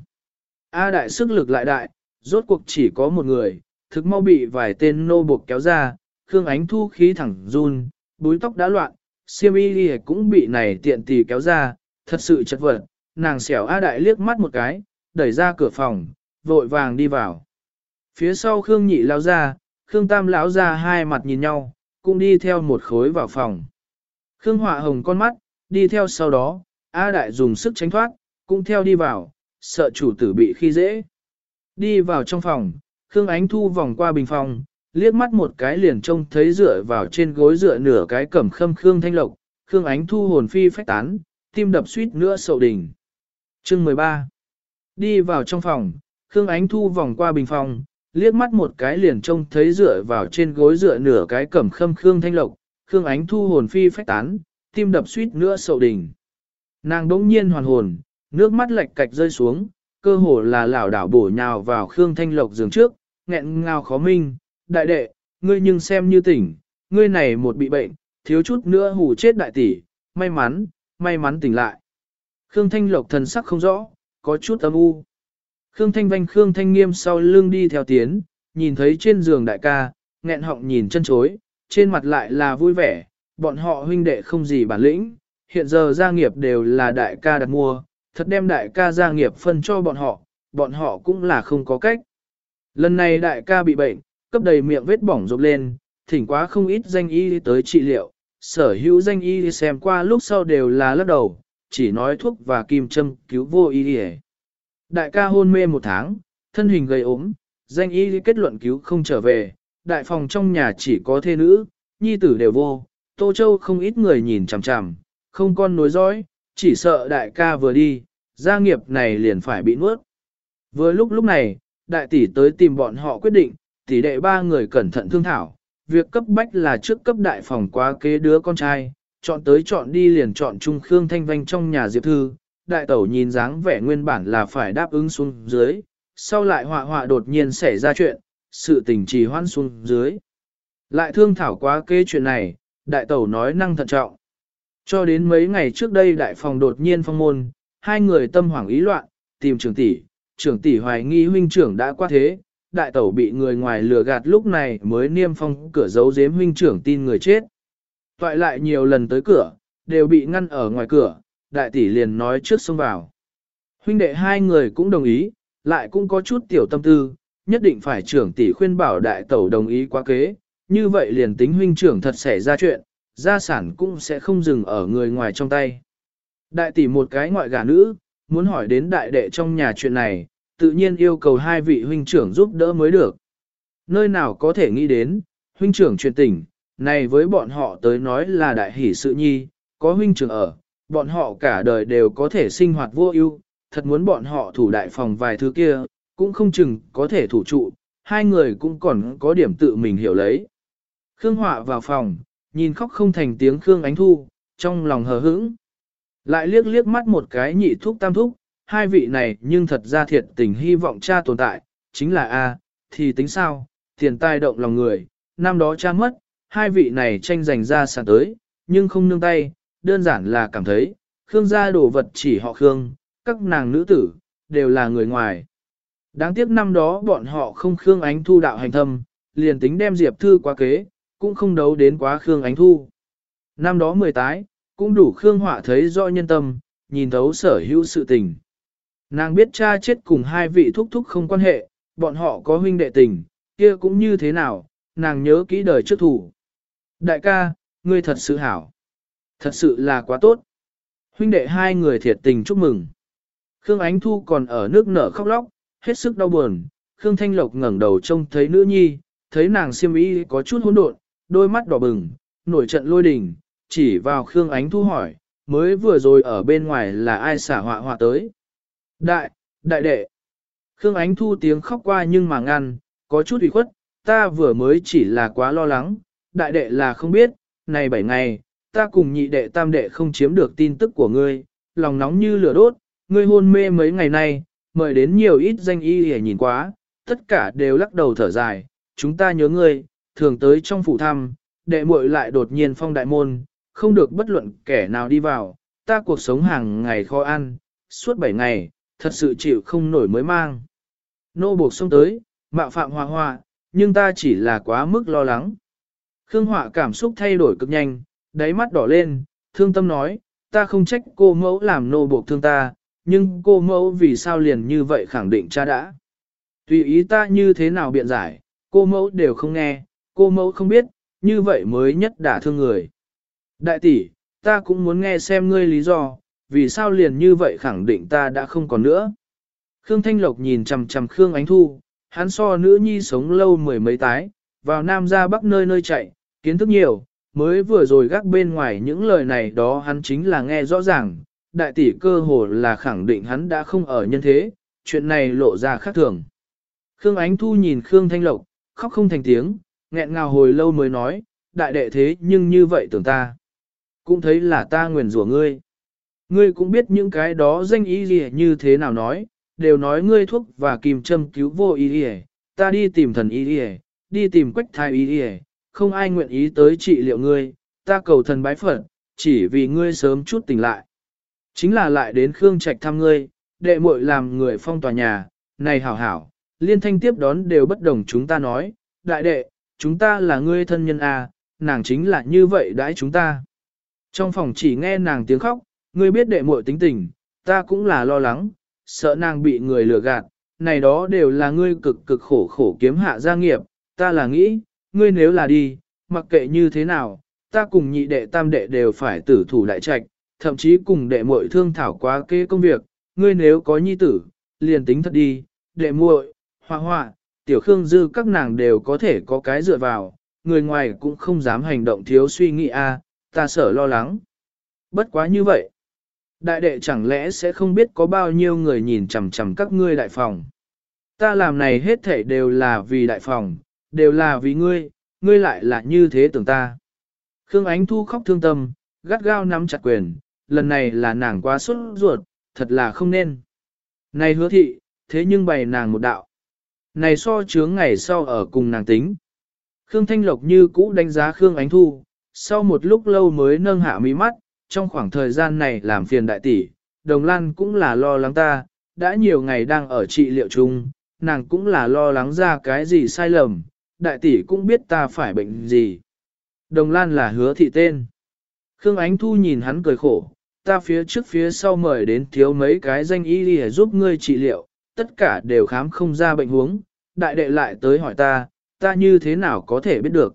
A đại sức lực lại đại, rốt cuộc chỉ có một người, thực mau bị vài tên nô buộc kéo ra, Khương Ánh Thu khí thẳng run, búi tóc đã loạn, siêm y cũng bị này tiện tì kéo ra, thật sự chật vật, nàng xẻo A đại liếc mắt một cái, đẩy ra cửa phòng, vội vàng đi vào. Phía sau Khương nhị lao ra, Khương tam lão ra hai mặt nhìn nhau, cũng đi theo một khối vào phòng. Khương họa hồng con mắt, đi theo sau đó, A đại dùng sức tránh thoát, cũng theo đi vào, sợ chủ tử bị khi dễ. Đi vào trong phòng, Khương Ánh Thu vòng qua bình phòng, liếc mắt một cái liền trông thấy dựa vào trên gối dựa nửa cái cẩm khâm Khương Thanh Lộc, Khương Ánh Thu hồn phi phách tán, tim đập suýt nữa sậu đỉnh. Chương 13 Đi vào trong phòng, Khương Ánh Thu vòng qua bình phòng, liếc mắt một cái liền trông thấy dựa vào trên gối dựa nửa cái cẩm khâm Khương Thanh Lộc, Khương Ánh Thu hồn phi phách tán, tim đập suýt nữa sậu đỉnh. Nàng đỗng nhiên hoàn hồn, nước mắt lệch cạch rơi xuống, cơ hồ là lảo đảo bổ nhào vào Khương Thanh Lộc giường trước, nghẹn ngào khó minh, đại đệ, ngươi nhưng xem như tỉnh, ngươi này một bị bệnh, thiếu chút nữa hù chết đại tỷ, may mắn, may mắn tỉnh lại. Khương Thanh Lộc thần sắc không rõ, có chút âm u. Khương Thanh Vanh Khương Thanh Nghiêm sau lưng đi theo tiến, nhìn thấy trên giường đại ca, nghẹn họng nhìn chân chối, trên mặt lại là vui vẻ, bọn họ huynh đệ không gì bản lĩnh, hiện giờ gia nghiệp đều là đại ca đặt mua, thật đem đại ca gia nghiệp phân cho bọn họ, bọn họ cũng là không có cách. Lần này đại ca bị bệnh, cấp đầy miệng vết bỏng rộp lên, thỉnh quá không ít danh y tới trị liệu, sở hữu danh y xem qua lúc sau đều là lắc đầu, chỉ nói thuốc và kim châm cứu vô y đi Đại ca hôn mê một tháng, thân hình gầy ốm, danh y kết luận cứu không trở về, đại phòng trong nhà chỉ có thê nữ, nhi tử đều vô, Tô Châu không ít người nhìn chằm chằm, không con nối dõi, chỉ sợ đại ca vừa đi, gia nghiệp này liền phải bị nuốt. Vừa lúc lúc này, đại tỷ tới tìm bọn họ quyết định, tỷ đệ ba người cẩn thận thương thảo, việc cấp bách là trước cấp đại phòng quá kế đứa con trai, chọn tới chọn đi liền chọn Trung Khương Thanh Vanh trong nhà Diệp Thư, đại tẩu nhìn dáng vẻ nguyên bản là phải đáp ứng xuống dưới, sau lại họa họa đột nhiên xảy ra chuyện, sự tình trì hoãn xuống dưới. Lại thương thảo quá kế chuyện này, đại tẩu nói năng thận trọng. Cho đến mấy ngày trước đây đại phòng đột nhiên phong môn, hai người tâm hoảng ý loạn, tìm trưởng tỷ, trưởng tỷ hoài nghi huynh trưởng đã qua thế, đại tẩu bị người ngoài lừa gạt lúc này mới niêm phong cửa giấu giếm huynh trưởng tin người chết. Toại lại nhiều lần tới cửa, đều bị ngăn ở ngoài cửa, đại tỷ liền nói trước xông vào. Huynh đệ hai người cũng đồng ý, lại cũng có chút tiểu tâm tư, nhất định phải trưởng tỷ khuyên bảo đại tẩu đồng ý quá kế, như vậy liền tính huynh trưởng thật xảy ra chuyện, gia sản cũng sẽ không dừng ở người ngoài trong tay. Đại tỷ một cái ngoại gả nữ, muốn hỏi đến đại đệ trong nhà chuyện này, tự nhiên yêu cầu hai vị huynh trưởng giúp đỡ mới được. Nơi nào có thể nghĩ đến, huynh trưởng truyền tình, này với bọn họ tới nói là đại hỷ sự nhi, có huynh trưởng ở, bọn họ cả đời đều có thể sinh hoạt vô ưu, thật muốn bọn họ thủ đại phòng vài thứ kia, cũng không chừng có thể thủ trụ, hai người cũng còn có điểm tự mình hiểu lấy. Khương Họa vào phòng, nhìn khóc không thành tiếng Khương Ánh Thu, trong lòng hờ hững. Lại liếc liếc mắt một cái nhị thúc tam thúc, hai vị này nhưng thật ra thiệt tình hy vọng cha tồn tại, chính là A, thì tính sao, tiền tai động lòng người, năm đó cha mất, hai vị này tranh giành ra sản tới, nhưng không nương tay, đơn giản là cảm thấy, Khương gia đồ vật chỉ họ Khương, các nàng nữ tử, đều là người ngoài. Đáng tiếc năm đó bọn họ không Khương Ánh Thu đạo hành thâm, liền tính đem Diệp Thư qua kế, cũng không đấu đến quá Khương Ánh Thu. Năm đó mười tái, cũng đủ Khương Họa thấy rõ nhân tâm, nhìn thấu sở hữu sự tình. Nàng biết cha chết cùng hai vị thúc thúc không quan hệ, bọn họ có huynh đệ tình, kia cũng như thế nào, nàng nhớ kỹ đời trước thủ. Đại ca, ngươi thật sự hảo. Thật sự là quá tốt. Huynh đệ hai người thiệt tình chúc mừng. Khương Ánh Thu còn ở nước nở khóc lóc, hết sức đau buồn. Khương Thanh Lộc ngẩng đầu trông thấy nữ nhi, thấy nàng siêm ý có chút hỗn độn, đôi mắt đỏ bừng, nổi trận lôi đình, chỉ vào Khương Ánh Thu hỏi, mới vừa rồi ở bên ngoài là ai xả họa họa tới. Đại, đại đệ. Khương Ánh Thu tiếng khóc qua nhưng mà ngăn, có chút ủy khuất, ta vừa mới chỉ là quá lo lắng, đại đệ là không biết, này bảy ngày, ta cùng nhị đệ tam đệ không chiếm được tin tức của ngươi, lòng nóng như lửa đốt, ngươi hôn mê mấy ngày nay, mời đến nhiều ít danh y để nhìn quá, tất cả đều lắc đầu thở dài, chúng ta nhớ ngươi, thường tới trong phủ thăm, đệ muội lại đột nhiên phong đại môn, không được bất luận kẻ nào đi vào, ta cuộc sống hàng ngày khó ăn, suốt bảy ngày, thật sự chịu không nổi mới mang. Nô buộc xông tới, mạo phạm hòa hòa, nhưng ta chỉ là quá mức lo lắng. Khương Họa cảm xúc thay đổi cực nhanh, đáy mắt đỏ lên, thương tâm nói, ta không trách cô mẫu làm nô buộc thương ta, nhưng cô mẫu vì sao liền như vậy khẳng định cha đã. Tùy ý ta như thế nào biện giải, cô mẫu đều không nghe, cô mẫu không biết, như vậy mới nhất đả thương người. Đại tỷ, ta cũng muốn nghe xem ngươi lý do, vì sao liền như vậy khẳng định ta đã không còn nữa. Khương Thanh Lộc nhìn chằm chằm Khương Ánh Thu, hắn so nữ nhi sống lâu mười mấy tái, vào Nam ra Bắc nơi nơi chạy, kiến thức nhiều, mới vừa rồi gác bên ngoài những lời này đó hắn chính là nghe rõ ràng, đại tỷ cơ hồ là khẳng định hắn đã không ở nhân thế, chuyện này lộ ra khác thường. Khương Ánh Thu nhìn Khương Thanh Lộc, khóc không thành tiếng, nghẹn ngào hồi lâu mới nói, đại đệ thế nhưng như vậy tưởng ta. Cũng thấy là ta nguyền rủa ngươi. Ngươi cũng biết những cái đó danh ý gì như thế nào nói, đều nói ngươi thuốc và kìm châm cứu vô ý gì, ta đi tìm thần ý gì, đi tìm quách thai ý gì, không ai nguyện ý tới trị liệu ngươi, ta cầu thần bái phận chỉ vì ngươi sớm chút tỉnh lại. Chính là lại đến Khương Trạch thăm ngươi, đệ muội làm người phong tòa nhà, này hảo hảo, liên thanh tiếp đón đều bất đồng chúng ta nói, đại đệ, chúng ta là ngươi thân nhân à, nàng chính là như vậy đãi chúng ta. Trong phòng chỉ nghe nàng tiếng khóc, ngươi biết đệ muội tính tình, ta cũng là lo lắng, sợ nàng bị người lừa gạt, này đó đều là ngươi cực cực khổ khổ kiếm hạ gia nghiệp, ta là nghĩ, ngươi nếu là đi, mặc kệ như thế nào, ta cùng nhị đệ tam đệ đều phải tử thủ đại trạch, thậm chí cùng đệ muội thương thảo quá kế công việc, ngươi nếu có nhi tử, liền tính thật đi, đệ muội, hoa hoa, tiểu khương dư các nàng đều có thể có cái dựa vào, người ngoài cũng không dám hành động thiếu suy nghĩ a, ta sợ lo lắng. Bất quá như vậy, đại đệ chẳng lẽ sẽ không biết có bao nhiêu người nhìn chằm chằm các ngươi đại phòng. Ta làm này hết thảy đều là vì đại phòng, đều là vì ngươi, ngươi lại là như thế tưởng ta. Khương Ánh Thu khóc thương tâm, gắt gao nắm chặt quyền, lần này là nàng quá xuất ruột, thật là không nên. Này hứa thị, thế nhưng bày nàng một đạo. Này so chướng ngày sau ở cùng nàng tính. Khương Thanh Lộc như cũ đánh giá Khương Ánh Thu, sau một lúc lâu mới nâng hạ mí mắt, trong khoảng thời gian này làm phiền đại tỷ, Đồng Lan cũng là lo lắng ta, đã nhiều ngày đang ở trị liệu chung, nàng cũng là lo lắng ra cái gì sai lầm, đại tỷ cũng biết ta phải bệnh gì. Đồng Lan là hứa thị tên. Khương Ánh Thu nhìn hắn cười khổ, ta phía trước phía sau mời đến thiếu mấy cái danh y để giúp ngươi trị liệu, tất cả đều khám không ra bệnh huống, đại đệ lại tới hỏi ta, ta như thế nào có thể biết được.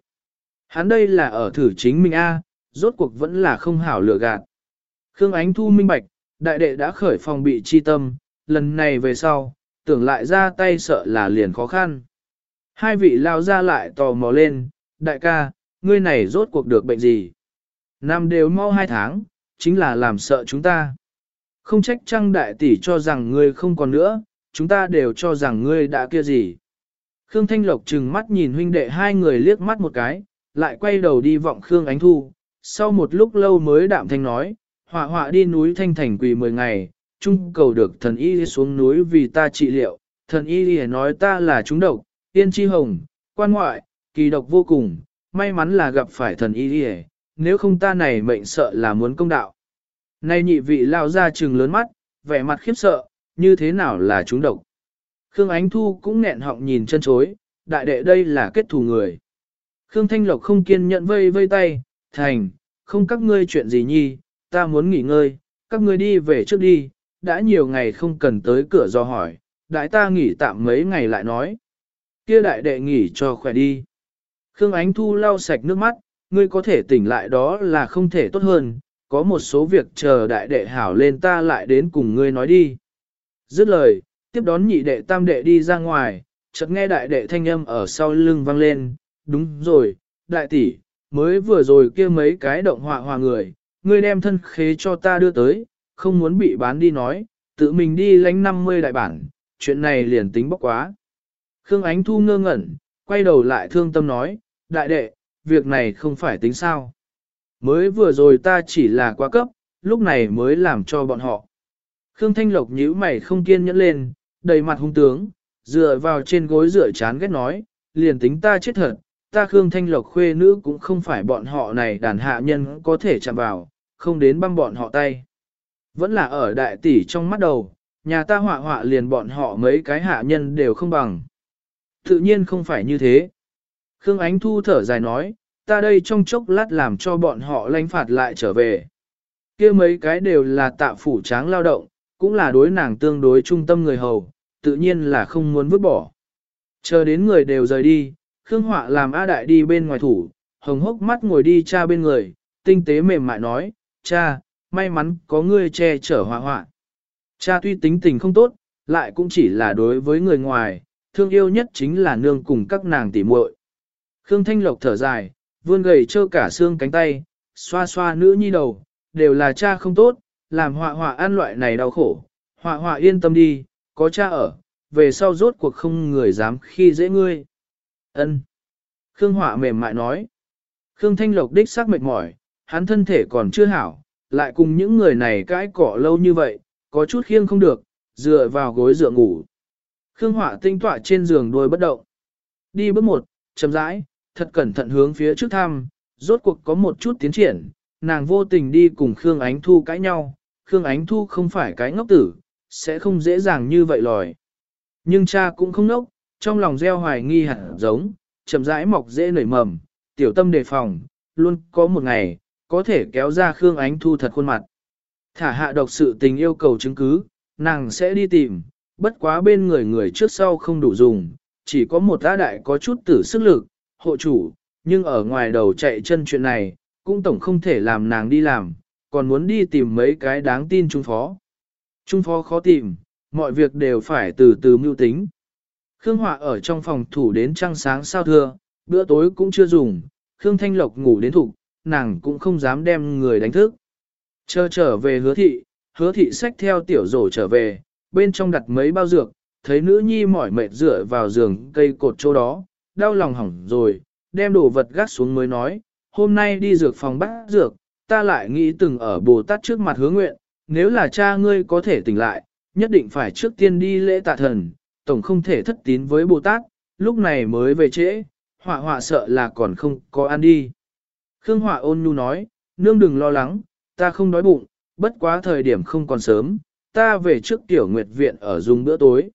Hắn đây là ở thử chính mình a, rốt cuộc vẫn là không hảo lựa gạt. Khương Ánh Thu minh bạch, đại đệ đã khởi phòng bị chi tâm, lần này về sau, tưởng lại ra tay sợ là liền khó khăn. Hai vị lao ra lại tò mò lên, đại ca, ngươi này rốt cuộc được bệnh gì? Năm đều mau hai tháng, chính là làm sợ chúng ta. Không trách trăng đại tỷ cho rằng ngươi không còn nữa, chúng ta đều cho rằng ngươi đã kia gì. Khương Thanh Lộc trừng mắt nhìn huynh đệ hai người liếc mắt một cái, lại quay đầu đi vọng Khương Ánh Thu. Sau một lúc lâu mới đạm thanh nói, họa họa đi núi Thanh Thành quỳ 10 ngày, chung cầu được thần y xuống núi vì ta trị liệu, thần y nói ta là chúng độc, tiên tri hồng, quan ngoại, kỳ độc vô cùng, may mắn là gặp phải thần y nếu không ta này mệnh sợ là muốn công đạo. Nay nhị vị lao ra trừng lớn mắt, vẻ mặt khiếp sợ, như thế nào là chúng độc. Khương Ánh Thu cũng nghẹn họng nhìn chân chối, đại đệ đây là kết thù người. Khương Thanh Lộc không kiên nhận vây vây tay, thành, không các ngươi chuyện gì nhi, ta muốn nghỉ ngơi, các ngươi đi về trước đi, đã nhiều ngày không cần tới cửa do hỏi, đại ta nghỉ tạm mấy ngày lại nói. Kia đại đệ nghỉ cho khỏe đi. Khương Ánh Thu lau sạch nước mắt, ngươi có thể tỉnh lại đó là không thể tốt hơn, có một số việc chờ đại đệ hảo lên ta lại đến cùng ngươi nói đi. Dứt lời, tiếp đón nhị đệ tam đệ đi ra ngoài, chợt nghe đại đệ thanh âm ở sau lưng vang lên, đúng rồi, đại tỷ, mới vừa rồi kia mấy cái động họa hòa người, ngươi đem thân khế cho ta đưa tới, không muốn bị bán đi nói, tự mình đi lánh 50 đại bản, chuyện này liền tính bốc quá. Khương Ánh Thu ngơ ngẩn, quay đầu lại thương tâm nói, đại đệ, việc này không phải tính sao. Mới vừa rồi ta chỉ là quá cấp, lúc này mới làm cho bọn họ. Khương Thanh Lộc nhíu mày không kiên nhẫn lên, đầy mặt hung tướng, dựa vào trên gối dựa chán ghét nói, liền tính ta chết thật, ta Khương Thanh Lộc khuê nữ cũng không phải bọn họ này đàn hạ nhân có thể chạm vào, không đến băm bọn họ tay. Vẫn là ở đại tỷ trong mắt đầu, nhà ta họa họa liền bọn họ mấy cái hạ nhân đều không bằng. Tự nhiên không phải như thế. Khương Ánh Thu thở dài nói, ta đây trong chốc lát làm cho bọn họ lãnh phạt lại trở về. kia mấy cái đều là tạ phủ tráng lao động, cũng là đối nàng tương đối trung tâm người hầu, tự nhiên là không muốn vứt bỏ. Chờ đến người đều rời đi, Khương Họa làm A Đại đi bên ngoài thủ, hồng hốc mắt ngồi đi cha bên người, tinh tế mềm mại nói, cha, may mắn có ngươi che chở họa họa. Cha tuy tính tình không tốt, lại cũng chỉ là đối với người ngoài, thương yêu nhất chính là nương cùng các nàng tỉ muội. Khương Thanh Lộc thở dài, vươn gầy trơ cả xương cánh tay, xoa xoa nữ nhi đầu, đều là cha không tốt, làm họa họa ăn loại này đau khổ. Họa họa yên tâm đi, có cha ở, về sau rốt cuộc không người dám khi dễ ngươi. Ân. Khương họa mềm mại nói. Khương Thanh Lộc đích xác mệt mỏi, hắn thân thể còn chưa hảo, lại cùng những người này cãi cỏ lâu như vậy, có chút khiêng không được, dựa vào gối dựa ngủ. Khương họa tinh tọa trên giường đôi bất động. Đi bước một, chậm rãi, thật cẩn thận hướng phía trước thăm, rốt cuộc có một chút tiến triển, nàng vô tình đi cùng Khương Ánh Thu cãi nhau, Khương Ánh Thu không phải cái ngốc tử, sẽ không dễ dàng như vậy lòi. Nhưng cha cũng không ngốc, trong lòng gieo hoài nghi hẳn giống, chậm rãi mọc dễ nảy mầm, tiểu tâm đề phòng, luôn có một ngày, có thể kéo ra Khương Ánh Thu thật khuôn mặt. Thả hạ độc sự tình yêu cầu chứng cứ, nàng sẽ đi tìm, bất quá bên người người trước sau không đủ dùng, chỉ có một á đại có chút tử sức lực, hộ chủ, nhưng ở ngoài đầu chạy chân chuyện này, cũng tổng không thể làm nàng đi làm, còn muốn đi tìm mấy cái đáng tin trung phó. Trung phó khó tìm, mọi việc đều phải từ từ mưu tính. Khương Họa ở trong phòng thủ đến trăng sáng sao thưa, bữa tối cũng chưa dùng, Khương Thanh Lộc ngủ đến thục, nàng cũng không dám đem người đánh thức. Chờ trở về hứa thị, hứa thị xách theo tiểu rổ trở về, bên trong đặt mấy bao dược, thấy nữ nhi mỏi mệt dựa vào giường cây cột chỗ đó, đau lòng hỏng rồi, đem đồ vật gác xuống mới nói, hôm nay đi dược phòng bắt dược, ta lại nghĩ từng ở Bồ Tát trước mặt hứa nguyện, nếu là cha ngươi có thể tỉnh lại, nhất định phải trước tiên đi lễ tạ thần, tổng không thể thất tín với Bồ Tát, lúc này mới về trễ, họa họa sợ là còn không có ăn đi. Khương họa ôn nhu nói, nương đừng lo lắng, ta không đói bụng, bất quá thời điểm không còn sớm, ta về trước tiểu nguyệt viện ở dùng bữa tối.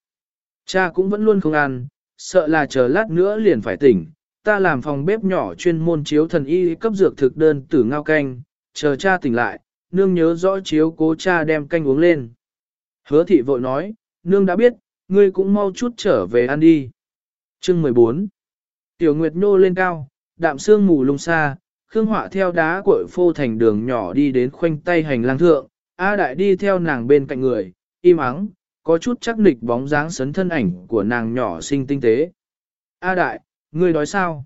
Cha cũng vẫn luôn không ăn, sợ là chờ lát nữa liền phải tỉnh, ta làm phòng bếp nhỏ chuyên môn chiếu thần y cấp dược thực đơn tử ngao canh, chờ cha tỉnh lại, nương nhớ rõ chiếu cố cha đem canh uống lên. Hứa thị vội nói, nương đã biết, ngươi cũng mau chút trở về ăn đi. Chương 14 Tiểu Nguyệt nô lên cao, đạm sương mù lung xa, Khương Họa theo đá cội phô thành đường nhỏ đi đến khoanh tay hành lang thượng, A Đại đi theo nàng bên cạnh người, im ắng, có chút chắc nịch bóng dáng sấn thân ảnh của nàng nhỏ xinh tinh tế. A Đại, ngươi đói sao?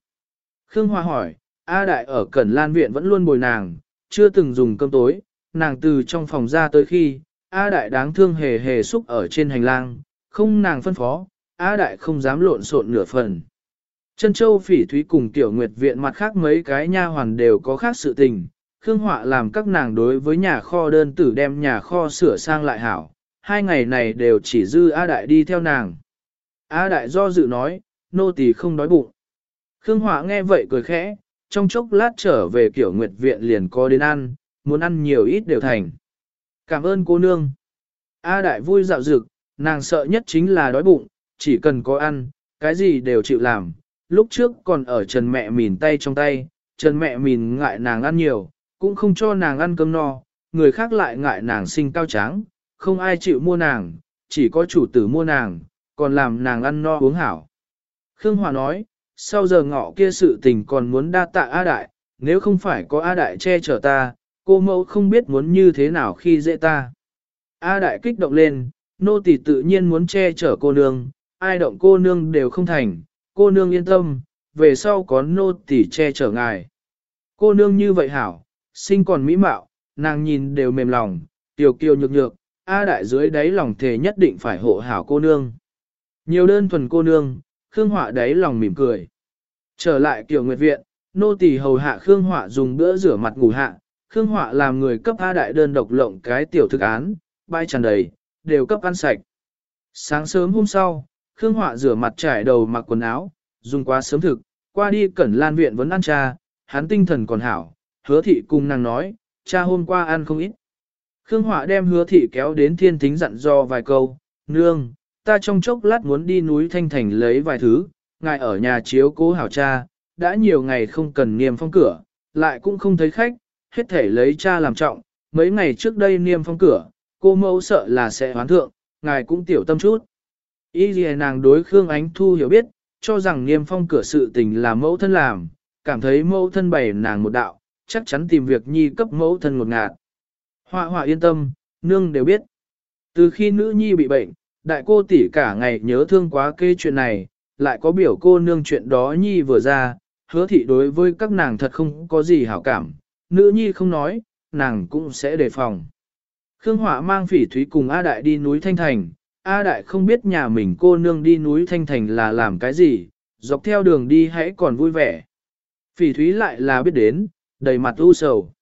Khương Hoa hỏi, A Đại ở Cẩn Lan Viện vẫn luôn bồi nàng, chưa từng dùng cơm tối, nàng từ trong phòng ra tới khi, A Đại đáng thương hề hề xúc ở trên hành lang, không nàng phân phó, A Đại không dám lộn xộn nửa phần. Trân Châu Phỉ Thúy cùng Tiểu Nguyệt Viện mặt khác mấy cái nha hoàn đều có khác sự tình, Khương Họa làm các nàng đối với nhà kho đơn tử đem nhà kho sửa sang lại hảo, hai ngày này đều chỉ dư A Đại đi theo nàng. A Đại do dự nói, nô tỳ không đói bụng. Khương Họa nghe vậy cười khẽ, trong chốc lát trở về kiểu nguyệt viện liền có đến ăn, muốn ăn nhiều ít đều thành. Cảm ơn cô nương. A Đại vui dạo dực, nàng sợ nhất chính là đói bụng, chỉ cần có ăn, cái gì đều chịu làm. Lúc trước còn ở Trần mẹ mìn tay trong tay, Trần mẹ mìn ngại nàng ăn nhiều, cũng không cho nàng ăn cơm no, người khác lại ngại nàng sinh cao tráng, không ai chịu mua nàng, chỉ có chủ tử mua nàng, còn làm nàng ăn no uống hảo. Khương Hòa nói, sau giờ ngọ kia sự tình còn muốn đa tạ A Đại, nếu không phải có A Đại che chở ta, cô mẫu không biết muốn như thế nào khi dễ ta. A Đại kích động lên, nô tỳ tự nhiên muốn che chở cô nương, ai động cô nương đều không thành, cô nương yên tâm, về sau có nô tỳ che chở ngài. Cô nương như vậy hảo, sinh còn mỹ mạo, nàng nhìn đều mềm lòng, tiểu kiều nhược nhược, A đại dưới đáy lòng thề nhất định phải hộ hảo cô nương. Nhiều đơn thuần cô nương, Khương Họa đáy lòng mỉm cười. Trở lại kiểu nguyệt viện, nô tỳ hầu hạ Khương Họa dùng bữa rửa mặt ngủ hạ, Khương Họa làm người cấp A đại đơn độc lộng cái tiểu thực án, bay tràn đầy, đều cấp ăn sạch. Sáng sớm hôm sau, Khương Họa rửa mặt trải đầu mặc quần áo, dùng quá sớm thực, qua đi cẩn lan viện vẫn ăn cha, hắn tinh thần còn hảo, hứa thị cùng nàng nói, cha hôm qua ăn không ít. Khương Họa đem hứa thị kéo đến thiên thính dặn do vài câu, nương, ta trong chốc lát muốn đi núi Thanh Thành lấy vài thứ, ngài ở nhà chiếu cố hảo cha, đã nhiều ngày không cần niêm phong cửa, lại cũng không thấy khách, hết thể lấy cha làm trọng, mấy ngày trước đây niêm phong cửa, cô mẫu sợ là sẽ hoán thượng, ngài cũng tiểu tâm chút. Ý gì nàng đối Khương Ánh Thu hiểu biết, cho rằng niêm phong cửa sự tình là mẫu thân làm, cảm thấy mẫu thân bày nàng một đạo, chắc chắn tìm việc nhi cấp mẫu thân một ngạt. Họa họa yên tâm, nương đều biết. Từ khi nữ nhi bị bệnh, đại cô tỷ cả ngày nhớ thương quá kê chuyện này, lại có biểu cô nương chuyện đó nhi vừa ra, hứa thị đối với các nàng thật không có gì hảo cảm, nữ nhi không nói, nàng cũng sẽ đề phòng. Khương Họa mang phỉ thúy cùng A Đại đi núi Thanh Thành, A Đại không biết nhà mình cô nương đi núi Thanh Thành là làm cái gì, dọc theo đường đi hãy còn vui vẻ. Phỉ thúy lại là biết đến, đầy mặt u sầu.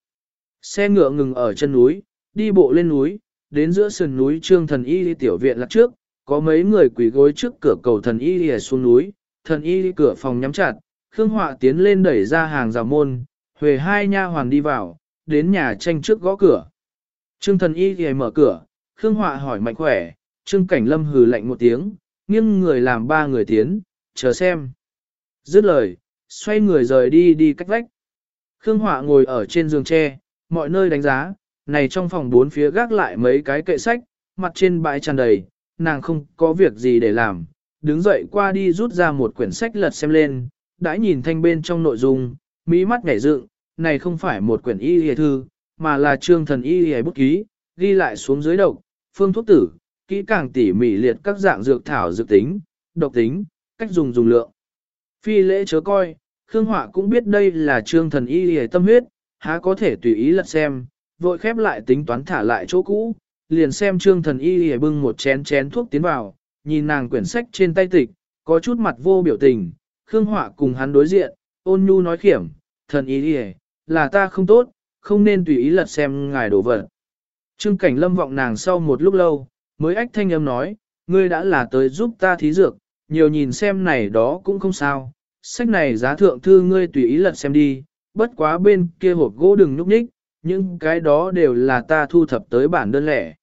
Xe ngựa ngừng ở chân núi, đi bộ lên núi, đến giữa sườn núi trương thần y tiểu viện lạc trước, có mấy người quỳ gối trước cửa cầu thần y lìa xuống núi, thần y cửa phòng nhắm chặt, Khương Họa tiến lên đẩy ra hàng rào môn, huề hai nha hoàn đi vào, đến nhà tranh trước gõ cửa. Trương thần y lìa mở cửa, Khương Họa hỏi mạnh khỏe, Trương Cảnh Lâm hừ lạnh một tiếng, nghiêng người làm ba người tiến, chờ xem. Dứt lời, xoay người rời đi đi cách vách. Khương Họa ngồi ở trên giường tre, mọi nơi đánh giá, này trong phòng bốn phía gác lại mấy cái kệ sách, mặt trên bãi tràn đầy, nàng không có việc gì để làm, đứng dậy qua đi rút ra một quyển sách lật xem lên, đã nhìn thanh bên trong nội dung, mỹ mắt nhảy dựng, này không phải một quyển y hề thư, mà là trương thần y hề bút ký, ghi lại xuống dưới độc, phương thuốc tử, kỹ càng tỉ mỉ liệt các dạng dược thảo dược tính, độc tính, cách dùng dùng lượng. Phi lễ chớ coi, Khương Họa cũng biết đây là trương thần y hề tâm huyết, há có thể tùy ý lật xem, vội khép lại tính toán thả lại chỗ cũ, liền xem trương thần y hề bưng một chén chén thuốc tiến vào, nhìn nàng quyển sách trên tay tịch, có chút mặt vô biểu tình, Khương Họa cùng hắn đối diện, ôn nhu nói khiểm, thần y hề, là ta không tốt, không nên tùy ý lật xem ngài đổ vật. Trương cảnh lâm vọng nàng sau một lúc lâu, mới ách thanh âm nói, ngươi đã là tới giúp ta thí dược, nhiều nhìn xem này đó cũng không sao, sách này giá thượng thư ngươi tùy ý lật xem đi, bất quá bên kia hộp gỗ đừng nhúc nhích, những cái đó đều là ta thu thập tới bản đơn lẻ.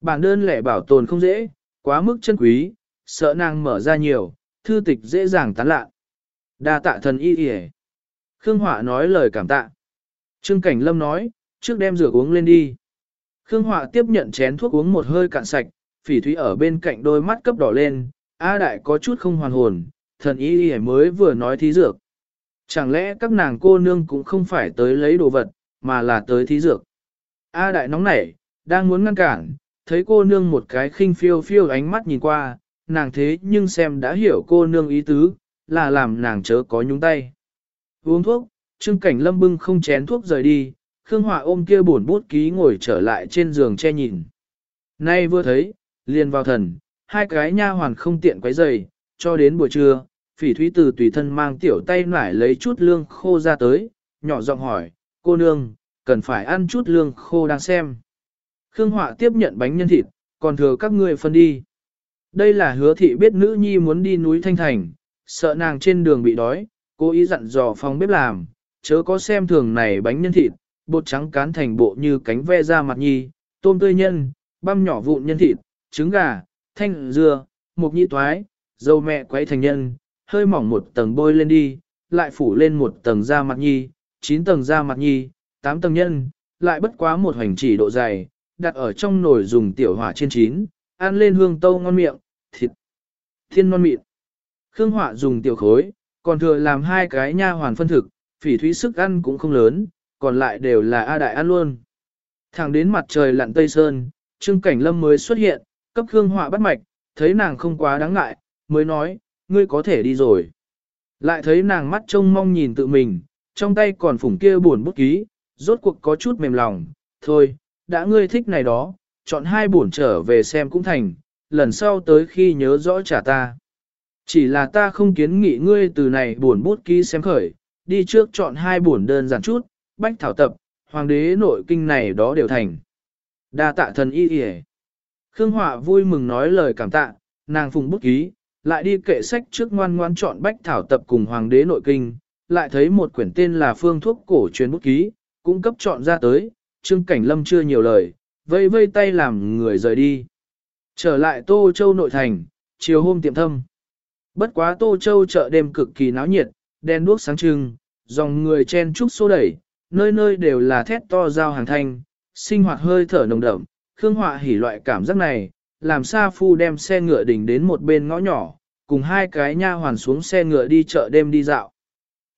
Bản đơn lẻ bảo tồn không dễ, quá mức chân quý, sợ nàng mở ra nhiều, thư tịch dễ dàng tán lạ. Đa tạ thần y y Khương Họa nói lời cảm tạ. Trương Cảnh Lâm nói, trước đem rửa uống lên đi. Khương Họa tiếp nhận chén thuốc uống một hơi cạn sạch, phỉ thúy ở bên cạnh đôi mắt cấp đỏ lên, A Đại có chút không hoàn hồn, thần y y mới vừa nói thí dược. Chẳng lẽ các nàng cô nương cũng không phải tới lấy đồ vật, mà là tới thí dược. A Đại nóng nảy, đang muốn ngăn cản, thấy cô nương một cái khinh phiêu phiêu ánh mắt nhìn qua, nàng thế nhưng xem đã hiểu cô nương ý tứ, là làm nàng chớ có nhúng tay. Uống thuốc, Trương Cảnh Lâm bưng không chén thuốc rời đi, Khương Họa ôm kia buồn bút ký ngồi trở lại trên giường che nhìn. Nay vừa thấy, liền vào thần, hai cái nha hoàn không tiện quấy giày, cho đến buổi trưa, phỉ thúy từ tùy thân mang tiểu tay nải lấy chút lương khô ra tới, nhỏ giọng hỏi, cô nương, cần phải ăn chút lương khô đang xem. Khương Họa tiếp nhận bánh nhân thịt, còn thừa các ngươi phân đi. Đây là hứa thị biết nữ nhi muốn đi núi Thanh Thành, sợ nàng trên đường bị đói, cố ý dặn dò phòng bếp làm, chớ có xem thường này bánh nhân thịt, bột trắng cán thành bộ như cánh ve ra mặt nhi, tôm tươi nhân, băm nhỏ vụn nhân thịt, trứng gà, thanh dừa, mục nhị toái, dầu mẹ quấy thành nhân, hơi mỏng một tầng bôi lên đi, lại phủ lên một tầng da mặt nhi, chín tầng da mặt nhi, tám tầng nhân, lại bất quá một hành chỉ độ dày, đặt ở trong nồi dùng tiểu hỏa trên chín, ăn lên hương tâu ngon miệng, thịt, thiên non mịn. Khương hỏa dùng tiểu khối, còn thừa làm hai cái nha hoàn phân thực, phỉ thúy sức ăn cũng không lớn, còn lại đều là A Đại ăn luôn. Thẳng đến mặt trời lặn tây sơn, Trương Cảnh Lâm mới xuất hiện, cấp Khương Họa bắt mạch, thấy nàng không quá đáng ngại, mới nói, ngươi có thể đi rồi. Lại thấy nàng mắt trông mong nhìn tự mình, trong tay còn phủng kia buồn bút ký, rốt cuộc có chút mềm lòng, thôi, đã ngươi thích này đó, chọn hai buồn trở về xem cũng thành, lần sau tới khi nhớ rõ trả ta. Chỉ là ta không kiến nghị ngươi từ này buồn bút ký xem khởi, đi trước chọn hai buồn đơn giản chút, bách thảo tập, hoàng đế nội kinh này đó đều thành. Đa tạ thần y yề. Khương Họa vui mừng nói lời cảm tạ, nàng phùng bút ký, lại đi kệ sách trước ngoan ngoan chọn bách thảo tập cùng hoàng đế nội kinh, lại thấy một quyển tên là phương thuốc cổ truyền bút ký, cũng cấp chọn ra tới, Trương Cảnh Lâm chưa nhiều lời, vây vây tay làm người rời đi. Trở lại Tô Châu nội thành, chiều hôm tiệm thâm. Bất quá Tô Châu chợ đêm cực kỳ náo nhiệt, đèn đuốc sáng trưng, dòng người chen trúc xô đẩy, nơi nơi đều là thét to giao hàng thanh, sinh hoạt hơi thở nồng đậm, Khương Họa hỉ loại cảm giác này, làm Sa Phu đem xe ngựa đỉnh đến một bên ngõ nhỏ, cùng hai cái nha hoàn xuống xe ngựa đi chợ đêm đi dạo.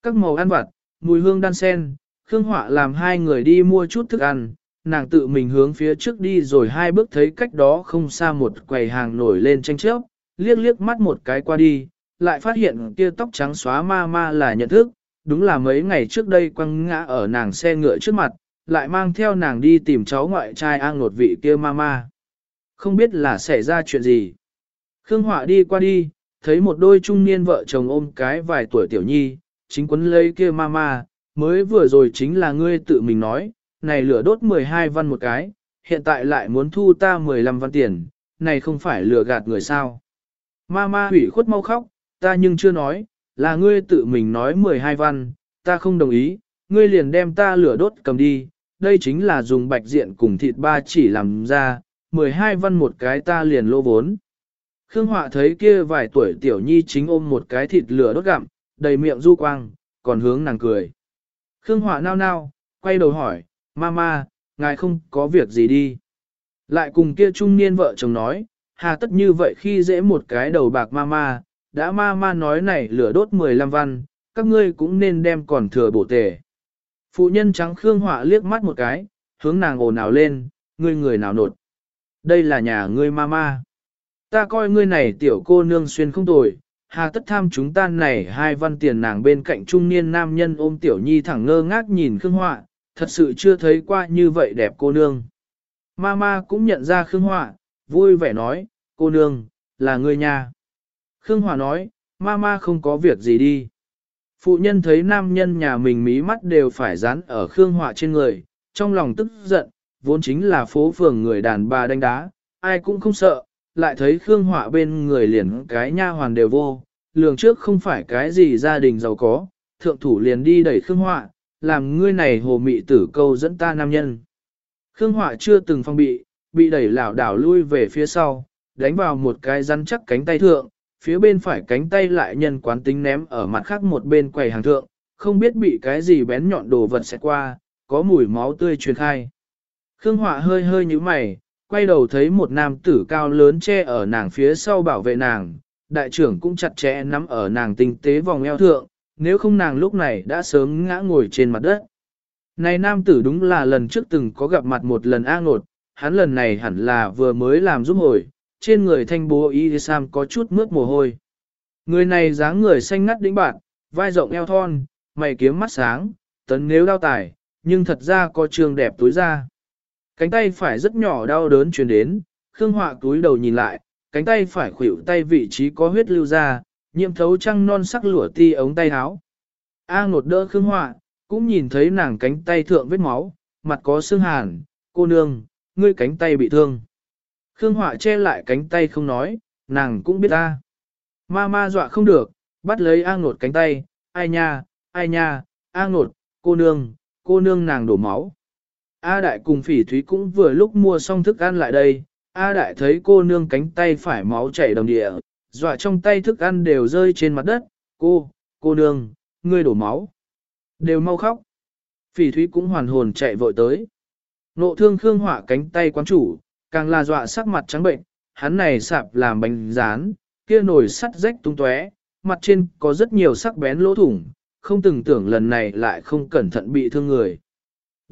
Các màu ăn vặt, mùi hương đan sen, Khương Họa làm hai người đi mua chút thức ăn, nàng tự mình hướng phía trước đi rồi hai bước thấy cách đó không xa một quầy hàng nổi lên tranh chấp, liếc liếc mắt một cái qua đi, lại phát hiện kia tóc trắng xóa ma ma là nhận thức, đúng là mấy ngày trước đây quăng ngã ở nàng xe ngựa trước mặt, lại mang theo nàng đi tìm cháu ngoại trai an nột vị kia ma ma. Không biết là xảy ra chuyện gì. Khương Họa đi qua đi, thấy một đôi trung niên vợ chồng ôm cái vài tuổi tiểu nhi, chính quấn lấy kia ma ma, mới vừa rồi chính là ngươi tự mình nói, này lửa đốt 12 văn một cái, hiện tại lại muốn thu ta 15 văn tiền, này không phải lừa gạt người sao. Ma ma hủy khuất mau khóc, ta nhưng chưa nói, là ngươi tự mình nói 12 văn, ta không đồng ý, ngươi liền đem ta lửa đốt cầm đi, đây chính là dùng bạch diện cùng thịt ba chỉ làm ra, 12 văn một cái ta liền lô vốn. Khương Họa thấy kia vài tuổi tiểu nhi chính ôm một cái thịt lửa đốt gặm, đầy miệng du quang, còn hướng nàng cười. Khương Họa nao nao, quay đầu hỏi, Mama, ngài không có việc gì đi. Lại cùng kia trung niên vợ chồng nói, hà tất như vậy khi dễ một cái đầu bạc Mama, đã Mama nói này lửa đốt 15 văn, các ngươi cũng nên đem còn thừa bổ tề. Phụ nhân trắng Khương Họa liếc mắt một cái, hướng nàng ồn ào lên, ngươi người nào nột. Đây là nhà ngươi Mama. Ta coi ngươi này tiểu cô nương xuyên không tồi, hà tất tham chúng ta này hai văn tiền nàng bên cạnh trung niên nam nhân ôm tiểu nhi thẳng ngơ ngác nhìn Khương Họa, thật sự chưa thấy qua như vậy đẹp cô nương. Mama cũng nhận ra Khương Họa, vui vẻ nói, cô nương, là người nhà. Khương Họa nói, Mama không có việc gì đi. Phụ nhân thấy nam nhân nhà mình mí mắt đều phải dán ở Khương Họa trên người, trong lòng tức giận, vốn chính là phố phường người đàn bà đánh đá, ai cũng không sợ, lại thấy Khương Họa bên người liền cái nha hoàn đều vô, lường trước không phải cái gì gia đình giàu có, thượng thủ liền đi đẩy Khương Họa, làm ngươi này hồ mị tử câu dẫn ta nam nhân. Khương Họa chưa từng phong bị, bị đẩy lảo đảo lui về phía sau, đánh vào một cái rắn chắc cánh tay thượng, phía bên phải cánh tay lại nhân quán tính ném ở mặt khác một bên quầy hàng thượng, không biết bị cái gì bén nhọn đồ vật sẽ qua, có mùi máu tươi truyền khai. Khương Họa hơi hơi như mày, quay đầu thấy một nam tử cao lớn che ở nàng phía sau bảo vệ nàng, đại trưởng cũng chặt chẽ nắm ở nàng tinh tế vòng eo thượng, nếu không nàng lúc này đã sớm ngã ngồi trên mặt đất. Này nam tử đúng là lần trước từng có gặp mặt một lần A ngột, hắn lần này hẳn là vừa mới làm giúp hồi, trên người thanh bố y sam có chút mướt mồ hôi. Người này dáng người xanh ngắt đĩnh bạn, vai rộng eo thon, mày kiếm mắt sáng, tấn nếu đau tải, nhưng thật ra có trường đẹp túi ra. Cánh tay phải rất nhỏ đau đớn truyền đến, Khương Họa túi đầu nhìn lại, cánh tay phải khuỷu tay vị trí có huyết lưu ra, nhiễm thấu trăng non sắc lửa ti ống tay áo. A ngột đỡ Khương Họa, cũng nhìn thấy nàng cánh tay thượng vết máu, mặt có xương hàn, cô nương, ngươi cánh tay bị thương. Khương Họa che lại cánh tay không nói, nàng cũng biết ta. Ma ma dọa không được, bắt lấy A ngột cánh tay, ai nha, ai nha, A ngột, cô nương, cô nương nàng đổ máu. A đại cùng phỉ thúy cũng vừa lúc mua xong thức ăn lại đây, A đại thấy cô nương cánh tay phải máu chảy đồng địa, dọa trong tay thức ăn đều rơi trên mặt đất, cô, cô nương, ngươi đổ máu. Đều mau khóc. Phỉ thúy cũng hoàn hồn chạy vội tới. Nộ thương khương họa cánh tay quán chủ, càng là dọa sắc mặt trắng bệnh, hắn này sạp làm bánh rán, kia nồi sắt rách tung tóe, mặt trên có rất nhiều sắc bén lỗ thủng, không từng tưởng lần này lại không cẩn thận bị thương người.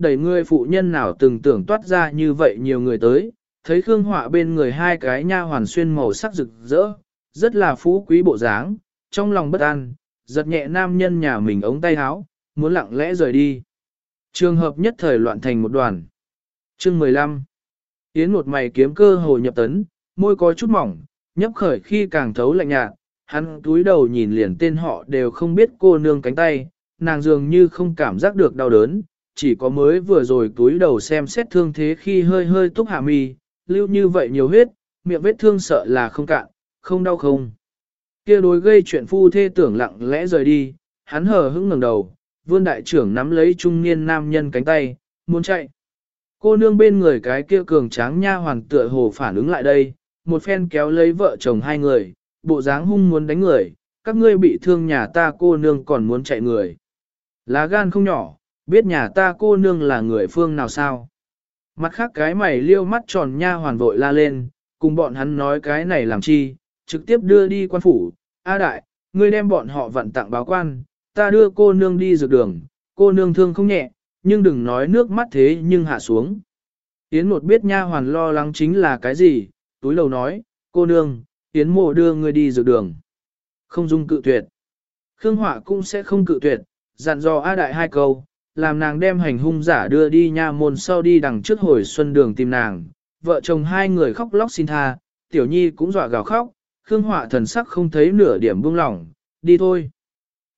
Đẩy người phụ nhân nào từng tưởng toát ra như vậy nhiều người tới, thấy Khương Họa bên người hai cái nha hoàn xuyên màu sắc rực rỡ, rất là phú quý bộ dáng, trong lòng bất an, giật nhẹ nam nhân nhà mình ống tay áo, muốn lặng lẽ rời đi. Trường hợp nhất thời loạn thành một đoàn. Chương 15 Yến một mày kiếm cơ hồ nhập tấn, môi có chút mỏng, nhấp khởi khi càng thấu lạnh nhạt, hắn túi đầu nhìn liền tên họ đều không biết cô nương cánh tay, nàng dường như không cảm giác được đau đớn, chỉ có mới vừa rồi túi đầu xem xét thương thế khi hơi hơi túc hạ mi, lưu như vậy nhiều huyết, miệng vết thương sợ là không cạn, không đau không. kia đối gây chuyện phu thê tưởng lặng lẽ rời đi, hắn hờ hững ngẩng đầu, vương đại trưởng nắm lấy trung niên nam nhân cánh tay, muốn chạy. Cô nương bên người cái kia cường tráng nha hoàng tựa hồ phản ứng lại đây, một phen kéo lấy vợ chồng hai người, bộ dáng hung muốn đánh người, các ngươi bị thương nhà ta cô nương còn muốn chạy người. Lá gan không nhỏ, biết nhà ta cô nương là người phương nào sao. Mặt khác cái mày liêu mắt tròn nha hoàn vội la lên, cùng bọn hắn nói cái này làm chi, trực tiếp đưa đi quan phủ. A đại, ngươi đem bọn họ vận tặng báo quan, ta đưa cô nương đi dược đường, cô nương thương không nhẹ, nhưng đừng nói nước mắt thế nhưng hạ xuống. Yến một biết nha hoàn lo lắng chính là cái gì, túi lầu nói, cô nương, Yến mộ đưa ngươi đi dược đường. Không dung cự tuyệt. Khương Họa cũng sẽ không cự tuyệt, dặn dò A Đại hai câu, làm nàng đem hành hung giả đưa đi nha môn sau đi đằng trước hồi xuân đường tìm nàng. Vợ chồng hai người khóc lóc xin tha, tiểu nhi cũng dọa gào khóc, Khương Họa thần sắc không thấy nửa điểm buông lỏng, đi thôi.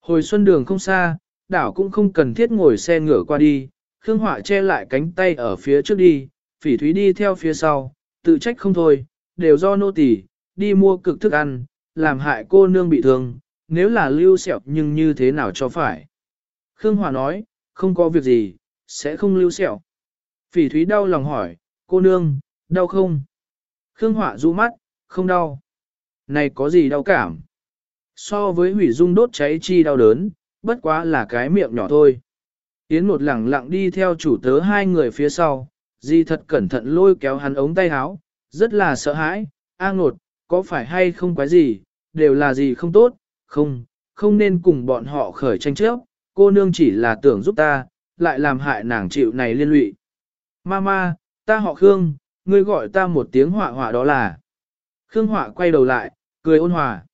Hồi xuân đường không xa, đảo cũng không cần thiết ngồi xe ngựa qua đi, Khương Họa che lại cánh tay ở phía trước đi, phỉ thúy đi theo phía sau, tự trách không thôi, đều do nô tỳ đi mua cực thức ăn, làm hại cô nương bị thương, nếu là lưu sẹo nhưng như thế nào cho phải. Khương Họa nói, không có việc gì, sẽ không lưu sẹo. Phỉ thúy đau lòng hỏi, cô nương, đau không? Khương Họa du mắt, không đau. Này có gì đau cảm? So với hủy dung đốt cháy chi đau đớn, bất quá là cái miệng nhỏ thôi. Yến một lẳng lặng đi theo chủ tớ hai người phía sau, di thật cẩn thận lôi kéo hắn ống tay áo, rất là sợ hãi, a ngột, có phải hay không quái gì, đều là gì không tốt, không, không nên cùng bọn họ khởi tranh chấp, cô nương chỉ là tưởng giúp ta, lại làm hại nàng chịu này liên lụy. Mama, ta họ Khương, ngươi gọi ta một tiếng họa họa đó là. Khương họa quay đầu lại, cười ôn hòa.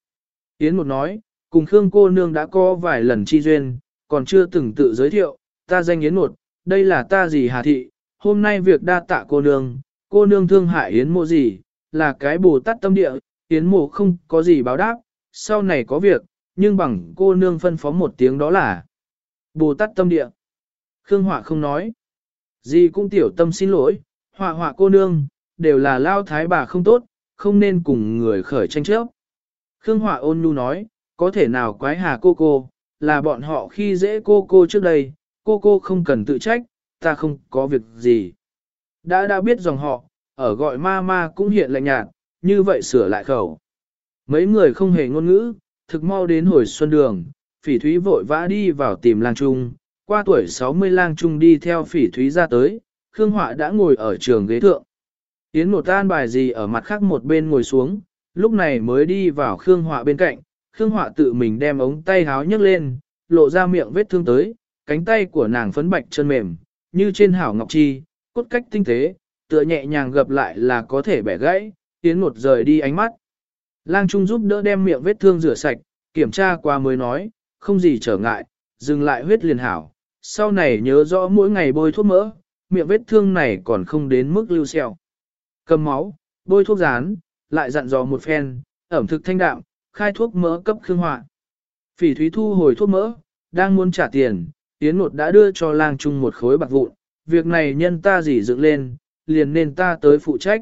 Yến một nói, cùng Khương cô nương đã có vài lần chi duyên, còn chưa từng tự giới thiệu, ta danh Yến một, đây là ta gì Hà Thị, hôm nay việc đa tạ cô nương, cô nương thương hại Yến mộ gì, là cái bồ tát tâm địa, Yến mộ không có gì báo đáp, sau này có việc, nhưng bằng cô nương phân phó một tiếng đó là Bồ Tát tâm địa. Khương Họa không nói. Gì cũng tiểu tâm xin lỗi, họa họa cô nương, đều là lao thái bà không tốt, không nên cùng người khởi tranh chấp. Khương Họa ôn nhu nói, có thể nào quái hà cô cô, là bọn họ khi dễ cô cô trước đây, cô cô không cần tự trách, ta không có việc gì. Đã đã biết dòng họ, ở gọi ma ma cũng hiện lạnh nhạt, như vậy sửa lại khẩu. Mấy người không hề ngôn ngữ, thực mau đến hồi xuân đường, phỉ thúy vội vã đi vào tìm lang trung, qua tuổi 60 lang trung đi theo phỉ thúy ra tới, Khương Họa đã ngồi ở trường ghế thượng. Yến một tan bài gì ở mặt khác một bên ngồi xuống, lúc này mới đi vào Khương Họa bên cạnh, Khương Họa tự mình đem ống tay háo nhấc lên, lộ ra miệng vết thương tới, cánh tay của nàng phấn bạch chân mềm, như trên hảo ngọc chi, cốt cách tinh tế, tựa nhẹ nhàng gập lại là có thể bẻ gãy, Yến một rời đi ánh mắt. Lang Trung giúp đỡ đem miệng vết thương rửa sạch, kiểm tra qua mới nói, không gì trở ngại, dừng lại huyết liền hảo. Sau này nhớ rõ mỗi ngày bôi thuốc mỡ, miệng vết thương này còn không đến mức lưu xeo. Cầm máu, bôi thuốc rán, lại dặn dò một phen, ẩm thực thanh đạm, khai thuốc mỡ cấp khương họa. Phỉ thúy thu hồi thuốc mỡ, đang muốn trả tiền, Yến Nột đã đưa cho lang trung một khối bạc vụn, việc này nhân ta gì dựng lên, liền nên ta tới phụ trách.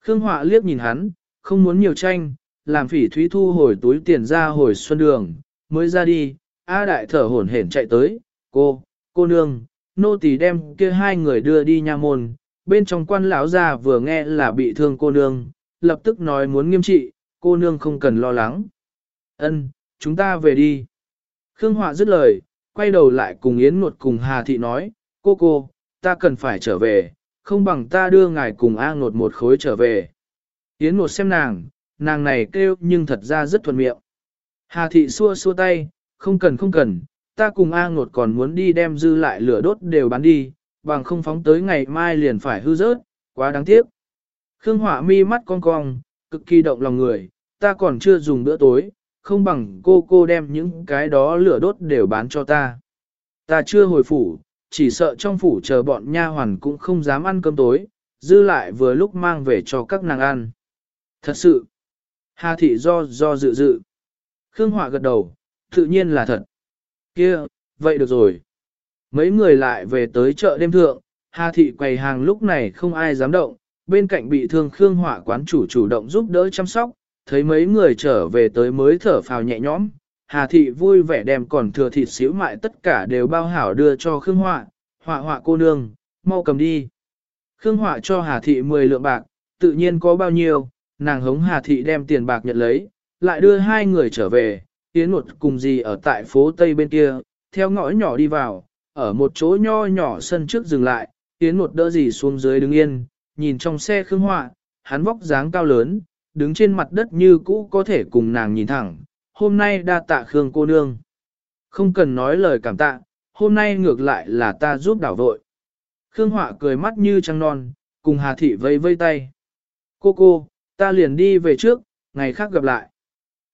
Khương Họa liếc nhìn hắn, không muốn nhiều tranh, làm phỉ thúy thu hồi túi tiền ra hồi xuân đường, mới ra đi, A đại thở hổn hển chạy tới, cô, cô nương, nô tỳ đem kia hai người đưa đi nha môn, bên trong quan lão già vừa nghe là bị thương cô nương, lập tức nói muốn nghiêm trị, cô nương không cần lo lắng. Ân, chúng ta về đi. Khương Họa dứt lời, quay đầu lại cùng Yến Nuột cùng Hà Thị nói, cô cô, ta cần phải trở về, không bằng ta đưa ngài cùng A Nuột một khối trở về. Yến Nuột xem nàng, nàng này kêu nhưng thật ra rất thuận miệng. Hà thị xua xua tay, không cần không cần, ta cùng A ngột còn muốn đi đem dư lại lửa đốt đều bán đi, bằng không phóng tới ngày mai liền phải hư rớt, quá đáng tiếc. Khương Hỏa mi mắt cong cong, cực kỳ động lòng người, ta còn chưa dùng bữa tối, không bằng cô cô đem những cái đó lửa đốt đều bán cho ta. Ta chưa hồi phủ, chỉ sợ trong phủ chờ bọn nha hoàn cũng không dám ăn cơm tối, dư lại vừa lúc mang về cho các nàng ăn. Thật sự, Hà thị do do dự dự. Khương Họa gật đầu, tự nhiên là thật. Kia, vậy được rồi. Mấy người lại về tới chợ đêm thượng, Hà thị quầy hàng lúc này không ai dám động, bên cạnh bị thương Khương Họa quán chủ chủ động giúp đỡ chăm sóc, thấy mấy người trở về tới mới thở phào nhẹ nhõm. Hà thị vui vẻ đem còn thừa thịt xíu mại tất cả đều bao hảo đưa cho Khương Họa, họa họa cô nương, mau cầm đi. Khương Họa cho Hà thị 10 lượng bạc, tự nhiên có bao nhiêu, nàng hống Hà Thị đem tiền bạc nhận lấy, lại đưa hai người trở về, Yến một cùng gì ở tại phố Tây bên kia, theo ngõ nhỏ đi vào, ở một chỗ nho nhỏ sân trước dừng lại, Yến một đỡ gì xuống dưới đứng yên, nhìn trong xe khương họa, hắn vóc dáng cao lớn, đứng trên mặt đất như cũ có thể cùng nàng nhìn thẳng, hôm nay đa tạ khương cô nương. Không cần nói lời cảm tạ, hôm nay ngược lại là ta giúp đảo vội. Khương Họa cười mắt như trăng non, cùng Hà Thị vây vây tay. Cô cô, Ta liền đi về trước, ngày khác gặp lại.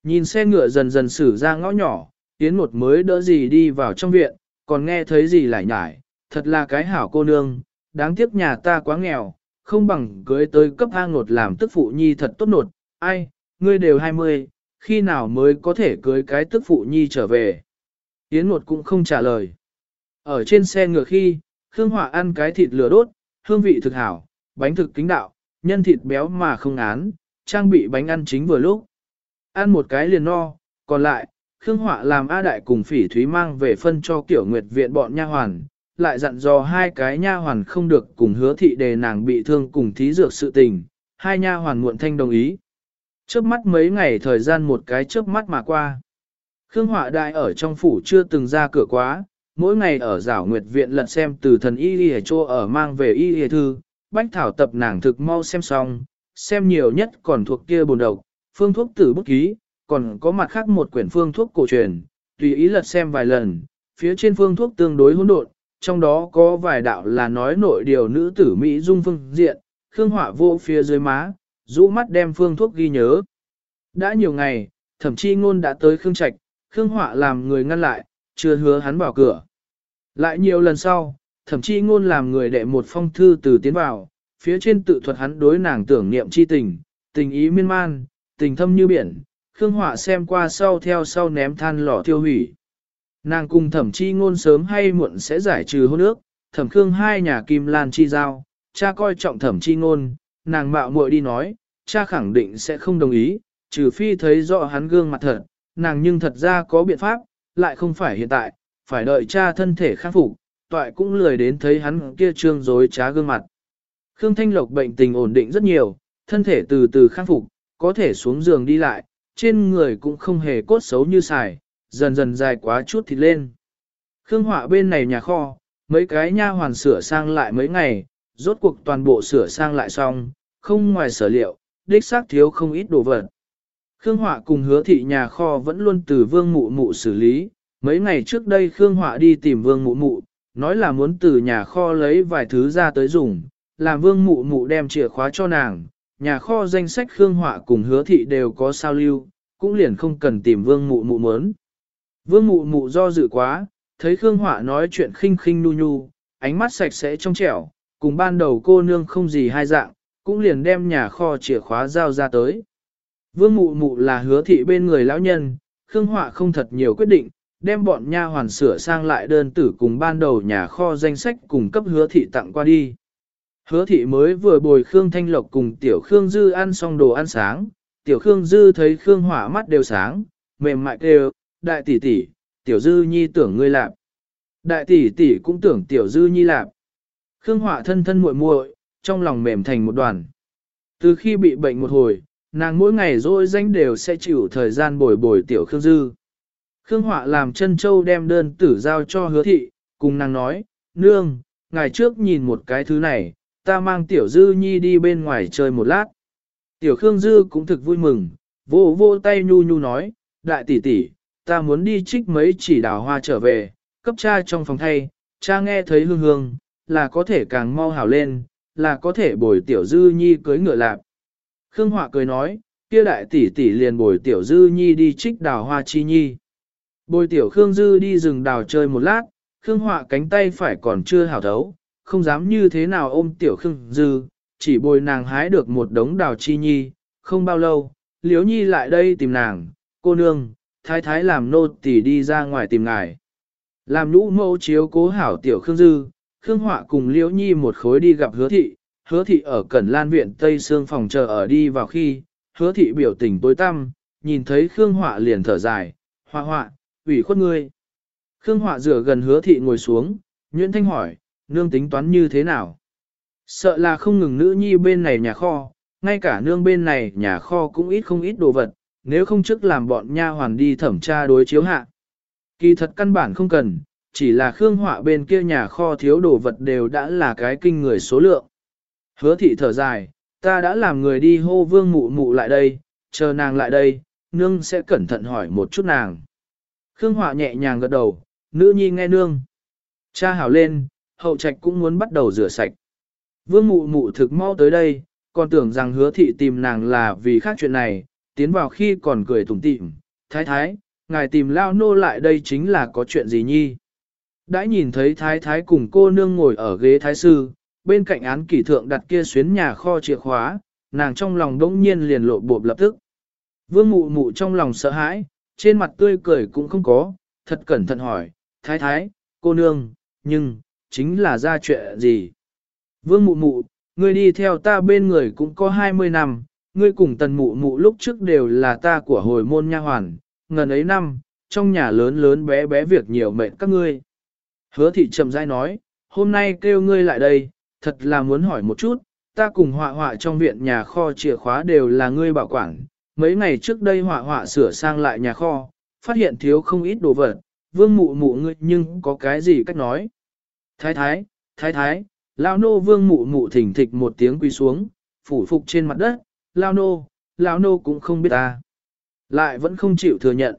Nhìn xe ngựa dần dần xử ra ngõ nhỏ, Yến một mới đỡ gì đi vào trong viện, còn nghe thấy gì lại nhải, thật là cái hảo cô nương, đáng tiếc nhà ta quá nghèo, không bằng cưới tới cấp A ngột làm tức phụ nhi thật tốt nột, ai, ngươi đều 20, khi nào mới có thể cưới cái tức phụ nhi trở về. Yến một cũng không trả lời. Ở trên xe ngựa khi, Khương Hỏa ăn cái thịt lửa đốt, hương vị thực hảo, bánh thực kính đạo, nhân thịt béo mà không án, trang bị bánh ăn chính vừa lúc. Ăn một cái liền no, còn lại, Khương Họa làm A Đại cùng Phỉ Thúy mang về phân cho kiểu nguyệt viện bọn nha hoàn, lại dặn dò hai cái nha hoàn không được cùng hứa thị đề nàng bị thương cùng thí dược sự tình, hai nha hoàn muộn thanh đồng ý. Trước mắt mấy ngày thời gian một cái trước mắt mà qua. Khương Họa Đại ở trong phủ chưa từng ra cửa quá, mỗi ngày ở giảo nguyệt viện lật xem từ thần y y chô ở mang về y y thư, bách thảo tập nàng thực mau xem xong, xem nhiều nhất còn thuộc kia bồn độc, phương thuốc tử bút ký, còn có mặt khác một quyển phương thuốc cổ truyền, tùy ý lật xem vài lần, phía trên phương thuốc tương đối hỗn độn, trong đó có vài đạo là nói nội điều nữ tử Mỹ dung phương diện, Khương Họa vô phía dưới má, rũ mắt đem phương thuốc ghi nhớ. Đã nhiều ngày, thậm chí ngôn đã tới Khương Trạch, Khương Họa làm người ngăn lại, chưa hứa hắn vào cửa. Lại nhiều lần sau, thậm chí ngôn làm người đệ một phong thư từ tiến vào, phía trên tự thuật hắn đối nàng tưởng niệm chi tình, tình ý miên man, tình thâm như biển, Khương Họa xem qua sau theo sau ném than lò thiêu hủy. Nàng cùng thẩm chi ngôn sớm hay muộn sẽ giải trừ hôn ước, thẩm khương hai nhà kim lan chi giao, cha coi trọng thẩm chi ngôn, nàng mạo muội đi nói, cha khẳng định sẽ không đồng ý, trừ phi thấy rõ hắn gương mặt thật, nàng nhưng thật ra có biện pháp, lại không phải hiện tại, phải đợi cha thân thể khắc phục, toại cũng lười đến thấy hắn kia trương dối trá gương mặt. Khương Thanh Lộc bệnh tình ổn định rất nhiều, thân thể từ từ khắc phục, có thể xuống giường đi lại, trên người cũng không hề cốt xấu như xài, dần dần dài quá chút thịt lên. Khương Họa bên này nhà kho, mấy cái nha hoàn sửa sang lại mấy ngày, rốt cuộc toàn bộ sửa sang lại xong, không ngoài sở liệu, đích xác thiếu không ít đồ vật. Khương Họa cùng hứa thị nhà kho vẫn luôn từ vương mụ mụ xử lý, mấy ngày trước đây Khương Họa đi tìm vương mụ mụ, nói là muốn từ nhà kho lấy vài thứ ra tới dùng, làm vương mụ mụ đem chìa khóa cho nàng, nhà kho danh sách Khương Họa cùng hứa thị đều có sao lưu, cũng liền không cần tìm vương mụ mụ mớn. Vương mụ mụ do dự quá, thấy Khương Họa nói chuyện khinh khinh nu nhu, ánh mắt sạch sẽ trong trẻo, cùng ban đầu cô nương không gì hai dạng, cũng liền đem nhà kho chìa khóa giao ra tới. Vương mụ mụ là hứa thị bên người lão nhân, Khương Họa không thật nhiều quyết định, đem bọn nha hoàn sửa sang lại đơn tử cùng ban đầu nhà kho danh sách cùng cấp hứa thị tặng qua đi. Hứa thị mới vừa bồi Khương Thanh Lộc cùng Tiểu Khương Dư ăn xong đồ ăn sáng, Tiểu Khương Dư thấy Khương Hỏa mắt đều sáng, mềm mại kêu, đại tỷ tỷ, Tiểu Dư nhi tưởng ngươi lạp. Đại tỷ tỷ cũng tưởng Tiểu Dư nhi lạp. Khương Hỏa thân thân muội muội, trong lòng mềm thành một đoàn. Từ khi bị bệnh một hồi, nàng mỗi ngày rỗi danh đều sẽ chịu thời gian bồi bồi Tiểu Khương Dư. Khương Họa làm chân châu đem đơn tử giao cho hứa thị, cùng nàng nói, nương, ngày trước nhìn một cái thứ này, ta mang Tiểu Dư Nhi đi bên ngoài chơi một lát. Tiểu Khương Dư cũng thực vui mừng, vô vô tay nhu nhu nói, đại tỷ tỷ, ta muốn đi trích mấy chỉ đào hoa trở về, cấp cha trong phòng thay, cha nghe thấy hương hương, là có thể càng mau hảo lên, là có thể bồi Tiểu Dư Nhi cưới ngựa lạp. Khương Họa cười nói, kia đại tỷ tỷ liền bồi Tiểu Dư Nhi đi trích đào hoa chi nhi. Bồi Tiểu Khương Dư đi rừng đào chơi một lát, Khương Họa cánh tay phải còn chưa hảo thấu, không dám như thế nào ôm tiểu khương dư, chỉ bồi nàng hái được một đống đào chi nhi, không bao lâu, liếu nhi lại đây tìm nàng, cô nương, thái thái làm nô tỳ đi ra ngoài tìm ngài. Làm nhũ mẫu chiếu cố hảo tiểu khương dư, khương họa cùng liếu nhi một khối đi gặp hứa thị, hứa thị ở cẩn lan viện Tây Sương phòng chờ ở đi vào khi, hứa thị biểu tình tối tăm, nhìn thấy khương họa liền thở dài, họa họa, ủy khuất ngươi. Khương họa rửa gần hứa thị ngồi xuống, Nguyễn Thanh hỏi, nương tính toán như thế nào. Sợ là không ngừng nữ nhi bên này nhà kho, ngay cả nương bên này nhà kho cũng ít không ít đồ vật, nếu không trước làm bọn nha hoàn đi thẩm tra đối chiếu hạ. Kỳ thật căn bản không cần, chỉ là Khương Họa bên kia nhà kho thiếu đồ vật đều đã là cái kinh người số lượng. Hứa thị thở dài, ta đã làm người đi hô vương mụ mụ lại đây, chờ nàng lại đây, nương sẽ cẩn thận hỏi một chút nàng. Khương Họa nhẹ nhàng gật đầu, nữ nhi nghe nương. Cha hảo lên, hậu trạch cũng muốn bắt đầu rửa sạch. Vương mụ mụ thực mau tới đây, còn tưởng rằng hứa thị tìm nàng là vì khác chuyện này, tiến vào khi còn cười tủm tỉm, thái thái, ngài tìm lao nô lại đây chính là có chuyện gì nhi. Đã nhìn thấy thái thái cùng cô nương ngồi ở ghế thái sư, bên cạnh án kỷ thượng đặt kia xuyến nhà kho chìa khóa, nàng trong lòng đỗng nhiên liền lộ bộp lập tức. Vương mụ mụ trong lòng sợ hãi, trên mặt tươi cười cũng không có, thật cẩn thận hỏi, thái thái, cô nương, nhưng, chính là ra chuyện gì. Vương mụ mụ, ngươi đi theo ta bên người cũng có 20 năm, ngươi cùng tần mụ mụ lúc trước đều là ta của hồi môn nha hoàn, ngần ấy năm, trong nhà lớn lớn bé bé việc nhiều mệnh các ngươi. Hứa thị trầm dai nói, hôm nay kêu ngươi lại đây, thật là muốn hỏi một chút, ta cùng họa họa trong viện nhà kho chìa khóa đều là ngươi bảo quản. Mấy ngày trước đây họa họa sửa sang lại nhà kho, phát hiện thiếu không ít đồ vật, vương mụ mụ ngươi nhưng có cái gì cách nói. Thái thái, thái thái, lao nô vương mụ mụ thỉnh thịch một tiếng quỳ xuống, phủ phục trên mặt đất, lao nô, lao nô cũng không biết ta. Lại vẫn không chịu thừa nhận.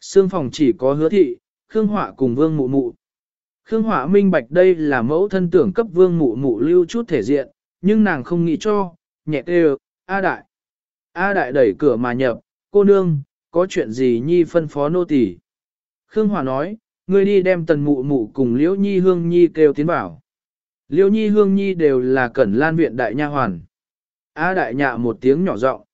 Sương phòng chỉ có hứa thị, Khương Họa cùng vương mụ mụ. Khương Họa minh bạch đây là mẫu thân tưởng cấp vương mụ mụ lưu chút thể diện, nhưng nàng không nghĩ cho, nhẹ tê A đại. A đại đẩy cửa mà nhập, cô nương, có chuyện gì nhi phân phó nô tỳ. Khương Hòa nói, ngươi đi đem tần mụ mụ cùng Liễu Nhi Hương Nhi kêu tiến vào. Liễu Nhi Hương Nhi đều là cẩn lan viện đại nha hoàn. A đại nhạ một tiếng nhỏ giọng,